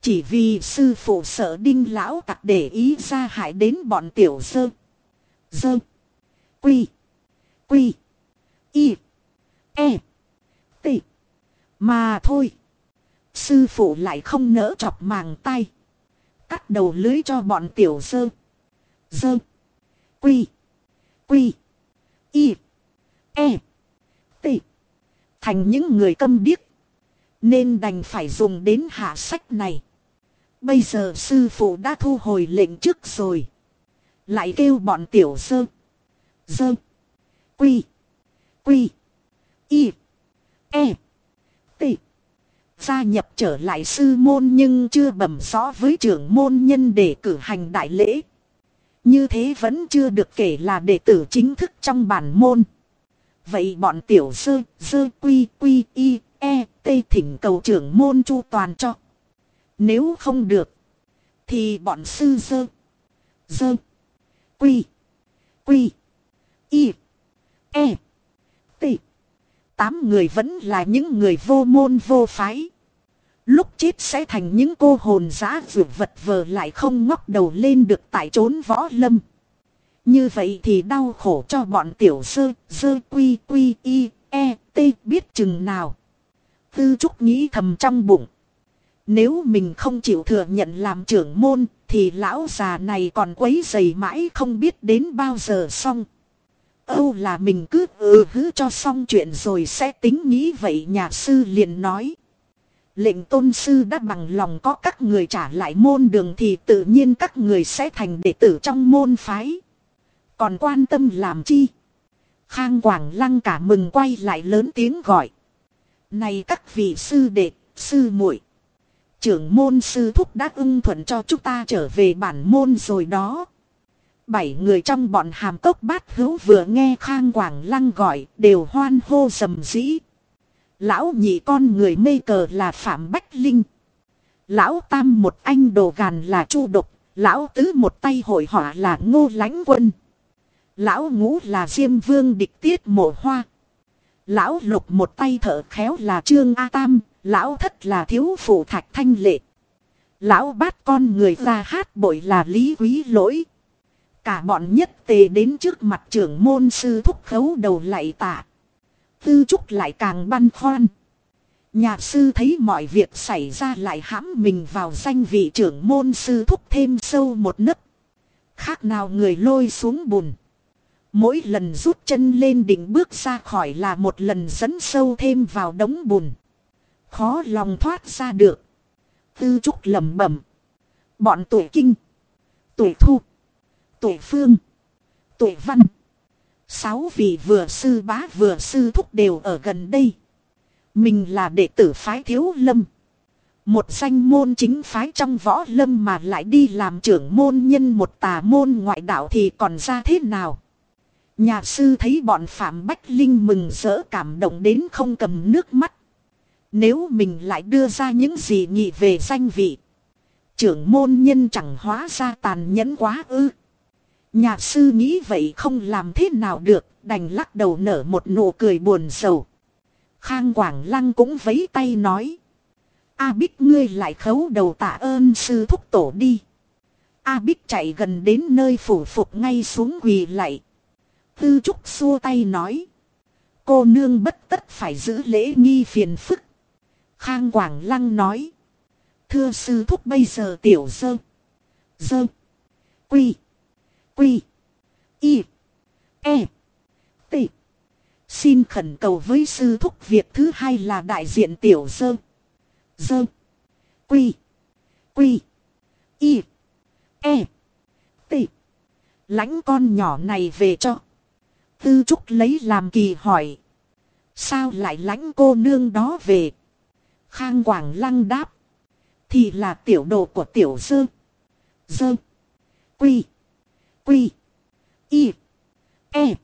Chỉ vì sư phụ sợ đinh lão tặc để ý ra hại đến bọn tiểu dơ. Dơ. Quy. Quy. Y. E. T. Mà thôi. Sư phụ lại không nỡ chọc màng tay. Cắt đầu lưới cho bọn tiểu dơ. Dơ. Quy. Quy. Y. E. T. Thành những người câm điếc. Nên đành phải dùng đến hạ sách này. Bây giờ sư phụ đã thu hồi lệnh trước rồi. Lại kêu bọn tiểu sơ. Sơ. Quy. Quy. Y. E. T. Gia nhập trở lại sư môn nhưng chưa bẩm rõ với trưởng môn nhân để cử hành đại lễ. Như thế vẫn chưa được kể là đệ tử chính thức trong bản môn. Vậy bọn tiểu sơ, sơ quy quy y, e, t thỉnh cầu trưởng môn chu toàn cho. Nếu không được, thì bọn sư dơ. Dơ. quy, quy, y, e, t. Tám người vẫn là những người vô môn vô phái. Lúc chết sẽ thành những cô hồn giá vượt vật vờ lại không ngóc đầu lên được tại trốn võ lâm. Như vậy thì đau khổ cho bọn tiểu sơ, sơ quy quy y, e, t biết chừng nào. Tư trúc nghĩ thầm trong bụng. Nếu mình không chịu thừa nhận làm trưởng môn, thì lão già này còn quấy dày mãi không biết đến bao giờ xong. Âu là mình cứ ừ hứ cho xong chuyện rồi sẽ tính nghĩ vậy nhà sư liền nói. Lệnh tôn sư đã bằng lòng có các người trả lại môn đường thì tự nhiên các người sẽ thành đệ tử trong môn phái. Còn quan tâm làm chi? Khang Quảng Lăng cả mừng quay lại lớn tiếng gọi. Này các vị sư đệ, sư muội Trưởng môn sư thúc đã ưng thuận cho chúng ta trở về bản môn rồi đó. Bảy người trong bọn hàm cốc bát hữu vừa nghe Khang Quảng Lăng gọi đều hoan hô sầm dĩ. Lão nhị con người mê cờ là Phạm Bách Linh. Lão tam một anh đồ gàn là Chu Độc. Lão tứ một tay hội họa là Ngô Lánh Quân. Lão ngũ là Diêm Vương địch tiết mộ hoa. Lão lục một tay thở khéo là Trương A Tam, lão thất là thiếu phụ thạch thanh lệ. Lão bát con người ra hát bội là lý quý lỗi. Cả bọn nhất tề đến trước mặt trưởng môn sư thúc khấu đầu lại tạ. Tư trúc lại càng băn khoăn. Nhà sư thấy mọi việc xảy ra lại hãm mình vào danh vị trưởng môn sư thúc thêm sâu một nấc. Khác nào người lôi xuống bùn. Mỗi lần rút chân lên đỉnh bước ra khỏi là một lần dẫn sâu thêm vào đống bùn. Khó lòng thoát ra được. Tư trúc lầm bẩm. Bọn tuổi kinh. Tuổi thu. Tuổi phương. Tuổi văn. Sáu vị vừa sư bá vừa sư thúc đều ở gần đây. Mình là đệ tử phái thiếu lâm. Một danh môn chính phái trong võ lâm mà lại đi làm trưởng môn nhân một tà môn ngoại đạo thì còn ra thế nào? Nhà sư thấy bọn Phạm Bách Linh mừng rỡ cảm động đến không cầm nước mắt. Nếu mình lại đưa ra những gì nghị về danh vị. Trưởng môn nhân chẳng hóa ra tàn nhẫn quá ư. Nhà sư nghĩ vậy không làm thế nào được, đành lắc đầu nở một nụ cười buồn sầu. Khang Quảng Lăng cũng vấy tay nói. A Bích ngươi lại khấu đầu tạ ơn sư thúc tổ đi. A Bích chạy gần đến nơi phủ phục ngay xuống quỳ lạy. Tư Trúc xua tay nói. Cô nương bất tất phải giữ lễ nghi phiền phức. Khang Quảng Lăng nói. Thưa sư thúc bây giờ tiểu dơ. Dơ. Quy. Quy. Y. E. T. Xin khẩn cầu với sư thúc việc thứ hai là đại diện tiểu dơ. Dơ. Quy. Quy. Y. E. T. Lãnh con nhỏ này về cho. Tư Trúc lấy làm kỳ hỏi. Sao lại lãnh cô nương đó về? Khang Quảng Lăng đáp. Thì là tiểu đồ của tiểu dơ. Dơ. Quy. Quy. Y. E.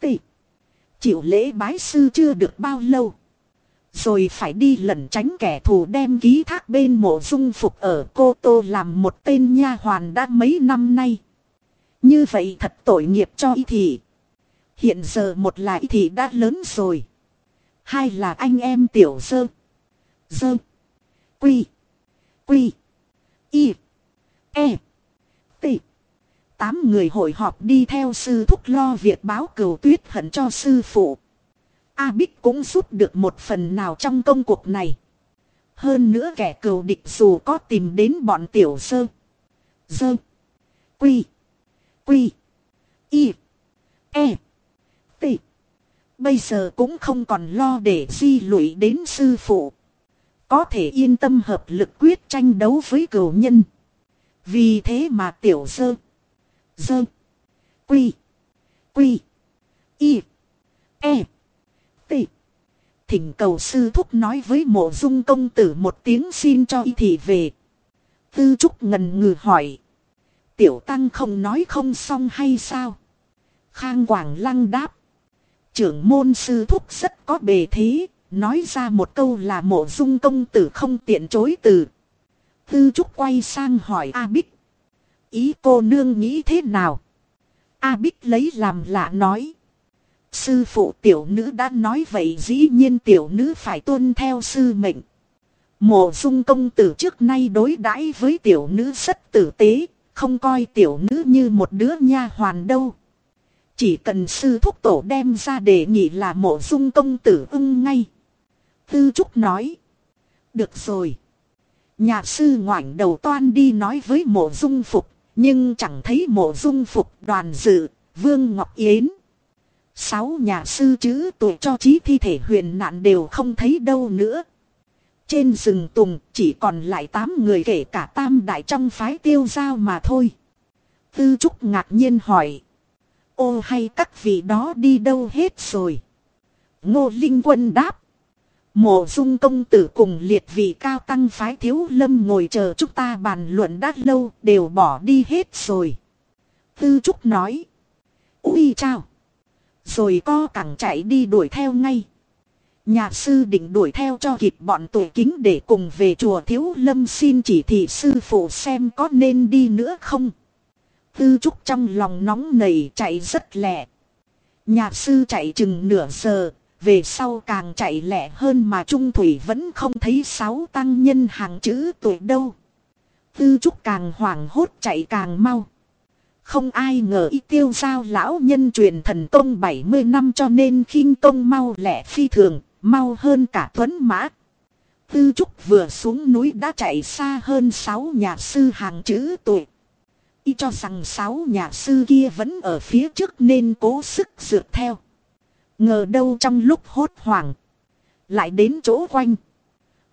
T. Chịu lễ bái sư chưa được bao lâu. Rồi phải đi lẩn tránh kẻ thù đem ký thác bên mộ dung phục ở Cô Tô làm một tên nha hoàn đã mấy năm nay. Như vậy thật tội nghiệp cho y thị. Hiện giờ một lại thì đã lớn rồi. Hai là anh em tiểu dơ. Dơ. Quy. Quy. Y. E. T. Tám người hội họp đi theo sư thúc lo việc báo cửu tuyết hận cho sư phụ. A Bích cũng giúp được một phần nào trong công cuộc này. Hơn nữa kẻ cừu địch dù có tìm đến bọn tiểu sơ. Sơ. Quy. Quy. Y. E. Bây giờ cũng không còn lo để di lụy đến sư phụ. Có thể yên tâm hợp lực quyết tranh đấu với cửu nhân. Vì thế mà tiểu dơ. Dơ. Quy. Quy. Y. E. T. Thỉnh cầu sư thúc nói với mộ dung công tử một tiếng xin cho y thị về. Tư trúc ngần ngừ hỏi. Tiểu tăng không nói không xong hay sao? Khang Quảng Lăng đáp. Trưởng môn sư thúc rất có bề thế, nói ra một câu là mộ dung công tử không tiện chối từ. Tư trúc quay sang hỏi A Bích. Ý cô nương nghĩ thế nào? A Bích lấy làm lạ nói. Sư phụ tiểu nữ đã nói vậy dĩ nhiên tiểu nữ phải tuân theo sư mệnh. Mộ dung công tử trước nay đối đãi với tiểu nữ rất tử tế, không coi tiểu nữ như một đứa nha hoàn đâu. Chỉ cần sư thúc tổ đem ra để nhị là mộ dung công tử ưng ngay. Tư Trúc nói. Được rồi. Nhà sư ngoảnh đầu toan đi nói với mộ dung phục, nhưng chẳng thấy mộ dung phục đoàn dự, vương ngọc yến. Sáu nhà sư chữ tuổi cho trí thi thể huyền nạn đều không thấy đâu nữa. Trên rừng tùng chỉ còn lại tám người kể cả tam đại trong phái tiêu giao mà thôi. Tư Trúc ngạc nhiên hỏi. Ô hay các vị đó đi đâu hết rồi? Ngô Linh Quân đáp. Mộ dung công tử cùng liệt vị cao tăng phái thiếu lâm ngồi chờ chúng ta bàn luận đã lâu, đều bỏ đi hết rồi. Tư Trúc nói. Ui chào. Rồi co cẳng chạy đi đuổi theo ngay. Nhà sư định đuổi theo cho kịp bọn tuổi kính để cùng về chùa thiếu lâm xin chỉ thị sư phụ xem có nên đi nữa không. Tư trúc trong lòng nóng nảy chạy rất lẹ. Nhà sư chạy chừng nửa giờ, về sau càng chạy lẹ hơn mà Trung Thủy vẫn không thấy sáu tăng nhân hàng chữ tuổi đâu. Tư trúc càng hoảng hốt chạy càng mau. Không ai ngờ y tiêu giao lão nhân truyền thần công 70 năm cho nên khinh công mau lẹ phi thường, mau hơn cả tuấn mã. Tư trúc vừa xuống núi đã chạy xa hơn 6 nhà sư hàng chữ tuổi. Y cho rằng sáu nhà sư kia vẫn ở phía trước nên cố sức dựa theo. Ngờ đâu trong lúc hốt hoảng. Lại đến chỗ quanh.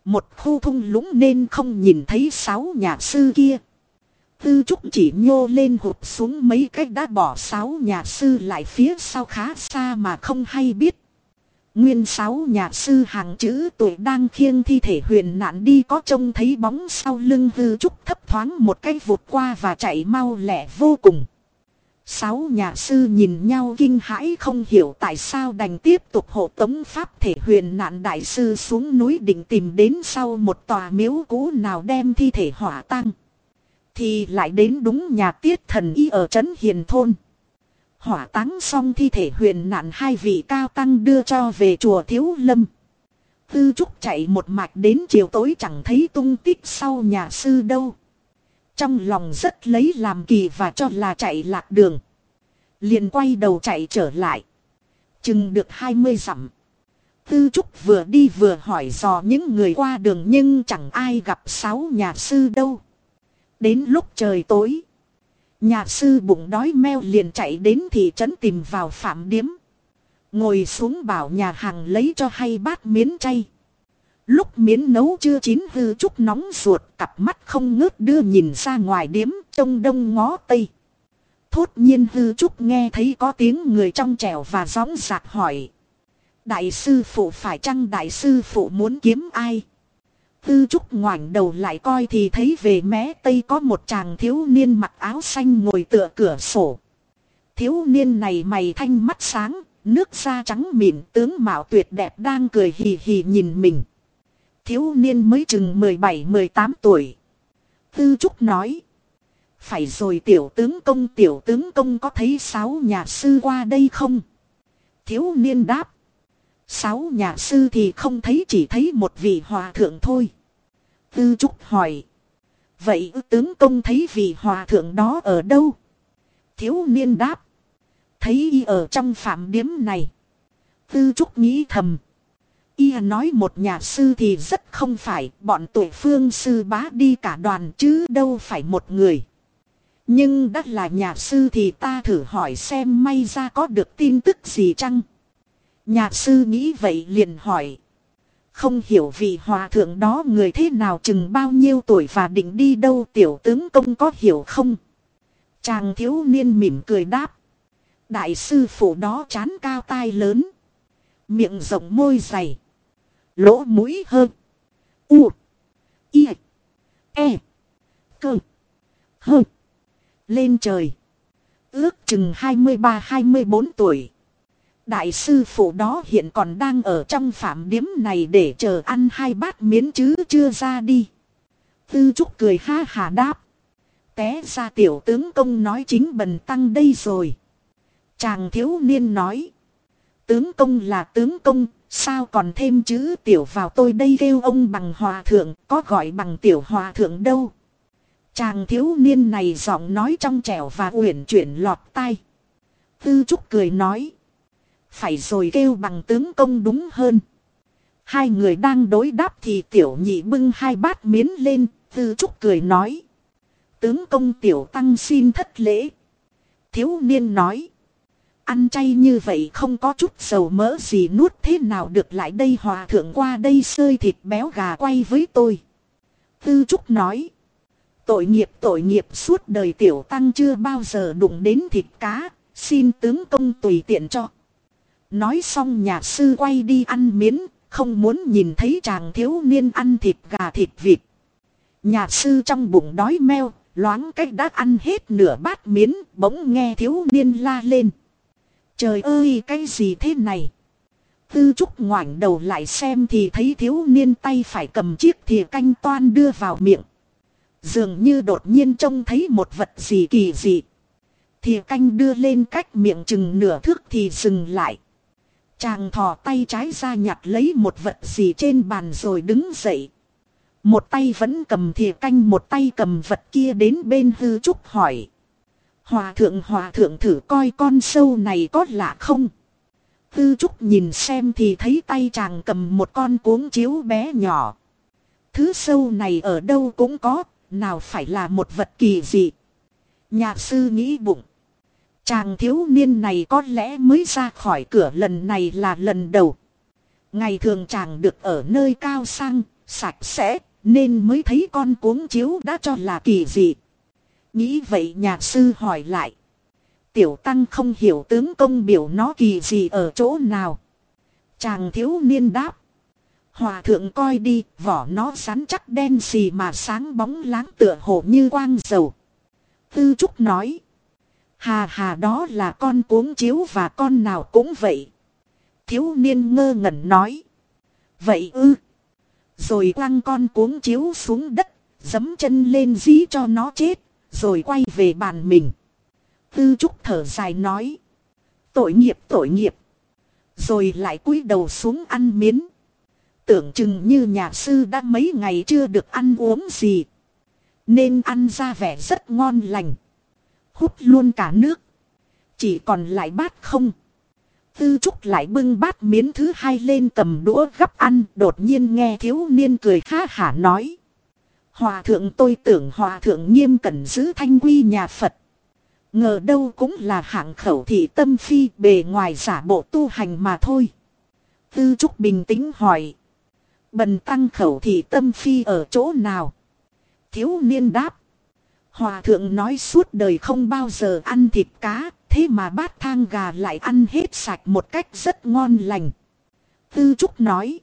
Một khu thung lũng nên không nhìn thấy sáu nhà sư kia. Tư trúc chỉ nhô lên hụt xuống mấy cách đã bỏ sáu nhà sư lại phía sau khá xa mà không hay biết. Nguyên sáu nhà sư hàng chữ tuổi đang khiêng thi thể huyền nạn đi có trông thấy bóng sau lưng hư trúc thấp thoáng một cách vụt qua và chạy mau lẹ vô cùng. Sáu nhà sư nhìn nhau kinh hãi không hiểu tại sao đành tiếp tục hộ tống pháp thể huyền nạn đại sư xuống núi định tìm đến sau một tòa miếu cũ nào đem thi thể hỏa tăng. Thì lại đến đúng nhà tiết thần y ở trấn hiền thôn. Hỏa táng xong thi thể huyền nạn hai vị cao tăng đưa cho về chùa Thiếu Lâm. Tư Trúc chạy một mạch đến chiều tối chẳng thấy tung tích sau nhà sư đâu. Trong lòng rất lấy làm kỳ và cho là chạy lạc đường. Liền quay đầu chạy trở lại. Chừng được 20 dặm. Tư Trúc vừa đi vừa hỏi dò những người qua đường nhưng chẳng ai gặp sáu nhà sư đâu. Đến lúc trời tối. Nhà sư bụng đói meo liền chạy đến thị trấn tìm vào phạm điếm. Ngồi xuống bảo nhà hàng lấy cho hay bát miến chay. Lúc miến nấu chưa chín hư trúc nóng ruột, cặp mắt không ngớt đưa nhìn ra ngoài điếm, trông đông ngó tây. Thốt nhiên hư trúc nghe thấy có tiếng người trong trẻo và gióng giạc hỏi. Đại sư phụ phải chăng đại sư phụ muốn kiếm ai? Tư Trúc ngoảnh đầu lại coi thì thấy về mé tây có một chàng thiếu niên mặc áo xanh ngồi tựa cửa sổ. Thiếu niên này mày thanh mắt sáng, nước da trắng mịn tướng mạo tuyệt đẹp đang cười hì hì nhìn mình. Thiếu niên mới chừng 17-18 tuổi. Tư Trúc nói. Phải rồi tiểu tướng công tiểu tướng công có thấy sáu nhà sư qua đây không? Thiếu niên đáp. Sáu nhà sư thì không thấy chỉ thấy một vị hòa thượng thôi. Tư Trúc hỏi. Vậy tướng công thấy vị hòa thượng đó ở đâu? Thiếu niên đáp. Thấy y ở trong phạm điếm này. Tư Trúc nghĩ thầm. Y nói một nhà sư thì rất không phải, bọn tuổi phương sư bá đi cả đoàn chứ đâu phải một người. Nhưng đã là nhà sư thì ta thử hỏi xem may ra có được tin tức gì chăng? Nhà sư nghĩ vậy liền hỏi. Không hiểu vị hòa thượng đó người thế nào chừng bao nhiêu tuổi và định đi đâu, tiểu tướng công có hiểu không? Chàng thiếu niên mỉm cười đáp. Đại sư phụ đó chán cao tai lớn. Miệng rộng môi dày. Lỗ mũi hơn. U. I. E. Cơ. Hơn. Lên trời. Ước chừng 23-24 tuổi. Đại sư phụ đó hiện còn đang ở trong phạm điếm này để chờ ăn hai bát miến chứ chưa ra đi. Tư Trúc cười ha hà đáp. Té ra tiểu tướng công nói chính bần tăng đây rồi. Chàng thiếu niên nói. Tướng công là tướng công, sao còn thêm chữ tiểu vào tôi đây kêu ông bằng hòa thượng, có gọi bằng tiểu hòa thượng đâu. Chàng thiếu niên này giọng nói trong trẻo và uyển chuyển lọt tai. Tư Trúc cười nói. Phải rồi kêu bằng tướng công đúng hơn. Hai người đang đối đáp thì tiểu nhị bưng hai bát miến lên, tư trúc cười nói. Tướng công tiểu tăng xin thất lễ. Thiếu niên nói. Ăn chay như vậy không có chút dầu mỡ gì nuốt thế nào được lại đây hòa thượng qua đây sơi thịt béo gà quay với tôi. Tư Trúc nói. Tội nghiệp tội nghiệp suốt đời tiểu tăng chưa bao giờ đụng đến thịt cá, xin tướng công tùy tiện cho. Nói xong nhà sư quay đi ăn miến, không muốn nhìn thấy chàng thiếu niên ăn thịt gà thịt vịt. Nhà sư trong bụng đói meo, loáng cách đã ăn hết nửa bát miến, bỗng nghe thiếu niên la lên. Trời ơi cái gì thế này? Tư trúc ngoảnh đầu lại xem thì thấy thiếu niên tay phải cầm chiếc thìa canh toan đưa vào miệng. Dường như đột nhiên trông thấy một vật gì kỳ dị. Thìa canh đưa lên cách miệng chừng nửa thước thì dừng lại. Chàng thò tay trái ra nhặt lấy một vật gì trên bàn rồi đứng dậy. Một tay vẫn cầm thìa canh một tay cầm vật kia đến bên hư trúc hỏi. Hòa thượng hòa thượng thử coi con sâu này có lạ không? hư trúc nhìn xem thì thấy tay chàng cầm một con cuống chiếu bé nhỏ. Thứ sâu này ở đâu cũng có, nào phải là một vật kỳ dị. Nhạc sư nghĩ bụng. Chàng thiếu niên này có lẽ mới ra khỏi cửa lần này là lần đầu. Ngày thường chàng được ở nơi cao sang, sạch sẽ, nên mới thấy con cuống chiếu đã cho là kỳ dị. Nghĩ vậy nhà sư hỏi lại. Tiểu tăng không hiểu tướng công biểu nó kỳ gì ở chỗ nào. Chàng thiếu niên đáp. Hòa thượng coi đi, vỏ nó rắn chắc đen xì mà sáng bóng láng tựa hồ như quang dầu. Tư Trúc nói. Hà hà đó là con cuống chiếu và con nào cũng vậy. Thiếu niên ngơ ngẩn nói. Vậy ư. Rồi quăng con cuống chiếu xuống đất, dấm chân lên dí cho nó chết, rồi quay về bàn mình. Tư Trúc thở dài nói. Tội nghiệp tội nghiệp. Rồi lại cúi đầu xuống ăn miến. Tưởng chừng như nhà sư đã mấy ngày chưa được ăn uống gì. Nên ăn ra vẻ rất ngon lành. Hút luôn cả nước. Chỉ còn lại bát không. Tư Trúc lại bưng bát miến thứ hai lên cầm đũa gắp ăn. Đột nhiên nghe thiếu niên cười ha hả nói. Hòa thượng tôi tưởng hòa thượng nghiêm cẩn giữ thanh quy nhà Phật. Ngờ đâu cũng là hạng khẩu thị tâm phi, bề ngoài giả bộ tu hành mà thôi. Tư Trúc bình tĩnh hỏi. Bần tăng khẩu thị tâm phi ở chỗ nào? Thiếu niên đáp. Hòa thượng nói suốt đời không bao giờ ăn thịt cá, thế mà bát thang gà lại ăn hết sạch một cách rất ngon lành. Tư Trúc nói.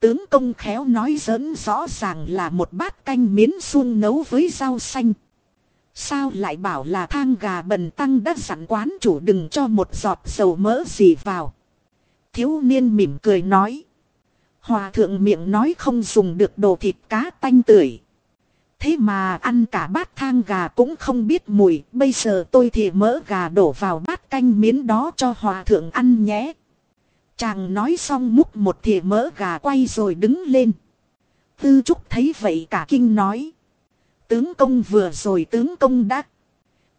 Tướng công khéo nói dẫn rõ ràng là một bát canh miến xuông nấu với rau xanh. Sao lại bảo là thang gà bần tăng đã sẵn quán chủ đừng cho một giọt dầu mỡ gì vào. Thiếu niên mỉm cười nói. Hòa thượng miệng nói không dùng được đồ thịt cá tanh tưởi. Thế mà ăn cả bát thang gà cũng không biết mùi. Bây giờ tôi thì mỡ gà đổ vào bát canh miến đó cho hòa thượng ăn nhé. Chàng nói xong múc một thìa mỡ gà quay rồi đứng lên. Tư Trúc thấy vậy cả kinh nói. Tướng công vừa rồi, tướng công đã.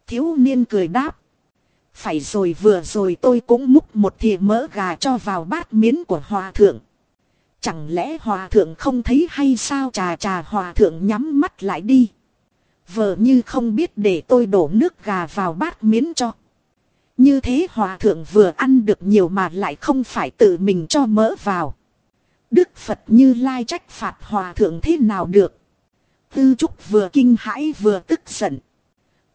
Thiếu niên cười đáp. Phải rồi, vừa rồi tôi cũng múc một thìa mỡ gà cho vào bát miến của hòa thượng. Chẳng lẽ hòa thượng không thấy hay sao trà trà hòa thượng nhắm mắt lại đi. Vợ như không biết để tôi đổ nước gà vào bát miến cho. Như thế hòa thượng vừa ăn được nhiều mà lại không phải tự mình cho mỡ vào. Đức Phật như lai trách phạt hòa thượng thế nào được. Tư Trúc vừa kinh hãi vừa tức giận.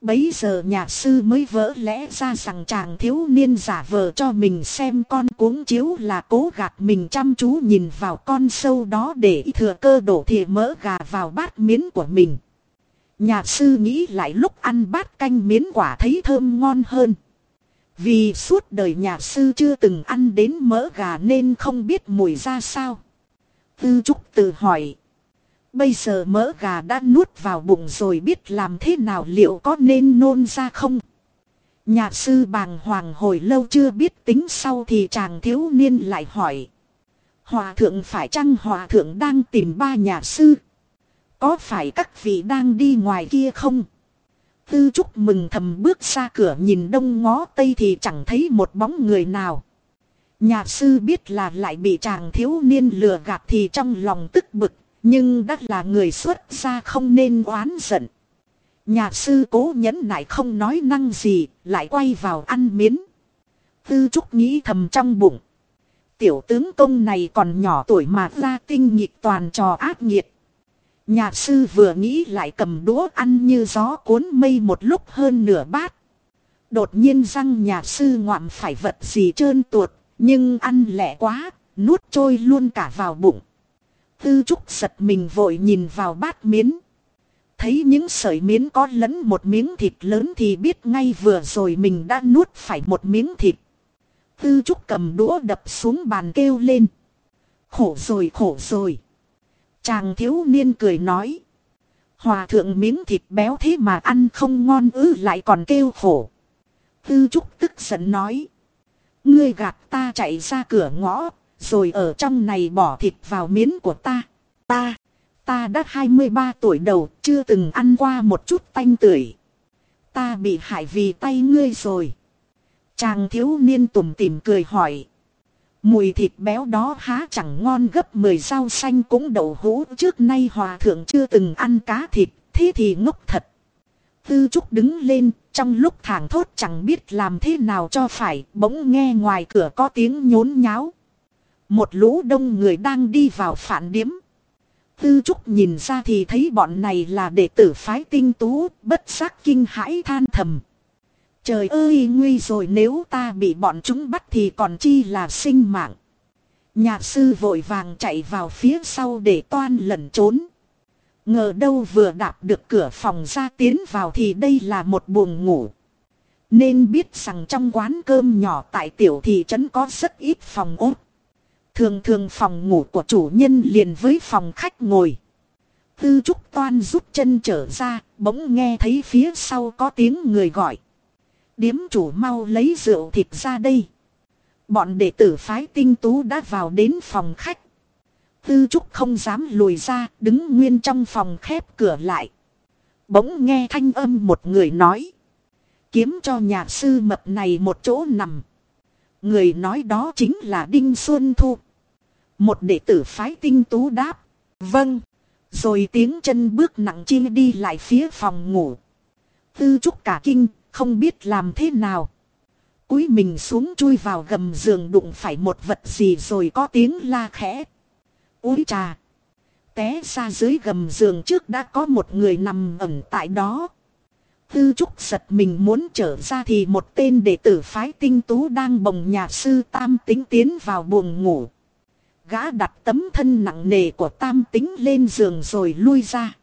Bấy giờ nhà sư mới vỡ lẽ ra rằng chàng thiếu niên giả vờ cho mình xem con cuống chiếu là cố gạt mình chăm chú nhìn vào con sâu đó để thừa cơ đổ thìa mỡ gà vào bát miến của mình. Nhà sư nghĩ lại lúc ăn bát canh miến quả thấy thơm ngon hơn. Vì suốt đời nhà sư chưa từng ăn đến mỡ gà nên không biết mùi ra sao. Tư Trúc tự hỏi. Bây giờ mỡ gà đã nuốt vào bụng rồi biết làm thế nào liệu có nên nôn ra không? Nhà sư bàng hoàng hồi lâu chưa biết tính sau thì chàng thiếu niên lại hỏi. Hòa thượng phải chăng hòa thượng đang tìm ba nhà sư? Có phải các vị đang đi ngoài kia không? Tư Trúc mừng thầm bước ra cửa nhìn đông ngó tây thì chẳng thấy một bóng người nào. Nhà sư biết là lại bị chàng thiếu niên lừa gạt thì trong lòng tức bực nhưng đã là người xuất gia không nên oán giận. Nhà sư cố nhẫn nại không nói năng gì, lại quay vào ăn miến. Tư Trúc nghĩ thầm trong bụng. Tiểu tướng công này còn nhỏ tuổi mà ra tinh nhịp toàn trò ác nghiệt. Nhà sư vừa nghĩ lại cầm đũa ăn như gió cuốn mây một lúc hơn nửa bát. Đột nhiên răng nhà sư ngoạm phải vật gì trơn tuột, nhưng ăn lẹ quá, nuốt trôi luôn cả vào bụng. Tư trúc giật mình vội nhìn vào bát miến. Thấy những sợi miến có lẫn một miếng thịt lớn thì biết ngay vừa rồi mình đã nuốt phải một miếng thịt. Tư trúc cầm đũa đập xuống bàn kêu lên. Khổ rồi khổ rồi. Chàng thiếu niên cười nói. Hòa thượng miếng thịt béo thế mà ăn không ngon ư lại còn kêu khổ. Tư Trúc tức giận nói. Ngươi gạt ta chạy ra cửa ngõ, rồi ở trong này bỏ thịt vào miến của ta. Ta, ta đã 23 tuổi đầu, chưa từng ăn qua một chút tanh tưởi. Ta bị hại vì tay ngươi rồi. Chàng thiếu niên tủm tìm cười hỏi. Mùi thịt béo đó há chẳng ngon gấp 10 rau xanh cũng đậu hũ trước nay hòa thượng chưa từng ăn cá thịt, thế thì ngốc thật. Tư Trúc đứng lên, trong lúc thảng thốt chẳng biết làm thế nào cho phải, bỗng nghe ngoài cửa có tiếng nhốn nháo. Một lũ đông người đang đi vào phản điếm. Tư Trúc nhìn ra thì thấy bọn này là đệ tử phái tinh tú, bất giác kinh hãi than thầm. Trời ơi nguy rồi nếu ta bị bọn chúng bắt thì còn chi là sinh mạng. Nhạc sư vội vàng chạy vào phía sau để toan lẩn trốn. Ngờ đâu vừa đạp được cửa phòng ra tiến vào thì đây là một buồng ngủ. Nên biết rằng trong quán cơm nhỏ tại tiểu thị trấn có rất ít phòng ốt. Thường thường phòng ngủ của chủ nhân liền với phòng khách ngồi. Tư trúc toan rút chân trở ra, bỗng nghe thấy phía sau có tiếng người gọi. Điếm chủ mau lấy rượu thịt ra đây. Bọn đệ tử phái tinh tú đã vào đến phòng khách. Tư Trúc không dám lùi ra, đứng nguyên trong phòng khép cửa lại. Bỗng nghe thanh âm một người nói. Kiếm cho nhà sư mập này một chỗ nằm. Người nói đó chính là Đinh Xuân Thu. Một đệ tử phái tinh tú đáp. Vâng. Rồi tiếng chân bước nặng chi đi lại phía phòng ngủ. Tư Trúc cả kinh, không biết làm thế nào. Cúi mình xuống chui vào gầm giường đụng phải một vật gì rồi có tiếng la khẽ. Úi trà. Té ra dưới gầm giường trước đã có một người nằm ẩn tại đó. Tư trúc giật mình muốn trở ra thì một tên đệ tử phái tinh tú đang bồng nhà sư tam tính tiến vào buồng ngủ. Gã đặt tấm thân nặng nề của tam tính lên giường rồi lui ra.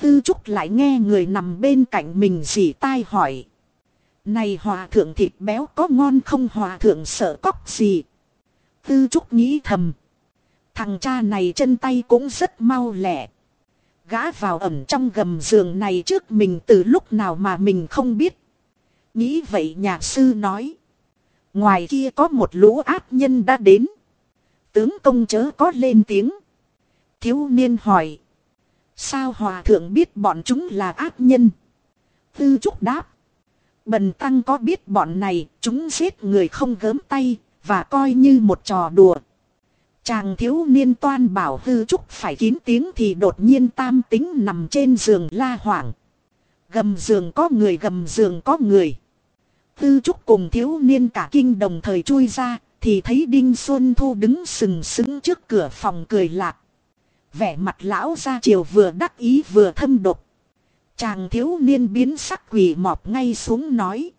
Tư trúc lại nghe người nằm bên cạnh mình dì tai hỏi. Này hòa thượng thịt béo có ngon không hòa thượng sợ cóc gì? Tư trúc nghĩ thầm. Thằng cha này chân tay cũng rất mau lẹ. Gã vào ẩm trong gầm giường này trước mình từ lúc nào mà mình không biết. Nghĩ vậy nhà sư nói. Ngoài kia có một lũ ác nhân đã đến. Tướng công chớ có lên tiếng. Thiếu niên hỏi. Sao hòa thượng biết bọn chúng là ác nhân? Tư trúc đáp. Bần tăng có biết bọn này, chúng giết người không gớm tay, và coi như một trò đùa. Chàng thiếu niên toan bảo hư trúc phải kín tiếng thì đột nhiên tam tính nằm trên giường la hoảng. Gầm giường có người gầm giường có người. Tư trúc cùng thiếu niên cả kinh đồng thời chui ra, thì thấy Đinh Xuân Thu đứng sừng sững trước cửa phòng cười lạc. Vẻ mặt lão ra chiều vừa đắc ý vừa thâm độc. Chàng thiếu niên biến sắc quỷ mọp ngay xuống nói.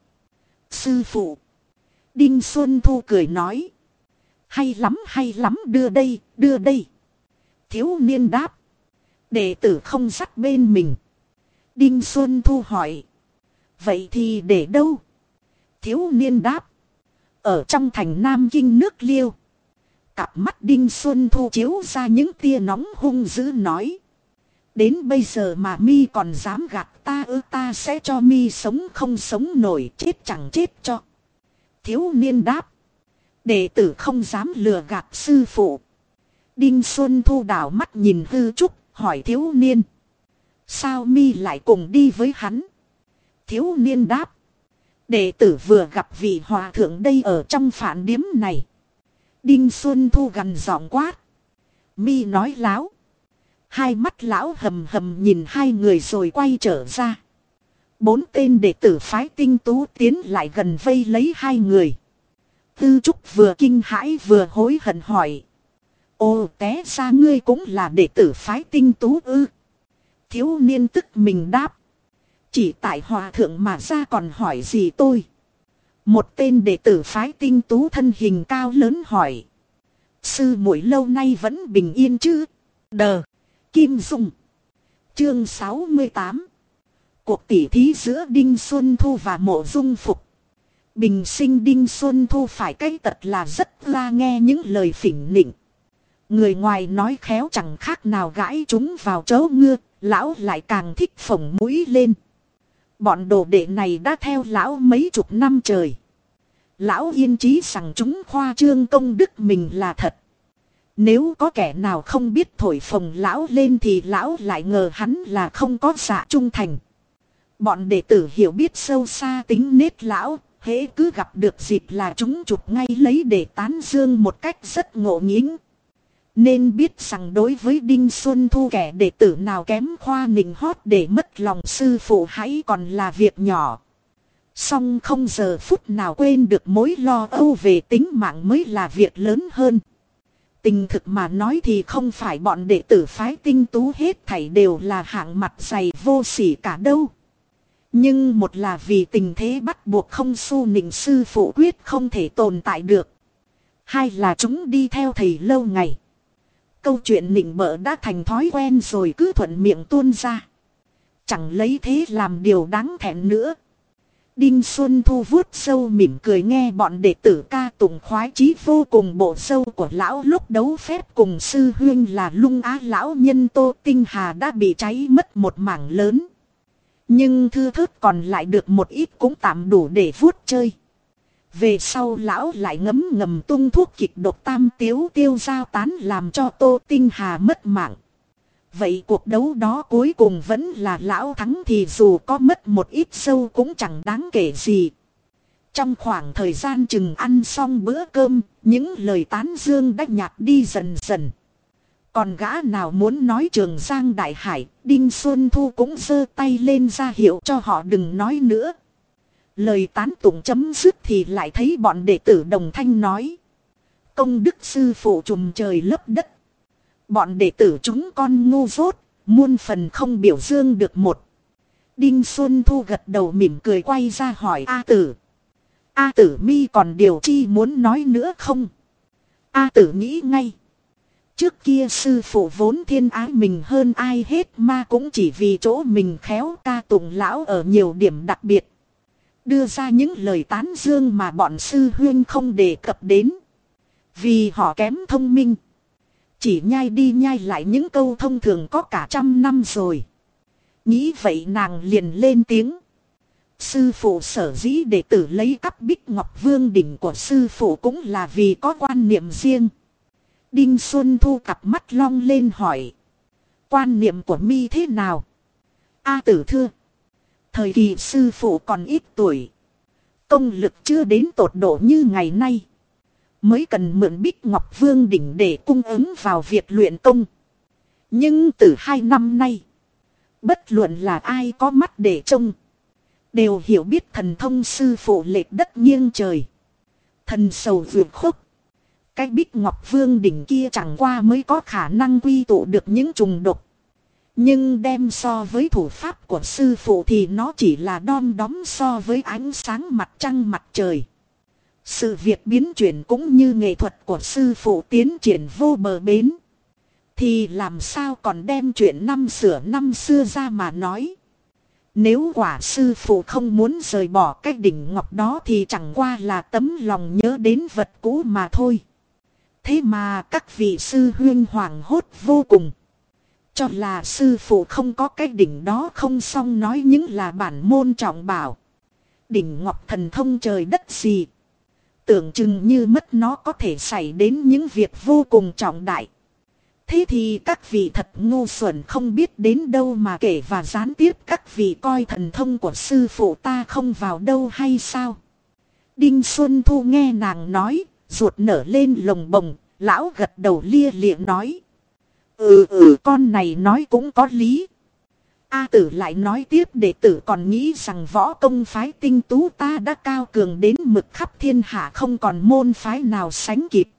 Sư phụ. Đinh Xuân Thu cười nói. Hay lắm hay lắm đưa đây, đưa đây. Thiếu niên đáp. Đệ tử không sắt bên mình. Đinh Xuân Thu hỏi. Vậy thì để đâu? Thiếu niên đáp. Ở trong thành Nam Kinh nước liêu. Cặp mắt Đinh Xuân Thu chiếu ra những tia nóng hung dữ nói. Đến bây giờ mà mi còn dám gạt ta ư ta sẽ cho mi sống không sống nổi chết chẳng chết cho. Thiếu niên đáp. Đệ tử không dám lừa gạt sư phụ. Đinh Xuân Thu đảo mắt nhìn hư trúc, hỏi thiếu niên. Sao mi lại cùng đi với hắn? Thiếu niên đáp. Đệ tử vừa gặp vị hòa thượng đây ở trong phản điếm này. Đinh Xuân Thu gần giọng quát. Mi nói láo. Hai mắt lão hầm hầm nhìn hai người rồi quay trở ra. Bốn tên đệ tử phái tinh tú tiến lại gần vây lấy hai người. Tư Trúc vừa kinh hãi vừa hối hận hỏi. Ô, té ra ngươi cũng là đệ tử phái tinh tú ư. Thiếu niên tức mình đáp. Chỉ tại hòa thượng mà ra còn hỏi gì tôi. Một tên đệ tử phái tinh tú thân hình cao lớn hỏi. Sư muội lâu nay vẫn bình yên chứ? Đờ. Kim Dung. Chương 68. Cuộc tỉ thí giữa Đinh Xuân Thu và Mộ Dung Phục. Bình sinh Đinh Xuân Thu phải cái tật là rất la nghe những lời phỉnh nịnh. Người ngoài nói khéo chẳng khác nào gãi chúng vào chấu ngưa, lão lại càng thích phồng mũi lên. Bọn đồ đệ này đã theo lão mấy chục năm trời. Lão yên trí rằng chúng khoa trương công đức mình là thật. Nếu có kẻ nào không biết thổi phồng lão lên thì lão lại ngờ hắn là không có dạ trung thành. Bọn đệ tử hiểu biết sâu xa tính nết lão, hễ cứ gặp được dịp là chúng chụp ngay lấy để tán dương một cách rất ngộ nghĩnh. Nên biết rằng đối với Đinh Xuân Thu kẻ đệ tử nào kém khoa nịnh hót để mất lòng sư phụ hãy còn là việc nhỏ. Song không giờ phút nào quên được mối lo âu về tính mạng mới là việc lớn hơn. Tình thực mà nói thì không phải bọn đệ tử phái tinh tú hết thảy đều là hạng mặt dày vô sỉ cả đâu. Nhưng một là vì tình thế bắt buộc không su nịnh sư phụ quyết không thể tồn tại được. Hai là chúng đi theo thầy lâu ngày. Câu chuyện nịnh bợ đã thành thói quen rồi cứ thuận miệng tuôn ra. Chẳng lấy thế làm điều đáng thẹn nữa. Đinh Xuân Thu vuốt sâu mỉm cười nghe bọn đệ tử ca tụng khoái chí vô cùng bộ sâu của lão lúc đấu phép cùng sư huyên là lung á lão nhân Tô Tinh Hà đã bị cháy mất một mảng lớn. Nhưng thư thức còn lại được một ít cũng tạm đủ để vuốt chơi. Về sau lão lại ngấm ngầm tung thuốc kịch độc tam tiếu tiêu giao tán làm cho Tô Tinh Hà mất mạng. Vậy cuộc đấu đó cuối cùng vẫn là lão thắng thì dù có mất một ít sâu cũng chẳng đáng kể gì. Trong khoảng thời gian chừng ăn xong bữa cơm, những lời tán dương đã nhạt đi dần dần. Còn gã nào muốn nói trường Giang Đại Hải, Đinh Xuân Thu cũng giơ tay lên ra hiệu cho họ đừng nói nữa. Lời tán tụng chấm dứt thì lại thấy bọn đệ tử đồng thanh nói. Công đức sư phụ trùm trời lấp đất. Bọn đệ tử chúng con ngu dốt, muôn phần không biểu dương được một. Đinh Xuân Thu gật đầu mỉm cười quay ra hỏi A tử. A tử mi còn điều chi muốn nói nữa không? A tử nghĩ ngay. Trước kia sư phụ vốn thiên ái mình hơn ai hết mà cũng chỉ vì chỗ mình khéo ca tụng lão ở nhiều điểm đặc biệt. Đưa ra những lời tán dương mà bọn sư huyên không đề cập đến. Vì họ kém thông minh. Chỉ nhai đi nhai lại những câu thông thường có cả trăm năm rồi. Nghĩ vậy nàng liền lên tiếng. Sư phụ sở dĩ đệ tử lấy cắp bích ngọc vương đỉnh của sư phụ cũng là vì có quan niệm riêng. Đinh Xuân Thu cặp mắt long lên hỏi. Quan niệm của mi thế nào? A tử thưa. Thời kỳ sư phụ còn ít tuổi. Công lực chưa đến tột độ như ngày nay. Mới cần mượn bích ngọc vương đỉnh để cung ứng vào việc luyện công. Nhưng từ hai năm nay. Bất luận là ai có mắt để trông. Đều hiểu biết thần thông sư phụ lệch đất nghiêng trời. Thần sầu vượt khúc. Cái bích ngọc vương đỉnh kia chẳng qua mới có khả năng quy tụ được những trùng độc. Nhưng đem so với thủ pháp của sư phụ thì nó chỉ là đom đóm so với ánh sáng mặt trăng mặt trời. Sự việc biến chuyển cũng như nghệ thuật của sư phụ tiến triển vô bờ bến. Thì làm sao còn đem chuyện năm sửa năm xưa ra mà nói. Nếu quả sư phụ không muốn rời bỏ cái đỉnh ngọc đó thì chẳng qua là tấm lòng nhớ đến vật cũ mà thôi. Thế mà các vị sư huyên hoàng hốt vô cùng. Cho là sư phụ không có cái đỉnh đó không xong nói những là bản môn trọng bảo. Đỉnh ngọc thần thông trời đất gì. Tưởng chừng như mất nó có thể xảy đến những việc vô cùng trọng đại. Thế thì các vị thật ngu xuẩn không biết đến đâu mà kể và gián tiếp các vị coi thần thông của sư phụ ta không vào đâu hay sao? Đinh Xuân Thu nghe nàng nói, ruột nở lên lồng bồng, lão gật đầu lia lịa nói. Ừ ừ con này nói cũng có lý. A tử lại nói tiếp đệ tử còn nghĩ rằng võ công phái tinh tú ta đã cao cường đến mực khắp thiên hạ không còn môn phái nào sánh kịp.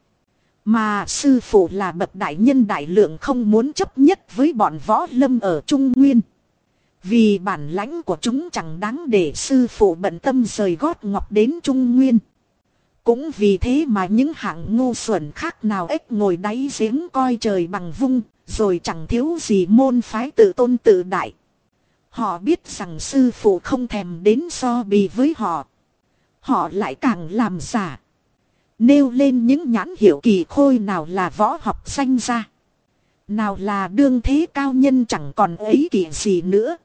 Mà sư phụ là bậc đại nhân đại lượng không muốn chấp nhất với bọn võ lâm ở Trung Nguyên. Vì bản lãnh của chúng chẳng đáng để sư phụ bận tâm rời gót ngọc đến Trung Nguyên. Cũng vì thế mà những hạng ngu xuẩn khác nào ếch ngồi đáy giếng coi trời bằng vung, rồi chẳng thiếu gì môn phái tự tôn tự đại. Họ biết rằng sư phụ không thèm đến so bì với họ. Họ lại càng làm giả. Nêu lên những nhãn hiệu kỳ khôi nào là võ học danh ra. Nào là đương thế cao nhân chẳng còn ấy kỳ gì nữa.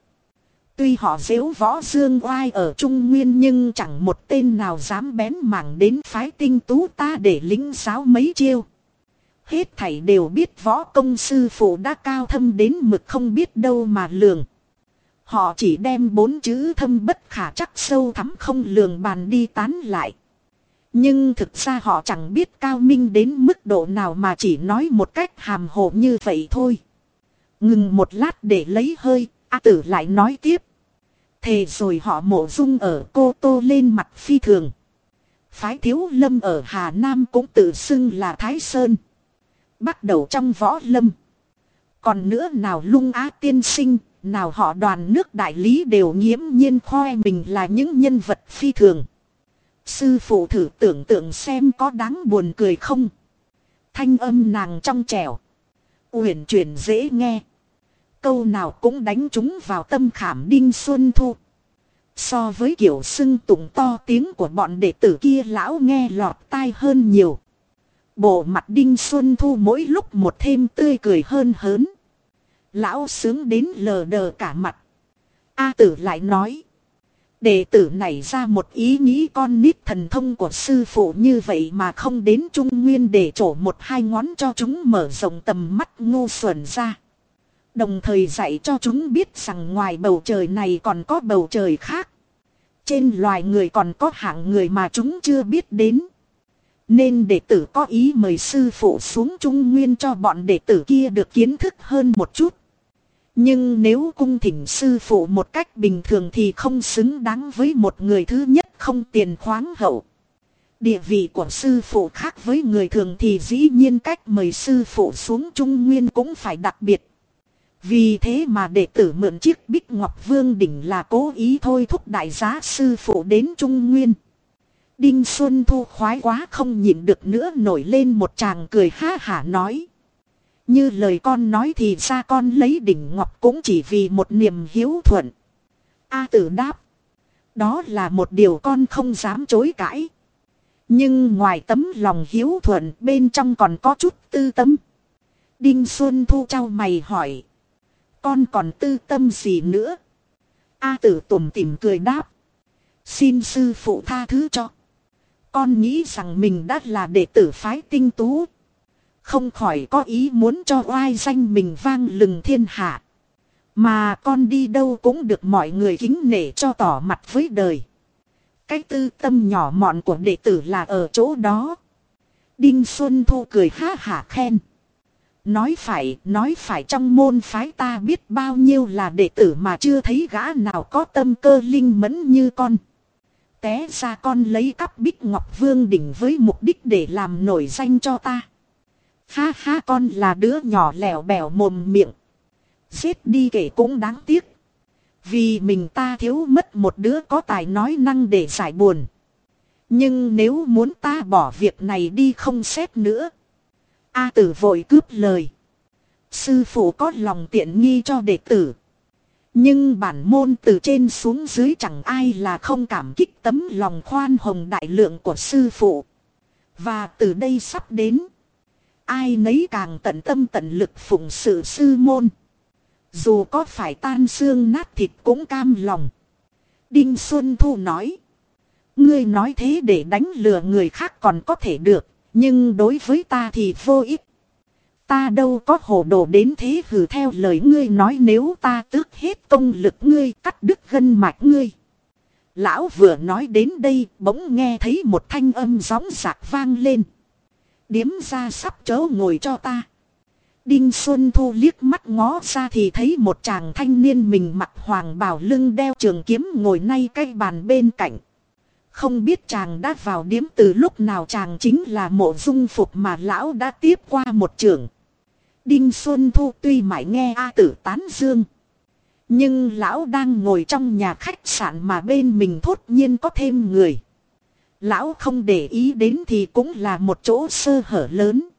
Tuy họ dễu võ dương oai ở Trung Nguyên nhưng chẳng một tên nào dám bén mảng đến phái tinh tú ta để lính giáo mấy chiêu. Hết thảy đều biết võ công sư phụ đã cao thâm đến mực không biết đâu mà lường. Họ chỉ đem bốn chữ thâm bất khả chắc sâu thắm không lường bàn đi tán lại. Nhưng thực ra họ chẳng biết cao minh đến mức độ nào mà chỉ nói một cách hàm hồ như vậy thôi. Ngừng một lát để lấy hơi, A tử lại nói tiếp. Thề rồi họ mộ dung ở cô tô lên mặt phi thường. Phái thiếu lâm ở Hà Nam cũng tự xưng là Thái Sơn. Bắt đầu trong võ lâm. Còn nữa nào lung á tiên sinh, nào họ đoàn nước đại lý đều nghiễm nhiên khoe mình là những nhân vật phi thường. Sư phụ thử tưởng tượng xem có đáng buồn cười không. Thanh âm nàng trong trẻo. Uyển chuyển dễ nghe. Câu nào cũng đánh chúng vào tâm khảm đinh xuân thu. So với kiểu sưng tụng to tiếng của bọn đệ tử kia lão nghe lọt tai hơn nhiều. Bộ mặt đinh xuân thu mỗi lúc một thêm tươi cười hơn hớn. Lão sướng đến lờ đờ cả mặt. A tử lại nói. Đệ tử này ra một ý nghĩ con nít thần thông của sư phụ như vậy mà không đến Trung Nguyên để trổ một hai ngón cho chúng mở rộng tầm mắt ngu xuẩn ra. Đồng thời dạy cho chúng biết rằng ngoài bầu trời này còn có bầu trời khác. Trên loài người còn có hạng người mà chúng chưa biết đến. Nên đệ tử có ý mời sư phụ xuống Trung Nguyên cho bọn đệ tử kia được kiến thức hơn một chút. Nhưng nếu cung thỉnh sư phụ một cách bình thường thì không xứng đáng với một người thứ nhất không tiền khoáng hậu. Địa vị của sư phụ khác với người thường thì dĩ nhiên cách mời sư phụ xuống Trung Nguyên cũng phải đặc biệt. Vì thế mà đệ tử mượn chiếc bích ngọc vương đỉnh là cố ý thôi thúc đại giá sư phụ đến Trung Nguyên. Đinh Xuân Thu khoái quá không nhịn được nữa nổi lên một chàng cười ha hả nói. Như lời con nói thì ra con lấy đỉnh ngọc cũng chỉ vì một niềm hiếu thuận. A tử đáp. Đó là một điều con không dám chối cãi. Nhưng ngoài tấm lòng hiếu thuận bên trong còn có chút tư tâm. Đinh Xuân Thu trao mày hỏi. Con còn tư tâm gì nữa? A tử tủm tỉm cười đáp. Xin sư phụ tha thứ cho. Con nghĩ rằng mình đã là đệ tử phái tinh tú. Không khỏi có ý muốn cho oai danh mình vang lừng thiên hạ. Mà con đi đâu cũng được mọi người kính nể cho tỏ mặt với đời. Cái tư tâm nhỏ mọn của đệ tử là ở chỗ đó. Đinh Xuân Thu cười ha hả khen. Nói phải, nói phải trong môn phái ta biết bao nhiêu là đệ tử mà chưa thấy gã nào có tâm cơ linh mẫn như con. Té ra con lấy cắp bích ngọc vương đỉnh với mục đích để làm nổi danh cho ta. Ha ha con là đứa nhỏ lẻo bẻo mồm miệng. Giết đi kể cũng đáng tiếc. Vì mình ta thiếu mất một đứa có tài nói năng để giải buồn. Nhưng nếu muốn ta bỏ việc này đi không xét nữa. A tử vội cướp lời. Sư phụ có lòng tiện nghi cho đệ tử. Nhưng bản môn từ trên xuống dưới chẳng ai là không cảm kích tấm lòng khoan hồng đại lượng của sư phụ. Và từ đây sắp đến. Ai nấy càng tận tâm tận lực phụng sự sư môn. Dù có phải tan xương nát thịt cũng cam lòng. Đinh Xuân Thu nói. Ngươi nói thế để đánh lừa người khác còn có thể được. Nhưng đối với ta thì vô ích. Ta đâu có hồ đồ đến thế hử theo lời ngươi nói nếu ta tước hết công lực ngươi, cắt đứt gân mạch ngươi. Lão vừa nói đến đây, bỗng nghe thấy một thanh âm gióng giạc vang lên. Điếm ra sắp chớ ngồi cho ta. Đinh Xuân Thu liếc mắt ngó ra thì thấy một chàng thanh niên mình mặc hoàng bào lưng đeo trường kiếm ngồi nay cây bàn bên cạnh. Không biết chàng đã vào điếm từ lúc nào chàng chính là mộ dung phục mà lão đã tiếp qua một trường. Đinh Xuân Thu tuy mãi nghe A tử tán dương. Nhưng lão đang ngồi trong nhà khách sạn mà bên mình thốt nhiên có thêm người. Lão không để ý đến thì cũng là một chỗ sơ hở lớn.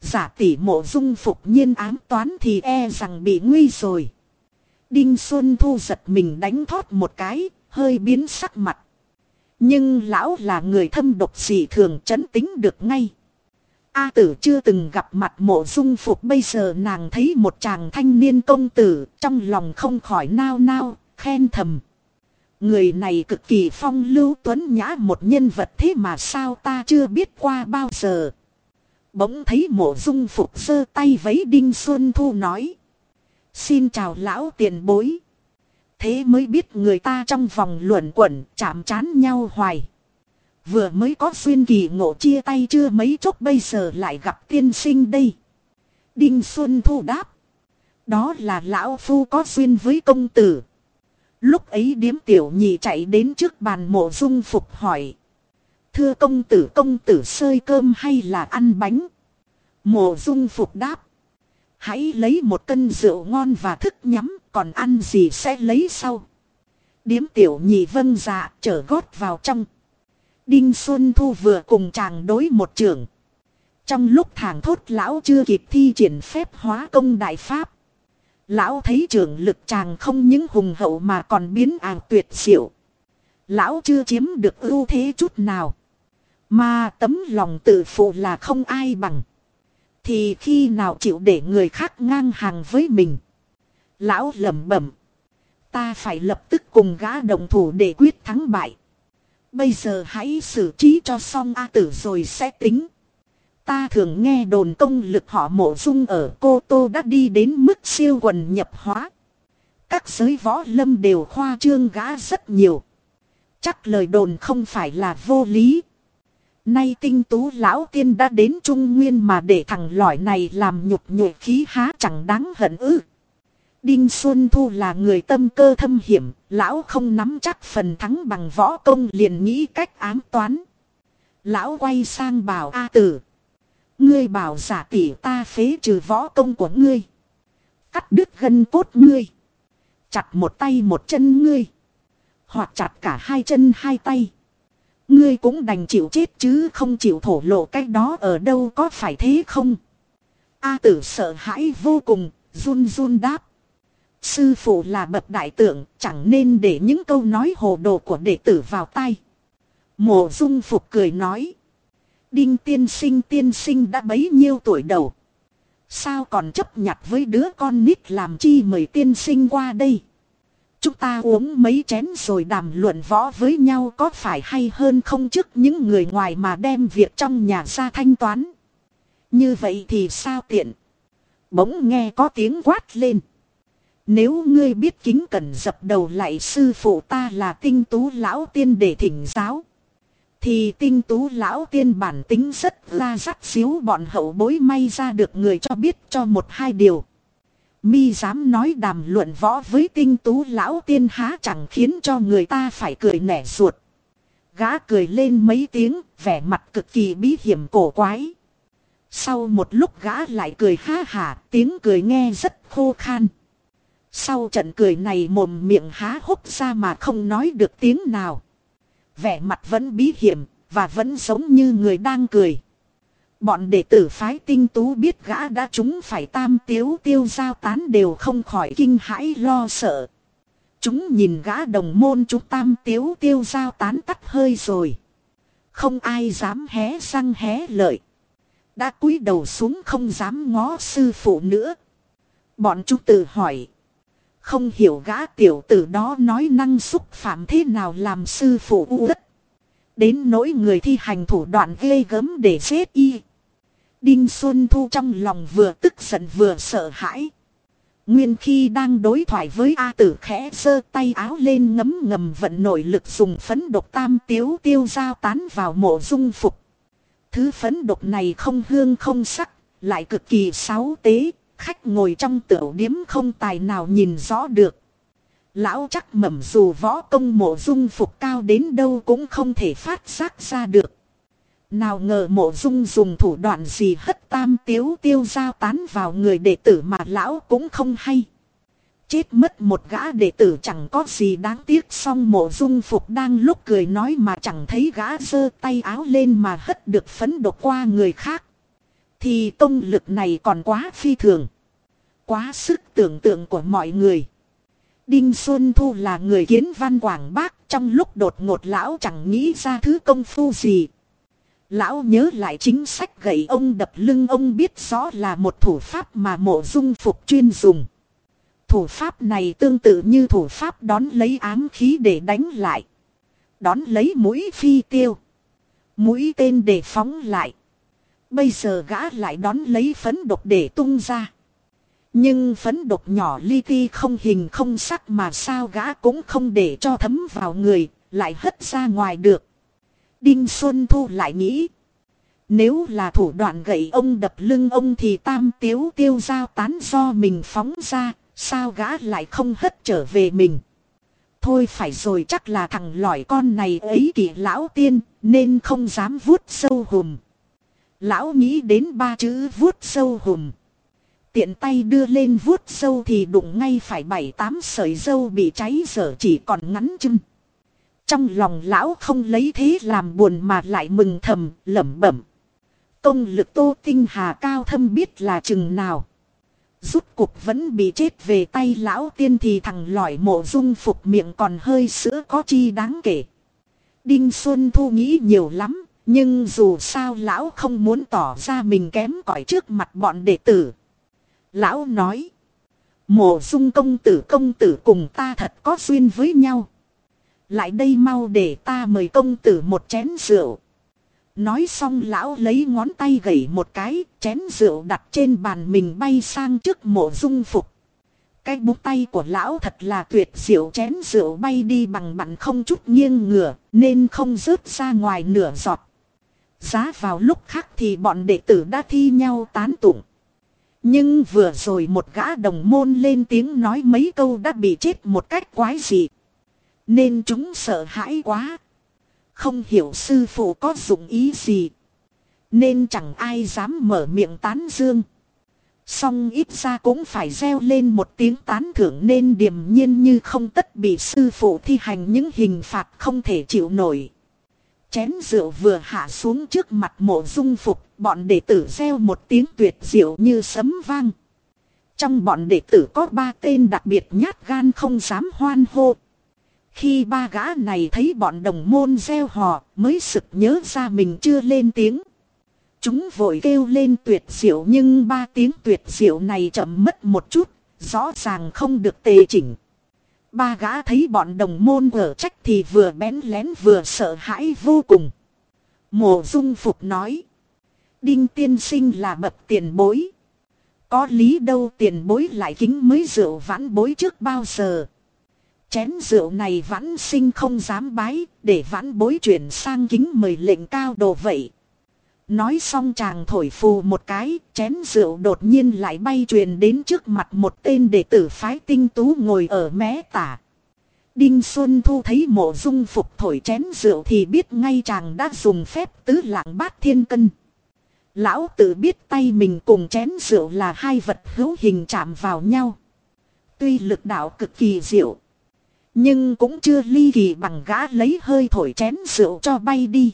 Giả tỷ mộ dung phục nhiên ám toán thì e rằng bị nguy rồi. Đinh Xuân Thu giật mình đánh thót một cái, hơi biến sắc mặt. Nhưng lão là người thâm độc dị thường chấn tính được ngay. A tử chưa từng gặp mặt mộ dung phục bây giờ nàng thấy một chàng thanh niên công tử trong lòng không khỏi nao nao, khen thầm. Người này cực kỳ phong lưu tuấn nhã một nhân vật thế mà sao ta chưa biết qua bao giờ. Bỗng thấy mộ dung phục giơ tay vấy Đinh Xuân Thu nói. Xin chào lão tiền bối. Thế mới biết người ta trong vòng luận quẩn chạm chán nhau hoài. Vừa mới có duyên kỳ ngộ chia tay chưa mấy chốc bây giờ lại gặp tiên sinh đây. Đinh Xuân Thu đáp. Đó là lão phu có duyên với công tử. Lúc ấy điếm tiểu nhị chạy đến trước bàn mộ dung phục hỏi. Thưa công tử công tử sơi cơm hay là ăn bánh? Mộ dung phục đáp. Hãy lấy một cân rượu ngon và thức nhắm, còn ăn gì sẽ lấy sau. Điếm tiểu nhị vâng dạ, trở gót vào trong. Đinh Xuân Thu vừa cùng chàng đối một trường. Trong lúc thằng thốt lão chưa kịp thi triển phép hóa công đại pháp. Lão thấy trưởng lực chàng không những hùng hậu mà còn biến àng tuyệt diệu. Lão chưa chiếm được ưu thế chút nào. Mà tấm lòng tự phụ là không ai bằng. Thì khi nào chịu để người khác ngang hàng với mình. Lão lẩm bẩm. Ta phải lập tức cùng gã đồng thủ để quyết thắng bại. Bây giờ hãy xử trí cho xong A tử rồi sẽ tính. Ta thường nghe đồn công lực họ mộ dung ở Cô Tô đã đi đến mức siêu quần nhập hóa. Các giới võ lâm đều khoa trương gã rất nhiều. Chắc lời đồn không phải là vô lý. Nay tinh tú lão tiên đã đến Trung Nguyên mà để thằng lõi này làm nhục nhục khí há chẳng đáng hận ư. Đinh Xuân Thu là người tâm cơ thâm hiểm, lão không nắm chắc phần thắng bằng võ công liền nghĩ cách ám toán. Lão quay sang bảo A tử. Ngươi bảo giả tỷ ta phế trừ võ công của ngươi. Cắt đứt gân cốt ngươi. Chặt một tay một chân ngươi. Hoặc chặt cả hai chân hai tay. Ngươi cũng đành chịu chết chứ không chịu thổ lộ cái đó ở đâu có phải thế không? A tử sợ hãi vô cùng, run run đáp. Sư phụ là bậc đại tượng, chẳng nên để những câu nói hồ đồ của đệ tử vào tay. Mộ dung phục cười nói. Đinh tiên sinh tiên sinh đã bấy nhiêu tuổi đầu. Sao còn chấp nhặt với đứa con nít làm chi mời tiên sinh qua đây. Chúng ta uống mấy chén rồi đàm luận võ với nhau có phải hay hơn không trước những người ngoài mà đem việc trong nhà ra thanh toán. Như vậy thì sao tiện. Bỗng nghe có tiếng quát lên. Nếu ngươi biết kính cần dập đầu lại sư phụ ta là tinh tú lão tiên để thỉnh giáo. Thì tinh tú lão tiên bản tính rất la rắc xíu bọn hậu bối may ra được người cho biết cho một hai điều. Mi dám nói đàm luận võ với tinh tú lão tiên há chẳng khiến cho người ta phải cười nẻ ruột. Gã cười lên mấy tiếng, vẻ mặt cực kỳ bí hiểm cổ quái. Sau một lúc gã lại cười ha hả, tiếng cười nghe rất khô khan. Sau trận cười này mồm miệng há hốc ra mà không nói được tiếng nào. Vẻ mặt vẫn bí hiểm, và vẫn giống như người đang cười. Bọn đệ tử phái tinh tú biết gã đã chúng phải tam tiếu tiêu giao tán đều không khỏi kinh hãi lo sợ. Chúng nhìn gã đồng môn chúng tam tiếu tiêu giao tán tắt hơi rồi. Không ai dám hé răng hé lợi. Đã cúi đầu xuống không dám ngó sư phụ nữa. Bọn chúng tự hỏi. Không hiểu gã tiểu tử đó nói năng xúc phạm thế nào làm sư phụ u đất. Đến nỗi người thi hành thủ đoạn ghê gớm để giết y. Đinh Xuân Thu trong lòng vừa tức giận vừa sợ hãi. Nguyên khi đang đối thoại với A tử khẽ giơ tay áo lên ngấm ngầm vận nội lực dùng phấn độc tam tiếu tiêu giao tán vào mộ dung phục. Thứ phấn độc này không hương không sắc, lại cực kỳ sáu tế, khách ngồi trong tiểu điếm không tài nào nhìn rõ được. Lão chắc mẩm dù võ công mộ dung phục cao đến đâu cũng không thể phát giác ra được. Nào ngờ mộ dung dùng thủ đoạn gì hất tam tiếu tiêu giao tán vào người đệ tử mà lão cũng không hay. Chết mất một gã đệ tử chẳng có gì đáng tiếc song mộ dung phục đang lúc cười nói mà chẳng thấy gã giơ tay áo lên mà hất được phấn độc qua người khác. Thì công lực này còn quá phi thường. Quá sức tưởng tượng của mọi người. Đinh Xuân Thu là người kiến văn quảng bác, trong lúc đột ngột lão chẳng nghĩ ra thứ công phu gì. Lão nhớ lại chính sách gậy ông đập lưng ông biết rõ là một thủ pháp mà mộ dung phục chuyên dùng. Thủ pháp này tương tự như thủ pháp đón lấy ám khí để đánh lại. Đón lấy mũi phi tiêu. Mũi tên để phóng lại. Bây giờ gã lại đón lấy phấn độc để tung ra. Nhưng phấn độc nhỏ li ti không hình không sắc mà sao gã cũng không để cho thấm vào người, lại hất ra ngoài được. Đinh Xuân Thu lại nghĩ. Nếu là thủ đoạn gậy ông đập lưng ông thì tam tiếu tiêu giao tán do mình phóng ra, sao gã lại không hất trở về mình. Thôi phải rồi chắc là thằng lỏi con này ấy kỳ lão tiên, nên không dám vuốt sâu hùm. Lão nghĩ đến ba chữ vuốt sâu hùm. Tiện tay đưa lên vuốt sâu thì đụng ngay phải bảy tám sợi dâu bị cháy dở chỉ còn ngắn chân. Trong lòng lão không lấy thế làm buồn mà lại mừng thầm, lẩm bẩm. Công lực tô tinh hà cao thâm biết là chừng nào. Rút cục vẫn bị chết về tay lão tiên thì thằng lỏi mộ dung phục miệng còn hơi sữa có chi đáng kể. Đinh Xuân Thu nghĩ nhiều lắm, nhưng dù sao lão không muốn tỏ ra mình kém cỏi trước mặt bọn đệ tử. Lão nói, mộ dung công tử công tử cùng ta thật có duyên với nhau. Lại đây mau để ta mời công tử một chén rượu. Nói xong lão lấy ngón tay gẩy một cái, chén rượu đặt trên bàn mình bay sang trước mộ dung phục. Cái búng tay của lão thật là tuyệt diệu chén rượu bay đi bằng bặn không chút nghiêng ngửa, nên không rớt ra ngoài nửa giọt. Giá vào lúc khác thì bọn đệ tử đã thi nhau tán tụng. Nhưng vừa rồi một gã đồng môn lên tiếng nói mấy câu đã bị chết một cách quái dị. Nên chúng sợ hãi quá. Không hiểu sư phụ có dụng ý gì. Nên chẳng ai dám mở miệng tán dương. Song ít ra cũng phải reo lên một tiếng tán thưởng nên điềm nhiên như không tất bị sư phụ thi hành những hình phạt không thể chịu nổi. Chén rượu vừa hạ xuống trước mặt mộ dung phục, bọn đệ tử gieo một tiếng tuyệt diệu như sấm vang. Trong bọn đệ tử có ba tên đặc biệt nhát gan không dám hoan hô. Khi ba gã này thấy bọn đồng môn gieo hò mới sực nhớ ra mình chưa lên tiếng. Chúng vội kêu lên tuyệt diệu nhưng ba tiếng tuyệt diệu này chậm mất một chút, rõ ràng không được tề chỉnh. Ba gã thấy bọn đồng môn ở trách thì vừa bén lén vừa sợ hãi vô cùng. Mộ dung phục nói. Đinh tiên sinh là bậc tiền bối. Có lý đâu tiền bối lại kính mới rượu vãn bối trước bao giờ. Chén rượu này vãn sinh không dám bái, để vãn bối chuyển sang kính mời lệnh cao đồ vậy. Nói xong chàng thổi phù một cái, chén rượu đột nhiên lại bay truyền đến trước mặt một tên đệ tử phái tinh tú ngồi ở mé tả. Đinh Xuân Thu thấy mộ dung phục thổi chén rượu thì biết ngay chàng đã dùng phép tứ lạng bát thiên cân. Lão tự biết tay mình cùng chén rượu là hai vật hữu hình chạm vào nhau. Tuy lực đạo cực kỳ diệu. Nhưng cũng chưa ly kỳ bằng gã lấy hơi thổi chén rượu cho bay đi.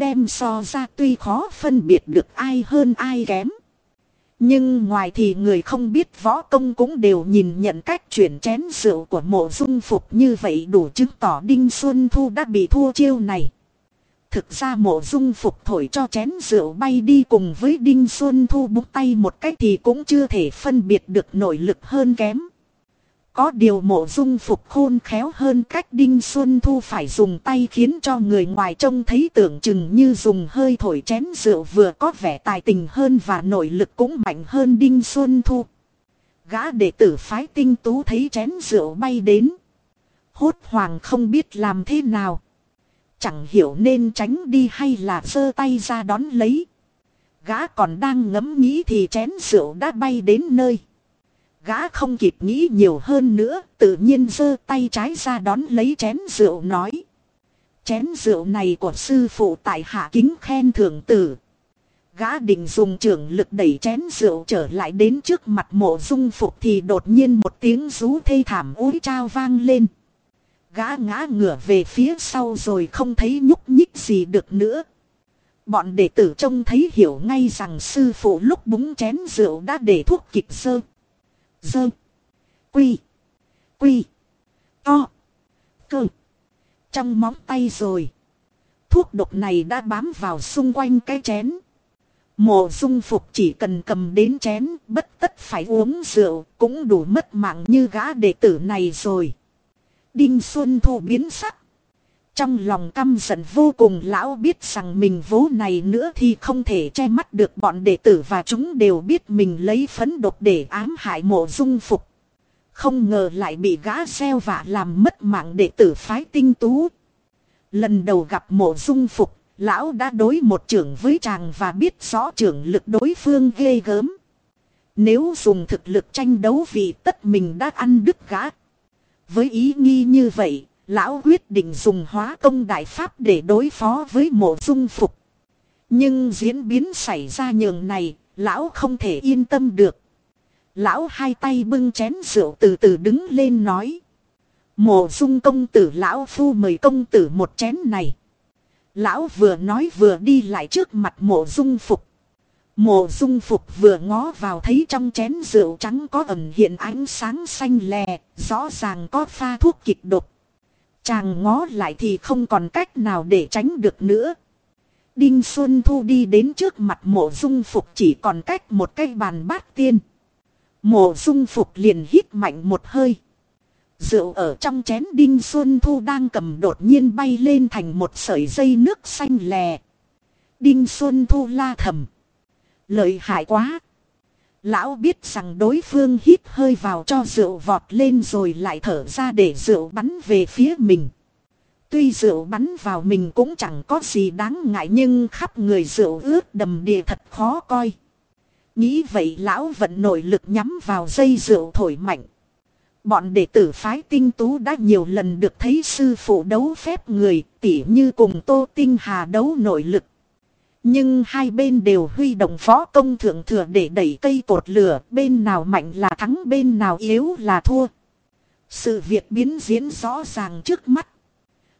Đem so ra tuy khó phân biệt được ai hơn ai kém. Nhưng ngoài thì người không biết võ công cũng đều nhìn nhận cách chuyển chén rượu của mộ dung phục như vậy đủ chứng tỏ Đinh Xuân Thu đã bị thua chiêu này. Thực ra mộ dung phục thổi cho chén rượu bay đi cùng với Đinh Xuân Thu búng tay một cách thì cũng chưa thể phân biệt được nội lực hơn kém. Có điều mộ dung phục khôn khéo hơn cách Đinh Xuân Thu phải dùng tay khiến cho người ngoài trông thấy tưởng chừng như dùng hơi thổi chén rượu vừa có vẻ tài tình hơn và nội lực cũng mạnh hơn Đinh Xuân Thu. Gã đệ tử phái tinh tú thấy chén rượu bay đến. Hốt hoàng không biết làm thế nào. Chẳng hiểu nên tránh đi hay là giơ tay ra đón lấy. Gã còn đang ngẫm nghĩ thì chén rượu đã bay đến nơi. Gã không kịp nghĩ nhiều hơn nữa, tự nhiên giơ tay trái ra đón lấy chén rượu nói. Chén rượu này của sư phụ tại hạ kính khen thưởng tử. Gã định dùng trưởng lực đẩy chén rượu trở lại đến trước mặt mộ dung phục thì đột nhiên một tiếng rú thê thảm úi trao vang lên. Gã ngã ngửa về phía sau rồi không thấy nhúc nhích gì được nữa. Bọn đệ tử trông thấy hiểu ngay rằng sư phụ lúc búng chén rượu đã để thuốc kịch sơ. Dơ. Quy. Quy. To. Cơ. Trong móng tay rồi. Thuốc độc này đã bám vào xung quanh cái chén. Mộ dung phục chỉ cần cầm đến chén, bất tất phải uống rượu, cũng đủ mất mạng như gã đệ tử này rồi. Đinh Xuân Thu biến sắc. Trong lòng căm giận vô cùng lão biết rằng mình vố này nữa thì không thể che mắt được bọn đệ tử và chúng đều biết mình lấy phấn độc để ám hại mộ dung phục. Không ngờ lại bị gã xeo vạ làm mất mạng đệ tử phái tinh tú. Lần đầu gặp mộ dung phục, lão đã đối một trưởng với chàng và biết rõ trưởng lực đối phương ghê gớm. Nếu dùng thực lực tranh đấu vì tất mình đã ăn đứt gã. Với ý nghi như vậy, lão quyết định dùng hóa công đại pháp để đối phó với mộ dung phục. Nhưng diễn biến xảy ra nhường này, lão không thể yên tâm được. Lão hai tay bưng chén rượu từ từ đứng lên nói. Mộ dung công tử lão phu mời công tử một chén này. Lão vừa nói vừa đi lại trước mặt mộ dung phục. Mộ dung phục vừa ngó vào thấy trong chén rượu trắng có ẩn hiện ánh sáng xanh lè, rõ ràng có pha thuốc kịch độc. Chàng ngó lại thì không còn cách nào để tránh được nữa. Đinh Xuân Thu đi đến trước mặt mộ dung phục chỉ còn cách một cây bàn bát tiên. Mộ dung phục liền hít mạnh một hơi. Rượu ở trong chén Đinh Xuân Thu đang cầm đột nhiên bay lên thành một sợi dây nước xanh lè. Đinh Xuân Thu la thầm. Lợi hại quá. Lão biết rằng đối phương hít hơi vào cho rượu vọt lên rồi lại thở ra để rượu bắn về phía mình. Tuy rượu bắn vào mình cũng chẳng có gì đáng ngại nhưng khắp người rượu ướt đầm đìa thật khó coi. Nghĩ vậy lão vận nội lực nhắm vào dây rượu thổi mạnh. Bọn đệ tử phái tinh tú đã nhiều lần được thấy sư phụ đấu phép người, tỉ như cùng Tô Tinh Hà đấu nội lực. Nhưng hai bên đều huy động phó công thượng thừa để đẩy cây cột lửa, bên nào mạnh là thắng bên nào yếu là thua. Sự việc biến diễn rõ ràng trước mắt.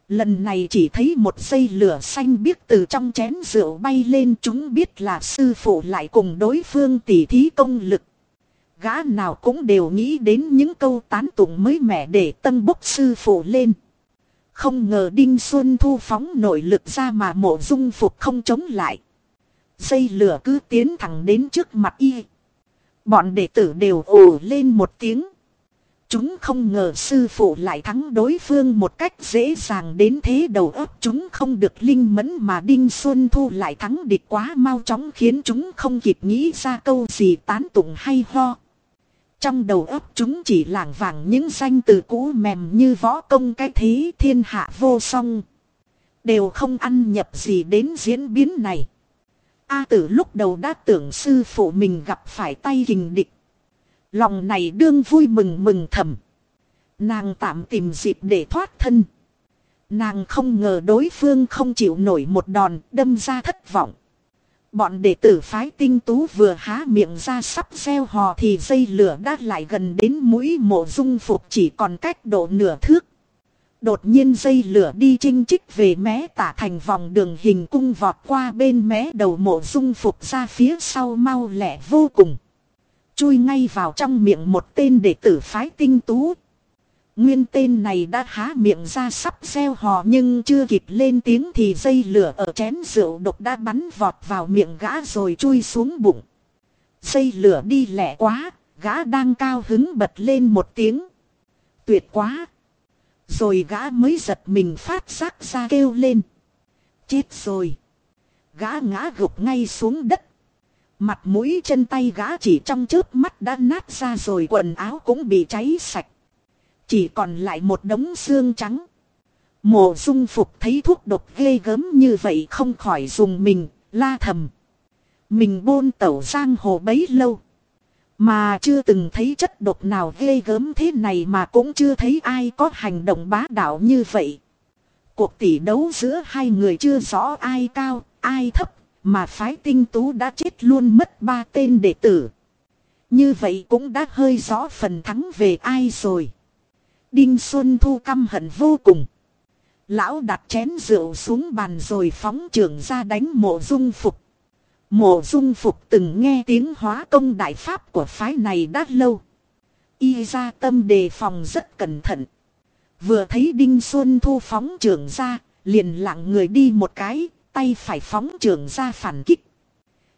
Lần này chỉ thấy một dây lửa xanh biếc từ trong chén rượu bay lên chúng biết là sư phụ lại cùng đối phương tỉ thí công lực. Gã nào cũng đều nghĩ đến những câu tán tụng mới mẻ để tân bốc sư phụ lên. Không ngờ Đinh Xuân Thu phóng nội lực ra mà mộ dung phục không chống lại. Dây lửa cứ tiến thẳng đến trước mặt y. Bọn đệ tử đều ồ lên một tiếng. Chúng không ngờ sư phụ lại thắng đối phương một cách dễ dàng đến thế đầu óc chúng không được linh mẫn mà Đinh Xuân Thu lại thắng địch quá mau chóng khiến chúng không kịp nghĩ ra câu gì tán tụng hay ho. Trong đầu óc chúng chỉ lảng vảng những danh từ cũ mềm như võ công cái thế thiên hạ vô song. Đều không ăn nhập gì đến diễn biến này. A tử lúc đầu đã tưởng sư phụ mình gặp phải tay hình địch. Lòng này đương vui mừng mừng thầm. Nàng tạm tìm dịp để thoát thân. Nàng không ngờ đối phương không chịu nổi một đòn đâm ra thất vọng. Bọn đệ tử phái tinh tú vừa há miệng ra sắp gieo hò thì dây lửa đã lại gần đến mũi mộ dung phục chỉ còn cách độ nửa thước. Đột nhiên dây lửa đi chinh chích về mé tả thành vòng đường hình cung vọt qua bên mé đầu mộ dung phục ra phía sau mau lẹ vô cùng. Chui ngay vào trong miệng một tên đệ tử phái tinh tú. Nguyên tên này đã há miệng ra sắp gieo hò nhưng chưa kịp lên tiếng thì dây lửa ở chén rượu độc đã bắn vọt vào miệng gã rồi chui xuống bụng. Dây lửa đi lẹ quá, gã đang cao hứng bật lên một tiếng. Tuyệt quá! Rồi gã mới giật mình phát giác ra kêu lên. Chết rồi! Gã ngã gục ngay xuống đất. Mặt mũi chân tay gã chỉ trong chớp mắt đã nát ra rồi quần áo cũng bị cháy sạch. Chỉ còn lại một đống xương trắng. Mộ dung phục thấy thuốc độc ghê gớm như vậy không khỏi dùng mình, la thầm. Mình bôn tẩu giang hồ bấy lâu. Mà chưa từng thấy chất độc nào ghê gớm thế này mà cũng chưa thấy ai có hành động bá đạo như vậy. Cuộc tỷ đấu giữa hai người chưa rõ ai cao, ai thấp, mà phái tinh tú đã chết luôn mất ba tên đệ tử. Như vậy cũng đã hơi rõ phần thắng về ai rồi. Đinh Xuân Thu căm hận vô cùng. Lão đặt chén rượu xuống bàn rồi phóng trưởng ra đánh mộ dung phục. Mộ dung phục từng nghe tiếng hóa công đại pháp của phái này đã lâu. Y ra tâm đề phòng rất cẩn thận. Vừa thấy Đinh Xuân Thu phóng trưởng ra, liền lặng người đi một cái, tay phải phóng trưởng ra phản kích.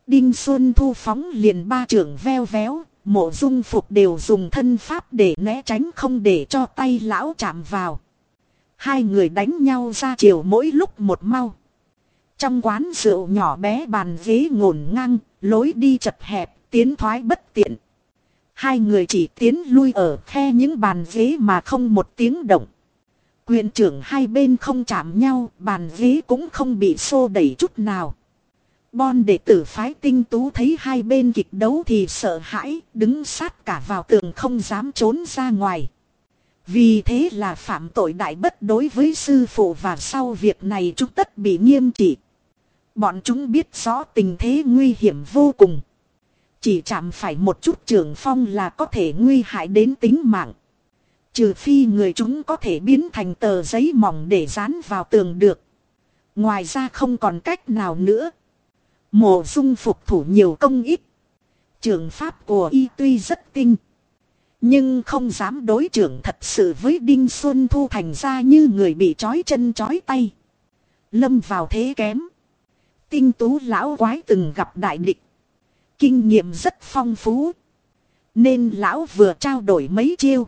Đinh Xuân Thu phóng liền ba trưởng veo véo, mộ dung phục đều dùng thân pháp để né tránh không để cho tay lão chạm vào. Hai người đánh nhau ra chiều mỗi lúc một mau. Trong quán rượu nhỏ bé bàn ghế ngổn ngang, lối đi chật hẹp, tiến thoái bất tiện. Hai người chỉ tiến lui ở khe những bàn ghế mà không một tiếng động. Quyền trưởng hai bên không chạm nhau, bàn ghế cũng không bị xô đẩy chút nào. Bon đệ tử phái tinh tú thấy hai bên kịch đấu thì sợ hãi, đứng sát cả vào tường không dám trốn ra ngoài. Vì thế là phạm tội đại bất đối với sư phụ và sau việc này chúng tất bị nghiêm trị. Bọn chúng biết rõ tình thế nguy hiểm vô cùng. Chỉ chạm phải một chút trường phong là có thể nguy hại đến tính mạng. Trừ phi người chúng có thể biến thành tờ giấy mỏng để dán vào tường được. Ngoài ra không còn cách nào nữa. Mộ dung phục thủ nhiều công ít. Trường pháp của y tuy rất tinh. Nhưng không dám đối trưởng thật sự với Đinh Xuân Thu thành ra như người bị trói chân trói tay. Lâm vào thế kém. Tinh tú lão quái từng gặp đại địch. Kinh nghiệm rất phong phú. Nên lão vừa trao đổi mấy chiêu.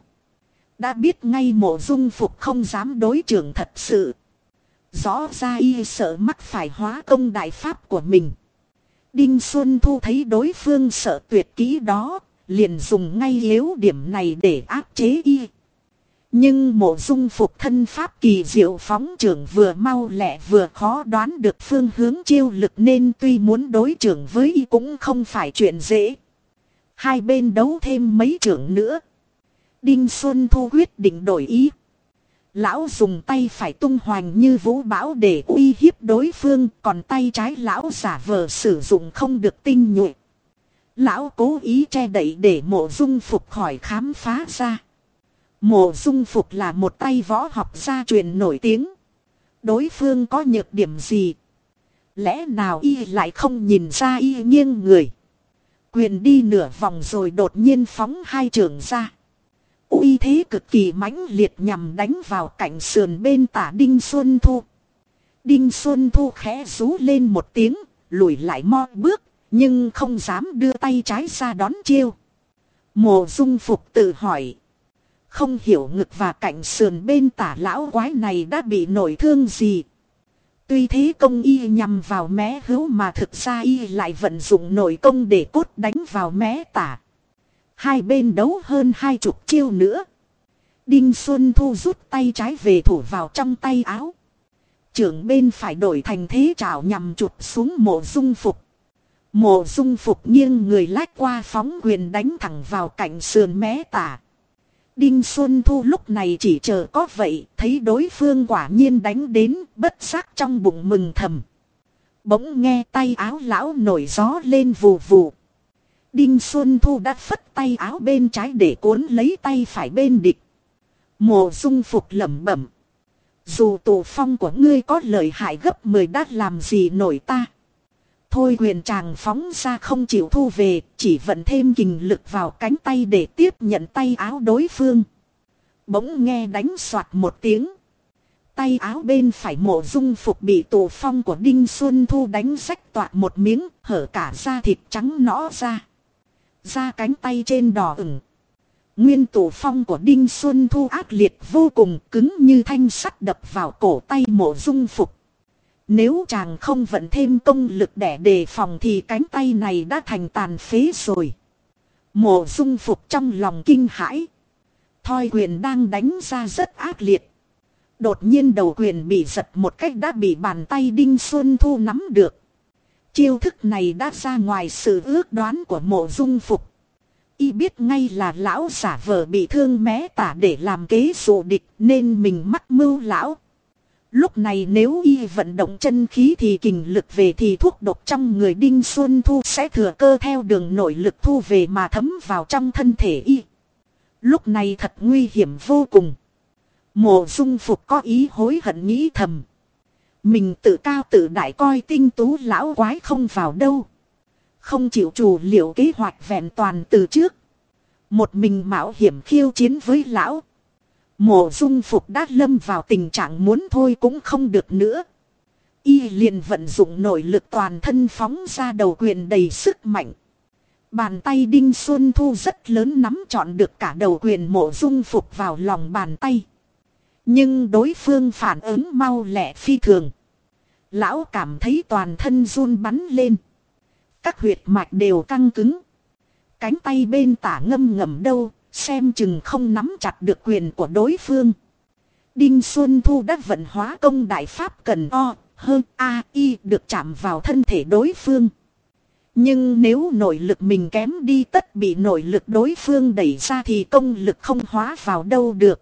Đã biết ngay mộ dung phục không dám đối trưởng thật sự. Rõ ra y sợ mắc phải hóa công đại pháp của mình. Đinh Xuân Thu thấy đối phương sợ tuyệt kỹ đó, liền dùng ngay yếu điểm này để áp chế y. Nhưng mộ dung phục thân pháp kỳ diệu phóng trưởng vừa mau lẹ vừa khó đoán được phương hướng chiêu lực nên tuy muốn đối trưởng với y cũng không phải chuyện dễ. Hai bên đấu thêm mấy trưởng nữa. Đinh Xuân Thu quyết định đổi ý. Lão dùng tay phải tung hoành như vũ bão để uy hiếp đối phương, còn tay trái lão giả vờ sử dụng không được tinh nhuệ. Lão cố ý che đậy để mộ dung phục khỏi khám phá ra. Mộ dung phục là một tay võ học gia truyền nổi tiếng. Đối phương có nhược điểm gì? Lẽ nào y lại không nhìn ra y nghiêng người? Quyền đi nửa vòng rồi đột nhiên phóng hai trường ra uy thế cực kỳ mãnh liệt nhằm đánh vào cạnh sườn bên tả Đinh Xuân Thu. Đinh Xuân Thu khẽ rú lên một tiếng, lùi lại mo bước, nhưng không dám đưa tay trái ra đón chiêu. Mộ dung phục tự hỏi. Không hiểu ngực và cạnh sườn bên tả lão quái này đã bị nổi thương gì. Tuy thế công y nhằm vào mé hữu mà thực ra y lại vận dụng nội công để cốt đánh vào mé tả. Hai bên đấu hơn hai chục chiêu nữa. Đinh Xuân Thu rút tay trái về thủ vào trong tay áo. Trưởng bên phải đổi thành thế trảo nhằm chụp xuống mộ dung phục. Mộ dung phục nghiêng người lách qua phóng quyền đánh thẳng vào cạnh sườn mé tả. Đinh Xuân Thu lúc này chỉ chờ có vậy, thấy đối phương quả nhiên đánh đến, bất giác trong bụng mừng thầm. Bỗng nghe tay áo lão nổi gió lên vù vù. Đinh Xuân Thu đã phất tay áo bên trái để cuốn lấy tay phải bên địch. Mộ dung phục lẩm bẩm. Dù tổ phong của ngươi có lợi hại gấp 10 đát làm gì nổi ta. Thôi quyền chàng phóng ra không chịu thu về, chỉ vận thêm kình lực vào cánh tay để tiếp nhận tay áo đối phương. Bỗng nghe đánh soạt một tiếng. Tay áo bên phải mộ dung phục bị tổ phong của Đinh Xuân Thu đánh rách toạc một miếng, hở cả da thịt trắng nõn ra ra cánh tay trên đỏ ửng. Nguyên tổ phong của Đinh Xuân Thu ác liệt vô cùng, cứng như thanh sắt đập vào cổ tay mộ dung phục. Nếu chàng không vận thêm công lực để đề phòng thì cánh tay này đã thành tàn phế rồi. Mộ dung phục trong lòng kinh hãi. Thoi quyền đang đánh ra rất ác liệt. Đột nhiên đầu quyền bị giật một cách đã bị bàn tay Đinh Xuân Thu nắm được. Chiêu thức này đã ra ngoài sự ước đoán của mộ dung phục. Y biết ngay là lão giả vờ bị thương mé tả để làm kế dụ địch nên mình mắc mưu lão. Lúc này nếu y vận động chân khí thì kình lực về thì thuốc độc trong người Đinh Xuân Thu sẽ thừa cơ theo đường nội lực thu về mà thấm vào trong thân thể y. Lúc này thật nguy hiểm vô cùng. Mộ dung phục có ý hối hận nghĩ thầm. Mình tự cao tự đại coi tinh tú lão quái không vào đâu. Không chịu chủ liệu kế hoạch vẹn toàn từ trước. Một mình mạo hiểm khiêu chiến với lão. Mộ dung phục đã lâm vào tình trạng muốn thôi cũng không được nữa. Y liền vận dụng nội lực toàn thân phóng ra đầu quyền đầy sức mạnh. Bàn tay Đinh Xuân Thu rất lớn nắm trọn được cả đầu quyền mộ dung phục vào lòng bàn tay. Nhưng đối phương phản ứng mau lẹ phi thường. Lão cảm thấy toàn thân run bắn lên. Các huyệt mạch đều căng cứng. Cánh tay bên tả ngâm ngầm đâu, xem chừng không nắm chặt được quyền của đối phương. Đinh Xuân Thu đã vận hóa công đại pháp cần o, hơn a y được chạm vào thân thể đối phương. Nhưng nếu nội lực mình kém đi tất bị nội lực đối phương đẩy ra thì công lực không hóa vào đâu được.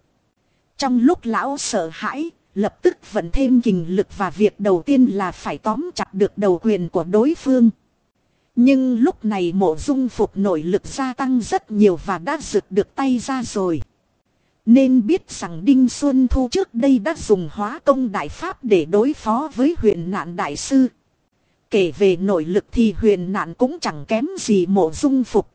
Trong lúc lão sợ hãi, lập tức vận thêm kình lực và việc đầu tiên là phải tóm chặt được đầu quyền của đối phương. Nhưng lúc này mộ dung phục nội lực gia tăng rất nhiều và đã rực được tay ra rồi. Nên biết rằng Đinh Xuân Thu trước đây đã dùng hóa công đại pháp để đối phó với huyền nạn đại sư. Kể về nội lực thì huyền nạn cũng chẳng kém gì mộ dung phục.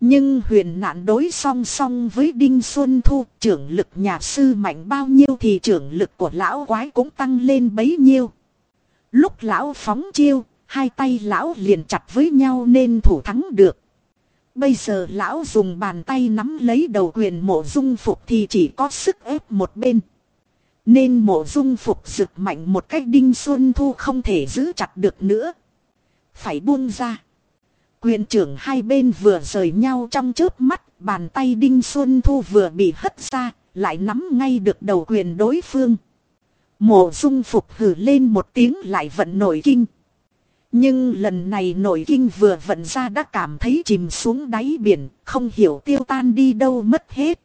Nhưng huyền nạn đối song song với Đinh Xuân Thu trưởng lực nhà sư mạnh bao nhiêu thì trưởng lực của lão quái cũng tăng lên bấy nhiêu. Lúc lão phóng chiêu, hai tay lão liền chặt với nhau nên thủ thắng được. Bây giờ lão dùng bàn tay nắm lấy đầu quyền mộ dung phục thì chỉ có sức ép một bên. Nên mộ dung phục rực mạnh một cách đinh xuân thu không thể giữ chặt được nữa. Phải buông ra. Quyền trưởng hai bên vừa rời nhau trong chớp mắt, bàn tay đinh xuân thu vừa bị hất ra, lại nắm ngay được đầu quyền đối phương. Mộ dung phục hử lên một tiếng lại vận nổi kinh. Nhưng lần này nội kinh vừa vận ra đã cảm thấy chìm xuống đáy biển, không hiểu tiêu tan đi đâu mất hết.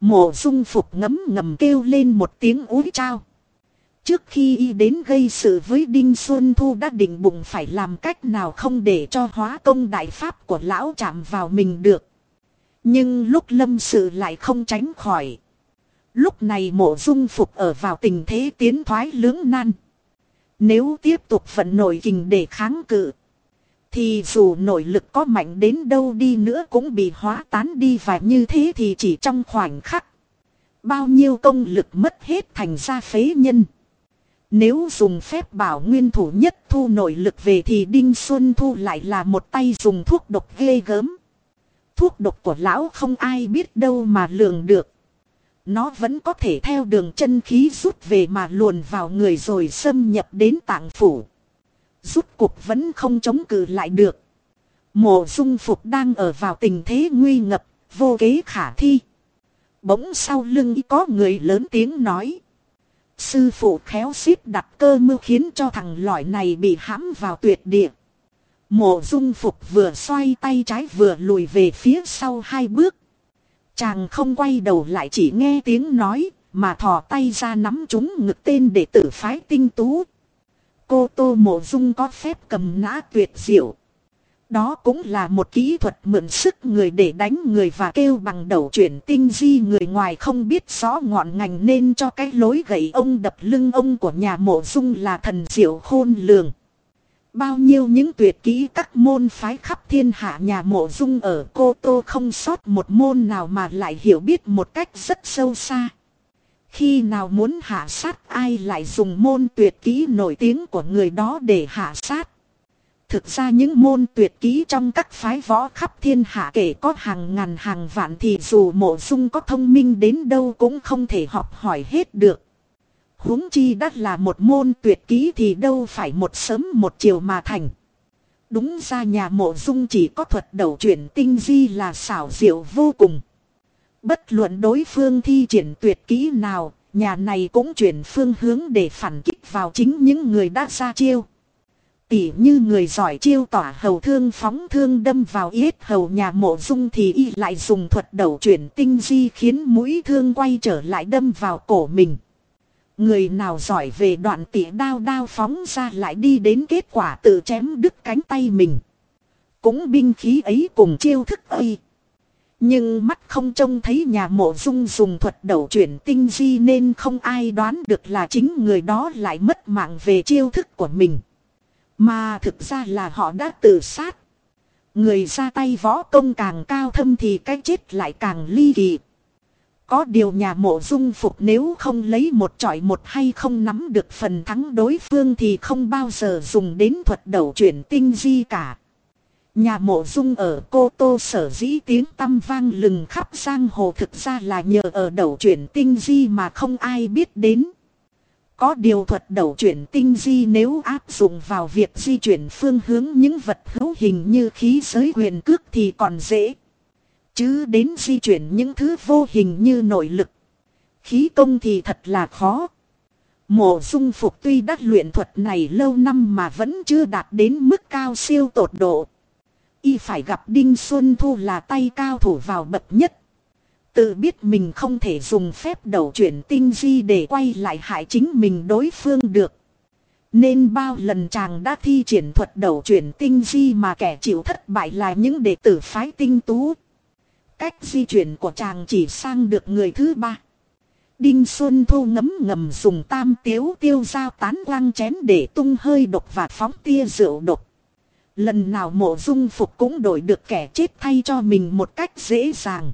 Mộ dung phục ngấm ngầm kêu lên một tiếng úi trao. Trước khi y đến gây sự với Đinh Xuân Thu đã định bụng phải làm cách nào không để cho hóa công đại pháp của lão chạm vào mình được. Nhưng lúc lâm sự lại không tránh khỏi. Lúc này mộ dung phục ở vào tình thế tiến thoái lưỡng nan. Nếu tiếp tục vận nội kình để kháng cự. Thì dù nội lực có mạnh đến đâu đi nữa cũng bị hóa tán đi và như thế thì chỉ trong khoảnh khắc. Bao nhiêu công lực mất hết thành ra phế nhân. Nếu dùng phép bảo nguyên thủ nhất thu nội lực về thì Đinh Xuân Thu lại là một tay dùng thuốc độc ghê gớm. Thuốc độc của lão không ai biết đâu mà lường được. Nó vẫn có thể theo đường chân khí rút về mà luồn vào người rồi xâm nhập đến tạng phủ. Rút cục vẫn không chống cự lại được. Mộ dung phục đang ở vào tình thế nguy ngập, vô kế khả thi. Bỗng sau lưng có người lớn tiếng nói. Sư phụ khéo xíp đặt cơ mưu khiến cho thằng lõi này bị hãm vào tuyệt địa. Mộ dung phục vừa xoay tay trái vừa lùi về phía sau hai bước. Chàng không quay đầu lại chỉ nghe tiếng nói, mà thò tay ra nắm chúng ngực tên để tử phái tinh tú. Cô Tô Mộ Dung có phép cầm nã tuyệt diệu. Đó cũng là một kỹ thuật mượn sức người để đánh người và kêu bằng đầu chuyển tinh di người ngoài không biết rõ ngọn ngành nên cho cái lối gậy ông đập lưng ông của nhà mộ dung là thần diệu khôn lường. Bao nhiêu những tuyệt kỹ các môn phái khắp thiên hạ nhà mộ dung ở Cô Tô không sót một môn nào mà lại hiểu biết một cách rất sâu xa. Khi nào muốn hạ sát ai lại dùng môn tuyệt kỹ nổi tiếng của người đó để hạ sát. Thực ra những môn tuyệt kỹ trong các phái võ khắp thiên hạ kể có hàng ngàn hàng vạn thì dù mộ dung có thông minh đến đâu cũng không thể học hỏi hết được huống chi đã là một môn tuyệt kỹ thì đâu phải một sớm một chiều mà thành. Đúng ra nhà mộ dung chỉ có thuật đầu chuyển tinh di là xảo diệu vô cùng. Bất luận đối phương thi triển tuyệt kỹ nào, nhà này cũng chuyển phương hướng để phản kích vào chính những người đã ra chiêu. Tỉ như người giỏi chiêu tỏa hầu thương phóng thương đâm vào yết hầu nhà mộ dung thì y lại dùng thuật đầu chuyển tinh di khiến mũi thương quay trở lại đâm vào cổ mình. Người nào giỏi về đoạn tỉ đao đao phóng ra lại đi đến kết quả tự chém đứt cánh tay mình. Cũng binh khí ấy cùng chiêu thức ấy. Nhưng mắt không trông thấy nhà mộ dung dùng thuật đầu chuyển tinh di nên không ai đoán được là chính người đó lại mất mạng về chiêu thức của mình. Mà thực ra là họ đã tự sát. Người ra tay võ công càng cao thâm thì cái chết lại càng ly kỳ. Có điều nhà mộ dung phục nếu không lấy một trọi một hay không nắm được phần thắng đối phương thì không bao giờ dùng đến thuật đầu chuyển tinh di cả. Nhà mộ dung ở Cô Tô sở dĩ tiếng tăm vang lừng khắp giang hồ thực ra là nhờ ở đầu chuyển tinh di mà không ai biết đến. Có điều thuật đầu chuyển tinh di nếu áp dụng vào việc di chuyển phương hướng những vật hữu hình như khí giới quyền cước thì còn dễ. Chứ đến di chuyển những thứ vô hình như nội lực. Khí công thì thật là khó. Mộ dung phục tuy đã luyện thuật này lâu năm mà vẫn chưa đạt đến mức cao siêu tột độ. Y phải gặp Đinh Xuân Thu là tay cao thủ vào bậc nhất. Tự biết mình không thể dùng phép đầu chuyển tinh di để quay lại hại chính mình đối phương được. Nên bao lần chàng đã thi triển thuật đầu chuyển tinh di mà kẻ chịu thất bại là những đệ tử phái tinh tú. Cách di chuyển của chàng chỉ sang được người thứ ba. Đinh Xuân Thu ngấm ngầm dùng tam tiếu tiêu dao tán quang chén để tung hơi độc và phóng tia rượu độc. Lần nào mộ dung phục cũng đổi được kẻ chết thay cho mình một cách dễ dàng.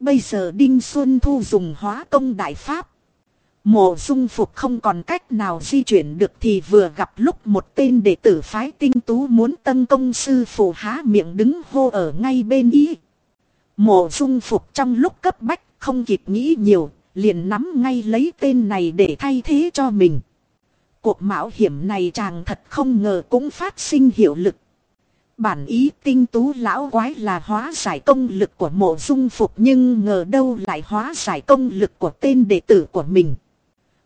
Bây giờ Đinh Xuân Thu dùng hóa công đại pháp. Mộ dung phục không còn cách nào di chuyển được thì vừa gặp lúc một tên đệ tử phái tinh tú muốn tân công sư phụ há miệng đứng hô ở ngay bên ý. Mộ dung phục trong lúc cấp bách không kịp nghĩ nhiều, liền nắm ngay lấy tên này để thay thế cho mình. Cuộc mạo hiểm này chàng thật không ngờ cũng phát sinh hiệu lực. Bản ý tinh tú lão quái là hóa giải công lực của mộ dung phục nhưng ngờ đâu lại hóa giải công lực của tên đệ tử của mình.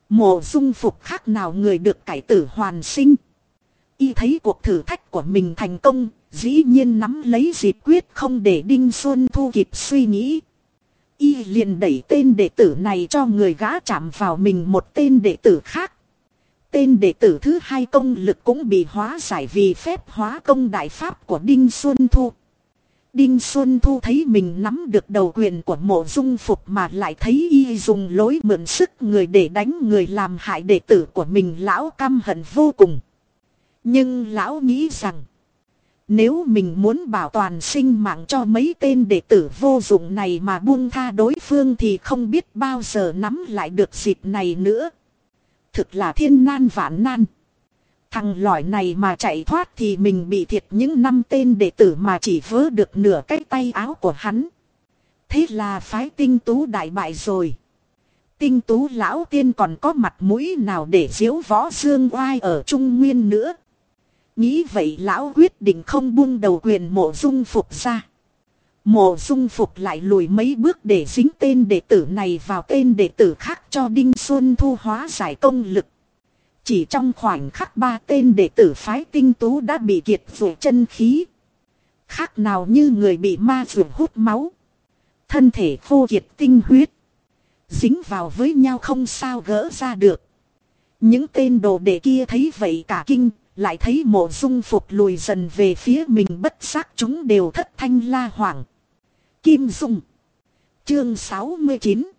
Mộ dung phục khác nào người được cải tử hoàn sinh. Y thấy cuộc thử thách của mình thành công, dĩ nhiên nắm lấy dịp quyết không để Đinh Xuân Thu kịp suy nghĩ. Y liền đẩy tên đệ tử này cho người gã chạm vào mình một tên đệ tử khác. Tên đệ tử thứ hai công lực cũng bị hóa giải vì phép hóa công đại pháp của Đinh Xuân Thu. Đinh Xuân Thu thấy mình nắm được đầu quyền của mộ dung phục mà lại thấy y dùng lối mượn sức người để đánh người làm hại đệ tử của mình, lão căm hận vô cùng. Nhưng lão nghĩ rằng, nếu mình muốn bảo toàn sinh mạng cho mấy tên đệ tử vô dụng này mà buông tha đối phương thì không biết bao giờ nắm lại được dịp này nữa thực là thiên nan vạn nan. Thằng lỏi này mà chạy thoát thì mình bị thiệt những năm tên đệ tử mà chỉ vớ được nửa cái tay áo của hắn. Thế là phái tinh tú đại bại rồi. Tinh tú lão tiên còn có mặt mũi nào để diếu võ dương oai ở Trung Nguyên nữa. Nghĩ vậy lão quyết định không buông đầu quyền mộ dung phục ra. Mộ dung phục lại lùi mấy bước để dính tên đệ tử này vào tên đệ tử khác cho Đinh Xuân Thu hóa giải công lực. Chỉ trong khoảnh khắc ba tên đệ tử phái tinh tú đã bị kiệt vụi chân khí. Khác nào như người bị ma rượu hút máu. Thân thể khô kiệt tinh huyết. Dính vào với nhau không sao gỡ ra được. Những tên đồ đệ kia thấy vậy cả kinh, lại thấy mộ dung phục lùi dần về phía mình bất giác chúng đều thất thanh la hoảng. Kim Dung. Chương 69.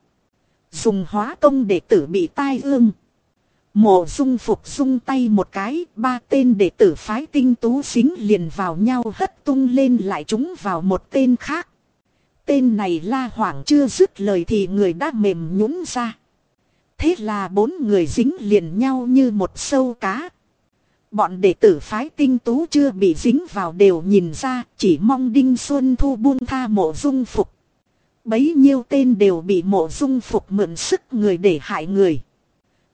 Dùng hóa công đệ tử bị tai ương. Mộ dung phục dung tay một cái, ba tên đệ tử phái tinh tú xính liền vào nhau hất tung lên lại chúng vào một tên khác. Tên này la hoảng chưa dứt lời thì người đã mềm nhũn ra. Thế là bốn người dính liền nhau như một sâu cá. Bọn đệ tử phái tinh tú chưa bị dính vào đều nhìn ra, chỉ mong Đinh Xuân Thu buông tha mộ dung phục. Bấy nhiêu tên đều bị mộ dung phục mượn sức người để hại người.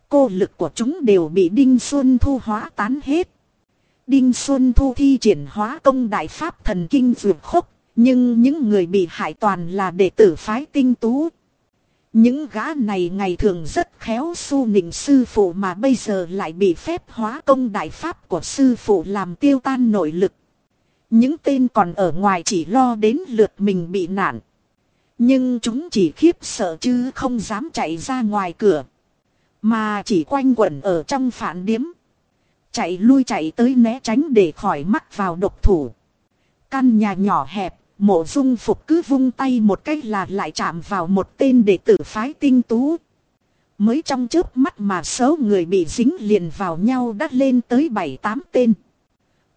Cô lực của chúng đều bị Đinh Xuân Thu hóa tán hết. Đinh Xuân Thu thi triển hóa công đại pháp thần kinh vượt khốc, nhưng những người bị hại toàn là đệ tử phái tinh tú. Những gã này ngày thường rất khéo su nịnh sư phụ mà bây giờ lại bị phép hóa công đại pháp của sư phụ làm tiêu tan nội lực. Những tên còn ở ngoài chỉ lo đến lượt mình bị nạn. Nhưng chúng chỉ khiếp sợ chứ không dám chạy ra ngoài cửa. Mà chỉ quanh quẩn ở trong phản điếm. Chạy lui chạy tới né tránh để khỏi mắc vào độc thủ. Căn nhà nhỏ hẹp, Mộ dung phục cứ vung tay một cách là lại chạm vào một tên đệ tử phái tinh tú. Mới trong chớp mắt mà số người bị dính liền vào nhau đã lên tới 7-8 tên.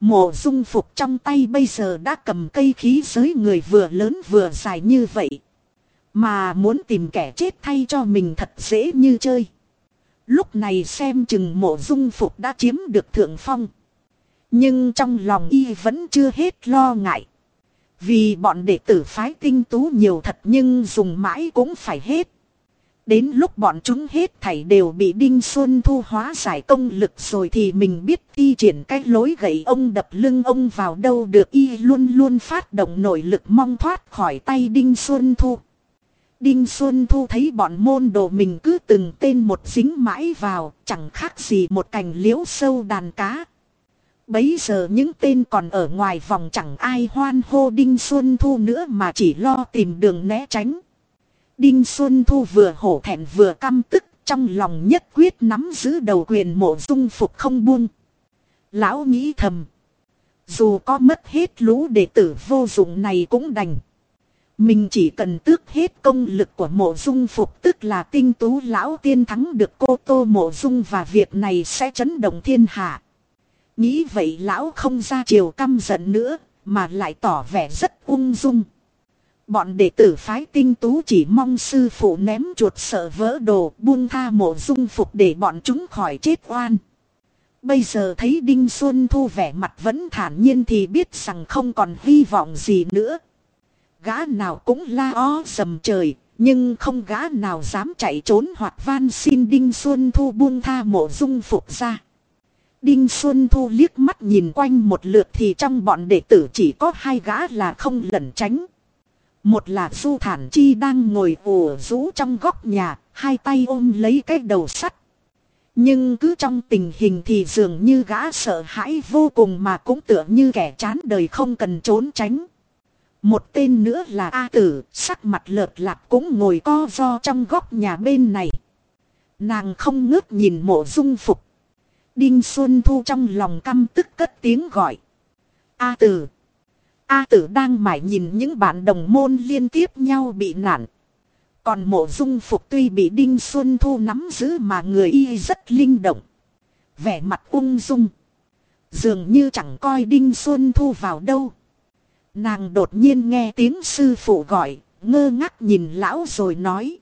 Mộ dung phục trong tay bây giờ đã cầm cây khí giới người vừa lớn vừa dài như vậy. Mà muốn tìm kẻ chết thay cho mình thật dễ như chơi. Lúc này xem chừng mộ dung phục đã chiếm được thượng phong. Nhưng trong lòng y vẫn chưa hết lo ngại. Vì bọn đệ tử phái tinh tú nhiều thật nhưng dùng mãi cũng phải hết. Đến lúc bọn chúng hết thảy đều bị Đinh Xuân Thu hóa giải công lực rồi thì mình biết thi triển cái lối gậy ông đập lưng ông vào đâu được y luôn luôn phát động nội lực mong thoát khỏi tay Đinh Xuân Thu. Đinh Xuân Thu thấy bọn môn đồ mình cứ từng tên một dính mãi vào, chẳng khác gì một cành liễu sâu đàn cá. Bấy giờ những tên còn ở ngoài vòng chẳng ai hoan hô Đinh Xuân Thu nữa mà chỉ lo tìm đường né tránh. Đinh Xuân Thu vừa hổ thẹn vừa căm tức, trong lòng nhất quyết nắm giữ đầu quyền mộ dung phục không buông. Lão nghĩ thầm. Dù có mất hết lũ đệ tử vô dụng này cũng đành. Mình chỉ cần tước hết công lực của mộ dung phục tức là tinh tú lão tiên thắng được cô tô mộ dung và việc này sẽ chấn động thiên hạ. Nghĩ vậy lão không ra chiều căm giận nữa mà lại tỏ vẻ rất ung dung. Bọn đệ tử phái tinh tú chỉ mong sư phụ ném chuột sợ vỡ đồ buông tha mộ dung phục để bọn chúng khỏi chết oan. Bây giờ thấy Đinh Xuân Thu vẻ mặt vẫn thản nhiên thì biết rằng không còn hy vọng gì nữa. Gã nào cũng la o sầm trời, nhưng không gã nào dám chạy trốn hoặc van xin Đinh Xuân Thu buông tha mộ dung phục ra. Đinh Xuân Thu liếc mắt nhìn quanh một lượt thì trong bọn đệ tử chỉ có hai gã là không lẩn tránh. Một là Du Thản Chi đang ngồi ủ rũ trong góc nhà, hai tay ôm lấy cái đầu sắt. Nhưng cứ trong tình hình thì dường như gã sợ hãi vô cùng mà cũng tựa như kẻ chán đời không cần trốn tránh. Một tên nữa là A Tử, sắc mặt lợt lạc cũng ngồi co do trong góc nhà bên này. Nàng không ngước nhìn mộ dung phục. Đinh Xuân Thu trong lòng căm tức cất tiếng gọi. A Tử. A Tử đang mải nhìn những bạn đồng môn liên tiếp nhau bị nạn. Còn mộ dung phục tuy bị Đinh Xuân Thu nắm giữ mà người y rất linh động. Vẻ mặt ung dung. Dường như chẳng coi Đinh Xuân Thu vào đâu. Nàng đột nhiên nghe tiếng sư phụ gọi, ngơ ngác nhìn lão rồi nói.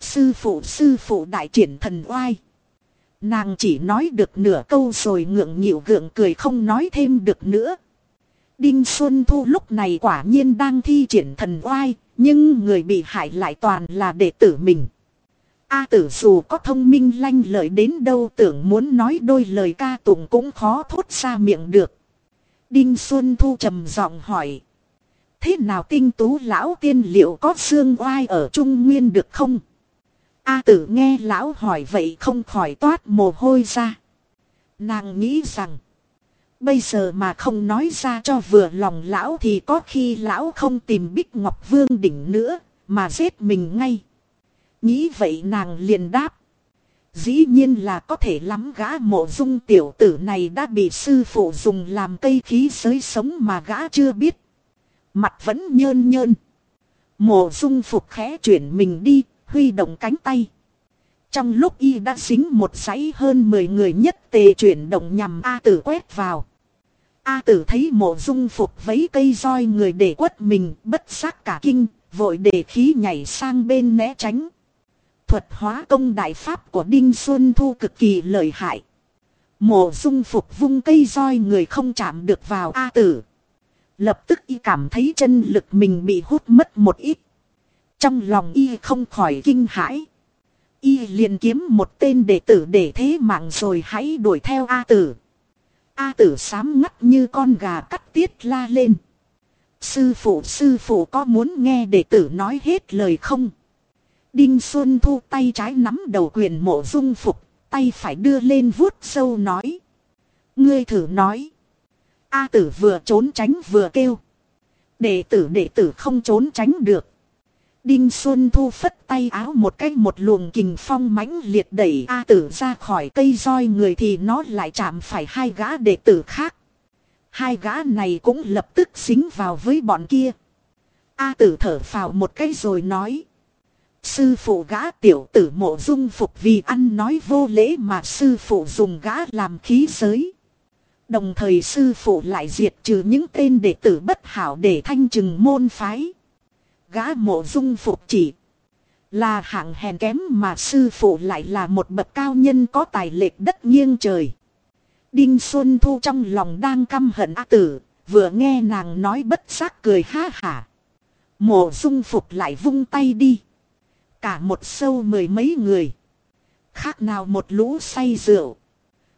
Sư phụ sư phụ đại triển thần oai. Nàng chỉ nói được nửa câu rồi ngượng nghịu gượng cười không nói thêm được nữa. Đinh Xuân Thu lúc này quả nhiên đang thi triển thần oai, nhưng người bị hại lại toàn là đệ tử mình. A tử dù có thông minh lanh lợi đến đâu tưởng muốn nói đôi lời ca tụng cũng khó thốt ra miệng được. Đinh Xuân Thu trầm giọng hỏi. Thế nào tinh tú lão tiên liệu có xương oai ở Trung Nguyên được không? A tử nghe lão hỏi vậy không khỏi toát mồ hôi ra. Nàng nghĩ rằng. Bây giờ mà không nói ra cho vừa lòng lão thì có khi lão không tìm Bích Ngọc Vương đỉnh nữa, mà giết mình ngay. Nghĩ vậy nàng liền đáp. Dĩ nhiên là có thể lắm gã mộ dung tiểu tử này đã bị sư phụ dùng làm cây khí giới sống mà gã chưa biết. Mặt vẫn nhơn nhơn. Mộ dung phục khẽ chuyển mình đi, huy động cánh tay. Trong lúc y đã dính một giấy hơn 10 người nhất tề chuyển động nhằm A tử quét vào. A tử thấy mộ dung phục vấy cây roi người để quất mình bất giác cả kinh, vội để khí nhảy sang bên né tránh. Thuật hóa công đại pháp của Đinh Xuân Thu cực kỳ lợi hại. Mộ dung phục vung cây roi người không chạm được vào A tử. Lập tức y cảm thấy chân lực mình bị hút mất một ít. Trong lòng y không khỏi kinh hãi. Y liền kiếm một tên đệ tử để thế mạng rồi hãy đuổi theo A tử. A tử sám ngắt như con gà cắt tiết la lên. Sư phụ sư phụ có muốn nghe đệ tử nói hết lời không? Đinh Xuân thu tay trái nắm đầu quyền mộ dung phục, tay phải đưa lên vuốt sâu nói. Ngươi thử nói. A tử vừa trốn tránh vừa kêu. Đệ tử đệ tử không trốn tránh được. Đinh Xuân Thu phất tay áo một cái một luồng kình phong mãnh liệt đẩy A tử ra khỏi cây roi người thì nó lại chạm phải hai gã đệ tử khác. Hai gã này cũng lập tức xính vào với bọn kia. A tử thở phào một cái rồi nói. Sư phụ gã tiểu tử mộ dung phục vì ăn nói vô lễ mà sư phụ dùng gã làm khí giới. Đồng thời sư phụ lại diệt trừ những tên đệ tử bất hảo để thanh trừng môn phái Gã mộ dung phục chỉ. Là hạng hèn kém mà sư phụ lại là một bậc cao nhân có tài lệch đất nghiêng trời. Đinh Xuân Thu trong lòng đang căm hận A tử, vừa nghe nàng nói bất giác cười ha hả. Mộ dung phục lại vung tay đi. Cả một sâu mười mấy người. Khác nào một lũ say rượu.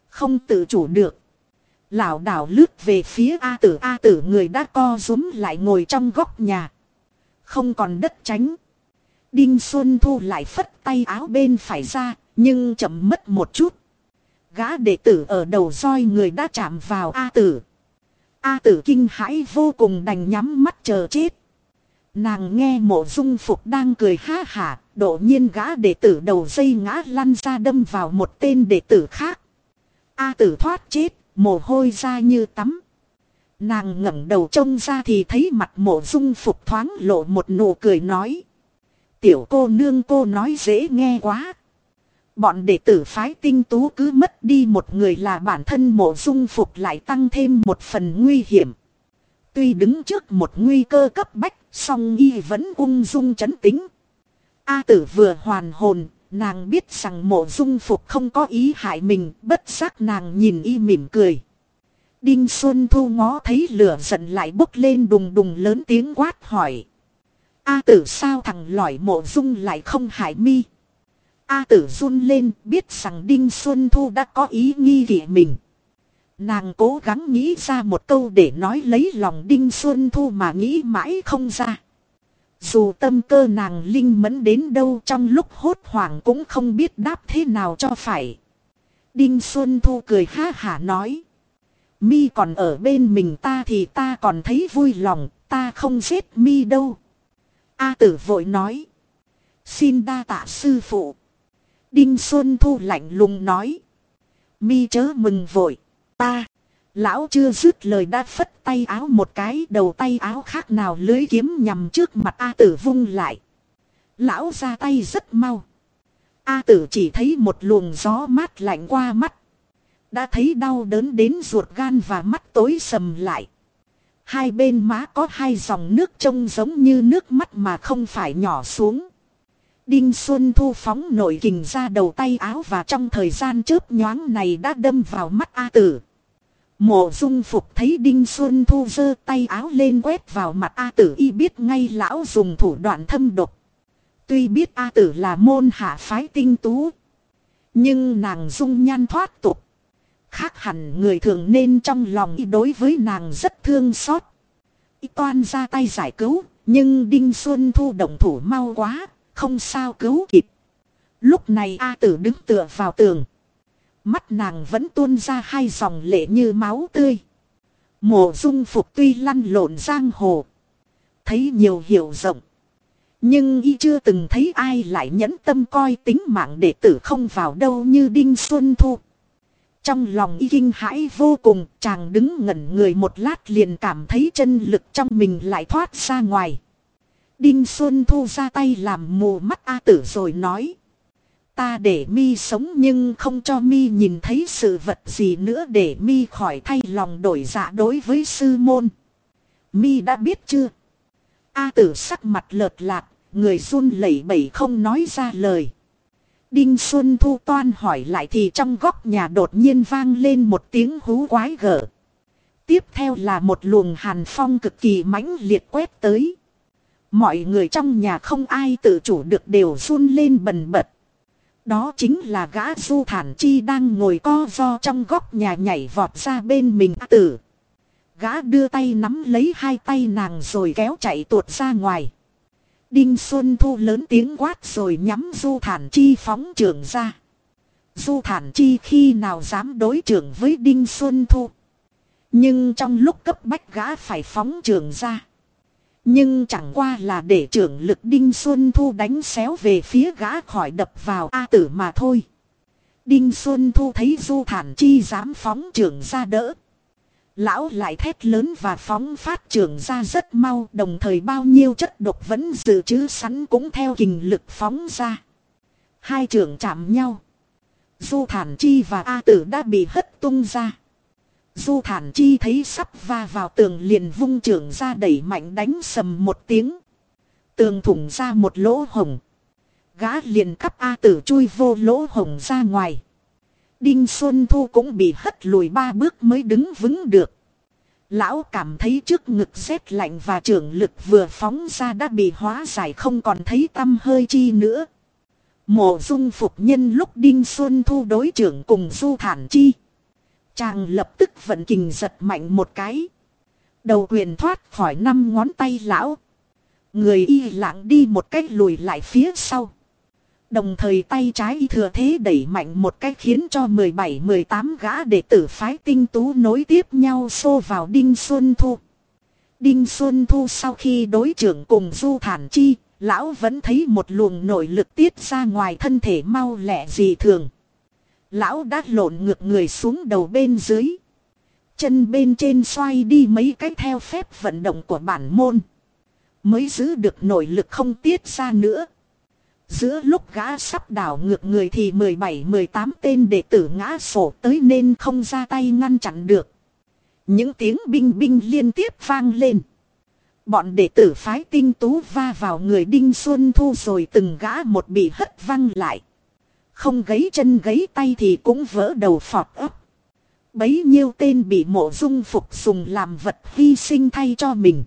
Không tự chủ được. Lão đảo lướt về phía A tử A tử người đã co rúm lại ngồi trong góc nhà. Không còn đất tránh. Đinh Xuân Thu lại phất tay áo bên phải ra, nhưng chậm mất một chút. Gã đệ tử ở đầu roi người đã chạm vào A tử. A tử kinh hãi vô cùng đành nhắm mắt chờ chết. Nàng nghe mộ dung phục đang cười ha hả, đột nhiên gã đệ tử đầu dây ngã lăn ra đâm vào một tên đệ tử khác. A tử thoát chết, mồ hôi ra như tắm. Nàng ngẩng đầu trông ra thì thấy mặt mộ dung phục thoáng lộ một nụ cười nói. Tiểu cô nương cô nói dễ nghe quá. Bọn đệ tử phái tinh tú cứ mất đi một người là bản thân mộ dung phục lại tăng thêm một phần nguy hiểm. Tuy đứng trước một nguy cơ cấp bách, song y vẫn ung dung chấn tính. A tử vừa hoàn hồn, nàng biết rằng mộ dung phục không có ý hại mình, bất giác nàng nhìn y mỉm cười. Đinh Xuân Thu ngó thấy lửa giận lại bốc lên đùng đùng lớn tiếng quát hỏi. A tử sao thằng lỏi mộ dung lại không hại mi. A tử run lên biết rằng Đinh Xuân Thu đã có ý nghi kỵ mình. Nàng cố gắng nghĩ ra một câu để nói lấy lòng Đinh Xuân Thu mà nghĩ mãi không ra. Dù tâm cơ nàng linh mẫn đến đâu trong lúc hốt hoảng cũng không biết đáp thế nào cho phải. Đinh Xuân Thu cười ha hả nói. Mi còn ở bên mình ta thì ta còn thấy vui lòng, ta không giết mi đâu. A tử vội nói. Xin đa tạ sư phụ. Đinh Xuân Thu lạnh lùng nói. Mi chớ mừng vội. Ta. Lão chưa dứt lời đã phất tay áo một cái đầu tay áo khác nào lưới kiếm nhằm trước mặt A tử vung lại. Lão ra tay rất mau. A tử chỉ thấy một luồng gió mát lạnh qua mắt. Đã thấy đau đớn đến ruột gan và mắt tối sầm lại. Hai bên má có hai dòng nước trông giống như nước mắt mà không phải nhỏ xuống. Đinh Xuân Thu phóng nổi kình ra đầu tay áo và trong thời gian chớp nhoáng này đã đâm vào mắt A Tử. Mộ dung phục thấy Đinh Xuân Thu giơ tay áo lên quét vào mặt A Tử y biết ngay lão dùng thủ đoạn thâm độc. Tuy biết A Tử là môn hạ phái tinh tú. Nhưng nàng dung nhan thoát tục. Khác hẳn người thường nên trong lòng y đối với nàng rất thương xót. Y toan ra tay giải cứu, nhưng Đinh Xuân Thu động thủ mau quá, không sao cứu kịp. Lúc này A tử đứng tựa vào tường. Mắt nàng vẫn tuôn ra hai dòng lệ như máu tươi. Mộ dung phục tuy lăn lộn giang hồ. Thấy nhiều hiểu rộng. Nhưng y chưa từng thấy ai lại nhẫn tâm coi tính mạng đệ tử không vào đâu như Đinh Xuân Thu. Trong lòng y kinh hãi vô cùng, chàng đứng ngẩn người một lát liền cảm thấy chân lực trong mình lại thoát ra ngoài. Đinh Xuân Thu ra tay làm mù mắt A tử rồi nói. Ta để mi sống nhưng không cho mi nhìn thấy sự vật gì nữa để mi khỏi thay lòng đổi dạ đối với sư môn. Mi đã biết chưa? A tử sắc mặt lợt lạc, người run lẩy bẩy không nói ra lời. Đinh Xuân Thu toan hỏi lại thì trong góc nhà đột nhiên vang lên một tiếng hú quái gở. Tiếp theo là một luồng hàn phong cực kỳ mãnh liệt quét tới. Mọi người trong nhà không ai tự chủ được đều run lên bần bật. Đó chính là gã du thản chi đang ngồi co do trong góc nhà nhảy vọt ra bên mình tử. Gã đưa tay nắm lấy hai tay nàng rồi kéo chạy tuột ra ngoài. Đinh Xuân Thu lớn tiếng quát rồi nhắm Du Thản Chi phóng trưởng ra. Du Thản Chi khi nào dám đối trưởng với Đinh Xuân Thu. Nhưng trong lúc cấp bách gã phải phóng trưởng ra. Nhưng chẳng qua là để trưởng lực Đinh Xuân Thu đánh xéo về phía gã khỏi đập vào A tử mà thôi. Đinh Xuân Thu thấy Du Thản Chi dám phóng trưởng ra đỡ. Lão lại thét lớn và phóng phát trưởng ra rất mau, đồng thời bao nhiêu chất độc vẫn dự trữ sẵn cũng theo kình lực phóng ra. Hai trưởng chạm nhau. Du Thản Chi và A Tử đã bị hất tung ra. Du Thản Chi thấy sắp va vào tường liền vung trưởng ra đẩy mạnh đánh sầm một tiếng. tường thủng ra một lỗ hồng. Gã liền cắp A tử chui vô lỗ hồng ra ngoài. Đinh Xuân Thu cũng bị hất lùi ba bước mới đứng vững được. Lão cảm thấy trước ngực rét lạnh và trưởng lực vừa phóng ra đã bị hóa giải không còn thấy tâm hơi chi nữa. Mộ dung phục nhân lúc Đinh Xuân Thu đối trưởng cùng Du Thản Chi. Chàng lập tức vận kình giật mạnh một cái. Đầu quyền thoát khỏi năm ngón tay lão. Người y lặng đi một cách lùi lại phía sau. Đồng thời tay trái thừa thế đẩy mạnh một cách khiến cho 17-18 gã đệ tử phái tinh tú nối tiếp nhau xô vào Đinh Xuân Thu. Đinh Xuân Thu sau khi đối trưởng cùng Du Thản Chi, lão vẫn thấy một luồng nội lực tiết ra ngoài thân thể mau lẹ dị thường. Lão đã lộn ngược người xuống đầu bên dưới. Chân bên trên xoay đi mấy cái theo phép vận động của bản môn. Mới giữ được nội lực không tiết ra nữa. Giữa lúc gã sắp đảo ngược người thì 17-18 tên đệ tử ngã sổ tới nên không ra tay ngăn chặn được. Những tiếng binh binh liên tiếp vang lên. Bọn đệ tử phái tinh tú va vào người Đinh Xuân Thu rồi từng gã một bị hất văng lại. Không gấy chân gấy tay thì cũng vỡ đầu phọt ấp. Bấy nhiêu tên bị mộ dung phục dùng làm vật hy sinh thay cho mình.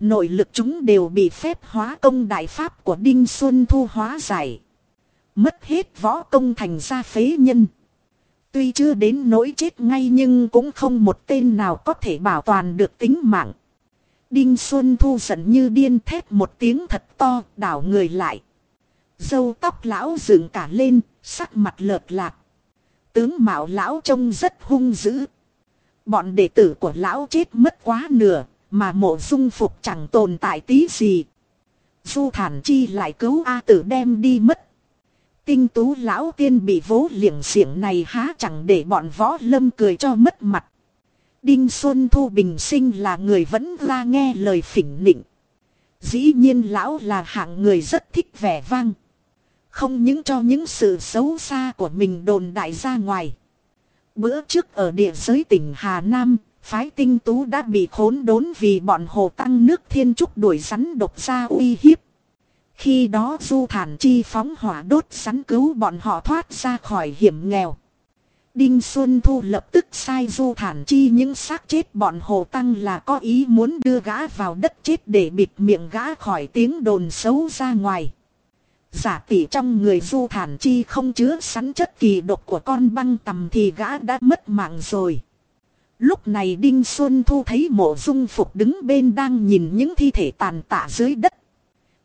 Nội lực chúng đều bị phép hóa công đại pháp của Đinh Xuân Thu hóa giải. Mất hết võ công thành ra phế nhân. Tuy chưa đến nỗi chết ngay nhưng cũng không một tên nào có thể bảo toàn được tính mạng. Đinh Xuân Thu giận như điên thét một tiếng thật to đảo người lại. Dâu tóc lão dựng cả lên, sắc mặt lợt lạc. Tướng mạo lão trông rất hung dữ. Bọn đệ tử của lão chết mất quá nửa, mà mộ dung phục chẳng tồn tại tí gì. Du thản chi lại cứu A tử đem đi mất. Tinh tú lão tiên bị vố liệng xiển này há chẳng để bọn võ lâm cười cho mất mặt. Đinh Xuân Thu Bình sinh là người vẫn ra nghe lời phỉnh nịnh. Dĩ nhiên lão là hạng người rất thích vẻ vang. Không những cho những sự xấu xa của mình đồn đại ra ngoài. Bữa trước ở địa giới tỉnh Hà Nam, phái tinh tú đã bị khốn đốn vì bọn hồ tăng nước thiên trúc đuổi rắn độc ra uy hiếp. Khi đó du thản chi phóng hỏa đốt rắn cứu bọn họ thoát ra khỏi hiểm nghèo. Đinh Xuân Thu lập tức sai du thản chi những xác chết bọn hồ tăng là có ý muốn đưa gã vào đất chết để bịt miệng gã khỏi tiếng đồn xấu ra ngoài. Giả tỷ trong người du thản chi không chứa sắn chất kỳ độc của con băng tầm thì gã đã mất mạng rồi. Lúc này Đinh Xuân Thu thấy mộ dung phục đứng bên đang nhìn những thi thể tàn tạ dưới đất.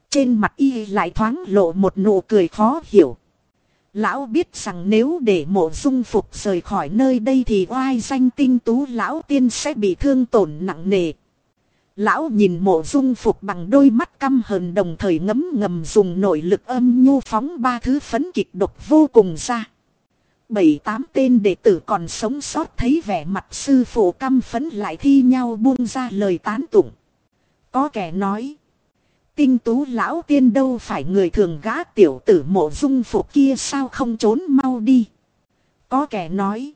Trên mặt y lại thoáng lộ một nụ cười khó hiểu. Lão biết rằng nếu để mộ dung phục rời khỏi nơi đây thì oai danh tinh tú lão tiên sẽ bị thương tổn nặng nề. Lão nhìn mộ dung phục bằng đôi mắt căm hờn đồng thời ngấm ngầm dùng nội lực âm nhu phóng ba thứ phấn kịch độc vô cùng ra. Bảy tám tên đệ tử còn sống sót thấy vẻ mặt sư phụ căm phấn lại thi nhau buông ra lời tán tụng. Có kẻ nói. Tinh tú lão tiên đâu phải người thường gã tiểu tử mộ dung phục kia sao không trốn mau đi. Có kẻ nói.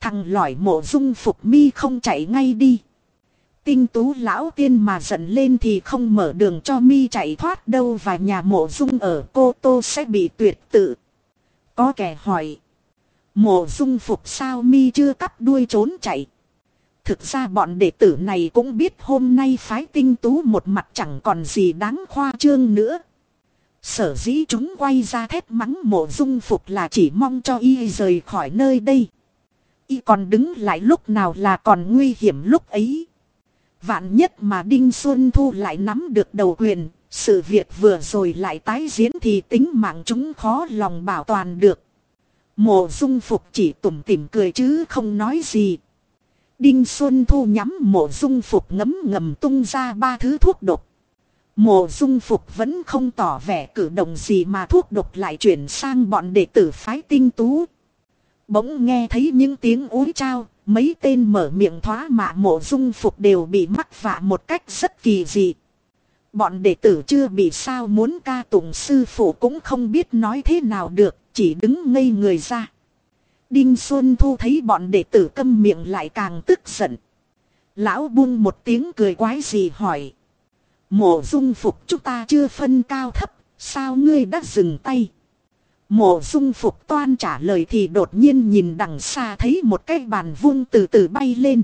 Thằng lỏi mộ dung phục mi không chạy ngay đi. Tinh tú lão tiên mà giận lên thì không mở đường cho mi chạy thoát đâu và nhà mộ dung ở cô tô sẽ bị tuyệt tự. Có kẻ hỏi. Mộ dung phục sao mi chưa cắp đuôi trốn chạy. Thực ra bọn đệ tử này cũng biết hôm nay phái tinh tú một mặt chẳng còn gì đáng khoa trương nữa. Sở dĩ chúng quay ra thét mắng mộ dung phục là chỉ mong cho y rời khỏi nơi đây. Y còn đứng lại lúc nào là còn nguy hiểm lúc ấy. Vạn nhất mà Đinh Xuân Thu lại nắm được đầu quyền, sự việc vừa rồi lại tái diễn thì tính mạng chúng khó lòng bảo toàn được. Mộ dung phục chỉ tủm tỉm cười chứ không nói gì. Đinh Xuân Thu nhắm mộ dung phục ngấm ngầm tung ra ba thứ thuốc độc. Mộ dung phục vẫn không tỏ vẻ cử động gì mà thuốc độc lại chuyển sang bọn đệ tử phái tinh tú. Bỗng nghe thấy những tiếng úi trao, mấy tên mở miệng thoá mạ mộ dung phục đều bị mắc vạ một cách rất kỳ dị. Bọn đệ tử chưa bị sao muốn ca tụng sư phụ cũng không biết nói thế nào được, chỉ đứng ngây người ra. Đinh Xuân Thu thấy bọn đệ tử câm miệng lại càng tức giận. Lão buông một tiếng cười quái gì hỏi. Mộ dung phục chúng ta chưa phân cao thấp, sao ngươi đã dừng tay? Mộ dung phục toan trả lời thì đột nhiên nhìn đằng xa thấy một cái bàn vung từ từ bay lên.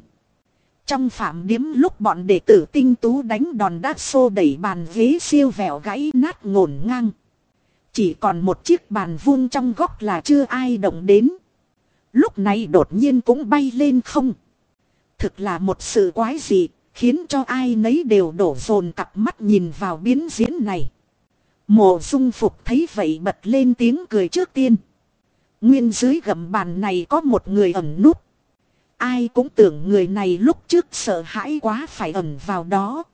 Trong phạm điếm lúc bọn đệ tử tinh tú đánh đòn đát xô đẩy bàn ghế siêu vẹo gãy nát ngổn ngang. Chỉ còn một chiếc bàn vuông trong góc là chưa ai động đến. Lúc này đột nhiên cũng bay lên không. Thực là một sự quái dị, khiến cho ai nấy đều đổ dồn cặp mắt nhìn vào biến diễn này. Mộ dung phục thấy vậy bật lên tiếng cười trước tiên. Nguyên dưới gầm bàn này có một người ẩn núp. Ai cũng tưởng người này lúc trước sợ hãi quá phải ẩn vào đó.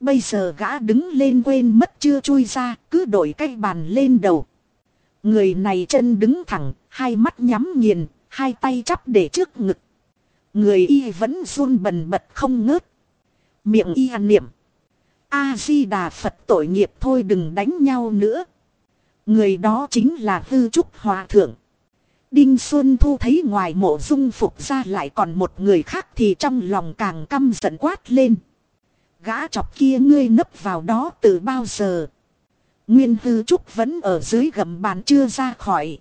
Bây giờ gã đứng lên quên mất chưa chui ra, cứ đổi cái bàn lên đầu. Người này chân đứng thẳng, hai mắt nhắm nghiền, hai tay chắp để trước ngực. Người y vẫn run bần bật không ngớt. Miệng y niệm. A-di-đà Phật tội nghiệp thôi đừng đánh nhau nữa. Người đó chính là Hư Trúc Hòa Thượng. Đinh Xuân Thu thấy ngoài mộ dung phục ra lại còn một người khác thì trong lòng càng căm giận quát lên. Gã chọc kia ngươi nấp vào đó từ bao giờ. Nguyên Hư Trúc vẫn ở dưới gầm bàn chưa ra khỏi.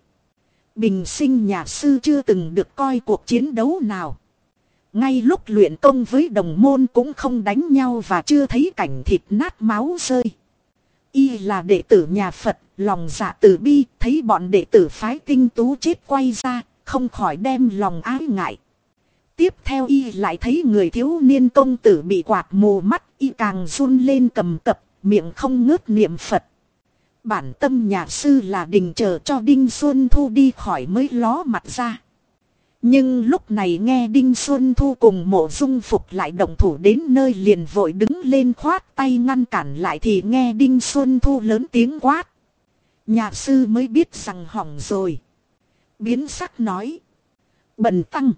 Bình sinh nhà sư chưa từng được coi cuộc chiến đấu nào. Ngay lúc luyện công với đồng môn cũng không đánh nhau và chưa thấy cảnh thịt nát máu rơi. Y là đệ tử nhà Phật, lòng dạ tử bi, thấy bọn đệ tử phái tinh tú chết quay ra, không khỏi đem lòng ái ngại. Tiếp theo y lại thấy người thiếu niên công tử bị quạt mù mắt, y càng run lên cầm cập, miệng không ngớt niệm Phật. Bản tâm nhà sư là đình chờ cho Đinh Xuân Thu đi khỏi mới ló mặt ra. Nhưng lúc này nghe Đinh Xuân Thu cùng mộ dung phục lại động thủ đến nơi liền vội đứng lên khoát tay ngăn cản lại thì nghe Đinh Xuân Thu lớn tiếng quát. Nhà sư mới biết rằng hỏng rồi. Biến sắc nói. Bần tăng.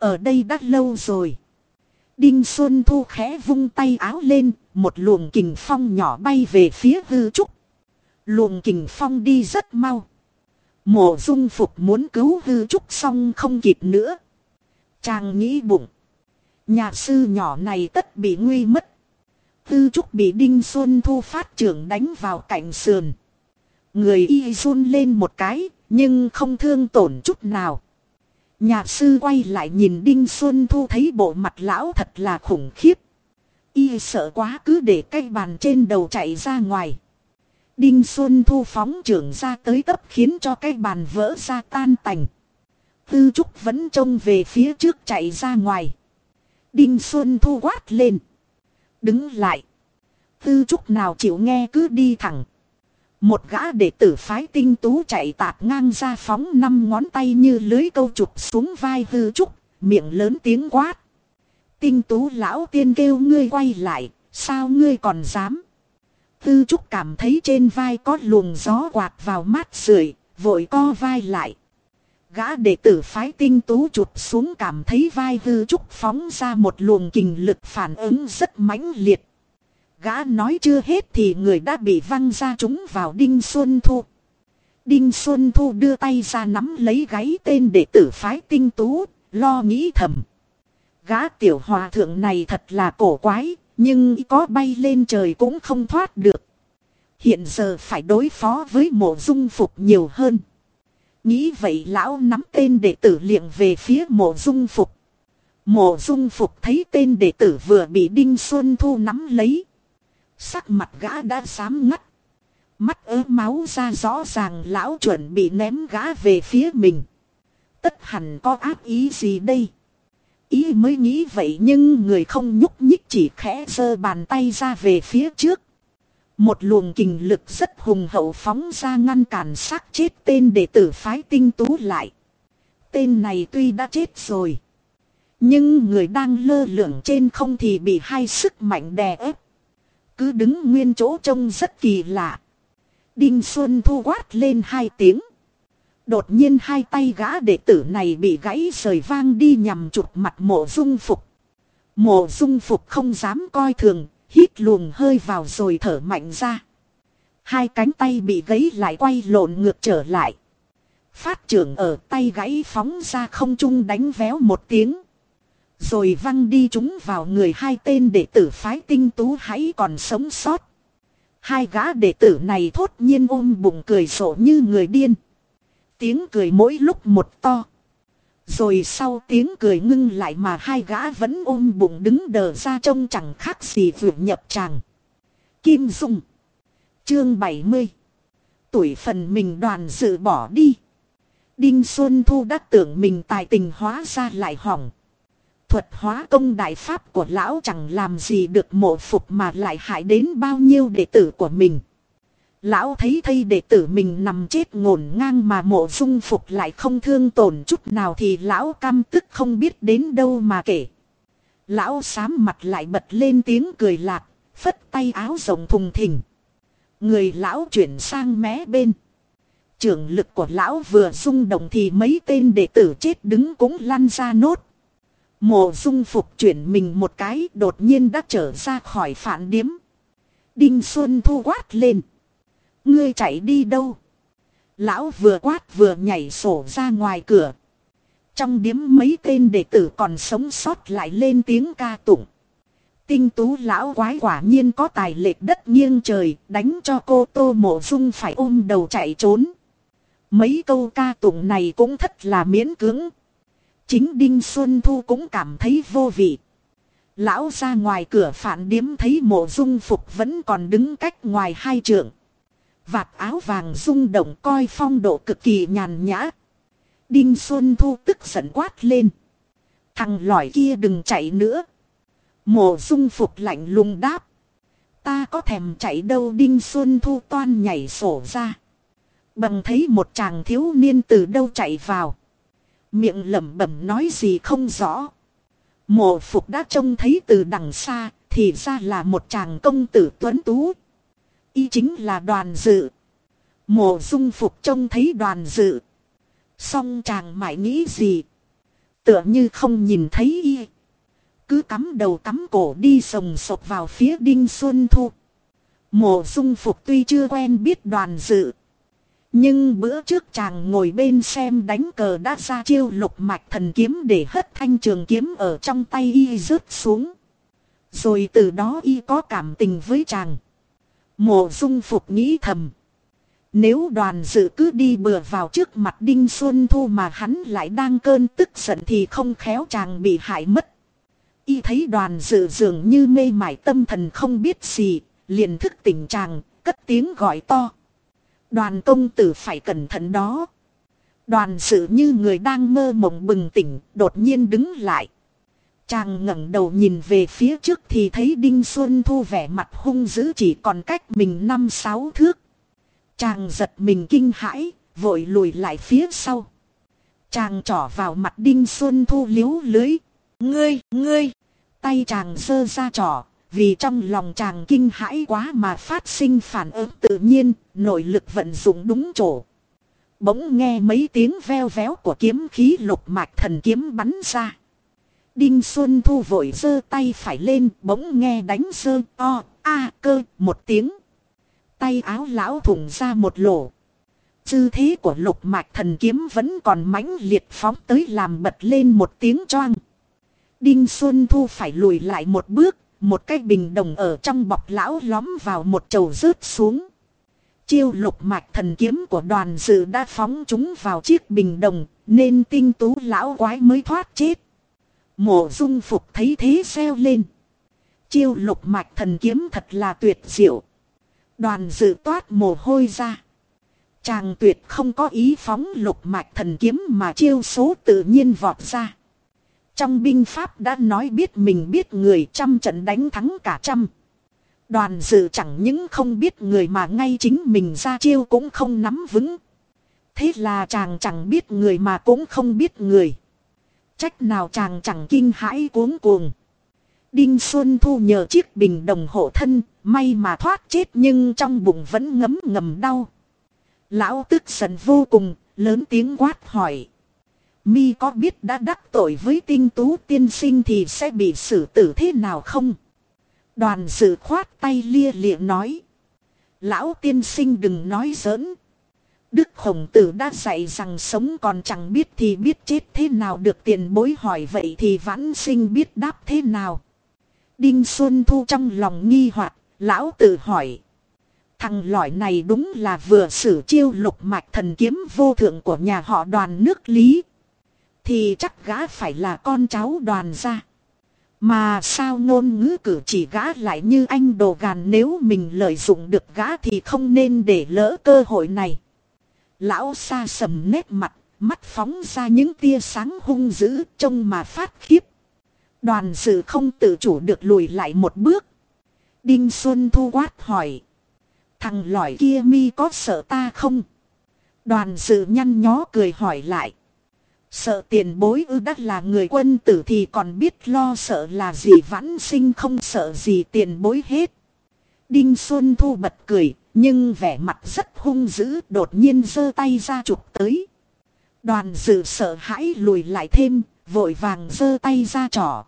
Ở đây đã lâu rồi. Đinh Xuân Thu khẽ vung tay áo lên, một luồng kình phong nhỏ bay về phía hư trúc. Luồng kình phong đi rất mau. Mộ dung phục muốn cứu hư trúc xong không kịp nữa. Chàng nghĩ bụng. Nhà sư nhỏ này tất bị nguy mất. Hư trúc bị Đinh Xuân Thu phát trưởng đánh vào cạnh sườn. Người y run lên một cái, nhưng không thương tổn chút nào. Nhà sư quay lại nhìn Đinh Xuân Thu thấy bộ mặt lão thật là khủng khiếp. Y sợ quá cứ để cây bàn trên đầu chạy ra ngoài. Đinh Xuân Thu phóng trưởng ra tới tấp khiến cho cái bàn vỡ ra tan tành. Tư Trúc vẫn trông về phía trước chạy ra ngoài. Đinh Xuân Thu quát lên. Đứng lại. Tư Trúc nào chịu nghe cứ đi thẳng. Một gã đệ tử phái tinh tú chạy tạt ngang ra phóng năm ngón tay như lưới câu chụp xuống vai Tư Trúc, miệng lớn tiếng quát. Tinh tú lão tiên kêu ngươi quay lại, sao ngươi còn dám? Tư Trúc cảm thấy trên vai có luồng gió quạt vào mát sưởi, vội co vai lại. Gã đệ tử phái tinh tú chụp xuống cảm thấy vai Tư Trúc phóng ra một luồng kình lực phản ứng rất mãnh liệt. Gã nói chưa hết thì người đã bị văng ra chúng vào Đinh Xuân Thu. Đinh Xuân Thu đưa tay ra nắm lấy gáy tên đệ tử phái tinh tú, lo nghĩ thầm. Gã tiểu hòa thượng này thật là cổ quái, nhưng có bay lên trời cũng không thoát được. Hiện giờ phải đối phó với mộ dung phục nhiều hơn. Nghĩ vậy lão nắm tên đệ tử liệng về phía mộ dung phục. Mộ dung phục thấy tên đệ tử vừa bị Đinh Xuân Thu nắm lấy. Sắc mặt gã đã sám ngắt. Mắt ớ máu ra rõ ràng lão chuẩn bị ném gã về phía mình. Tất hẳn có ác ý gì đây? Ý mới nghĩ vậy nhưng người không nhúc nhích chỉ khẽ giơ bàn tay ra về phía trước. Một luồng kình lực rất hùng hậu phóng ra ngăn cản xác chết tên đệ tử phái tinh tú lại. Tên này tuy đã chết rồi. Nhưng người đang lơ lửng trên không thì bị hai sức mạnh đè ép. Cứ đứng nguyên chỗ trông rất kỳ lạ. Đinh Xuân thu quát lên hai tiếng. Đột nhiên hai tay gã đệ tử này bị gãy rời vang đi nhằm chụp mặt mộ dung phục. Mộ dung phục không dám coi thường, hít luồng hơi vào rồi thở mạnh ra. Hai cánh tay bị gãy lại quay lộn ngược trở lại. Phát trưởng ở tay gãy phóng ra không trung đánh véo một tiếng. Rồi văng đi chúng vào người hai tên đệ tử phái tinh tú hãy còn sống sót. Hai gã đệ tử này thốt nhiên ôm bụng cười sổ như người điên. Tiếng cười mỗi lúc một to. Rồi sau tiếng cười ngưng lại mà hai gã vẫn ôm bụng đứng đờ ra trông chẳng khác gì vượt nhập tràng. Kim Dung Chương 70 Tuổi phần mình đoàn dự bỏ đi. Đinh Xuân Thu đã tưởng mình tài tình hóa ra lại hỏng. Thuật hóa công đại pháp của lão chẳng làm gì được mộ phục mà lại hại đến bao nhiêu đệ tử của mình. Lão thấy thây đệ tử mình nằm chết ngổn ngang mà mộ dung phục lại không thương tổn chút nào thì lão cam tức không biết đến đâu mà kể. Lão sám mặt lại bật lên tiếng cười lạc, phất tay áo rộng thùng thình. Người lão chuyển sang mé bên. Trưởng lực của lão vừa rung động thì mấy tên đệ tử chết đứng cũng lăn ra nốt. Mộ dung phục chuyển mình một cái đột nhiên đã trở ra khỏi phản điếm. Đinh Xuân thu quát lên. Ngươi chạy đi đâu? Lão vừa quát vừa nhảy sổ ra ngoài cửa. Trong điếm mấy tên đệ tử còn sống sót lại lên tiếng ca tụng. Tinh tú lão quái quả nhiên có tài lệch đất nghiêng trời, đánh cho cô Tô Mộ Dung phải ôm đầu chạy trốn. Mấy câu ca tụng này cũng thật là miễn cưỡng. Chính Đinh Xuân Thu cũng cảm thấy vô vị. Lão ra ngoài cửa phản điếm thấy mộ dung phục vẫn còn đứng cách ngoài hai trượng. Vạt áo vàng rung động coi phong độ cực kỳ nhàn nhã. Đinh Xuân Thu tức giận quát lên. Thằng lỏi kia đừng chạy nữa. Mộ dung phục lạnh lùng đáp. Ta có thèm chạy đâu Đinh Xuân Thu toan nhảy sổ ra. Bằng thấy một chàng thiếu niên từ đâu chạy vào. Miệng lẩm bẩm nói gì không rõ. Mộ phục đã trông thấy từ đằng xa, thì ra là một chàng công tử tuấn tú. Y chính là đoàn dự. Mộ dung phục trông thấy đoàn dự. Xong chàng mãi nghĩ gì. Tựa như không nhìn thấy y. Cứ cắm đầu cắm cổ đi sồng sột vào phía đinh xuân thu. Mộ dung phục tuy chưa quen biết đoàn dự. Nhưng bữa trước chàng ngồi bên xem đánh cờ đã ra chiêu lục mạch thần kiếm để hất thanh trường kiếm ở trong tay y rớt xuống. Rồi từ đó y có cảm tình với chàng. Mộ dung phục nghĩ thầm. Nếu đoàn dự cứ đi bừa vào trước mặt Đinh Xuân Thu mà hắn lại đang cơn tức giận thì không khéo chàng bị hại mất. Y thấy đoàn dự dường như mê mải tâm thần không biết gì, liền thức tỉnh chàng, cất tiếng gọi to. Đoàn công tử phải cẩn thận đó. Đoàn sự như người đang mơ mộng bừng tỉnh, đột nhiên đứng lại. Chàng ngẩng đầu nhìn về phía trước thì thấy Đinh Xuân Thu vẻ mặt hung dữ chỉ còn cách mình năm sáu thước. Chàng giật mình kinh hãi, vội lùi lại phía sau. Chàng trỏ vào mặt Đinh Xuân Thu liếu lưới. Ngươi, ngươi, tay chàng giơ ra trỏ, vì trong lòng chàng kinh hãi quá mà phát sinh phản ứng tự nhiên, nội lực vận dụng đúng chỗ. Bỗng nghe mấy tiếng veo véo của kiếm khí lục mạch thần kiếm bắn ra. Đinh Xuân Thu vội giơ tay phải lên, bỗng nghe đánh sơ o, a cơ, một tiếng. Tay áo lão thủng ra một lỗ. Tư thế của lục mạch thần kiếm vẫn còn mãnh liệt phóng tới làm bật lên một tiếng choang. Đinh Xuân Thu phải lùi lại một bước, một cái bình đồng ở trong bọc lão lóm vào một chầu rớt xuống. Chiêu lục mạch thần kiếm của đoàn dự đã phóng chúng vào chiếc bình đồng, nên tinh tú lão quái mới thoát chết. Mộ dung phục thấy thế xeo lên. Chiêu lục mạch thần kiếm thật là tuyệt diệu. Đoàn dự toát mồ hôi ra. Chàng tuyệt không có ý phóng lục mạch thần kiếm mà chiêu số tự nhiên vọt ra. Trong binh pháp đã nói biết mình biết người trăm trận đánh thắng cả trăm. Đoàn dự chẳng những không biết người mà ngay chính mình ra chiêu cũng không nắm vững. Thế là chàng chẳng biết người mà cũng không biết người. Trách nào chàng chẳng kinh hãi cuống cuồng. Đinh Xuân Thu nhờ chiếc bình đồng hộ thân, may mà thoát chết nhưng trong bụng vẫn ngấm ngầm đau. Lão tức giận vô cùng, lớn tiếng quát hỏi. Mi có biết đã đắc tội với tinh tú tiên sinh thì sẽ bị xử tử thế nào không? Đoàn sự khoát tay lia lịa nói. Lão tiên sinh đừng nói giỡn. Đức Khổng Tử đã dạy rằng sống còn chẳng biết thì biết chết thế nào được tiền bối hỏi vậy thì vãn sinh biết đáp thế nào. Đinh Xuân Thu trong lòng nghi hoặc, lão tự hỏi. Thằng lõi này đúng là vừa sử chiêu lục mạch thần kiếm vô thượng của nhà họ đoàn nước Lý. Thì chắc gã phải là con cháu đoàn gia. Mà sao ngôn ngữ cử chỉ gã lại như anh đồ gàn nếu mình lợi dụng được gã thì không nên để lỡ cơ hội này. Lão xa sầm nét mặt, mắt phóng ra những tia sáng hung dữ trông mà phát khiếp. Đoàn sự không tự chủ được lùi lại một bước. Đinh Xuân Thu quát hỏi. Thằng lõi kia mi có sợ ta không? Đoàn sự nhăn nhó cười hỏi lại. Sợ tiền bối ư đắc là người quân tử thì còn biết lo sợ là gì vãn sinh không sợ gì tiền bối hết. Đinh Xuân Thu bật cười, nhưng vẻ mặt rất hung dữ đột nhiên giơ tay ra chụp tới. Đoàn dự sợ hãi lùi lại thêm, vội vàng giơ tay ra trỏ.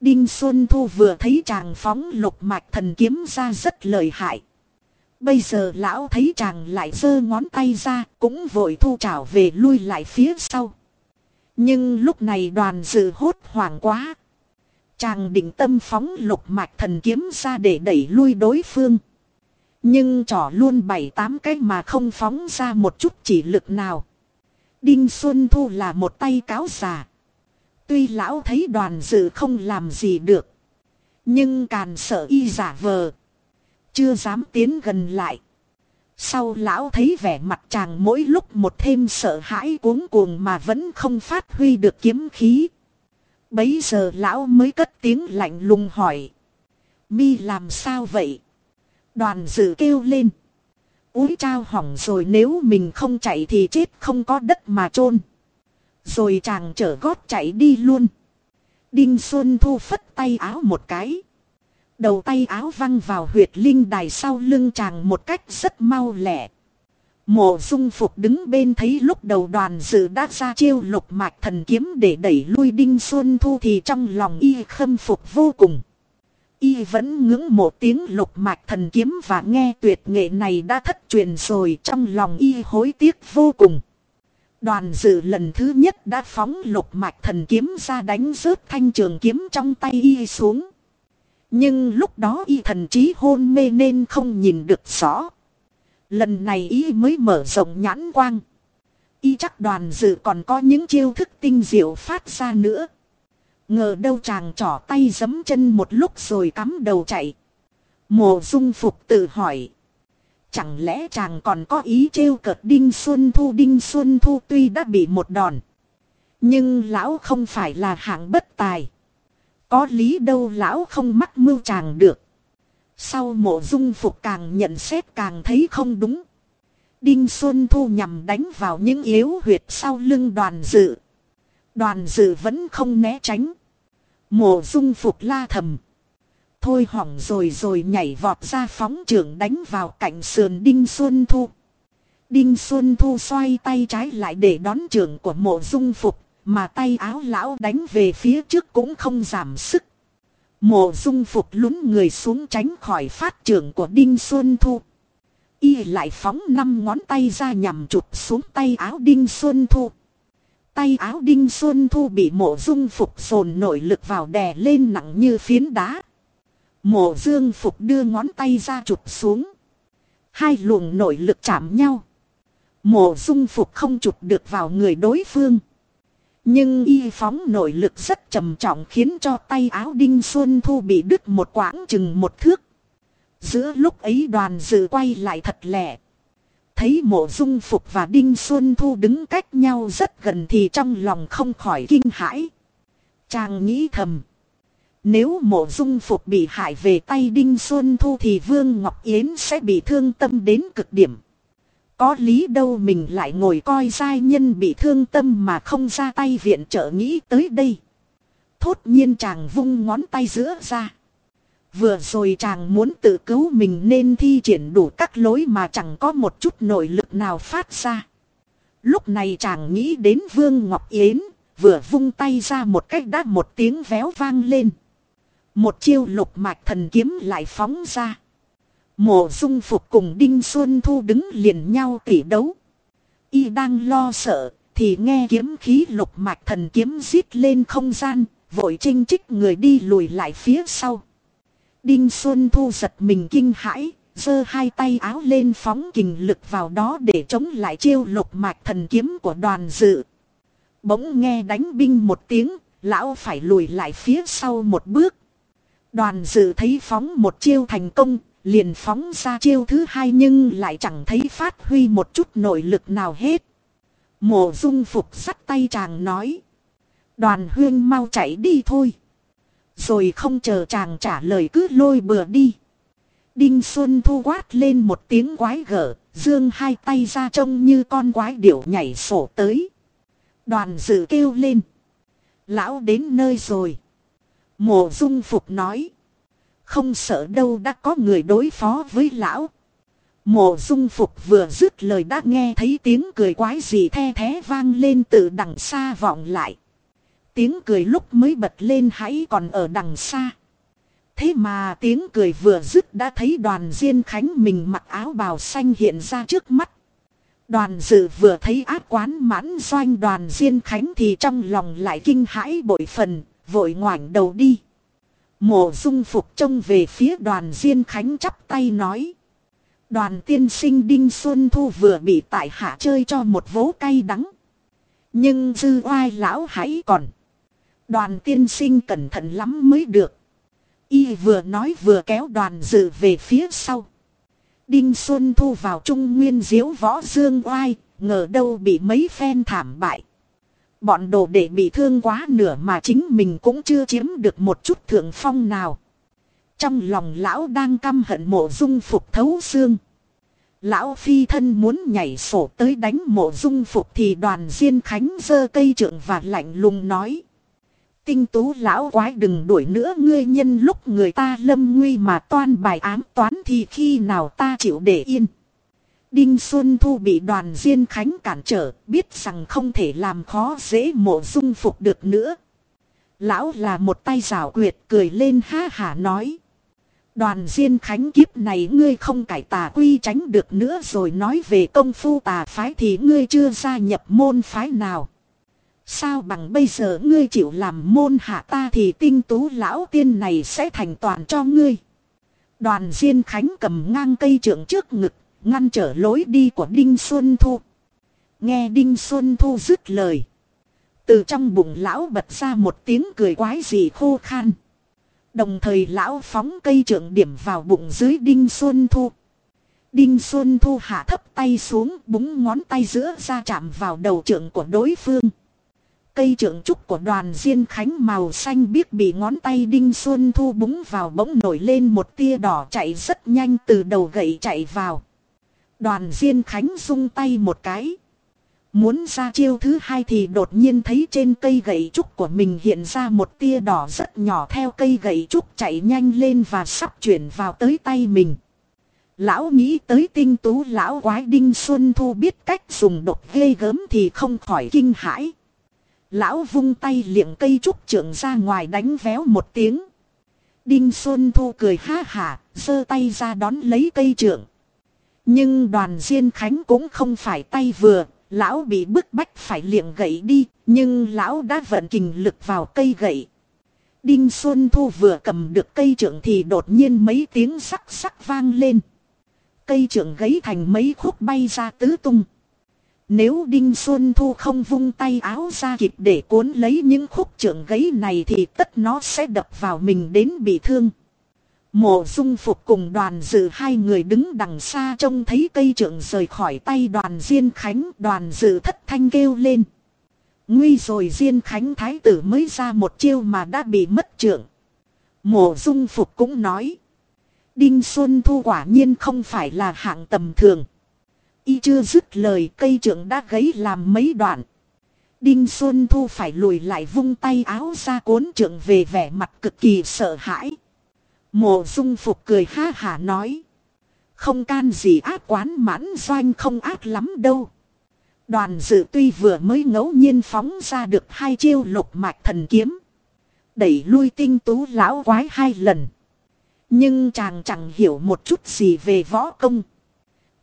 Đinh Xuân Thu vừa thấy chàng phóng lục mạch thần kiếm ra rất lợi hại. Bây giờ lão thấy chàng lại giơ ngón tay ra, cũng vội thu trảo về lui lại phía sau. Nhưng lúc này đoàn dự hốt hoảng quá. Chàng định tâm phóng lục mạch thần kiếm ra để đẩy lui đối phương. Nhưng trỏ luôn bảy tám cái mà không phóng ra một chút chỉ lực nào. Đinh Xuân Thu là một tay cáo già. Tuy lão thấy đoàn dự không làm gì được. Nhưng càn sợ y giả vờ. Chưa dám tiến gần lại. Sau lão thấy vẻ mặt chàng mỗi lúc một thêm sợ hãi cuống cuồng mà vẫn không phát huy được kiếm khí. Bấy giờ lão mới cất tiếng lạnh lùng hỏi. Mi làm sao vậy? Đoàn dự kêu lên. Úi trao hỏng rồi, nếu mình không chạy thì chết không có đất mà chôn Rồi chàng trở gót chạy đi luôn. Đinh Xuân Thu phất tay áo một cái. Đầu tay áo văng vào huyệt linh đài sau lưng chàng một cách rất mau lẹ. Mộ dung phục đứng bên thấy lúc đầu đoàn dự đã ra chiêu lục mạch thần kiếm để đẩy lui Đinh Xuân Thu thì trong lòng y khâm phục vô cùng. Y vẫn ngưỡng mộ tiếng lục mạch thần kiếm và nghe tuyệt nghệ này đã thất truyền rồi trong lòng y hối tiếc vô cùng. Đoàn dự lần thứ nhất đã phóng lục mạch thần kiếm ra đánh rớt thanh trường kiếm trong tay y xuống. Nhưng lúc đó y thần trí hôn mê nên không nhìn được rõ. Lần này y mới mở rộng nhãn quang. Y chắc đoàn dự còn có những chiêu thức tinh diệu phát ra nữa. Ngờ đâu chàng trỏ tay giấm chân một lúc rồi cắm đầu chạy. Mộ dung phục tự hỏi. Chẳng lẽ chàng còn có ý trêu cợt Đinh Xuân Thu Đinh Xuân Thu tuy đã bị một đòn. Nhưng lão không phải là hạng bất tài. Có lý đâu lão không mắc mưu chàng được. Sau mộ dung phục càng nhận xét càng thấy không đúng. Đinh Xuân Thu nhằm đánh vào những yếu huyệt sau lưng đoàn dự. Đoàn dự vẫn không né tránh. Mộ dung phục la thầm. Thôi hỏng rồi rồi nhảy vọt ra phóng trưởng đánh vào cạnh sườn Đinh Xuân Thu. Đinh Xuân Thu xoay tay trái lại để đón trưởng của mộ dung phục, mà tay áo lão đánh về phía trước cũng không giảm sức. Mộ dung phục lún người xuống tránh khỏi phát trưởng của Đinh Xuân Thu. Y lại phóng năm ngón tay ra nhằm chụp xuống tay áo Đinh Xuân Thu. Tay áo Đinh Xuân Thu bị mộ dung phục dồn nội lực vào đè lên nặng như phiến đá. Mộ dương phục đưa ngón tay ra chụp xuống. Hai luồng nội lực chạm nhau. Mộ dung phục không chụp được vào người đối phương. Nhưng y phóng nội lực rất trầm trọng khiến cho tay áo Đinh Xuân Thu bị đứt một quãng chừng một thước. Giữa lúc ấy đoàn dự quay lại thật lẹ. Thấy mộ dung phục và Đinh Xuân Thu đứng cách nhau rất gần thì trong lòng không khỏi kinh hãi. Chàng nghĩ thầm. Nếu mộ dung phục bị hại về tay Đinh Xuân Thu thì Vương Ngọc Yến sẽ bị thương tâm đến cực điểm. Có lý đâu mình lại ngồi coi giai nhân bị thương tâm mà không ra tay viện trợ nghĩ tới đây. Thốt nhiên chàng vung ngón tay giữa ra. Vừa rồi chàng muốn tự cứu mình nên thi triển đủ các lối mà chẳng có một chút nội lực nào phát ra. Lúc này chàng nghĩ đến Vương Ngọc Yến, vừa vung tay ra một cách đã một tiếng véo vang lên. Một chiêu lục mạch thần kiếm lại phóng ra. Mộ dung phục cùng Đinh Xuân Thu đứng liền nhau tỉ đấu. Y đang lo sợ, thì nghe kiếm khí lục mạch thần kiếm giết lên không gian, vội chinh trích người đi lùi lại phía sau. Đinh Xuân Thu giật mình kinh hãi, giơ hai tay áo lên phóng kình lực vào đó để chống lại chiêu lục mạch thần kiếm của đoàn dự. Bỗng nghe đánh binh một tiếng, lão phải lùi lại phía sau một bước. Đoàn dự thấy phóng một chiêu thành công, liền phóng ra chiêu thứ hai nhưng lại chẳng thấy phát huy một chút nội lực nào hết. Mộ dung phục sắt tay chàng nói. Đoàn huyên mau chạy đi thôi. Rồi không chờ chàng trả lời cứ lôi bừa đi. Đinh Xuân Thu quát lên một tiếng quái gở, dương hai tay ra trông như con quái điểu nhảy sổ tới. Đoàn dự kêu lên. Lão đến nơi rồi. Mộ dung phục nói. Không sợ đâu đã có người đối phó với lão. Mộ dung phục vừa dứt lời đã nghe thấy tiếng cười quái gì the thế vang lên từ đằng xa vọng lại. Tiếng cười lúc mới bật lên hãy còn ở đằng xa. Thế mà tiếng cười vừa dứt đã thấy đoàn Diên Khánh mình mặc áo bào xanh hiện ra trước mắt. Đoàn dự vừa thấy ác quán mãn doanh đoàn Diên Khánh thì trong lòng lại kinh hãi bội phần, vội ngoảnh đầu đi. Mộ dung phục trông về phía đoàn Diên Khánh chắp tay nói. Đoàn tiên sinh Đinh Xuân Thu vừa bị tại hạ chơi cho một vố cay đắng. Nhưng dư oai lão hãy còn. Đoàn tiên sinh cẩn thận lắm mới được. Y vừa nói vừa kéo đoàn dự về phía sau. Đinh Xuân Thu vào trung nguyên diếu võ dương oai, ngờ đâu bị mấy phen thảm bại. Bọn đồ để bị thương quá nửa mà chính mình cũng chưa chiếm được một chút thượng phong nào. Trong lòng lão đang căm hận mộ dung phục thấu xương. Lão phi thân muốn nhảy sổ tới đánh mộ dung phục thì đoàn diên khánh giơ cây trượng và lạnh lùng nói. Tinh tú lão quái đừng đuổi nữa, ngươi nhân lúc người ta lâm nguy mà toan bài ám toán thì khi nào ta chịu để yên. Đinh Xuân Thu bị đoàn Diên Khánh cản trở, biết rằng không thể làm khó dễ mộ dung phục được nữa. Lão là một tay rào quyệt cười lên ha hả nói. Đoàn Diên Khánh kiếp này ngươi không cải tà quy tránh được nữa rồi nói về công phu tà phái thì ngươi chưa gia nhập môn phái nào. Sao bằng bây giờ ngươi chịu làm môn hạ ta thì tinh tú lão tiên này sẽ thành toàn cho ngươi. Đoàn Diên Khánh cầm ngang cây trượng trước ngực, ngăn trở lối đi của Đinh Xuân Thu. Nghe Đinh Xuân Thu dứt lời. Từ trong bụng lão bật ra một tiếng cười quái gì khô khan. Đồng thời lão phóng cây trượng điểm vào bụng dưới Đinh Xuân Thu. Đinh Xuân Thu hạ thấp tay xuống, búng ngón tay giữa ra chạm vào đầu trượng của đối phương. Cây trượng trúc của đoàn Diên Khánh màu xanh biếc bị ngón tay Đinh Xuân Thu búng vào bỗng nổi lên một tia đỏ chạy rất nhanh từ đầu gậy chạy vào. Đoàn Diên Khánh rung tay một cái. Muốn ra chiêu thứ hai thì đột nhiên thấy trên cây gậy trúc của mình hiện ra một tia đỏ rất nhỏ theo cây gậy trúc chạy nhanh lên và sắp chuyển vào tới tay mình. Lão nghĩ tới tinh tú lão quái đinh xuân thu biết cách dùng độc ghê gớm thì không khỏi kinh hãi. Lão vung tay liệng cây trúc trưởng ra ngoài đánh véo một tiếng. Đinh Xuân Thu cười ha hả, giơ tay ra đón lấy cây trưởng nhưng đoàn Diên Khánh cũng không phải tay vừa, lão bị bức bách phải liệng gậy đi, nhưng lão đã vận kình lực vào cây gậy. Đinh Xuân Thu vừa cầm được cây trưởng thì đột nhiên mấy tiếng sắc sắc vang lên. Cây trưởng gấy thành mấy khúc bay ra tứ tung. Nếu Đinh Xuân Thu không vung tay áo ra kịp để cuốn lấy những khúc trưởng gấy này thì tất nó sẽ đập vào mình đến bị thương. Mộ dung phục cùng đoàn dự hai người đứng đằng xa trông thấy cây trượng rời khỏi tay đoàn Diên Khánh, đoàn dự thất thanh kêu lên. Nguy rồi Diên Khánh thái tử mới ra một chiêu mà đã bị mất trượng. Mộ dung phục cũng nói. Đinh Xuân Thu quả nhiên không phải là hạng tầm thường. Y chưa dứt lời, cây trượng đã gấy làm mấy đoạn. Đinh Xuân Thu phải lùi lại vung tay áo ra cuốn trượng về vẻ mặt cực kỳ sợ hãi. Mộ dung phục cười ha hả nói. Không can gì ác quán mãn doanh không ác lắm đâu. Đoàn dự tuy vừa mới ngẫu nhiên phóng ra được hai chiêu lục mạch thần kiếm. Đẩy lui tinh tú lão quái hai lần. Nhưng chàng chẳng hiểu một chút gì về võ công.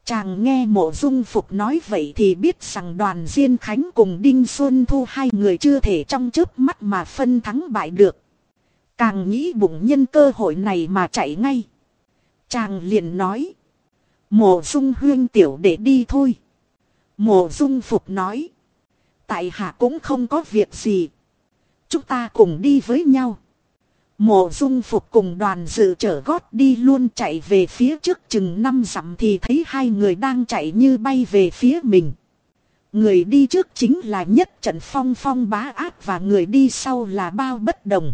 Chàng nghe mộ dung phục nói vậy thì biết rằng đoàn Diên Khánh cùng Đinh Xuân Thu hai người chưa thể trong chớp mắt mà phân thắng bại được. Càng nghĩ bụng nhân cơ hội này mà chạy ngay. Chàng liền nói. Mộ dung huyên tiểu để đi thôi. Mộ dung phục nói. Tại hạ cũng không có việc gì. Chúng ta cùng đi với nhau. Mộ dung phục cùng đoàn dự chở gót đi luôn chạy về phía trước chừng năm dặm thì thấy hai người đang chạy như bay về phía mình. Người đi trước chính là nhất trận phong phong bá ác và người đi sau là bao bất đồng.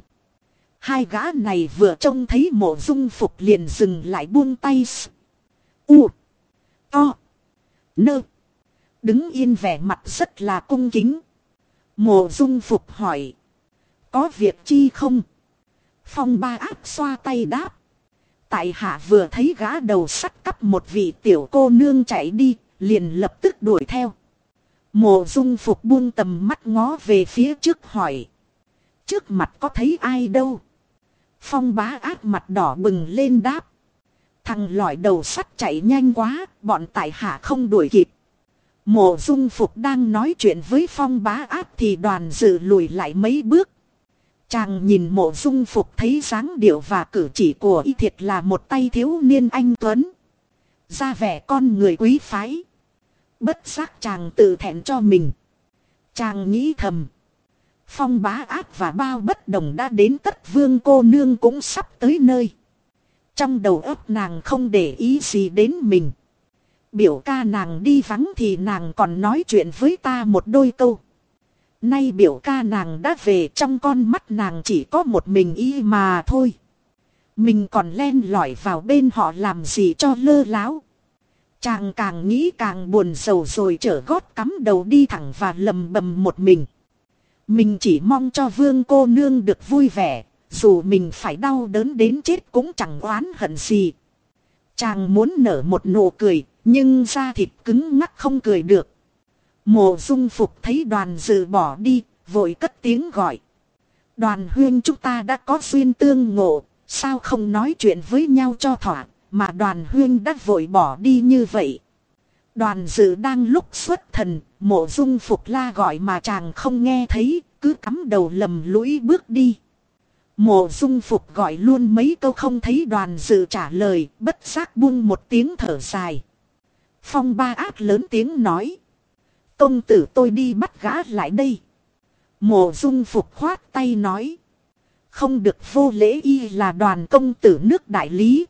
Hai gã này vừa trông thấy mộ dung phục liền dừng lại buông tay. U. To. Nơ. Đứng yên vẻ mặt rất là cung kính. Mộ dung phục hỏi. Có việc chi không? Phong ba áp xoa tay đáp. Tại hạ vừa thấy gã đầu sắt cắp một vị tiểu cô nương chạy đi, liền lập tức đuổi theo. Mộ dung phục buông tầm mắt ngó về phía trước hỏi. Trước mặt có thấy ai đâu? Phong bá áp mặt đỏ bừng lên đáp. Thằng lỏi đầu sắt chạy nhanh quá, bọn tại hạ không đuổi kịp. Mộ dung phục đang nói chuyện với phong bá áp thì đoàn dự lùi lại mấy bước. Chàng nhìn mộ dung phục thấy dáng điệu và cử chỉ của y thiệt là một tay thiếu niên anh Tuấn. Ra vẻ con người quý phái. Bất giác chàng tự thẹn cho mình. Chàng nghĩ thầm. Phong bá ác và bao bất đồng đã đến tất vương cô nương cũng sắp tới nơi. Trong đầu óc nàng không để ý gì đến mình. Biểu ca nàng đi vắng thì nàng còn nói chuyện với ta một đôi câu. Nay biểu ca nàng đã về trong con mắt nàng chỉ có một mình y mà thôi. Mình còn len lỏi vào bên họ làm gì cho lơ láo. Chàng càng nghĩ càng buồn sầu rồi trở gót cắm đầu đi thẳng và lầm bầm một mình. Mình chỉ mong cho vương cô nương được vui vẻ, dù mình phải đau đớn đến chết cũng chẳng oán hận gì. Chàng muốn nở một nụ cười, nhưng da thịt cứng ngắc không cười được. Mộ dung phục thấy đoàn dự bỏ đi, vội cất tiếng gọi. Đoàn huyên chúng ta đã có duyên tương ngộ, sao không nói chuyện với nhau cho thỏa, mà đoàn huyên đã vội bỏ đi như vậy. Đoàn dự đang lúc xuất thần, mộ dung phục la gọi mà chàng không nghe thấy, cứ cắm đầu lầm lũi bước đi. Mộ dung phục gọi luôn mấy câu không thấy đoàn dự trả lời, bất giác buông một tiếng thở dài. Phong ba ác lớn tiếng nói. Công tử tôi đi bắt gã lại đây. Mộ dung phục khoát tay nói. Không được vô lễ y là đoàn công tử nước đại lý.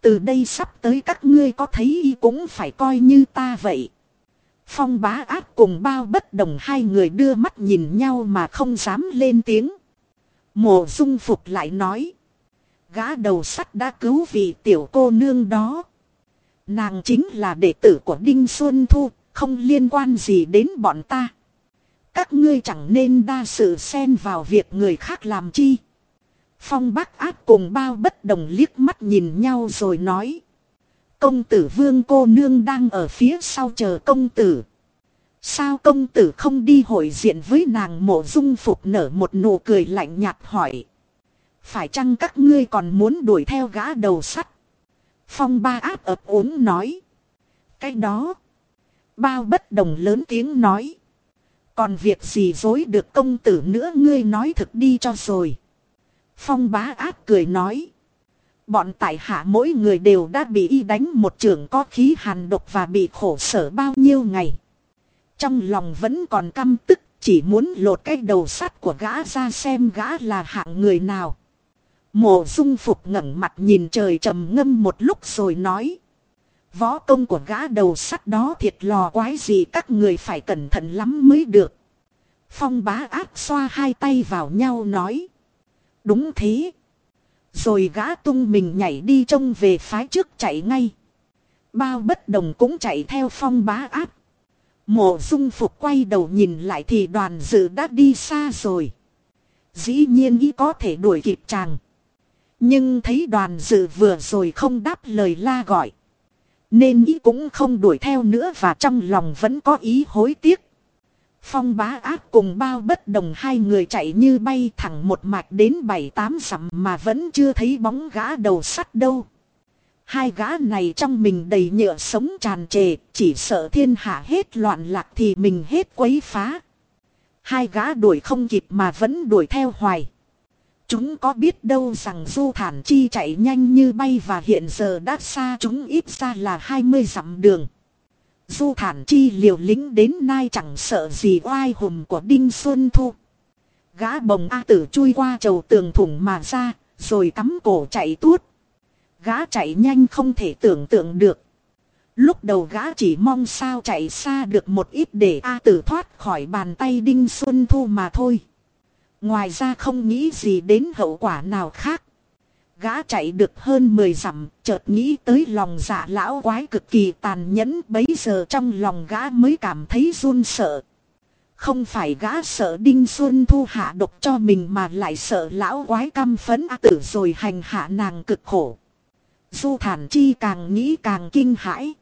Từ đây sắp tới các ngươi có thấy y cũng phải coi như ta vậy. Phong bá ác cùng bao bất đồng hai người đưa mắt nhìn nhau mà không dám lên tiếng. Mộ dung phục lại nói. Gã đầu sắt đã cứu vị tiểu cô nương đó. Nàng chính là đệ tử của Đinh Xuân Thu, không liên quan gì đến bọn ta. Các ngươi chẳng nên đa sự xen vào việc người khác làm chi. Phong bác ác cùng bao bất đồng liếc mắt nhìn nhau rồi nói. Công tử vương cô nương đang ở phía sau chờ công tử. Sao công tử không đi hội diện với nàng mộ dung phục nở một nụ cười lạnh nhạt hỏi. Phải chăng các ngươi còn muốn đuổi theo gã đầu sắt? Phong ba áp ập ốm nói. Cái đó. Bao bất đồng lớn tiếng nói. Còn việc gì dối được công tử nữa ngươi nói thực đi cho rồi. Phong bá ác cười nói. Bọn tại hạ mỗi người đều đã bị y đánh một trường có khí hàn độc và bị khổ sở bao nhiêu ngày. Trong lòng vẫn còn căm tức, chỉ muốn lột cái đầu sắt của gã ra xem gã là hạng người nào. Mộ dung phục ngẩng mặt nhìn trời trầm ngâm một lúc rồi nói. Võ công của gã đầu sắt đó thiệt lò quái gì các người phải cẩn thận lắm mới được. Phong bá ác xoa hai tay vào nhau nói. Đúng thế. Rồi gã tung mình nhảy đi trông về phái trước chạy ngay. Bao bất đồng cũng chạy theo phong bá áp Mộ dung phục quay đầu nhìn lại thì đoàn dự đã đi xa rồi. Dĩ nhiên ý có thể đuổi kịp chàng. Nhưng thấy đoàn dự vừa rồi không đáp lời la gọi. Nên ý cũng không đuổi theo nữa và trong lòng vẫn có ý hối tiếc. Phong bá ác cùng bao bất đồng hai người chạy như bay thẳng một mạch đến bảy tám dặm mà vẫn chưa thấy bóng gã đầu sắt đâu. Hai gã này trong mình đầy nhựa sống tràn trề, chỉ sợ thiên hạ hết loạn lạc thì mình hết quấy phá. Hai gã đuổi không kịp mà vẫn đuổi theo hoài. Chúng có biết đâu rằng Du Thản Chi chạy nhanh như bay và hiện giờ đã xa chúng ít ra là 20 dặm đường. Du Thản Chi liều lĩnh đến nay chẳng sợ gì oai hùng của Đinh Xuân Thu. Gã bồng A tử chui qua chầu tường thủng mà ra, rồi cắm cổ chạy tuốt. Gã chạy nhanh không thể tưởng tượng được. Lúc đầu gã chỉ mong sao chạy xa được một ít để A tử thoát khỏi bàn tay Đinh Xuân Thu mà thôi. Ngoài ra không nghĩ gì đến hậu quả nào khác. Gã chạy được hơn 10 dặm, chợt nghĩ tới lòng dạ lão quái cực kỳ tàn nhẫn bấy giờ trong lòng gã mới cảm thấy run sợ. Không phải gã sợ Đinh Xuân Thu hạ độc cho mình mà lại sợ lão quái căm phấn á tử rồi hành hạ nàng cực khổ. Du thản chi càng nghĩ càng kinh hãi.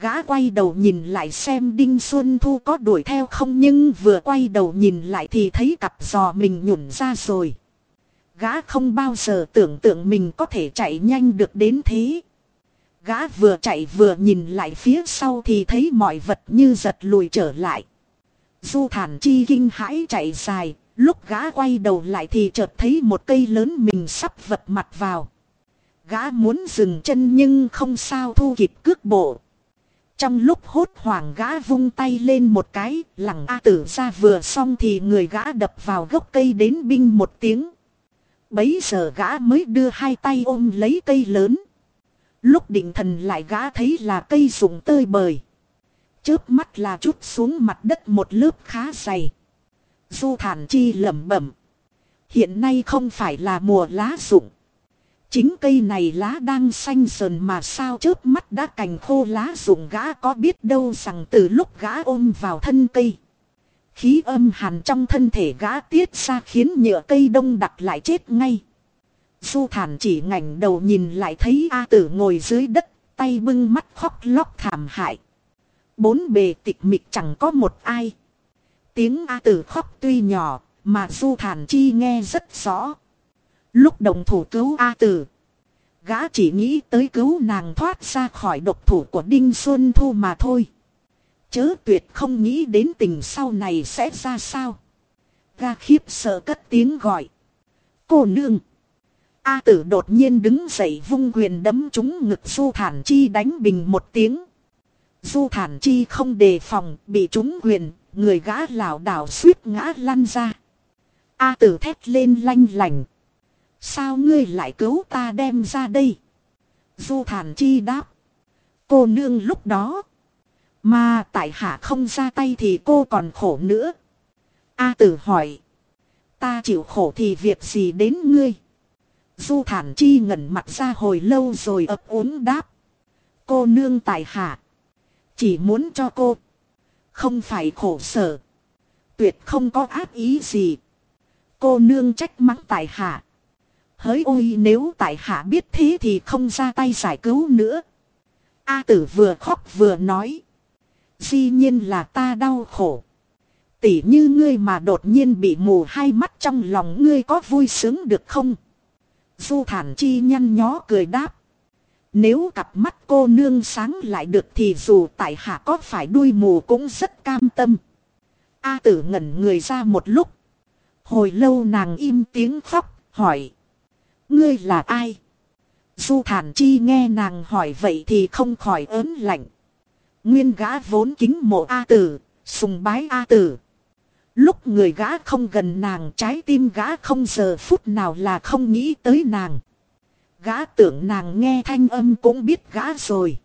Gã quay đầu nhìn lại xem Đinh Xuân Thu có đuổi theo không nhưng vừa quay đầu nhìn lại thì thấy cặp giò mình nhủn ra rồi. Gã không bao giờ tưởng tượng mình có thể chạy nhanh được đến thế. Gã vừa chạy vừa nhìn lại phía sau thì thấy mọi vật như giật lùi trở lại. Du thản chi kinh hãi chạy dài, lúc gã quay đầu lại thì chợt thấy một cây lớn mình sắp vật mặt vào. Gã muốn dừng chân nhưng không sao thu kịp cước bộ. Trong lúc hốt hoảng gã vung tay lên một cái, lẳng A tử ra vừa xong thì người gã đập vào gốc cây đến binh một tiếng. Bấy giờ gã mới đưa hai tay ôm lấy cây lớn. Lúc định thần lại gã thấy là cây rụng tơi bời. Chớp mắt là chút xuống mặt đất một lớp khá dày. Du thản chi lẩm bẩm. Hiện nay không phải là mùa lá rụng. Chính cây này lá đang xanh sờn mà sao chớp mắt đã cành khô lá rụng gã có biết đâu rằng từ lúc gã ôm vào thân cây. Khí âm hàn trong thân thể gã tiết ra khiến nhựa cây đông đặc lại chết ngay. Du thản chỉ ngảnh đầu nhìn lại thấy A tử ngồi dưới đất, tay bưng mắt khóc lóc thảm hại. Bốn bề tịch mịch chẳng có một ai. Tiếng A tử khóc tuy nhỏ, mà du thản chi nghe rất rõ. Lúc đồng thủ cứu A tử. Gã chỉ nghĩ tới cứu nàng thoát ra khỏi độc thủ của Đinh Xuân Thu mà thôi. Chớ tuyệt không nghĩ đến tình sau này sẽ ra sao. Ga khiếp sợ cất tiếng gọi. Cô nương. A tử đột nhiên đứng dậy vung quyền đấm trúng ngực Du Thản Chi đánh bình một tiếng. Du Thản Chi không đề phòng, bị trúng quyền, người gã lảo đảo suýt ngã lăn ra. A tử thét lên lanh lành. Sao ngươi lại cứu ta đem ra đây? Du Thản Chi đáp. Cô nương lúc đó. Mà tại hạ không ra tay thì cô còn khổ nữa. A tử hỏi. Ta chịu khổ thì việc gì đến ngươi? Du thản chi ngẩn mặt ra hồi lâu rồi ấp ốm đáp. Cô nương tại hạ. Chỉ muốn cho cô. Không phải khổ sở. Tuyệt không có ác ý gì. Cô nương trách mắng tại hạ. Hỡi ôi nếu tại hạ biết thế thì không ra tay giải cứu nữa. A tử vừa khóc vừa nói. Dĩ nhiên là ta đau khổ. Tỷ như ngươi mà đột nhiên bị mù hai mắt trong lòng ngươi có vui sướng được không? Du thản chi nhăn nhó cười đáp. Nếu cặp mắt cô nương sáng lại được thì dù tại hạ có phải đuôi mù cũng rất cam tâm. A tử ngẩn người ra một lúc. Hồi lâu nàng im tiếng khóc, hỏi. Ngươi là ai? Du thản chi nghe nàng hỏi vậy thì không khỏi ớn lạnh. Nguyên gã vốn kính mộ A tử, sùng bái A tử. Lúc người gã không gần nàng trái tim gã không giờ phút nào là không nghĩ tới nàng. Gã tưởng nàng nghe thanh âm cũng biết gã rồi.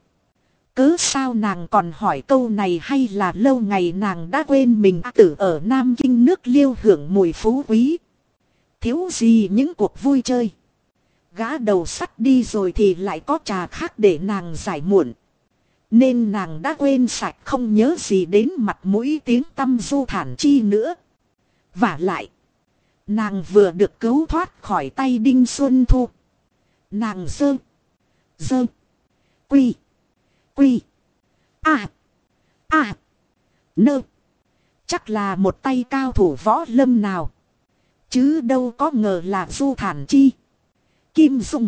Cớ sao nàng còn hỏi câu này hay là lâu ngày nàng đã quên mình A tử ở Nam Kinh nước liêu hưởng mùi phú quý. Thiếu gì những cuộc vui chơi. Gã đầu sắt đi rồi thì lại có trà khác để nàng giải muộn. Nên nàng đã quên sạch không nhớ gì đến mặt mũi tiếng tâm du thản chi nữa. Và lại. Nàng vừa được cứu thoát khỏi tay Đinh Xuân Thu. Nàng dơ. Dơ. Quy. Quy. À. À. Nơ. Chắc là một tay cao thủ võ lâm nào. Chứ đâu có ngờ là du thản chi. Kim Dung.